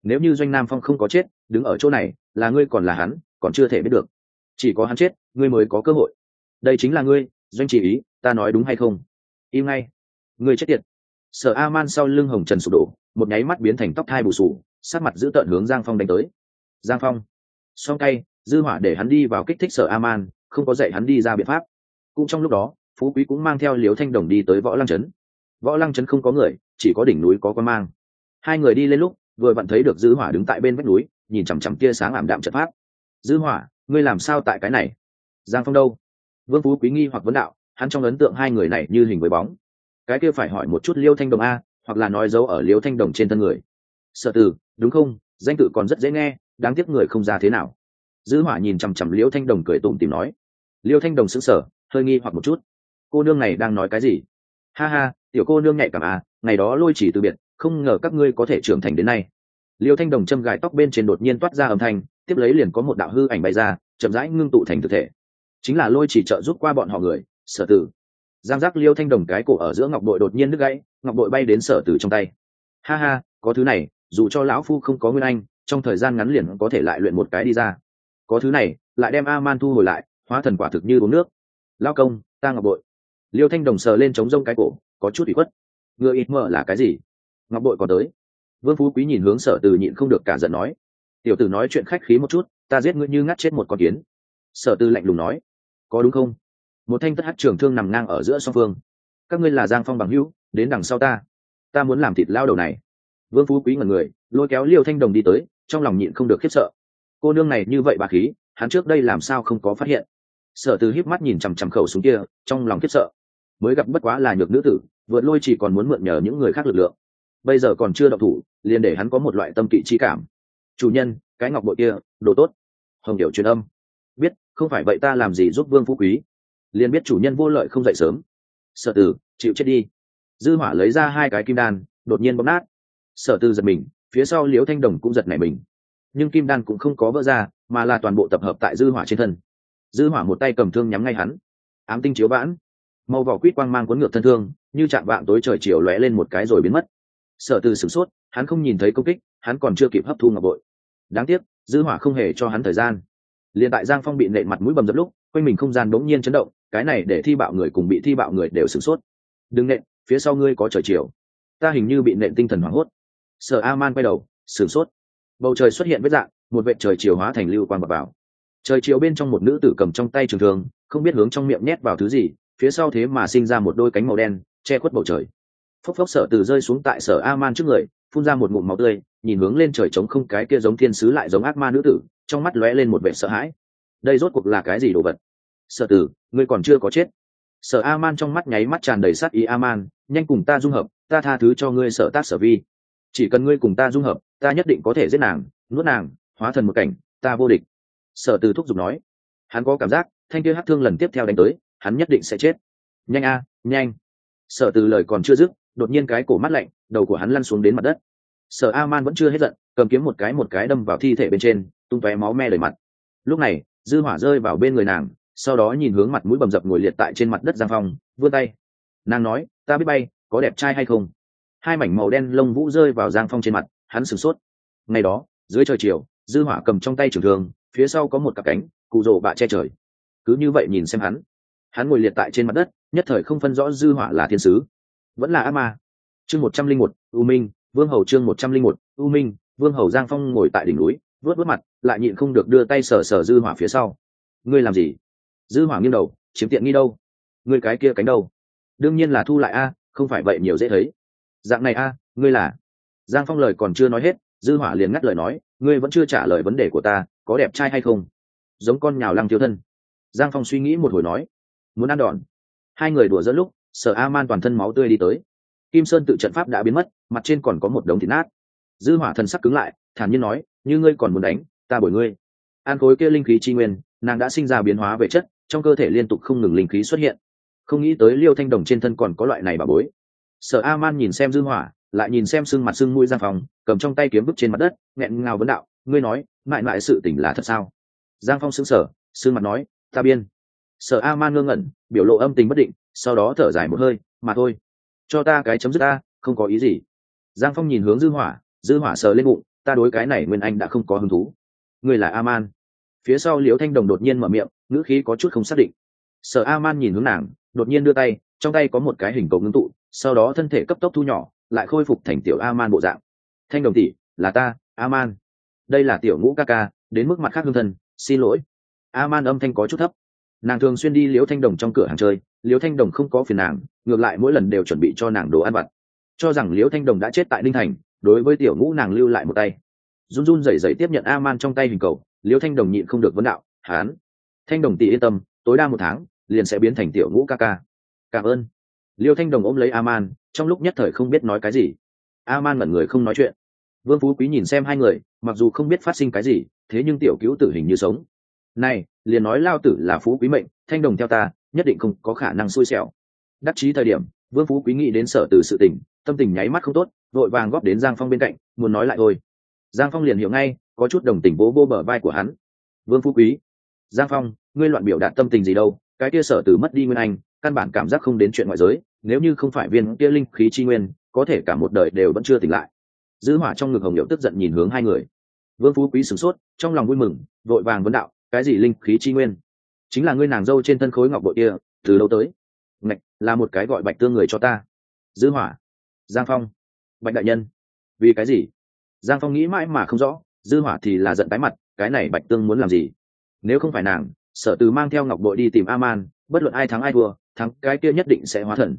Nếu như doanh nam phong không có chết, đứng ở chỗ này, là ngươi còn là hắn, còn chưa thể biết được. Chỉ có hắn chết, ngươi mới có cơ hội. Đây chính là ngươi, doanh chỉ ý, ta nói đúng hay không? Im ngay. Ngươi chết tiệt. Sở a man sau lưng hồng trần sụp đổ, một nháy mắt biến thành tóc thai bù sù sát mặt giữ tợn hướng giang phong đánh tới. Giang phong. Song tay, dư hỏa để hắn đi vào kích thích sở a man không có dạy hắn đi ra biện pháp. Cũng trong lúc đó phú quý cũng mang theo liếu thanh đồng đi tới võ lăng trấn. võ lăng trấn không có người, chỉ có đỉnh núi có con mang. hai người đi lên lúc, vừa vặn thấy được dư hỏa đứng tại bên vách núi, nhìn chằm chằm tia sáng ảm đạm trận pháp. dư hỏa, ngươi làm sao tại cái này? giang phong đâu? vương phú quý nghi hoặc vấn đạo, hắn trong ấn tượng hai người này như hình với bóng. cái kia phải hỏi một chút liêu thanh đồng a, hoặc là nói dấu ở liêu thanh đồng trên thân người. sợ từ, đúng không? danh tự còn rất dễ nghe, đáng tiếc người không ra thế nào. dư hỏa nhìn chằm chằm liêu thanh đồng cười tủm tìm nói. liêu thanh đồng sững sờ, hơi nghi hoặc một chút cô nương này đang nói cái gì? Ha ha, tiểu cô nương nhạy cảm à ngày đó lôi chỉ từ biệt, không ngờ các ngươi có thể trưởng thành đến nay. Liêu thanh đồng châm gài tóc bên trên đột nhiên toát ra âm thanh, tiếp lấy liền có một đạo hư ảnh bay ra, chậm rãi ngưng tụ thành thực thể. Chính là lôi chỉ trợ giúp qua bọn họ người, sở tử. Giang giác liêu thanh đồng cái cổ ở giữa ngọc bội đột nhiên đứt gãy, ngọc bội bay đến sở tử trong tay. Ha ha, có thứ này, dù cho lão phu không có nguyên anh, trong thời gian ngắn liền có thể lại luyện một cái đi ra. Có thứ này, lại đem a man thu hồi lại, hóa thần quả thực như uống nước. Lao công, ta ngọc bội liêu thanh đồng sờ lên trống rông cái cổ, có chút bị khuất. Ngựa ít mơ là cái gì? Ngọc bội còn tới. Vương phú quý nhìn hướng sở từ nhịn không được cả giận nói. Tiểu tử nói chuyện khách khí một chút, ta giết ngươi như ngắt chết một con kiến. Sở tư lạnh lùng nói. Có đúng không? Một thanh tất hát trường thương nằm ngang ở giữa song phương. Các ngươi là giang phong bằng hữu, đến đằng sau ta. Ta muốn làm thịt lao đầu này. Vương phú quý ngần người, lôi kéo liêu thanh đồng đi tới, trong lòng nhịn không được khiếp sợ. Cô nương này như vậy bà khí, hắn trước đây làm sao không có phát hiện? Sở Tư híp mắt nhìn chằm chằm khẩu súng kia, trong lòng khiếp sợ mới gặp bất quá là nhược nữ tử, vượt lôi chỉ còn muốn mượn nhờ những người khác lực lượng. Bây giờ còn chưa độc thủ, liền để hắn có một loại tâm kỵ trí cảm. Chủ nhân, cái ngọc bội kia, đồ tốt. Hồng điệu truyền âm. Biết, không phải vậy ta làm gì giúp vương phú quý? Liền biết chủ nhân vô lợi không dậy sớm. Sở tử, chịu chết đi. Dư hỏa lấy ra hai cái kim đan, đột nhiên bóp nát. Sở tư giật mình, phía sau liễu thanh đồng cũng giật nảy mình. Nhưng kim đan cũng không có vỡ ra, mà là toàn bộ tập hợp tại dư hỏa trên thân. Dư hỏa một tay cầm thương nhắm ngay hắn. Ám tinh chiếu vãn màu vỏ quýt quang mang cuốn ngược thân thương, như chạm vạng tối trời chiều lóe lên một cái rồi biến mất. Sở từ sửng sốt, hắn không nhìn thấy công kích, hắn còn chưa kịp hấp thu ngọc bội. Đáng tiếc, dư hỏa không hề cho hắn thời gian. Liền tại giang phong bị nện mặt mũi bầm dập lúc, quanh mình không gian đống nhiên chấn động, cái này để thi bạo người cùng bị thi bạo người đều sửng sốt. Đừng nện, phía sau ngươi có trời chiều. Ta hình như bị nện tinh thần hoảng hốt. Sở a man quay đầu, sửng sốt. Bầu trời xuất hiện vết dạng, một vệ trời chiều hóa thành lưu quang bập vào. Trời chiều bên trong một nữ tử cầm trong tay trường thường không biết hướng trong miệng nhét vào thứ gì phía sau thế mà sinh ra một đôi cánh màu đen, che khuất bầu trời. Phốc phốc sở từ rơi xuống tại sở a man trước người, phun ra một ngụm máu tươi, nhìn hướng lên trời trống không cái kia giống thiên sứ lại giống ác ma nữ tử, trong mắt lóe lên một vẻ sợ hãi. Đây rốt cuộc là cái gì đồ vật? Sở tử, ngươi còn chưa có chết. Sở a man trong mắt nháy mắt tràn đầy sát ý a man nhanh cùng ta dung hợp, ta tha thứ cho ngươi sở tác sở vi. Chỉ cần ngươi cùng ta dung hợp, ta nhất định có thể giết nàng, nuốt nàng, hóa thần một cảnh, ta vô địch. Sở từ thúc giục nói. Hắn có cảm giác, thanh kia hát thương lần tiếp theo đánh tới hắn nhất định sẽ chết. Nhanh a, nhanh. Sở từ lời còn chưa dứt, đột nhiên cái cổ mắt lạnh, đầu của hắn lăn xuống đến mặt đất. Sở a man vẫn chưa hết giận, cầm kiếm một cái một cái đâm vào thi thể bên trên, tung tóe máu me lời mặt. Lúc này, dư hỏa rơi vào bên người nàng, sau đó nhìn hướng mặt mũi bầm dập ngồi liệt tại trên mặt đất giang phong, vươn tay. Nàng nói, ta biết bay, có đẹp trai hay không? Hai mảnh màu đen lông vũ rơi vào giang phong trên mặt, hắn sửng sốt. Ngày đó, dưới trời chiều, dư hỏa cầm trong tay trường thường phía sau có một cặp cánh, cụ rồ bạ che trời. Cứ như vậy nhìn xem hắn hắn ngồi liệt tại trên mặt đất, nhất thời không phân rõ dư hỏa là thiên sứ. Vẫn là ác ma. Chương một trăm linh một, u minh, vương hầu chương một trăm linh một, u minh, vương hầu giang phong ngồi tại đỉnh núi, vớt vớt mặt, lại nhịn không được đưa tay sờ sờ dư hỏa phía sau. Ngươi làm gì? Dư hỏa nghiêng đầu, chiếm tiện nghi đâu? Ngươi cái kia cánh đâu? Đương nhiên là thu lại a, không phải vậy nhiều dễ thấy. Dạng này a, ngươi là? Giang phong lời còn chưa nói hết, dư hỏa liền ngắt lời nói, ngươi vẫn chưa trả lời vấn đề của ta, có đẹp trai hay không? Giống con nhào lăng thiếu thân. Giang phong suy nghĩ một hồi nói muốn ăn đòn. Hai người đùa dẫn lúc, sở a man toàn thân máu tươi đi tới. Kim sơn tự trận pháp đã biến mất, mặt trên còn có một đống thịt nát. Dư hỏa thần sắc cứng lại, thản nhiên nói, như ngươi còn muốn đánh, ta bồi ngươi. An khối kia linh khí chi nguyên, nàng đã sinh ra biến hóa về chất, trong cơ thể liên tục không ngừng linh khí xuất hiện. Không nghĩ tới liêu thanh đồng trên thân còn có loại này bà bối. Sở a man nhìn xem dư hỏa, lại nhìn xem sưng mặt sưng mũi ra phòng cầm trong tay kiếm vứt trên mặt đất, nghẹn ngào vấn đạo, ngươi nói, mãi mãi sự tình là thật sao? Giang phong sững sờ xương mặt nói, ta biên sở a man ngơ ngẩn, biểu lộ âm tình bất định, sau đó thở dài một hơi, mà thôi, cho ta cái chấm dứt ta, không có ý gì. Giang phong nhìn hướng dư hỏa dư hỏa sờ lên bụng, ta đối cái này nguyên anh đã không có hứng thú. Người là a man. Phía sau liễu thanh đồng đột nhiên mở miệng, ngữ khí có chút không xác định. Sở a man nhìn hướng nàng, đột nhiên đưa tay, trong tay có một cái hình cầu ngưng tụ, sau đó thân thể cấp tốc thu nhỏ, lại khôi phục thành tiểu a man bộ dạng. Thanh đồng tỷ, là ta, a man. Đây là tiểu ngũ ca ca, đến mức mặt khác hương thân, xin lỗi. A man âm thanh có chút thấp nàng thường xuyên đi liễu thanh đồng trong cửa hàng chơi, liễu thanh đồng không có phiền nàng, ngược lại mỗi lần đều chuẩn bị cho nàng đồ ăn vặt. Cho rằng liễu thanh đồng đã chết tại ninh thành, đối với tiểu ngũ nàng lưu lại một tay. Run run rẩy rẩy tiếp nhận a man trong tay hình cầu, liễu thanh đồng nhịn không được vấn đạo, hán, thanh đồng tỷ yên tâm, tối đa một tháng, liền sẽ biến thành tiểu ngũ ca ca. Cảm ơn. Liêu thanh đồng ôm lấy a man trong lúc nhất thời không biết nói cái gì. A man mẩn người không nói chuyện. Vương phú quý nhìn xem hai người, mặc dù không biết phát sinh cái gì, thế nhưng tiểu cứu tử hình như sống này, liền nói lao tử là phú quý mệnh, thanh đồng theo ta, nhất định không có khả năng xui xẻo. Đắc chí thời điểm, vương phú quý nghĩ đến sở từ sự tình, tâm tình nháy mắt không tốt, vội vàng góp đến giang phong bên cạnh, muốn nói lại thôi. Giang phong liền hiểu ngay, có chút đồng tình bố vô bờ vai của hắn. Vương phú quý, giang phong, ngươi loạn biểu đạt tâm tình gì đâu, cái kia sở từ mất đi nguyên anh, căn bản cảm giác không đến chuyện ngoại giới, nếu như không phải viên kia linh khí chi nguyên, có thể cả một đời đều vẫn chưa tỉnh lại. Giữ hỏa trong ngực hồng hiệu tức giận nhìn hướng hai người. Vương phú quý sửng sốt, trong lòng vui mừng, vội vàng vấn đạo cái gì linh khí chi nguyên? Chính là ngươi nàng dâu trên thân khối ngọc bội kia từ đâu tới? Ngạch là một cái gọi bạch tương người cho ta. Dư hỏa giang phong. Bạch đại nhân vì cái gì? Giang phong nghĩ mãi mà không rõ dư hỏa thì là giận tái mặt cái này bạch tương muốn làm gì? Nếu không phải nàng sở từ mang theo ngọc bội đi tìm a man bất luận ai thắng ai thua thắng cái kia nhất định sẽ hóa thần.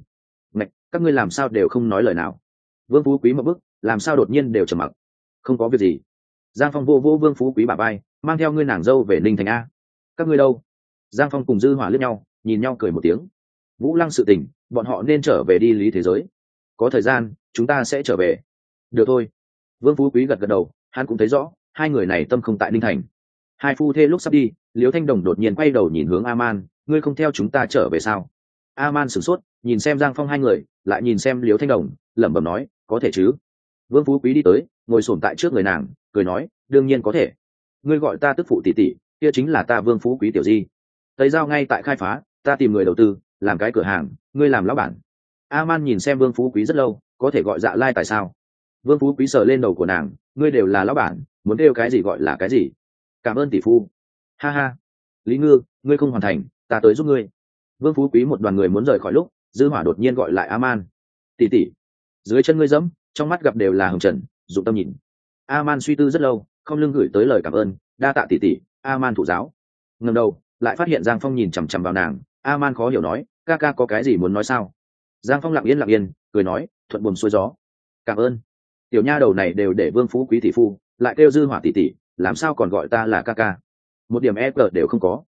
Ngạch, các ngươi làm sao đều không nói lời nào. Vương phú quý một bức làm sao đột nhiên đều trầm mặc? Không có việc gì giang phong vô vô vương phú quý bà bay mang theo ngươi nàng dâu về ninh thành a. Các ngươi đâu? Giang phong cùng dư hỏa lướt nhau, nhìn nhau cười một tiếng. Vũ lăng sự tình, bọn họ nên trở về đi lý thế giới. Có thời gian, chúng ta sẽ trở về. Được thôi. Vương phú quý gật gật đầu, hắn cũng thấy rõ, hai người này tâm không tại ninh thành. Hai phu thê lúc sắp đi, liễu thanh đồng đột nhiên quay đầu nhìn hướng a man ngươi không theo chúng ta trở về sao? A man sửng sốt, nhìn xem giang phong hai người, lại nhìn xem liễu thanh đồng, lẩm bẩm nói, có thể chứ. Vương phú quý đi tới, ngồi sổm tại trước người nàng cười nói, đương nhiên có thể. Ngươi gọi ta tức phụ tỷ tỷ, kia chính là ta vương phú quý tiểu di. Tây giao ngay tại khai phá, ta tìm người đầu tư, làm cái cửa hàng, ngươi làm lão bản. A man nhìn xem vương phú quý rất lâu, có thể gọi dạ lai tại sao? Vương phú quý sờ lên đầu của nàng, ngươi đều là lão bản, muốn kêu cái gì gọi là cái gì? Cảm ơn tỷ phu. Ha ha. Lý ngư, ngươi không hoàn thành, ta tới giúp ngươi. Vương phú quý một đoàn người muốn rời khỏi lúc, dư hỏa đột nhiên gọi lại a man tỷ tỷ. Dưới chân ngươi dẫm, trong mắt gặp đều là hồng trần, dụng tâm nhìn. Aman suy tư rất lâu, không lưng gửi tới lời cảm ơn, đa tạ tỷ tỷ, Aman thụ thủ giáo. Ngầm đầu, lại phát hiện giang phong nhìn chằm chằm vào nàng, Aman khó hiểu nói, ca ca có cái gì muốn nói sao? Giang phong lặng yên lặng yên, cười nói, thuận buồm xuôi gió. Cảm ơn. Tiểu nha đầu này đều để vương phú quý tỷ phu, lại kêu dư hỏa tỷ tỷ, làm sao còn gọi ta là ca ca? Một điểm e đều không có.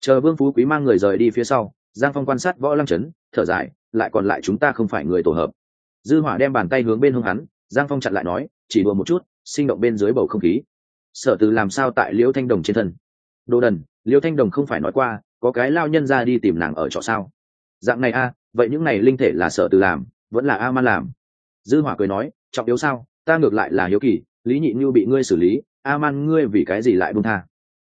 Chờ vương phú quý mang người rời đi phía sau, giang phong quan sát võ lăng trấn thở dài, lại còn lại chúng ta không phải người tổ hợp. Dư hỏa đem bàn tay hướng bên hông hắn, giang phong chặn lại nói, chỉ đùa một chút sinh động bên dưới bầu không khí. Sở từ làm sao tại liễu thanh đồng trên thân? Đồ đần, liễu thanh đồng không phải nói qua, có cái lao nhân ra đi tìm nàng ở trọ sao? Dạng này a, vậy những này linh thể là sở từ làm, vẫn là a man làm? Dư hỏa cười nói, trọng yếu sao, ta ngược lại là hiếu kỳ, lý nhị như bị ngươi xử lý a man ngươi vì cái gì lại buông tha?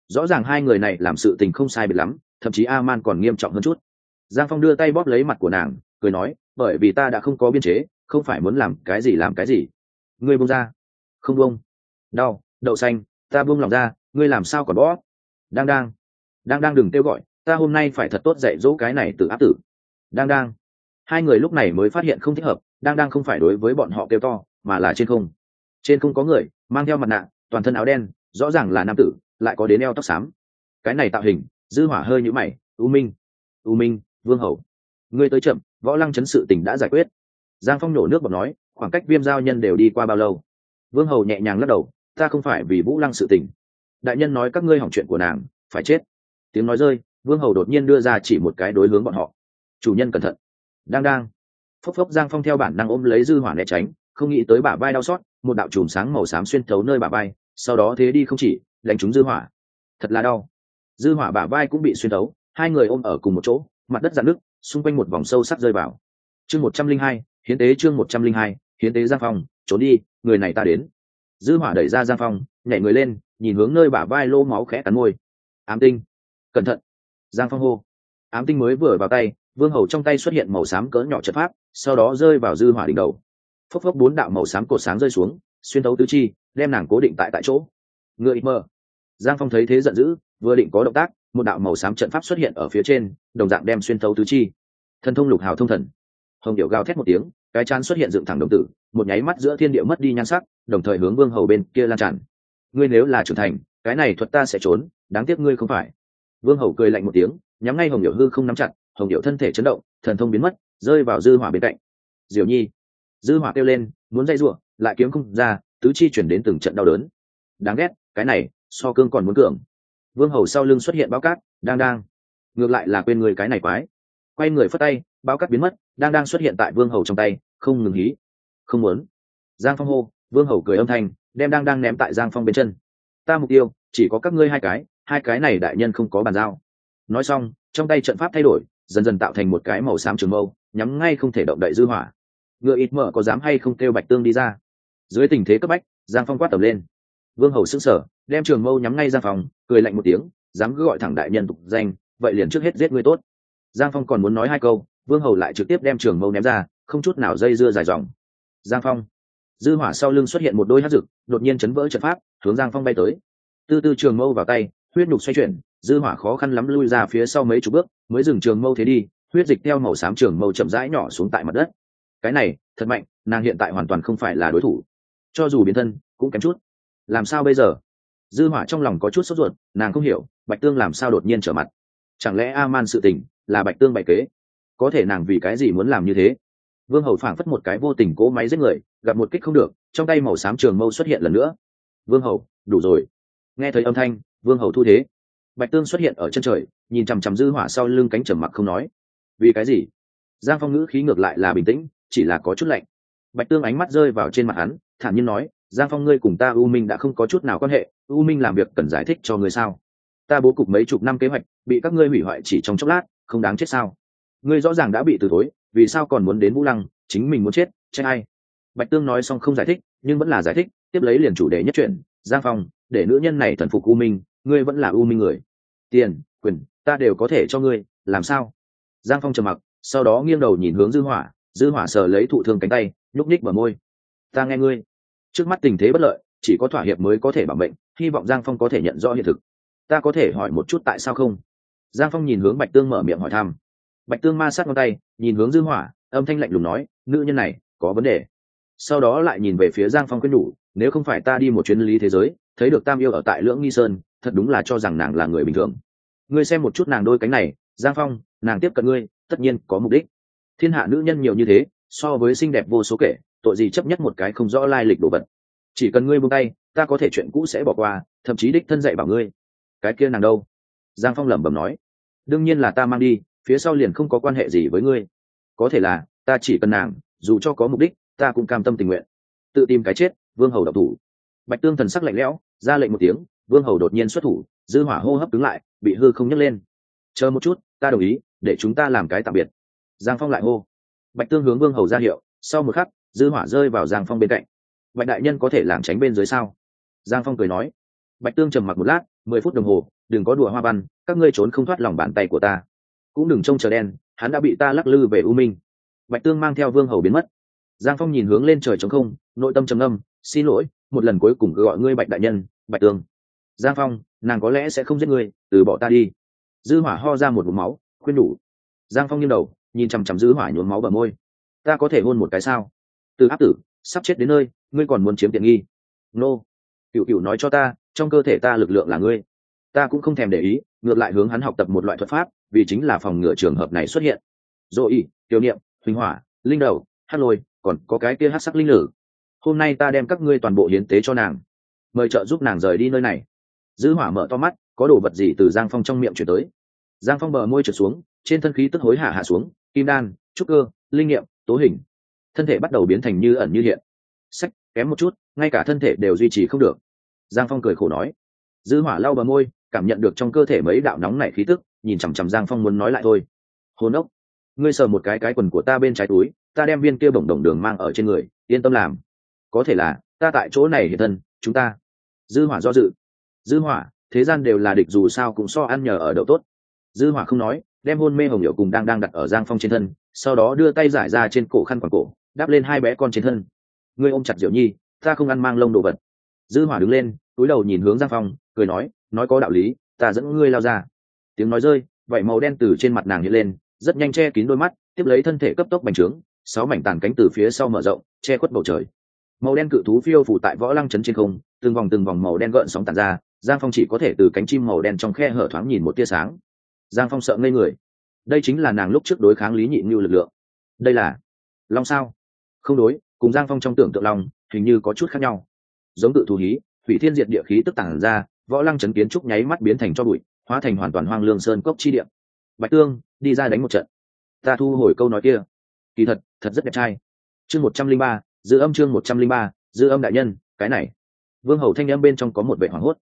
Rõ ràng hai người này làm sự tình không sai biệt lắm, thậm chí a man còn nghiêm trọng hơn chút. Giang phong đưa tay bóp lấy mặt của nàng, cười nói, bởi vì ta đã không có biên chế, không phải muốn làm cái gì làm cái gì. Ngươi buông ra không buông. Đau, đậu xanh, ta buông lòng ra, ngươi làm sao còn bó? Đang đang đang đang đừng kêu gọi, ta hôm nay phải thật tốt dạy dỗ cái này từ áp tử. Đang đang. Hai người lúc này mới phát hiện không thích hợp, đang đang không phải đối với bọn họ kêu to, mà là trên không. Trên không có người, mang theo mặt nạ, toàn thân áo đen, rõ ràng là nam tử, lại có đến eo tóc xám. Cái này tạo hình, dư hỏa hơi nhũ mày, u minh u minh, vương hầu. Ngươi tới chậm, võ lăng chấn sự tình đã giải quyết. Giang phong nổ nước bọt nói, khoảng cách viêm giao nhân đều đi qua bao lâu? Vương hầu nhẹ nhàng lắc đầu, ta không phải vì vũ lăng sự tình. Đại nhân nói các ngươi hỏng chuyện của nàng, phải chết. Tiếng nói rơi, vương hầu đột nhiên đưa ra chỉ một cái đối hướng bọn họ. Chủ nhân cẩn thận. Đang đang. Phốc phốc giang phong theo bản năng ôm lấy dư hỏa né tránh, không nghĩ tới bả vai đau xót, một đạo chùm sáng màu xám xuyên thấu nơi bả vai, sau đó thế đi không chỉ, đánh trúng dư hỏa. Thật là đau. Dư hỏa bả vai cũng bị xuyên thấu, hai người ôm ở cùng một chỗ, mặt đất dạn nước xung quanh một vòng sâu sắc rơi vào. Chương một trăm linh hai, hiến tế chương một trăm linh hai hiến tế giang phong, trốn đi, người này ta đến. Dư hỏa đẩy ra giang phong, nhảy người lên, nhìn hướng nơi bả vai lô máu khẽ cắn môi. Ám tinh. Cẩn thận. Giang phong hô. Ám tinh mới vừa vào tay, vương hầu trong tay xuất hiện màu xám cỡ nhỏ trận pháp, sau đó rơi vào dư hỏa đỉnh đầu. Phốc phốc bốn đạo màu xám cột sáng rơi xuống, xuyên thấu tứ chi, đem nàng cố định tại tại chỗ. Ngựa ít mơ giang phong thấy thế giận dữ, vừa định có động tác, một đạo màu xám trận pháp xuất hiện ở phía trên, đồng dạng đem xuyên thấu tứ chi. Thần thông lục hào thông thần. Hồng điệu gào thét một tiếng cái chán xuất hiện dựng thẳng đồng tử, một nháy mắt giữa thiên địa mất đi nhan sắc, đồng thời hướng vương hầu bên kia lan tràn. Ngươi nếu là trưởng thành, cái này thuật ta sẽ trốn, đáng tiếc ngươi không phải. Vương hầu cười lạnh một tiếng, nhắm ngay hồng điệu hư không nắm chặt, hồng điệu thân thể chấn động, thần thông biến mất, rơi vào dư hỏa bên cạnh. Diệu nhi, dư hỏa kêu lên, muốn dây rủa, lại kiếm không ra, tứ chi chuyển đến từng trận đau đớn. Đáng ghét, cái này, so cương còn muốn cường. Vương hầu sau lưng xuất hiện bao cát, đang đang. Ngược lại là quên người cái này quái. Quay người phất tay bao cát biến mất đang đang xuất hiện tại vương hầu trong tay, không ngừng hí, không muốn. Giang phong hô, vương hầu cười âm thanh, đem đang đang ném tại giang phong bên chân. Ta mục tiêu, chỉ có các ngươi hai cái hai cái này đại nhân không có bàn giao. Nói xong, trong tay trận pháp thay đổi, dần dần tạo thành một cái màu xám trường mâu, nhắm ngay không thể động đậy dư hỏa. Ngựa ít mở có dám hay không kêu bạch tương đi ra. Dưới tình thế cấp bách, giang phong quát tầm lên. Vương hầu sững sờ, đem trường mâu nhắm ngay giang phong, cười lạnh một tiếng, dám cứ gọi thẳng đại nhân tục danh, vậy liền trước hết giết ngươi tốt. Giang phong còn muốn nói hai câu vương hầu lại trực tiếp đem trường mâu ném ra, không chút nào dây dưa dài dòng. Giang phong. Dư hỏa sau lưng xuất hiện một đôi hát rực đột nhiên chấn vỡ trận pháp, hướng giang phong bay tới. Tư tư trường mâu vào tay, huyết nhục xoay chuyển, dư hỏa khó khăn lắm lui ra phía sau mấy chục bước, mới dừng trường mâu thế đi, huyết dịch theo màu xám trường mâu chậm rãi nhỏ xuống tại mặt đất. Cái này, thật mạnh, nàng hiện tại hoàn toàn không phải là đối thủ. Cho dù biến thân, cũng kém chút. Làm sao bây giờ? Dư hỏa trong lòng có chút sốt ruột, nàng không hiểu, bạch tương làm sao đột nhiên trở mặt? Chẳng lẽ a man sự tình là bạch tương bày kế? Có thể nàng vì cái gì muốn làm như thế? Vương hầu phảng phất một cái vô tình cố máy giết người, gặp một kích không được, trong tay màu xám trường mâu xuất hiện lần nữa. Vương hầu, đủ rồi. Nghe thấy âm thanh, vương hầu thu thế. Bạch tương xuất hiện ở chân trời, nhìn chằm chằm dư hỏa sau lưng cánh trầm mặc không nói. Vì cái gì? Giang phong ngữ khí ngược lại là bình tĩnh, chỉ là có chút lạnh. Bạch tương ánh mắt rơi vào trên mặt hắn, thản nhiên nói, giang phong ngươi cùng ta u minh đã không có chút nào quan hệ, u minh làm việc cần giải thích cho ngươi sao? Ta bố cục mấy chục năm kế hoạch, bị các ngươi hủy hoại chỉ trong chốc lát, không đáng chết sao? Ngươi rõ ràng đã bị từ thối, vì sao còn muốn đến vũ lăng, chính mình muốn chết, trách ai? Bạch tương nói xong không giải thích, nhưng vẫn là giải thích, tiếp lấy liền chủ đề nhất chuyện giang phong, để nữ nhân này thần phục u minh, ngươi vẫn là u minh người. Tiền, quyền, ta đều có thể cho ngươi, làm sao? Giang phong trầm mặc, sau đó nghiêng đầu nhìn hướng dư hỏa dư hỏa sờ lấy thụ thương cánh tay, nhúc ních mở môi. Ta nghe ngươi. Trước mắt tình thế bất lợi, chỉ có thỏa hiệp mới có thể bảo mệnh, hy vọng giang phong có thể nhận rõ hiện thực. Ta có thể hỏi một chút tại sao không? Giang phong nhìn hướng bạch tương mở miệng hỏi thăm bạch tương ma sát ngón tay, nhìn hướng dư hỏa, âm thanh lạnh lùng nói, nữ nhân này, có vấn đề. Sau đó lại nhìn về phía giang phong quyết nhủ, nếu không phải ta đi một chuyến lý thế giới, thấy được tam yêu ở tại lưỡng nghi sơn, thật đúng là cho rằng nàng là người bình thường. Ngươi xem một chút nàng đôi cánh này, giang phong, nàng tiếp cận ngươi, tất nhiên có mục đích. Thiên hạ nữ nhân nhiều như thế, so với xinh đẹp vô số kể, tội gì chấp nhất một cái không rõ lai lịch đồ vật. Chỉ cần ngươi buông tay, ta có thể chuyện cũ sẽ bỏ qua, thậm chí đích thân dạy bảo ngươi. Cái kia nàng đâu? Giang phong lẩm bẩm nói. Đương nhiên là ta mang đi phía sau liền không có quan hệ gì với ngươi. Có thể là, ta chỉ cần nàng, dù cho có mục đích, ta cũng cam tâm tình nguyện. Tự tìm cái chết, vương hầu độc thủ. Bạch tương thần sắc lạnh lẽo, ra lệnh một tiếng, vương hầu đột nhiên xuất thủ, dư hỏa hô hấp cứng lại, bị hư không nhấc lên. Chờ một chút, ta đồng ý, để chúng ta làm cái tạm biệt. Giang phong lại hô. Bạch tương hướng vương hầu ra hiệu, sau một khắc, dư hỏa rơi vào giang phong bên cạnh. Bạch đại nhân có thể làm tránh bên dưới sao? Giang phong cười nói. Bạch tương trầm mặc một lát, mười phút đồng hồ, đừng có đùa hoa văn, các ngươi trốn không thoát lòng bàn tay của ta cũng đừng trông chờ đen, hắn đã bị ta lắc lư về u minh. Bạch tương mang theo vương hầu biến mất. Giang phong nhìn hướng lên trời trống không, nội tâm trầm âm xin lỗi, một lần cuối cùng gọi ngươi bạch đại nhân, bạch tương. Giang phong, nàng có lẽ sẽ không giết ngươi, từ bỏ ta đi. Dư hỏa ho ra một vùng máu, khuyên đủ giang phong nghiêng đầu, nhìn chằm chằm dư hỏa nhuốm máu bờ môi. Ta có thể hôn một cái sao? Từ áp tử, sắp chết đến nơi, ngươi còn muốn chiếm tiện nghi. Nô, cựu cựu nói cho ta, trong cơ thể ta lực lượng là ngươi. Ta cũng không thèm để ý, ngược lại hướng hắn học tập một loại thuật pháp vì chính là phòng ngừa trường hợp này xuất hiện. Dỗ y, tiểu niệm, huỳnh hỏa, linh đầu, hát lôi, còn có cái kia hát sắc linh lử. Hôm nay ta đem các ngươi toàn bộ hiến tế cho nàng. Mời trợ giúp nàng rời đi nơi này. Dư hỏa mở to mắt, có đồ vật gì từ giang phong trong miệng chuyển tới? Giang phong bờ môi trượt xuống, trên thân khí tức hối hả hạ xuống, kim đan, trúc cơ, linh nghiệm, tố hình. Thân thể bắt đầu biến thành như ẩn như hiện. Sách kém một chút, ngay cả thân thể đều duy trì không được. Giang phong cười khổ nói. Dư hỏa lau bờ môi, cảm nhận được trong cơ thể mấy đạo nóng nảy khí tức nhìn chằm chằm giang phong muốn nói lại thôi. Hồn ốc, ngươi sờ một cái cái quần của ta bên trái túi, ta đem viên kia bổng đồng đường mang ở trên người, yên tâm làm. Có thể là, ta tại chỗ này hiện thân, chúng ta. Dư hỏa do dự. Dư hỏa, thế gian đều là địch dù sao cũng so ăn nhờ ở đậu tốt. Dư hỏa không nói, đem hôn mê hồng hiệu cùng đang đang đặt ở giang phong trên thân, sau đó đưa tay giải ra trên cổ khăn quàng cổ đáp lên hai bé con trên thân. Ngươi ôm chặt diệu nhi, ta không ăn mang lông đồ vật. Dư hỏa đứng lên cúi đầu nhìn hướng giang phong, cười nói nói có đạo lý, ta dẫn ngươi lao ra tiếng nói rơi vậy màu đen từ trên mặt nàng hiện lên, rất nhanh che kín đôi mắt, tiếp lấy thân thể cấp tốc bành trướng, sáu mảnh tàn cánh từ phía sau mở rộng, che khuất bầu trời. Màu đen cự thú phiêu phủ tại võ lăng chấn trên không, từng vòng từng vòng màu đen gợn sóng tàn ra, giang phong chỉ có thể từ cánh chim màu đen trong khe hở thoáng nhìn một tia sáng. Giang phong sợ ngây người. Đây chính là nàng lúc trước đối kháng lý nhị như lực lượng. Đây là long sao? Không đối, cùng giang phong trong tưởng tượng long, hình như có chút khác nhau. Giống tự thú hí thủy thiên diệt địa khí tức tản ra, võ lăng chấn kiến trúc nháy mắt biến thành cho bụi hóa thành hoàn toàn hoang lương sơn cốc chi địa. Bạch tương, đi ra đánh một trận. Ta thu hồi câu nói kia. Kỳ thật thật rất đẹp trai. Chương một trăm linh ba dư âm chương một trăm linh ba dư âm đại nhân, cái này. Vương hầu thanh âm bên trong có một vệ hoảng hốt.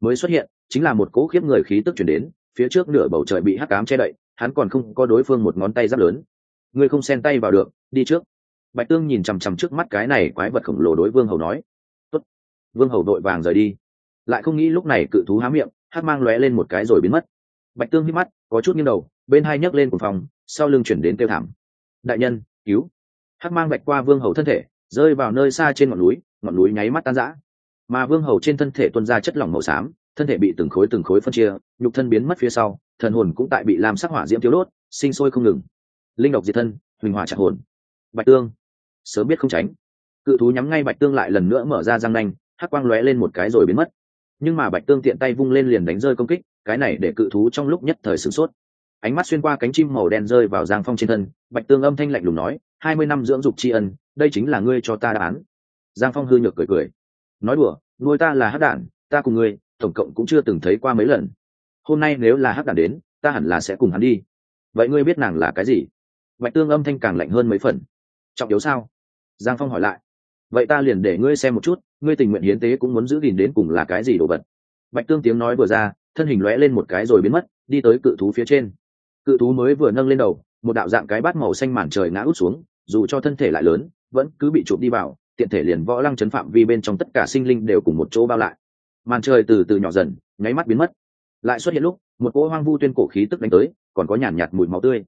Mới xuất hiện, chính là một cỗ khiếp người khí tức chuyển đến, phía trước nửa bầu trời bị hắc cám che đậy, hắn còn không có đối phương một ngón tay giáp lớn. Ngươi không xen tay vào được, đi trước. Bạch tương nhìn chằm chằm trước mắt cái này quái vật khổng lồ đối vương hầu nói. Tốt. vương hầu đội vàng rời đi. Lại không nghĩ lúc này cự thú há miệng hắc mang lóe lên một cái rồi biến mất. Bạch tương hít mắt, có chút nghiêng đầu, bên hai nhấc lên cùng phòng, sau lưng chuyển đến tiêu thảm. Đại nhân, cứu. Hắc mang bạch qua vương hầu thân thể, rơi vào nơi xa trên ngọn núi ngọn núi nháy mắt tan rã. Mà vương hầu trên thân thể tuân ra chất lỏng màu xám, thân thể bị từng khối từng khối phân chia, nhục thân biến mất phía sau, thần hồn cũng tại bị làm sắc hỏa diễm thiếu đốt, sinh sôi không ngừng. Linh độc diệt thân, huỳnh hỏa chặt hồn. Bạch tương, sớm biết không tránh. Cự thú nhắm ngay bạch tương lại lần nữa mở ra răng nanh, hắc quang lóe lên một cái rồi biến mất nhưng mà bạch tương tiện tay vung lên liền đánh rơi công kích, cái này để cự thú trong lúc nhất thời sửng sốt. Ánh mắt xuyên qua cánh chim màu đen rơi vào giang phong trên thân, bạch tương âm thanh lạnh lùng nói, hai mươi năm dưỡng dục tri ân, đây chính là ngươi cho ta đáp án. Giang phong hư nhược cười cười, nói đùa, nuôi ta là hát đản, ta cùng ngươi, tổng cộng cũng chưa từng thấy qua mấy lần. Hôm nay nếu là hát đản đến, ta hẳn là sẽ cùng hắn đi. Vậy ngươi biết nàng là cái gì? Bạch tương âm thanh càng lạnh hơn mấy phần. Trọng yếu sao? Giang phong hỏi lại vậy ta liền để ngươi xem một chút ngươi tình nguyện hiến tế cũng muốn giữ gìn đến cùng là cái gì đồ vật. Bạch tương tiếng nói vừa ra thân hình lóe lên một cái rồi biến mất đi tới cự thú phía trên. Cự thú mới vừa nâng lên đầu một đạo dạng cái bát màu xanh màn trời ngã út xuống dù cho thân thể lại lớn vẫn cứ bị chụp đi vào tiện thể liền võ lăng chấn phạm vi bên trong tất cả sinh linh đều cùng một chỗ bao lại. Màn trời từ từ nhỏ dần nháy mắt biến mất. Lại xuất hiện lúc một cỗ hoang vu tuyên cổ khí tức đánh tới còn có nhàn nhạt, nhạt mùi máu tươi.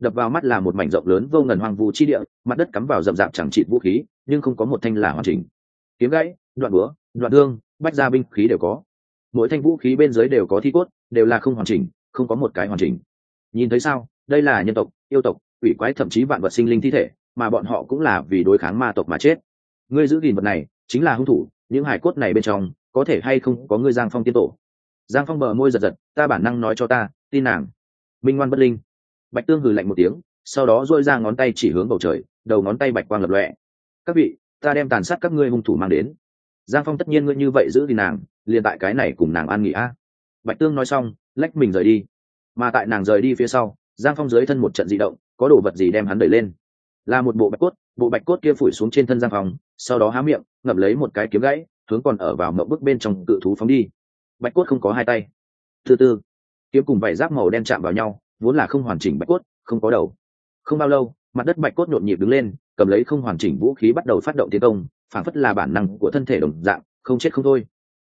Đập vào mắt là một mảnh rộng lớn vô ngần hoang vu chi địa mặt đất cắm vào rậm rạp chẳng trị vũ khí nhưng không có một thanh là hoàn chỉnh. Kiếm gãy, đoạn búa, đoạn thương, bách gia binh khí đều có. Mỗi thanh vũ khí bên dưới đều có thi cốt, đều là không hoàn chỉnh, không có một cái hoàn chỉnh. Nhìn thấy sao, đây là nhân tộc, yêu tộc, quỷ quái thậm chí vạn vật sinh linh thi thể, mà bọn họ cũng là vì đối kháng ma tộc mà chết. Ngươi giữ gìn vật này, chính là hung thủ, những hải cốt này bên trong, có thể hay không có ngươi giang phong tiên tổ? Giang phong bờ môi giật giật, ta bản năng nói cho ta, tin nàng. Minh ngoan bất linh. Bạch tương hừ lạnh một tiếng, sau đó dôi ra ngón tay chỉ hướng bầu trời, đầu ngón tay bạch quang lập lọe các vị, ta đem tàn sát các ngươi hung thủ mang đến. Giang phong tất nhiên ngươi như vậy giữ gìn nàng, liền tại cái này cùng nàng an nghỉ a. Bạch tương nói xong, lách mình rời đi. Mà tại nàng rời đi phía sau, giang phong dưới thân một trận di động, có đồ vật gì đem hắn đẩy lên? Là một bộ bạch cốt, bộ bạch cốt kia phủi xuống trên thân giang phong, sau đó há miệng, ngậm lấy một cái kiếm gãy, hướng còn ở vào mậu bức bên trong cự thú phóng đi. Bạch cốt không có hai tay. Thứ tư kiếm cùng vảy giáp màu đen chạm vào nhau, vốn là không hoàn chỉnh bạch cốt, không có đầu. Không bao lâu mặt đất bạch cốt nhộn nhịp đứng lên, cầm lấy không hoàn chỉnh vũ khí bắt đầu phát động tiến công phản phất là bản năng của thân thể đồng dạng, không chết không thôi.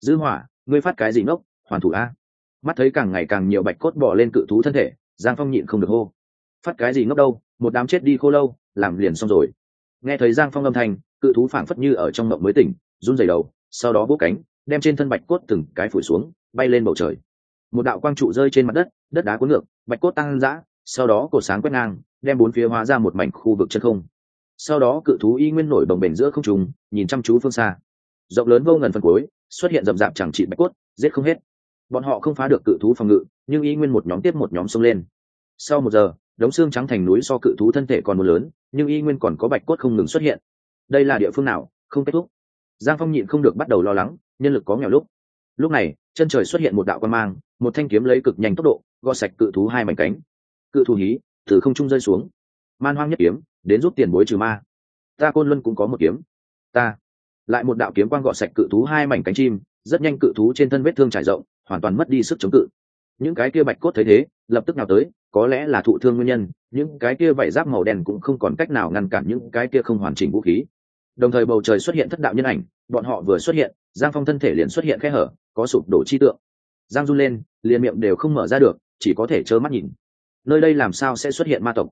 Dư hỏa, ngươi phát cái gì ngốc, hoàn thủ a? Mắt thấy càng ngày càng nhiều bạch cốt bỏ lên cự thú thân thể, giang phong nhịn không được hô. Phát cái gì ngốc đâu, một đám chết đi khô lâu, làm liền xong rồi. Nghe thấy giang phong âm thanh, cự thú phảng phất như ở trong mộng mới tỉnh, run rẩy đầu, sau đó vỗ cánh, đem trên thân bạch cốt từng cái phủi xuống, bay lên bầu trời. Một đạo quang trụ rơi trên mặt đất đất đá cuốn ngược, bạch cốt tăng dã sau đó cột sáng quét ngang, đem bốn phía hóa ra một mảnh khu vực chân không. Sau đó cự thú y nguyên nổi bồng bềnh giữa không trùng nhìn chăm chú phương xa. Rộng lớn vô ngần phần cuối, xuất hiện rậm rạp chẳng trị bạch cốt, giết không hết. Bọn họ không phá được cự thú phòng ngự, nhưng y nguyên một nhóm tiếp một nhóm xông lên. Sau một giờ, đống xương trắng thành núi so cự thú thân thể còn một lớn, nhưng y nguyên còn có bạch cốt không ngừng xuất hiện. Đây là địa phương nào? Không kết thúc. Giang phong nhịn không được bắt đầu lo lắng, nhân lực có nghèo lúc. Lúc này, chân trời xuất hiện một đạo quan mang, một thanh kiếm lấy cực nhanh tốc độ gọt sạch cự thú hai mảnh cánh cự thù hí, từ không trung rơi xuống. Man hoang nhất kiếm, đến giúp tiền bối trừ ma. Ta côn luân cũng có một kiếm. Ta. Lại một đạo kiếm quang gọt sạch cự thú hai mảnh cánh chim, rất nhanh cự thú trên thân vết thương trải rộng, hoàn toàn mất đi sức chống cự. Những cái kia bạch cốt thấy thế, lập tức nào tới, có lẽ là thụ thương nguyên nhân, những cái kia vảy giáp màu đen cũng không còn cách nào ngăn cản những cái kia không hoàn chỉnh vũ khí. Đồng thời bầu trời xuất hiện thất đạo nhân ảnh, bọn họ vừa xuất hiện, giang phong thân thể liền xuất hiện khe hở, có sụp đổ chi tượng. Giang run lên, liền miệng đều không mở ra được, chỉ có thể trơ mắt nhìn nơi đây làm sao sẽ xuất hiện ma tộc?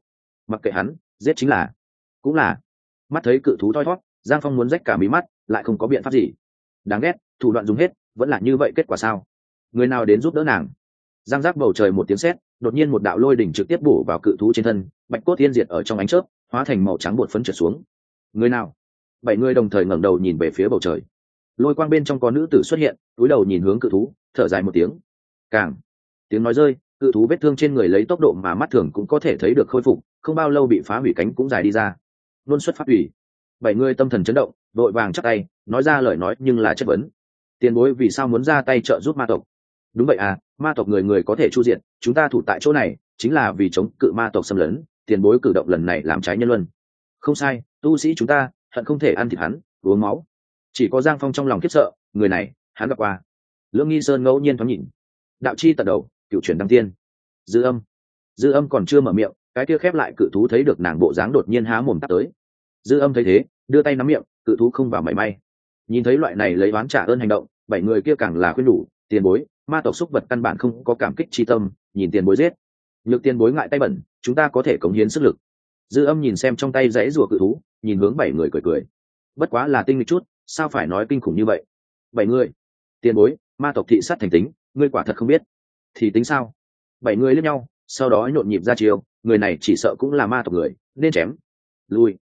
Mặc kệ hắn, giết chính là, cũng là. Mắt thấy cự thú thoi thót giang phong muốn rách cả mí mắt, lại không có biện pháp gì. Đáng ghét, thủ đoạn dùng hết, vẫn là như vậy kết quả sao? Người nào đến giúp đỡ nàng? Giang giác bầu trời một tiếng sét, đột nhiên một đạo lôi đỉnh trực tiếp bổ vào cự thú trên thân, bạch cốt tiên diệt ở trong ánh chớp, hóa thành màu trắng bột phấn trượt xuống. Người nào? Bảy người đồng thời ngẩng đầu nhìn về phía bầu trời. Lôi quang bên trong có nữ tử xuất hiện cúi đầu nhìn hướng cự thú, thở dài một tiếng. Càng. Tiếng nói rơi cự thú vết thương trên người lấy tốc độ mà mắt thường cũng có thể thấy được khôi phục, không bao lâu bị phá hủy cánh cũng dài đi ra. Luôn xuất phát hủy. Bảy người tâm thần chấn động vội vàng chắc tay, nói ra lời nói nhưng là chất vấn. Tiền bối vì sao muốn ra tay trợ giúp ma tộc? Đúng vậy à ma tộc người người có thể chu diện chúng ta thủ tại chỗ này, chính là vì chống cự ma tộc xâm lấn, tiền bối cử động lần này làm trái nhân luân. Không sai, tu sĩ chúng ta, hận không thể ăn thịt hắn, uống máu. Chỉ có giang phong trong lòng khiếp sợ, người này, hắn gặp qua. Lương nghi sơn ngẫu nhiên thoáng nhìn. Đạo chi tận đầu cựu truyền đăng tiên. Dư âm. Dư âm còn chưa mở miệng, cái kia khép lại cự thú thấy được nàng bộ dáng đột nhiên há mồm tắt tới. Dư âm thấy thế, đưa tay nắm miệng, cự thú không vào mảy may. Nhìn thấy loại này lấy oán trả ơn hành động, bảy người kia càng là khuyên đủ, tiền bối, ma tộc xúc vật căn bản không có cảm kích tri tâm, nhìn tiền bối giết. Nhược tiền bối ngại tay bẩn, chúng ta có thể cống hiến sức lực. Dư âm nhìn xem trong tay dãy rùa cự thú, nhìn hướng bảy người cười cười. Bất quá là tinh lịch chút, sao phải nói kinh khủng như vậy? Bảy người, tiền bối, ma tộc thị sát thành tính, ngươi quả thật không biết thì tính sao? Bảy người lẫn nhau, sau đó nhộn nhịp ra chiều người này chỉ sợ cũng là ma tộc người, nên chém. Lui.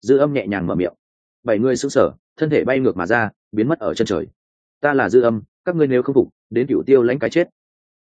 Dư âm nhẹ nhàng mở miệng. Bảy người sững sờ, thân thể bay ngược mà ra, biến mất ở chân trời. Ta là dư âm, các ngươi nếu không phục, đến cựu tiêu lãnh cái chết.